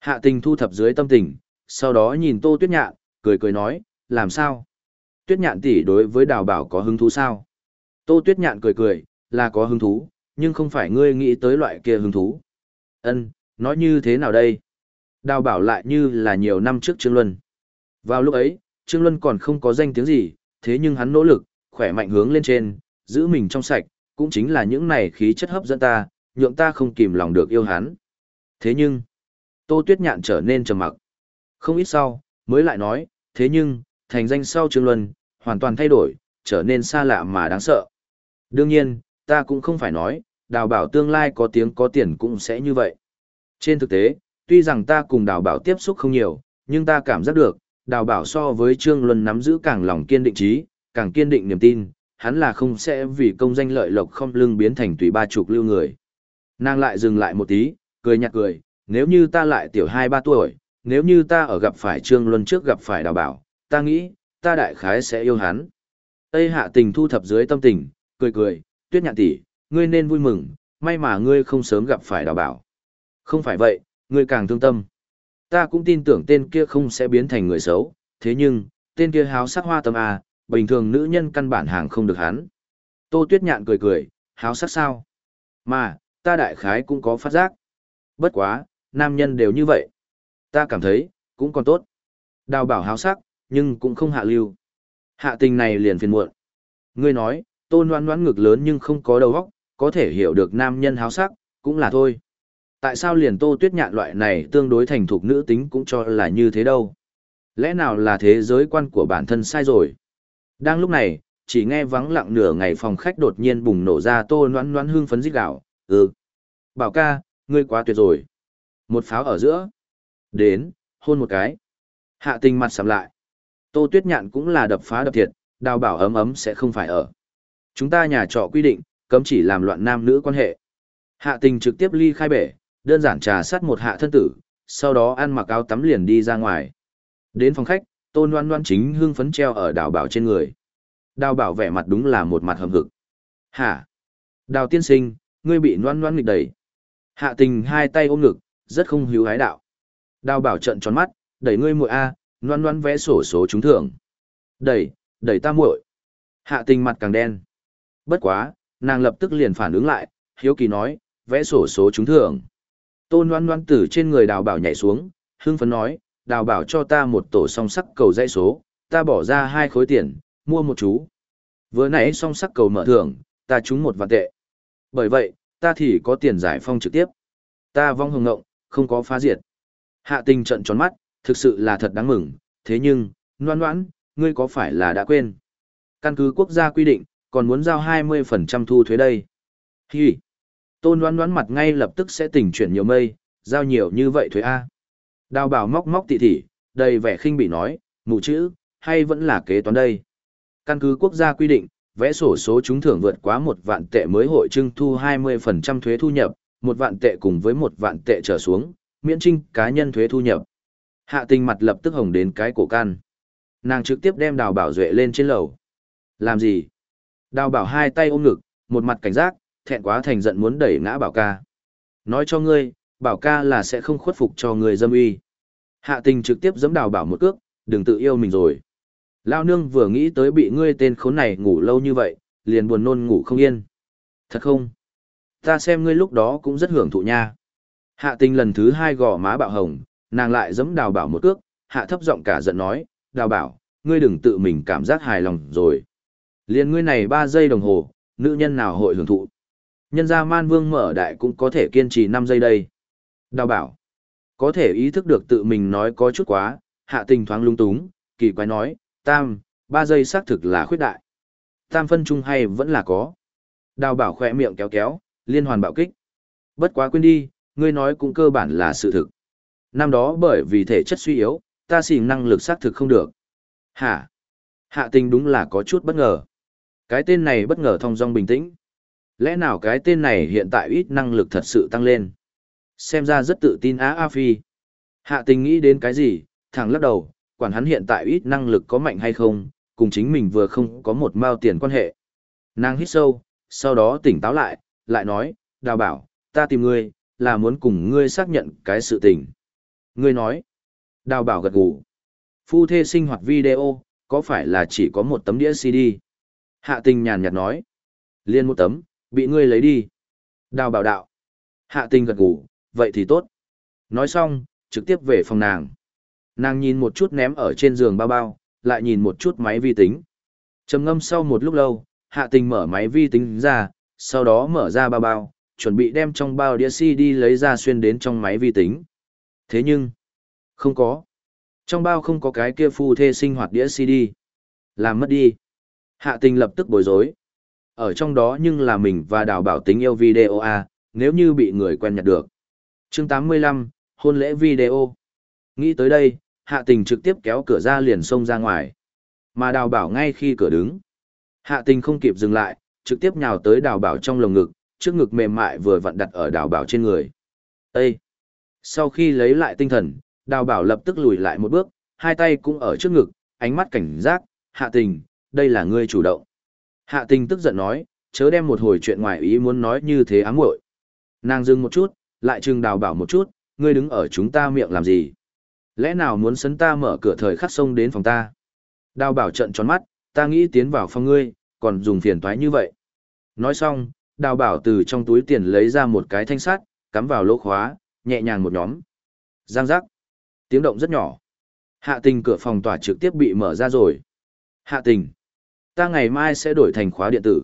Hạ tình thu thập dưới tâm tình, sau đó nhìn tô tuyết nhạn, cười cười nói, làm sao? Tuyết nhạn tỷ đối với đào bảo có hứng thú sao? Tô tuyết nhạn cười cười, là có hứng thú, nhưng không phải ngươi nghĩ tới loại kia hứng thú. Ân, nói như thế nào đây? Đào bảo lại như là nhiều năm trước Trương Luân. Vào lúc ấy, Trương Luân còn không có danh tiếng gì, thế nhưng hắn nỗ lực, khỏe mạnh hướng lên trên, giữ mình trong sạch, cũng chính là những này khí chất hấp dẫn ta, nhượng ta không kìm lòng được yêu hắn. Thế nhưng, Tô Tuyết Nhạn trở nên trầm mặc. Không ít sau, mới lại nói, thế nhưng, thành danh sau Trương Luân, hoàn toàn thay đổi, trở nên xa lạ mà đáng sợ, Đương nhiên, ta cũng không phải nói, đào bảo tương lai có tiếng có tiền cũng sẽ như vậy. Trên thực tế, tuy rằng ta cùng đào bảo tiếp xúc không nhiều, nhưng ta cảm giác được, đào bảo so với Trương Luân nắm giữ càng lòng kiên định trí, càng kiên định niềm tin, hắn là không sẽ vì công danh lợi lộc không lưng biến thành tùy ba chục lưu người. Nàng lại dừng lại một tí, cười nhạt cười, nếu như ta lại tiểu hai ba tuổi, nếu như ta ở gặp phải Trương Luân trước gặp phải đào bảo, ta nghĩ, ta đại khái sẽ yêu hắn. Tây hạ tình thu thập dưới tâm tình, cười cười, tuyết nhạn tỷ, ngươi nên vui mừng, may mà ngươi không sớm gặp phải đào bảo. Không phải vậy, ngươi càng thương tâm. Ta cũng tin tưởng tên kia không sẽ biến thành người xấu, thế nhưng, tên kia háo sắc hoa tâm à, bình thường nữ nhân căn bản hàng không được hắn. Tô tuyết nhạn cười cười, háo sắc sao? Mà, ta đại khái cũng có phát giác. Bất quá, nam nhân đều như vậy. Ta cảm thấy, cũng còn tốt. Đào bảo háo sắc, nhưng cũng không hạ lưu. Hạ tình này liền phiền muộn. Ngươi nói, tôn đoán đoán ngực lớn nhưng không có đầu óc, có thể hiểu được nam nhân háo sắc, cũng là thôi. Tại sao liền tô tuyết nhạn loại này tương đối thành thục nữ tính cũng cho là như thế đâu? Lẽ nào là thế giới quan của bản thân sai rồi? Đang lúc này, chỉ nghe vắng lặng nửa ngày phòng khách đột nhiên bùng nổ ra tô noãn noãn hương phấn rít gạo. Ừ. Bảo ca, ngươi quá tuyệt rồi. Một pháo ở giữa. Đến, hôn một cái. Hạ tình mặt sầm lại. Tô tuyết nhạn cũng là đập phá đập thiệt, đào bảo ấm ấm sẽ không phải ở. Chúng ta nhà trọ quy định, cấm chỉ làm loạn nam nữ quan hệ. Hạ tình trực tiếp ly khai bể, đơn giản trà sát một hạ thân tử, sau đó ăn mặc áo tắm liền đi ra ngoài. Đến phòng khách, tôn loan loan chính hưng phấn treo ở đào bảo trên người. Đào bảo vẻ mặt đúng là một mặt hầm hực. Hả? Đào tiên sinh, ngươi bị loan loan nghịch đẩy. Hạ tình hai tay ôm ngực, rất không hiếu hái đạo. Đào bảo trận tròn mắt, đẩy ngươi muội A, loan loan vẽ sổ số trúng thưởng. Đẩy, đẩy ta muội. Hạ tình mặt càng đen. Bất quá, nàng lập tức liền phản ứng lại, hiếu kỳ nói, vẽ sổ số trúng thưởng. Tôn loan loan từ trên người đào bảo nhảy xuống, hưng phấn nói, đào bảo cho ta một tổ song sắc cầu dãy số, ta bỏ ra hai khối tiền, mua một chú. Vừa nãy song sắc cầu mở thưởng, ta trúng một vạn tệ. Bởi vậy, ta thì có tiền giải phong trực tiếp. Ta vong hồng ngộng, không có phá diệt. Hạ tình trận tròn mắt, thực sự là thật đáng mừng, thế nhưng, noan noãn, ngươi có phải là đã quên? Căn cứ quốc gia quy định, còn muốn giao 20% thu thuế đây. Hi! Tôn đoán đoán mặt ngay lập tức sẽ tỉnh chuyển nhiều mây, giao nhiều như vậy thuế A. Đào bảo móc móc tỉ tỉ, đầy vẻ khinh bị nói, mù chữ, hay vẫn là kế toán đây. Căn cứ quốc gia quy định, vẽ sổ số trúng thưởng vượt quá một vạn tệ mới hội trưng thu 20% thuế thu nhập, một vạn tệ cùng với một vạn tệ trở xuống, miễn trinh cá nhân thuế thu nhập. Hạ tình mặt lập tức hồng đến cái cổ can. Nàng trực tiếp đem đào bảo duệ lên trên lầu. Làm gì? Đào bảo hai tay ôm ngực, một mặt cảnh giác, thẹn quá thành giận muốn đẩy ngã bảo ca. Nói cho ngươi, bảo ca là sẽ không khuất phục cho người dâm uy. Hạ tình trực tiếp giẫm đào bảo một cước, đừng tự yêu mình rồi. Lao nương vừa nghĩ tới bị ngươi tên khốn này ngủ lâu như vậy, liền buồn nôn ngủ không yên. Thật không? Ta xem ngươi lúc đó cũng rất hưởng thụ nha. Hạ tình lần thứ hai gò má bạo hồng, nàng lại giẫm đào bảo một cước, hạ thấp giọng cả giận nói, đào bảo, ngươi đừng tự mình cảm giác hài lòng rồi. Liền ngươi này ba giây đồng hồ, nữ nhân nào hội hưởng thụ. Nhân gia man vương mở đại cũng có thể kiên trì 5 giây đây. Đào bảo. Có thể ý thức được tự mình nói có chút quá, hạ tình thoáng lung túng, kỳ quái nói, tam, 3 giây xác thực là khuyết đại. Tam phân chung hay vẫn là có. Đào bảo khỏe miệng kéo kéo, liên hoàn bạo kích. Bất quá quên đi, ngươi nói cũng cơ bản là sự thực. Năm đó bởi vì thể chất suy yếu, ta xỉn năng lực xác thực không được. Hả? Hạ tình đúng là có chút bất ngờ. Cái tên này bất ngờ thong dong bình tĩnh. Lẽ nào cái tên này hiện tại ít năng lực thật sự tăng lên? Xem ra rất tự tin á A Phi. Hạ tình nghĩ đến cái gì, thẳng lắc đầu, quản hắn hiện tại ít năng lực có mạnh hay không, cùng chính mình vừa không có một mao tiền quan hệ. Nàng hít sâu, sau đó tỉnh táo lại, lại nói, đào bảo, ta tìm ngươi, là muốn cùng ngươi xác nhận cái sự tình. Ngươi nói, đào bảo gật gù. Phu thê sinh hoạt video, có phải là chỉ có một tấm đĩa CD? Hạ tình nhàn nhạt nói, liên một tấm, bị ngươi lấy đi. Đào bảo đạo. Hạ tình gật gù, vậy thì tốt. Nói xong, trực tiếp về phòng nàng. Nàng nhìn một chút ném ở trên giường bao bao, lại nhìn một chút máy vi tính. trầm ngâm sau một lúc lâu, hạ tình mở máy vi tính ra, sau đó mở ra bao bao, chuẩn bị đem trong bao đĩa CD lấy ra xuyên đến trong máy vi tính. Thế nhưng, không có. Trong bao không có cái kia phu thê sinh hoạt đĩa CD. Làm mất đi. Hạ tình lập tức bối rối. Ở trong đó nhưng là mình và đào bảo tính yêu video A, nếu như bị người quen nhặt được. chương 85, hôn lễ video. Nghĩ tới đây, hạ tình trực tiếp kéo cửa ra liền xông ra ngoài. Mà đào bảo ngay khi cửa đứng. Hạ tình không kịp dừng lại, trực tiếp nhào tới đào bảo trong lồng ngực, trước ngực mềm mại vừa vặn đặt ở đào bảo trên người. Ê! Sau khi lấy lại tinh thần, đào bảo lập tức lùi lại một bước, hai tay cũng ở trước ngực, ánh mắt cảnh giác, hạ tình, đây là ngươi chủ động. Hạ tình tức giận nói, chớ đem một hồi chuyện ngoài ý muốn nói như thế ám muội. Nàng dừng một chút, lại trừng đào bảo một chút, ngươi đứng ở chúng ta miệng làm gì? Lẽ nào muốn sấn ta mở cửa thời khắc sông đến phòng ta? Đào bảo trận tròn mắt, ta nghĩ tiến vào phòng ngươi, còn dùng phiền toái như vậy. Nói xong, đào bảo từ trong túi tiền lấy ra một cái thanh sắt, cắm vào lỗ khóa, nhẹ nhàng một nhóm. Giang giác. Tiếng động rất nhỏ. Hạ tình cửa phòng tỏa trực tiếp bị mở ra rồi. Hạ tình. Ta ngày mai sẽ đổi thành khóa điện tử.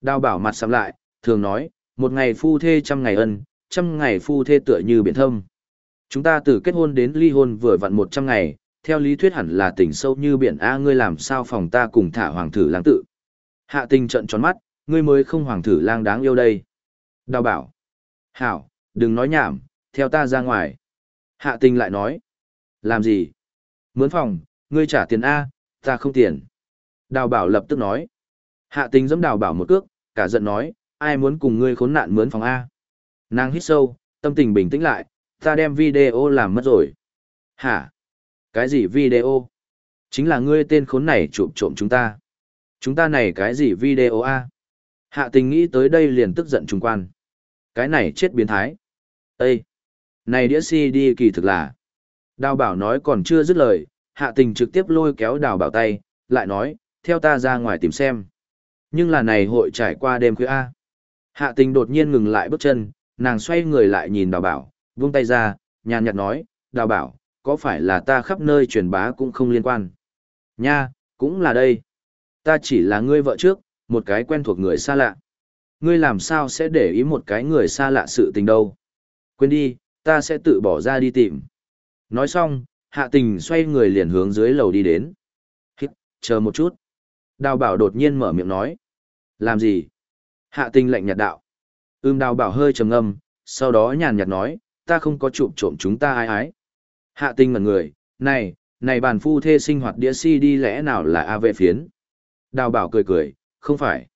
Đào bảo mặt sắm lại, thường nói, một ngày phu thê trăm ngày ân, trăm ngày phu thê tựa như biển thâm. Chúng ta từ kết hôn đến ly hôn vừa vặn một trăm ngày, theo lý thuyết hẳn là tình sâu như biển A ngươi làm sao phòng ta cùng thả hoàng thử lang tự. Hạ tình trận tròn mắt, ngươi mới không hoàng thử lang đáng yêu đây. Đào bảo. Hảo, đừng nói nhảm, theo ta ra ngoài. Hạ tình lại nói. Làm gì? Mướn phòng, ngươi trả tiền A, ta không tiền. Đào bảo lập tức nói. Hạ tình dẫm đào bảo một cước, cả giận nói, ai muốn cùng ngươi khốn nạn mướn phòng A. Nàng hít sâu, tâm tình bình tĩnh lại, ta đem video làm mất rồi. Hả? Cái gì video? Chính là ngươi tên khốn này trộm trộm chúng ta. Chúng ta này cái gì video A? Hạ tình nghĩ tới đây liền tức giận trung quan. Cái này chết biến thái. Ê! Này đĩa CD kỳ thực là. Đào bảo nói còn chưa dứt lời, hạ tình trực tiếp lôi kéo đào bảo tay, lại nói, theo ta ra ngoài tìm xem. Nhưng là này hội trải qua đêm khuya A. Hạ tình đột nhiên ngừng lại bước chân, nàng xoay người lại nhìn đào bảo, vung tay ra, nhàn nhạt nói, đào bảo, có phải là ta khắp nơi truyền bá cũng không liên quan. Nha, cũng là đây. Ta chỉ là ngươi vợ trước, một cái quen thuộc người xa lạ. Ngươi làm sao sẽ để ý một cái người xa lạ sự tình đâu. Quên đi, ta sẽ tự bỏ ra đi tìm. Nói xong, hạ tình xoay người liền hướng dưới lầu đi đến. Hít, chờ một chút. Đào bảo đột nhiên mở miệng nói. Làm gì? Hạ tình lạnh nhạt đạo. Ưm đào bảo hơi trầm ngâm, sau đó nhàn nhạt nói, ta không có trộm trộm chúng ta ai ái. Hạ tình ngẩn người, này, này bàn phu thê sinh hoạt đĩa si đi lẽ nào là AV phiến. Đào bảo cười cười, không phải.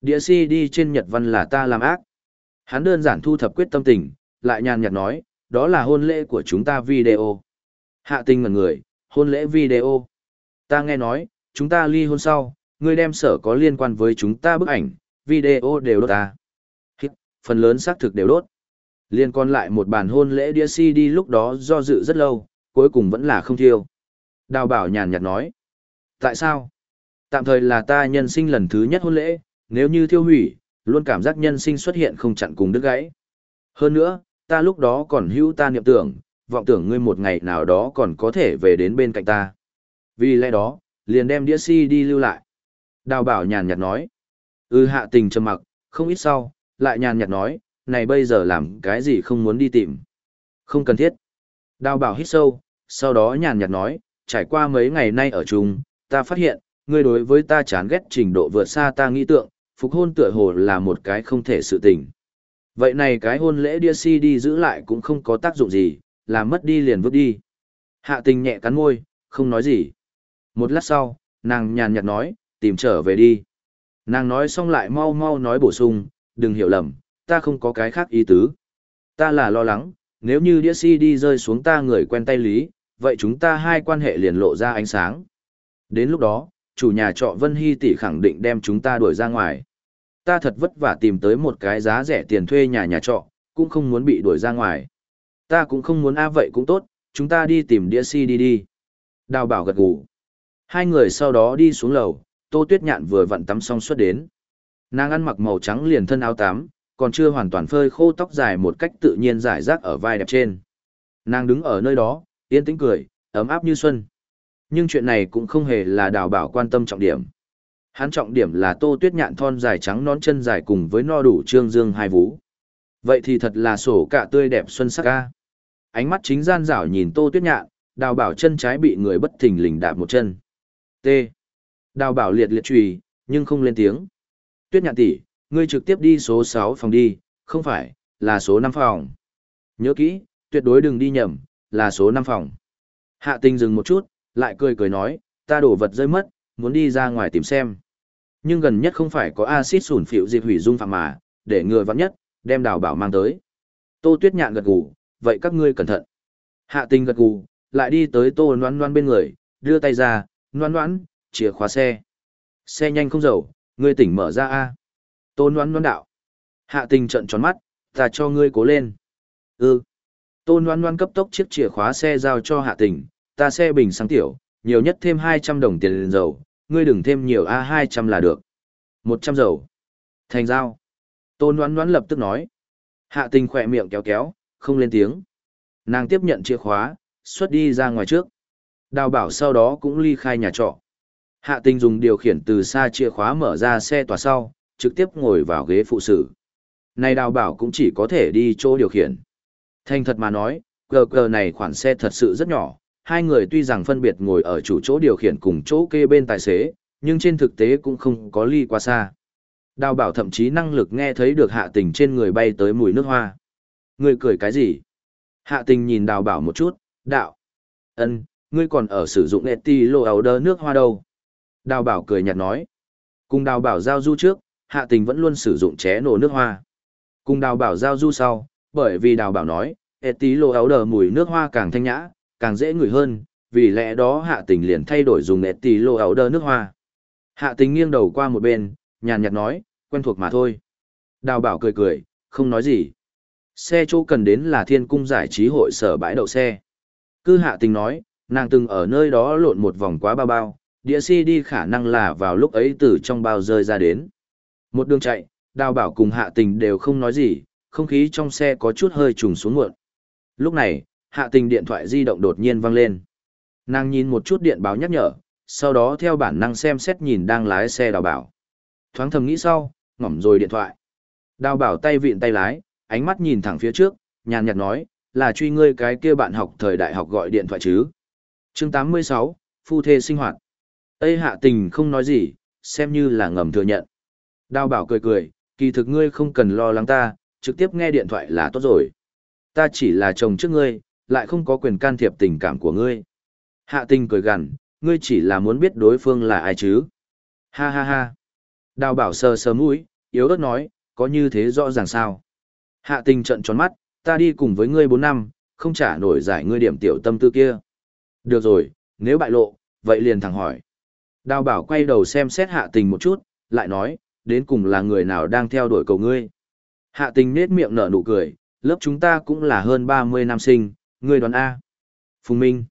Đĩa si đi trên nhật văn là ta làm ác. Hắn đơn giản thu thập quyết tâm tình, lại nhàn nhạt nói, đó là hôn lễ của chúng ta video. Hạ tình ngần người, hôn lễ video. Ta nghe nói, chúng ta ly hôn sau, ngươi đem sở có liên quan với chúng ta bức ảnh, video đều đốt ta. Hít, phần lớn xác thực đều đốt. Liên còn lại một bàn hôn lễ đĩa CD lúc đó do dự rất lâu, cuối cùng vẫn là không thiêu. Đào bảo nhàn nhạt nói. Tại sao? Tạm thời là ta nhân sinh lần thứ nhất hôn lễ, nếu như thiêu hủy, luôn cảm giác nhân sinh xuất hiện không chặn cùng đứt gãy. Hơn nữa, ta lúc đó còn hữu ta niệm tưởng, vọng tưởng ngươi một ngày nào đó còn có thể về đến bên cạnh ta. Vì lẽ đó, liền đem đĩa CD lưu lại. Đào bảo nhàn nhạt nói. ư hạ tình trầm mặc, không ít sau, lại nhàn nhạt nói, này bây giờ làm cái gì không muốn đi tìm. Không cần thiết. Đào bảo hít sâu, sau đó nhàn nhạt nói, trải qua mấy ngày nay ở chung, ta phát hiện, ngươi đối với ta chán ghét trình độ vượt xa ta nghĩ tượng, phục hôn tựa hồ là một cái không thể sự tình. Vậy này cái hôn lễ đia si đi giữ lại cũng không có tác dụng gì, làm mất đi liền vứt đi. Hạ tình nhẹ cắn môi, không nói gì. Một lát sau, nàng nhàn nhạt nói, tìm trở về đi. Nàng nói xong lại mau mau nói bổ sung, đừng hiểu lầm, ta không có cái khác ý tứ. Ta là lo lắng, nếu như đĩa si đi rơi xuống ta người quen tay lý, vậy chúng ta hai quan hệ liền lộ ra ánh sáng. Đến lúc đó, chủ nhà trọ Vân Hy tỷ khẳng định đem chúng ta đuổi ra ngoài. Ta thật vất vả tìm tới một cái giá rẻ tiền thuê nhà nhà trọ, cũng không muốn bị đuổi ra ngoài. Ta cũng không muốn a vậy cũng tốt, chúng ta đi tìm đĩa si đi đi. Đào bảo gật gù. Hai người sau đó đi xuống lầu, Tô Tuyết Nhạn vừa vặn tắm xong xuất đến. Nàng ăn mặc màu trắng liền thân áo tắm, còn chưa hoàn toàn phơi khô tóc dài một cách tự nhiên giải rác ở vai đẹp trên. Nàng đứng ở nơi đó, yên tĩnh cười, ấm áp như xuân. Nhưng chuyện này cũng không hề là đào bảo quan tâm trọng điểm. Hắn trọng điểm là tô tuyết nhạn thon dài trắng nón chân dài cùng với no đủ trương dương hai vú. Vậy thì thật là sổ cả tươi đẹp xuân sắc ca. Ánh mắt chính gian rảo nhìn tô tuyết nhạn, đào bảo chân trái bị người bất thình lình đạp một chân. T. Đào bảo liệt liệt trùy, nhưng không lên tiếng. Tuyết nhạn tỷ, ngươi trực tiếp đi số 6 phòng đi, không phải, là số 5 phòng. Nhớ kỹ, tuyệt đối đừng đi nhầm, là số 5 phòng. Hạ tình dừng một chút, lại cười cười nói, ta đổ vật rơi mất, muốn đi ra ngoài tìm xem. Nhưng gần nhất không phải có axit sủn phịu dịp hủy dung phạm mà, để ngừa vắng nhất, đem đào bảo mang tới. Tô tuyết nhạn gật gù, vậy các ngươi cẩn thận. Hạ tình gật gù, lại đi tới tô noan noan bên người, đưa tay ra, noan noan, chìa khóa xe. Xe nhanh không dầu, ngươi tỉnh mở ra a Tô noan noan đạo. Hạ tình trận tròn mắt, ta cho ngươi cố lên. Ừ. Tô noan noan cấp tốc chiếc chìa khóa xe giao cho hạ tình, ta xe bình sáng tiểu, nhiều nhất thêm 200 đồng tiền lên dầu, ngươi đừng thêm nhiều A200 là được. 100 dầu. Thành giao. Tôn đoán đoán lập tức nói. Hạ tình khỏe miệng kéo kéo, không lên tiếng. Nàng tiếp nhận chìa khóa, xuất đi ra ngoài trước. Đào bảo sau đó cũng ly khai nhà trọ. Hạ tình dùng điều khiển từ xa chìa khóa mở ra xe tòa sau, trực tiếp ngồi vào ghế phụ sử. Này đào bảo cũng chỉ có thể đi chỗ điều khiển. Thành thật mà nói, cờ cờ này khoản xe thật sự rất nhỏ, hai người tuy rằng phân biệt ngồi ở chủ chỗ điều khiển cùng chỗ kê bên tài xế, nhưng trên thực tế cũng không có ly quá xa. Đào bảo thậm chí năng lực nghe thấy được hạ tình trên người bay tới mùi nước hoa. Người cười cái gì? Hạ tình nhìn đào bảo một chút, đạo. ân ngươi còn ở sử dụng eti lô áo đơ nước hoa đâu? Đào bảo cười nhạt nói. Cùng đào bảo giao du trước, hạ tình vẫn luôn sử dụng ché nổ nước hoa. Cùng đào bảo giao du sau, bởi vì đào bảo nói, eti lô áo đơ mùi nước hoa càng thanh nhã, càng dễ ngửi hơn, vì lẽ đó hạ tình liền thay đổi dùng eti lô áo đơ nước hoa. Hạ tình nghiêng đầu qua một bên, nhàn nhạt nói, quen thuộc mà thôi. Đào bảo cười cười, không nói gì. Xe chỗ cần đến là thiên cung giải trí hội sở bãi đậu xe. Cư hạ tình nói, nàng từng ở nơi đó lộn một vòng quá bao bao, đĩa đi khả năng là vào lúc ấy từ trong bao rơi ra đến. Một đường chạy, đào bảo cùng hạ tình đều không nói gì, không khí trong xe có chút hơi trùng xuống muộn. Lúc này, hạ tình điện thoại di động đột nhiên vang lên. Nàng nhìn một chút điện báo nhắc nhở, sau đó theo bản năng xem xét nhìn đang lái xe đào bảo. Thoáng thầm nghĩ sau, ngỏm rồi điện thoại. Đào bảo tay vịn tay lái, ánh mắt nhìn thẳng phía trước, nhàn nhạt nói, là truy ngươi cái kia bạn học thời đại học gọi điện thoại chứ. chương 86, Phu Thê Sinh Hoạt. Tây hạ tình không nói gì, xem như là ngầm thừa nhận. Đào bảo cười cười, kỳ thực ngươi không cần lo lắng ta, trực tiếp nghe điện thoại là tốt rồi. Ta chỉ là chồng trước ngươi, lại không có quyền can thiệp tình cảm của ngươi. Hạ tình cười gằn, ngươi chỉ là muốn biết đối phương là ai chứ. Ha ha ha. Đào bảo sờ sờ mũi, yếu ớt nói, có như thế rõ ràng sao. Hạ tình trận tròn mắt, ta đi cùng với ngươi 4 năm, không trả nổi giải ngươi điểm tiểu tâm tư kia. Được rồi, nếu bại lộ, vậy liền thẳng hỏi. Đào bảo quay đầu xem xét hạ tình một chút, lại nói, đến cùng là người nào đang theo đuổi cầu ngươi. Hạ tình nết miệng nở nụ cười, lớp chúng ta cũng là hơn 30 năm sinh, ngươi đoán A. Phùng Minh.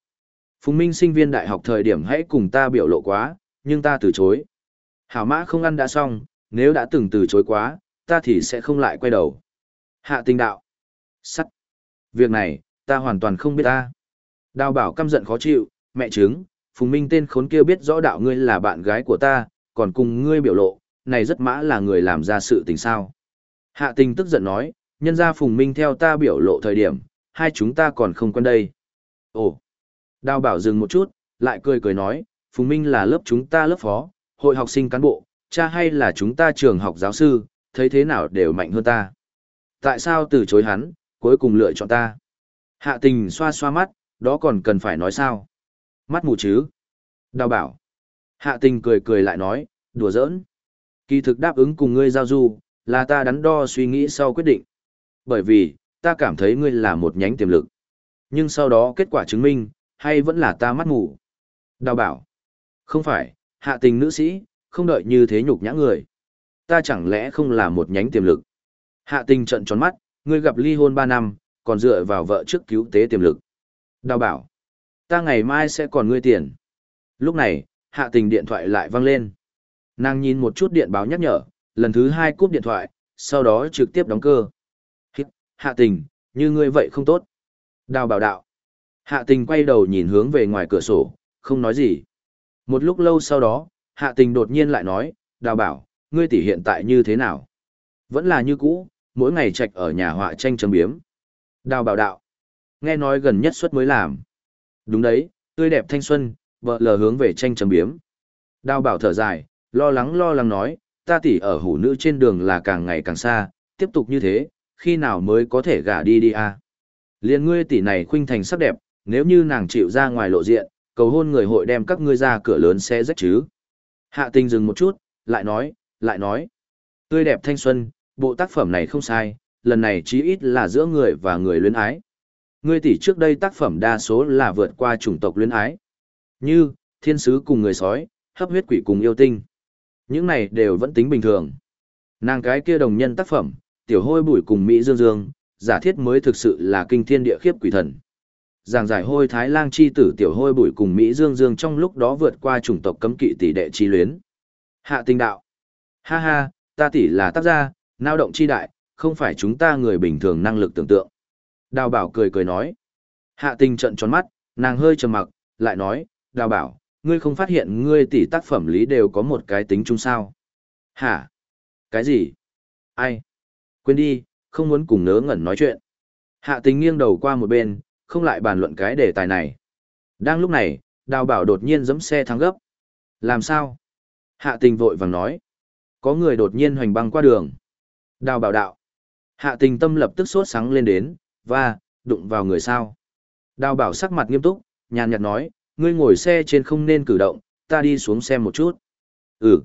Phùng Minh sinh viên đại học thời điểm hãy cùng ta biểu lộ quá, nhưng ta từ chối. Hảo mã không ăn đã xong, nếu đã từng từ chối quá, ta thì sẽ không lại quay đầu. Hạ tình đạo. Sắt. Việc này, ta hoàn toàn không biết ta. Đào bảo căm giận khó chịu, mẹ chứng, Phùng Minh tên khốn kia biết rõ đạo ngươi là bạn gái của ta, còn cùng ngươi biểu lộ, này rất mã là người làm ra sự tình sao. Hạ tình tức giận nói, nhân ra Phùng Minh theo ta biểu lộ thời điểm, hai chúng ta còn không quen đây. Ồ. Đào bảo dừng một chút, lại cười cười nói, Phùng Minh là lớp chúng ta lớp phó, hội học sinh cán bộ, cha hay là chúng ta trường học giáo sư, thấy thế nào đều mạnh hơn ta. Tại sao từ chối hắn, cuối cùng lựa chọn ta? Hạ tình xoa xoa mắt, đó còn cần phải nói sao? Mắt mù chứ? Đào bảo. Hạ tình cười cười lại nói, đùa giỡn. Kỳ thực đáp ứng cùng ngươi giao du, là ta đắn đo suy nghĩ sau quyết định. Bởi vì, ta cảm thấy ngươi là một nhánh tiềm lực. Nhưng sau đó kết quả chứng minh, hay vẫn là ta mắt mù. Đào bảo. Không phải, hạ tình nữ sĩ, không đợi như thế nhục nhã người. Ta chẳng lẽ không là một nhánh tiềm lực. Hạ tình trận tròn mắt, ngươi gặp ly hôn 3 năm, còn dựa vào vợ trước cứu tế tiềm lực. Đào bảo, ta ngày mai sẽ còn ngươi tiền. Lúc này, hạ tình điện thoại lại vang lên. Nàng nhìn một chút điện báo nhắc nhở, lần thứ hai cúp điện thoại, sau đó trực tiếp đóng cơ. Hạ tình, như ngươi vậy không tốt. Đào bảo đạo. Hạ tình quay đầu nhìn hướng về ngoài cửa sổ, không nói gì. Một lúc lâu sau đó, hạ tình đột nhiên lại nói, đào bảo, ngươi tỷ hiện tại như thế nào? Vẫn là như cũ, mỗi ngày trạch ở nhà họa tranh chấm biếm. Đào bảo đạo. Nghe nói gần nhất suất mới làm. Đúng đấy, tươi đẹp thanh xuân, vợ lờ hướng về tranh chấm biếm. Đào bảo thở dài, lo lắng lo lắng nói, ta tỷ ở hủ nữ trên đường là càng ngày càng xa, tiếp tục như thế, khi nào mới có thể gả đi đi à? Liên ngươi tỷ này khuynh thành sắc đẹp, nếu như nàng chịu ra ngoài lộ diện, cầu hôn người hội đem các ngươi ra cửa lớn sẽ rách chứ. Hạ tình dừng một chút, lại nói, lại nói. Tươi đẹp thanh xuân, bộ tác phẩm này không sai, lần này chí ít là giữa người và người luyến ái. Ngươi tỷ trước đây tác phẩm đa số là vượt qua chủng tộc luyến ái. Như, thiên sứ cùng người sói, hấp huyết quỷ cùng yêu tinh. Những này đều vẫn tính bình thường. Nàng cái kia đồng nhân tác phẩm, tiểu hôi bùi cùng Mỹ Dương Dương, giả thiết mới thực sự là kinh thiên địa khiếp quỷ thần. Giảng giải hôi thái lang chi tử tiểu hôi bùi cùng Mỹ Dương Dương trong lúc đó vượt qua chủng tộc cấm kỵ tỷ đệ chi luyến. Hạ tinh đạo. Ha ha, ta tỷ là tác gia, nao động chi đại, không phải chúng ta người bình thường năng lực tưởng tượng. Đào bảo cười cười nói. Hạ tình trận tròn mắt, nàng hơi trầm mặc, lại nói, đào bảo, ngươi không phát hiện ngươi tỷ tác phẩm lý đều có một cái tính chung sao. Hả? Cái gì? Ai? Quên đi, không muốn cùng nớ ngẩn nói chuyện. Hạ tình nghiêng đầu qua một bên, không lại bàn luận cái đề tài này. Đang lúc này, đào bảo đột nhiên giẫm xe thắng gấp. Làm sao? Hạ tình vội vàng nói. Có người đột nhiên hoành băng qua đường. Đào bảo đạo. Hạ tình tâm lập tức sốt sáng lên đến, và, đụng vào người sao. Đào bảo sắc mặt nghiêm túc, nhàn nhạt nói, ngươi ngồi xe trên không nên cử động, ta đi xuống xem một chút. Ừ.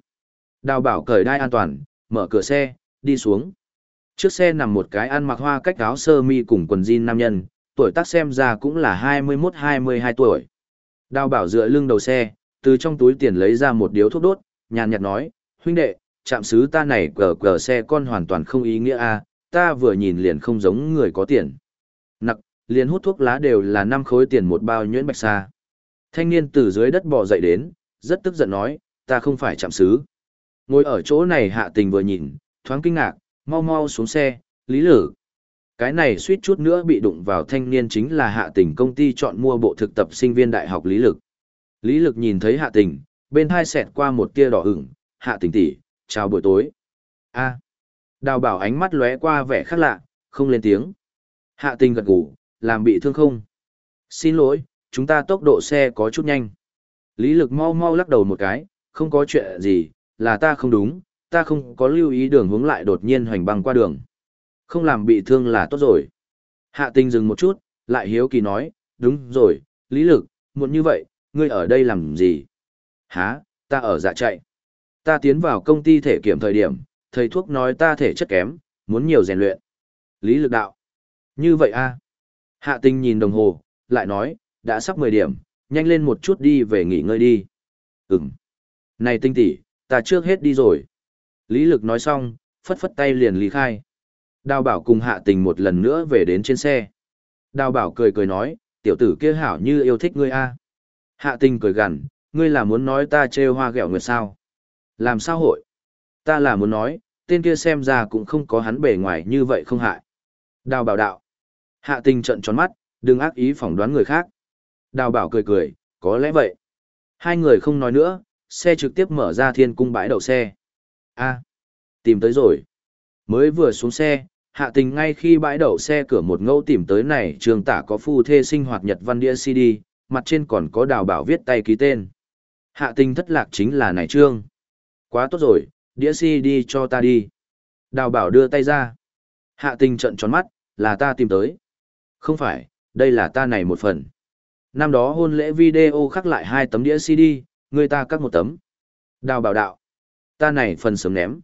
Đào bảo cởi đai an toàn, mở cửa xe, đi xuống. Trước xe nằm một cái ăn mặc hoa cách áo sơ mi cùng quần jean nam nhân, tuổi tác xem ra cũng là 21-22 tuổi. Đào bảo dựa lưng đầu xe, từ trong túi tiền lấy ra một điếu thuốc đốt, nhàn nhạt nói, huynh đệ, chạm xứ ta này cờ cờ xe con hoàn toàn không ý nghĩa a ta vừa nhìn liền không giống người có tiền. Nặc, liền hút thuốc lá đều là năm khối tiền một bao nhuyễn bạch sa. Thanh niên từ dưới đất bò dậy đến, rất tức giận nói, ta không phải chạm xứ. Ngồi ở chỗ này hạ tình vừa nhìn, thoáng kinh ngạc, mau mau xuống xe, lý lử. Cái này suýt chút nữa bị đụng vào thanh niên chính là hạ tình công ty chọn mua bộ thực tập sinh viên đại học lý lực. Lý lực nhìn thấy hạ tình, bên hai xẹt qua một tia đỏ ửng, hạ tình tỷ, chào buổi tối. a đào bảo ánh mắt lóe qua vẻ khác lạ, không lên tiếng. Hạ tình gật gù, làm bị thương không? Xin lỗi, chúng ta tốc độ xe có chút nhanh. Lý lực mau mau lắc đầu một cái, không có chuyện gì, là ta không đúng, ta không có lưu ý đường hướng lại đột nhiên hoành băng qua đường. Không làm bị thương là tốt rồi. Hạ tình dừng một chút, lại hiếu kỳ nói, đúng rồi, lý lực, muộn như vậy, ngươi ở đây làm gì? Hả, ta ở dạ chạy. Ta tiến vào công ty thể kiểm thời điểm, thầy thuốc nói ta thể chất kém, muốn nhiều rèn luyện. Lý lực đạo. Như vậy a Hạ tình nhìn đồng hồ, lại nói, đã sắp 10 điểm, nhanh lên một chút đi về nghỉ ngơi đi. Ừm. Này tinh tỷ, ta trước hết đi rồi. Lý lực nói xong, phất phất tay liền lý khai. Đào bảo cùng hạ tình một lần nữa về đến trên xe. Đào bảo cười cười nói, tiểu tử kia hảo như yêu thích ngươi a. Hạ tình cười gằn, ngươi là muốn nói ta trêu hoa ghẹo nguyệt sao? Làm sao hội? Ta là muốn nói, tên kia xem ra cũng không có hắn bề ngoài như vậy không hại. Đào bảo đạo. Hạ tình trận tròn mắt, đừng ác ý phỏng đoán người khác. Đào bảo cười cười, có lẽ vậy. Hai người không nói nữa, xe trực tiếp mở ra thiên cung bãi đậu xe a tìm tới rồi. Mới vừa xuống xe, hạ tình ngay khi bãi đậu xe cửa một ngẫu tìm tới này trường tả có phu thê sinh hoạt nhật văn đĩa CD, mặt trên còn có đào bảo viết tay ký tên. Hạ tình thất lạc chính là này trương. Quá tốt rồi, đĩa CD cho ta đi. Đào bảo đưa tay ra. Hạ tình trận tròn mắt, là ta tìm tới. Không phải, đây là ta này một phần. Năm đó hôn lễ video khắc lại hai tấm đĩa CD, người ta cắt một tấm. Đào bảo đạo. Ta này phần sớm ném.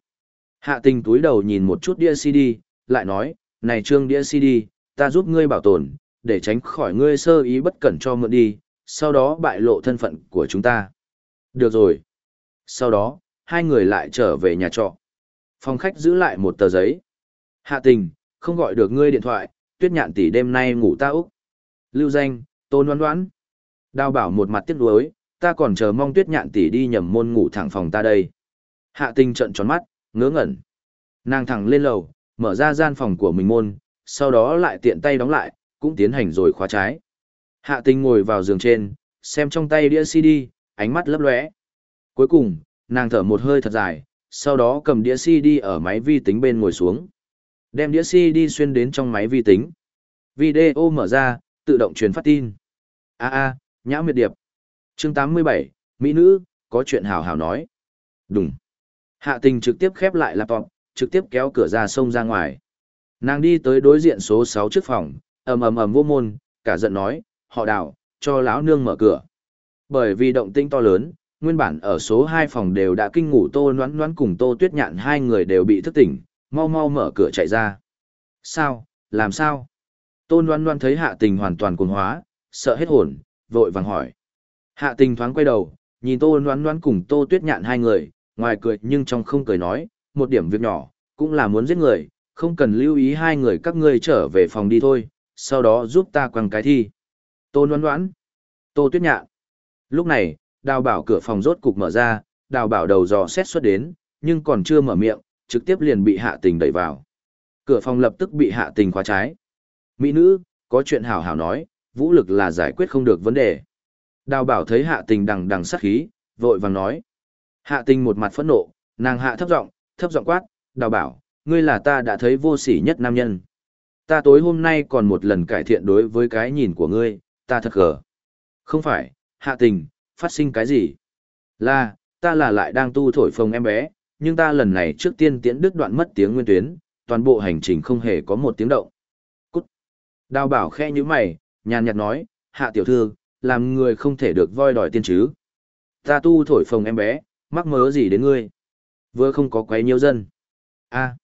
Hạ tình túi đầu nhìn một chút đĩa CD, lại nói, này trương đĩa CD, ta giúp ngươi bảo tồn, để tránh khỏi ngươi sơ ý bất cẩn cho mượn đi, sau đó bại lộ thân phận của chúng ta. Được rồi. Sau đó, hai người lại trở về nhà trọ. Phòng khách giữ lại một tờ giấy. Hạ tình, không gọi được ngươi điện thoại, tuyết nhạn tỷ đêm nay ngủ ta úc. Lưu danh, tôn đoán đoán. Đào bảo một mặt tiếc nuối, ta còn chờ mong tuyết nhạn tỷ đi nhầm môn ngủ thẳng phòng ta đây. Hạ tình trận tròn mắt, ngớ ngẩn. Nàng thẳng lên lầu, mở ra gian phòng của mình môn, sau đó lại tiện tay đóng lại, cũng tiến hành rồi khóa trái. Hạ tình ngồi vào giường trên, xem trong tay đĩa CD, ánh mắt lấp lóe. Cuối cùng, nàng thở một hơi thật dài, sau đó cầm đĩa CD ở máy vi tính bên ngồi xuống. Đem đĩa CD xuyên đến trong máy vi tính. Video mở ra, tự động truyền phát tin. A a, nhã miệt điệp. Chương 87, Mỹ nữ, có chuyện hào hào nói. Đúng. Hạ tình trực tiếp khép lại laptop, trực tiếp kéo cửa ra sông ra ngoài. Nàng đi tới đối diện số 6 trước phòng, ầm ầm ầm vô môn, cả giận nói, họ đào, cho lão nương mở cửa. Bởi vì động tĩnh to lớn, nguyên bản ở số 2 phòng đều đã kinh ngủ tô noán noán cùng tô tuyết nhạn hai người đều bị thức tỉnh, mau mau mở cửa chạy ra. Sao, làm sao? Tô noán noán thấy hạ tình hoàn toàn cuồng hóa, sợ hết hồn, vội vàng hỏi. Hạ tình thoáng quay đầu, nhìn tô noán noán cùng tô tuyết nhạn hai người, ngoài cười nhưng trong không cười nói, một điểm việc nhỏ, cũng là muốn giết người, không cần lưu ý hai người các ngươi trở về phòng đi thôi, sau đó giúp ta quăng cái thi. Tô noãn noãn, tô tuyết nhạn. Lúc này, đào bảo cửa phòng rốt cục mở ra, đào bảo đầu dò xét xuất đến, nhưng còn chưa mở miệng, trực tiếp liền bị hạ tình đẩy vào. Cửa phòng lập tức bị hạ tình khóa trái. Mỹ nữ, có chuyện hảo hảo nói, vũ lực là giải quyết không được vấn đề. Đào bảo thấy hạ tình đằng đằng sát khí, vội vàng nói. Hạ tình một mặt phẫn nộ, nàng hạ thấp giọng, thấp giọng quát, đào bảo, ngươi là ta đã thấy vô sỉ nhất nam nhân. Ta tối hôm nay còn một lần cải thiện đối với cái nhìn của ngươi, ta thật gờ. Không phải, hạ tình, phát sinh cái gì? Là, ta là lại đang tu thổi phồng em bé, nhưng ta lần này trước tiên tiễn đứt đoạn mất tiếng nguyên tuyến, toàn bộ hành trình không hề có một tiếng động. Cút. Đào bảo khe như mày, nhàn nhạt nói, hạ tiểu thư, làm người không thể được voi đòi tiên chứ. Ta tu thổi phồng em bé, mắc mớ gì đến ngươi? Vừa không có quấy nhiễu dân. a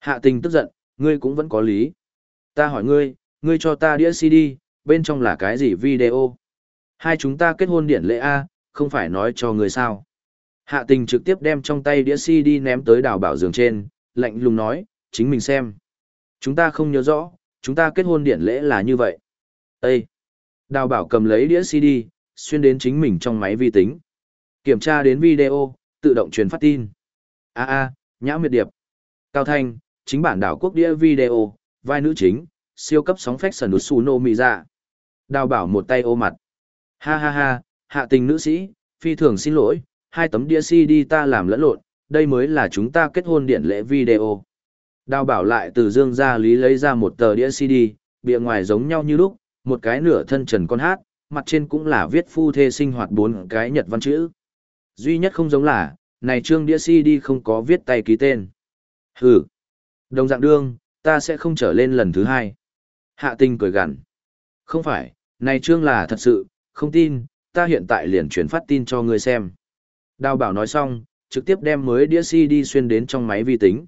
hạ tình tức giận, ngươi cũng vẫn có lý. Ta hỏi ngươi, ngươi cho ta đĩa CD, bên trong là cái gì video? Hai chúng ta kết hôn điển lễ A, không phải nói cho ngươi sao. Hạ tình trực tiếp đem trong tay đĩa CD ném tới đào bảo giường trên, lạnh lùng nói, chính mình xem. Chúng ta không nhớ rõ, chúng ta kết hôn điển lễ là như vậy. Ê! Đào bảo cầm lấy đĩa CD, xuyên đến chính mình trong máy vi tính. Kiểm tra đến video, tự động truyền phát tin. A a, nhã miệt điệp. Cao Thanh, chính bản đảo quốc đĩa video, vai nữ chính, siêu cấp sóng phách sần Suno Mì Dạ. Đào bảo một tay ô mặt. Ha ha ha, hạ tình nữ sĩ, phi thường xin lỗi, hai tấm đĩa CD ta làm lẫn lộn, đây mới là chúng ta kết hôn điện lễ video. Đào bảo lại từ dương gia lý lấy ra một tờ đĩa CD, bìa ngoài giống nhau như lúc, một cái nửa thân trần con hát, mặt trên cũng là viết phu thê sinh hoạt bốn cái nhật văn chữ. Duy nhất không giống là, này trương đĩa CD không có viết tay ký tên. Hừ. Đồng dạng đương, ta sẽ không trở lên lần thứ hai. Hạ tình cười gằn. Không phải, này trương là thật sự, không tin, ta hiện tại liền chuyển phát tin cho ngươi xem. Đào bảo nói xong, trực tiếp đem mới đĩa CD xuyên đến trong máy vi tính.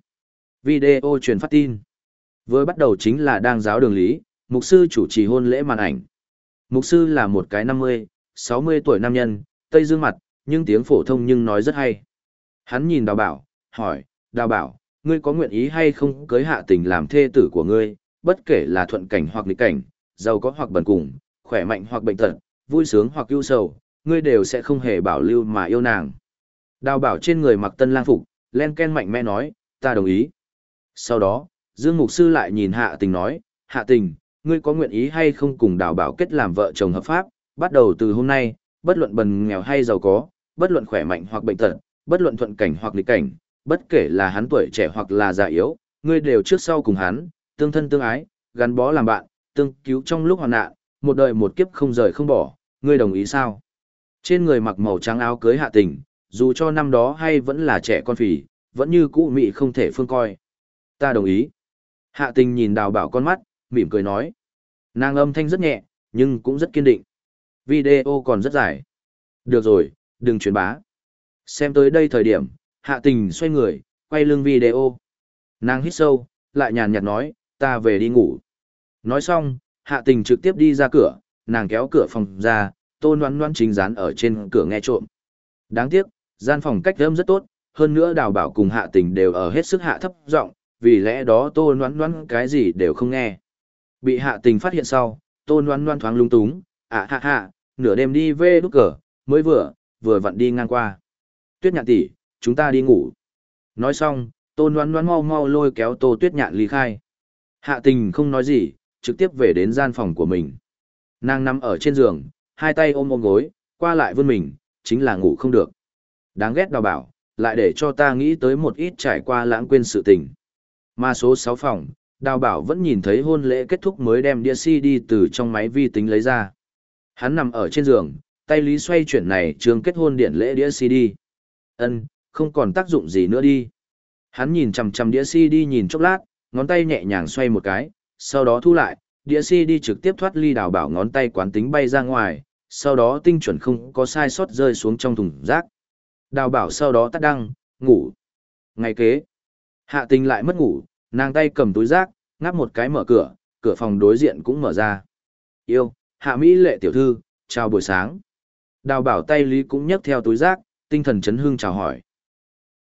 Video truyền phát tin. Với bắt đầu chính là đang giáo đường lý, mục sư chủ trì hôn lễ màn ảnh. Mục sư là một cái 50, 60 tuổi nam nhân, tây dương mặt, nhưng tiếng phổ thông nhưng nói rất hay. Hắn nhìn đào bảo, hỏi, đào bảo, ngươi có nguyện ý hay không cưới hạ tình làm thê tử của ngươi, bất kể là thuận cảnh hoặc nghịch cảnh, giàu có hoặc bần cùng, khỏe mạnh hoặc bệnh tật, vui sướng hoặc ưu sầu, ngươi đều sẽ không hề bảo lưu mà yêu nàng. Đào bảo trên người mặc tân lang phục, len ken mạnh mẽ nói, ta đồng ý. Sau đó, Dương Mục Sư lại nhìn hạ tình nói, hạ tình, ngươi có nguyện ý hay không cùng đào bảo kết làm vợ chồng hợp pháp, bắt đầu từ hôm nay, bất luận bần nghèo hay giàu có, bất luận khỏe mạnh hoặc bệnh tật, bất luận thuận cảnh hoặc nghịch cảnh, bất kể là hắn tuổi trẻ hoặc là già yếu, ngươi đều trước sau cùng hắn, tương thân tương ái, gắn bó làm bạn, tương cứu trong lúc hoạn nạn, một đời một kiếp không rời không bỏ, ngươi đồng ý sao? Trên người mặc màu trắng áo cưới hạ tình, dù cho năm đó hay vẫn là trẻ con phì, vẫn như cũ mị không thể phương coi. Ta đồng ý. Hạ tình nhìn đào bảo con mắt, mỉm cười nói. Nàng âm thanh rất nhẹ, nhưng cũng rất kiên định. Video còn rất dài. Được rồi, đừng truyền bá. Xem tới đây thời điểm, hạ tình xoay người, quay lưng video. Nàng hít sâu, lại nhàn nhạt nói, ta về đi ngủ. Nói xong, hạ tình trực tiếp đi ra cửa, nàng kéo cửa phòng ra, tô noan noan chính dán ở trên cửa nghe trộm. Đáng tiếc, gian phòng cách âm rất tốt, hơn nữa đào bảo cùng hạ tình đều ở hết sức hạ thấp giọng vì lẽ đó tô noan noan cái gì đều không nghe. Bị hạ tình phát hiện sau, tô noan noan thoáng lung túng, à hạ hạ, nửa đêm đi về đúc cờ, mới vừa, vừa vặn đi ngang qua. Tuyết nhạn tỷ, chúng ta đi ngủ. Nói xong, tô đoán đoán mau mau lôi kéo tô tuyết nhạn ly khai. Hạ tình không nói gì, trực tiếp về đến gian phòng của mình. Nàng nằm ở trên giường, hai tay ôm ôm gối, qua lại vươn mình, chính là ngủ không được. Đáng ghét đào bảo, lại để cho ta nghĩ tới một ít trải qua lãng quên sự tình. Mà số 6 phòng, đào bảo vẫn nhìn thấy hôn lễ kết thúc mới đem đĩa CD từ trong máy vi tính lấy ra. Hắn nằm ở trên giường, tay lý xoay chuyển này trường kết hôn điện lễ đĩa CD. Ân, không còn tác dụng gì nữa đi. Hắn nhìn chằm chằm đĩa CD nhìn chốc lát, ngón tay nhẹ nhàng xoay một cái, sau đó thu lại, đĩa CD trực tiếp thoát ly đào bảo ngón tay quán tính bay ra ngoài, sau đó tinh chuẩn không có sai sót rơi xuống trong thùng rác. Đào bảo sau đó tắt đăng, ngủ. Ngày kế, hạ tình lại mất ngủ, nàng tay cầm túi rác, ngáp một cái mở cửa, cửa phòng đối diện cũng mở ra. Yêu, hạ Mỹ lệ tiểu thư, chào buổi sáng. Đào bảo tay lý cũng nhấc theo túi rác, tinh thần chấn hương chào hỏi.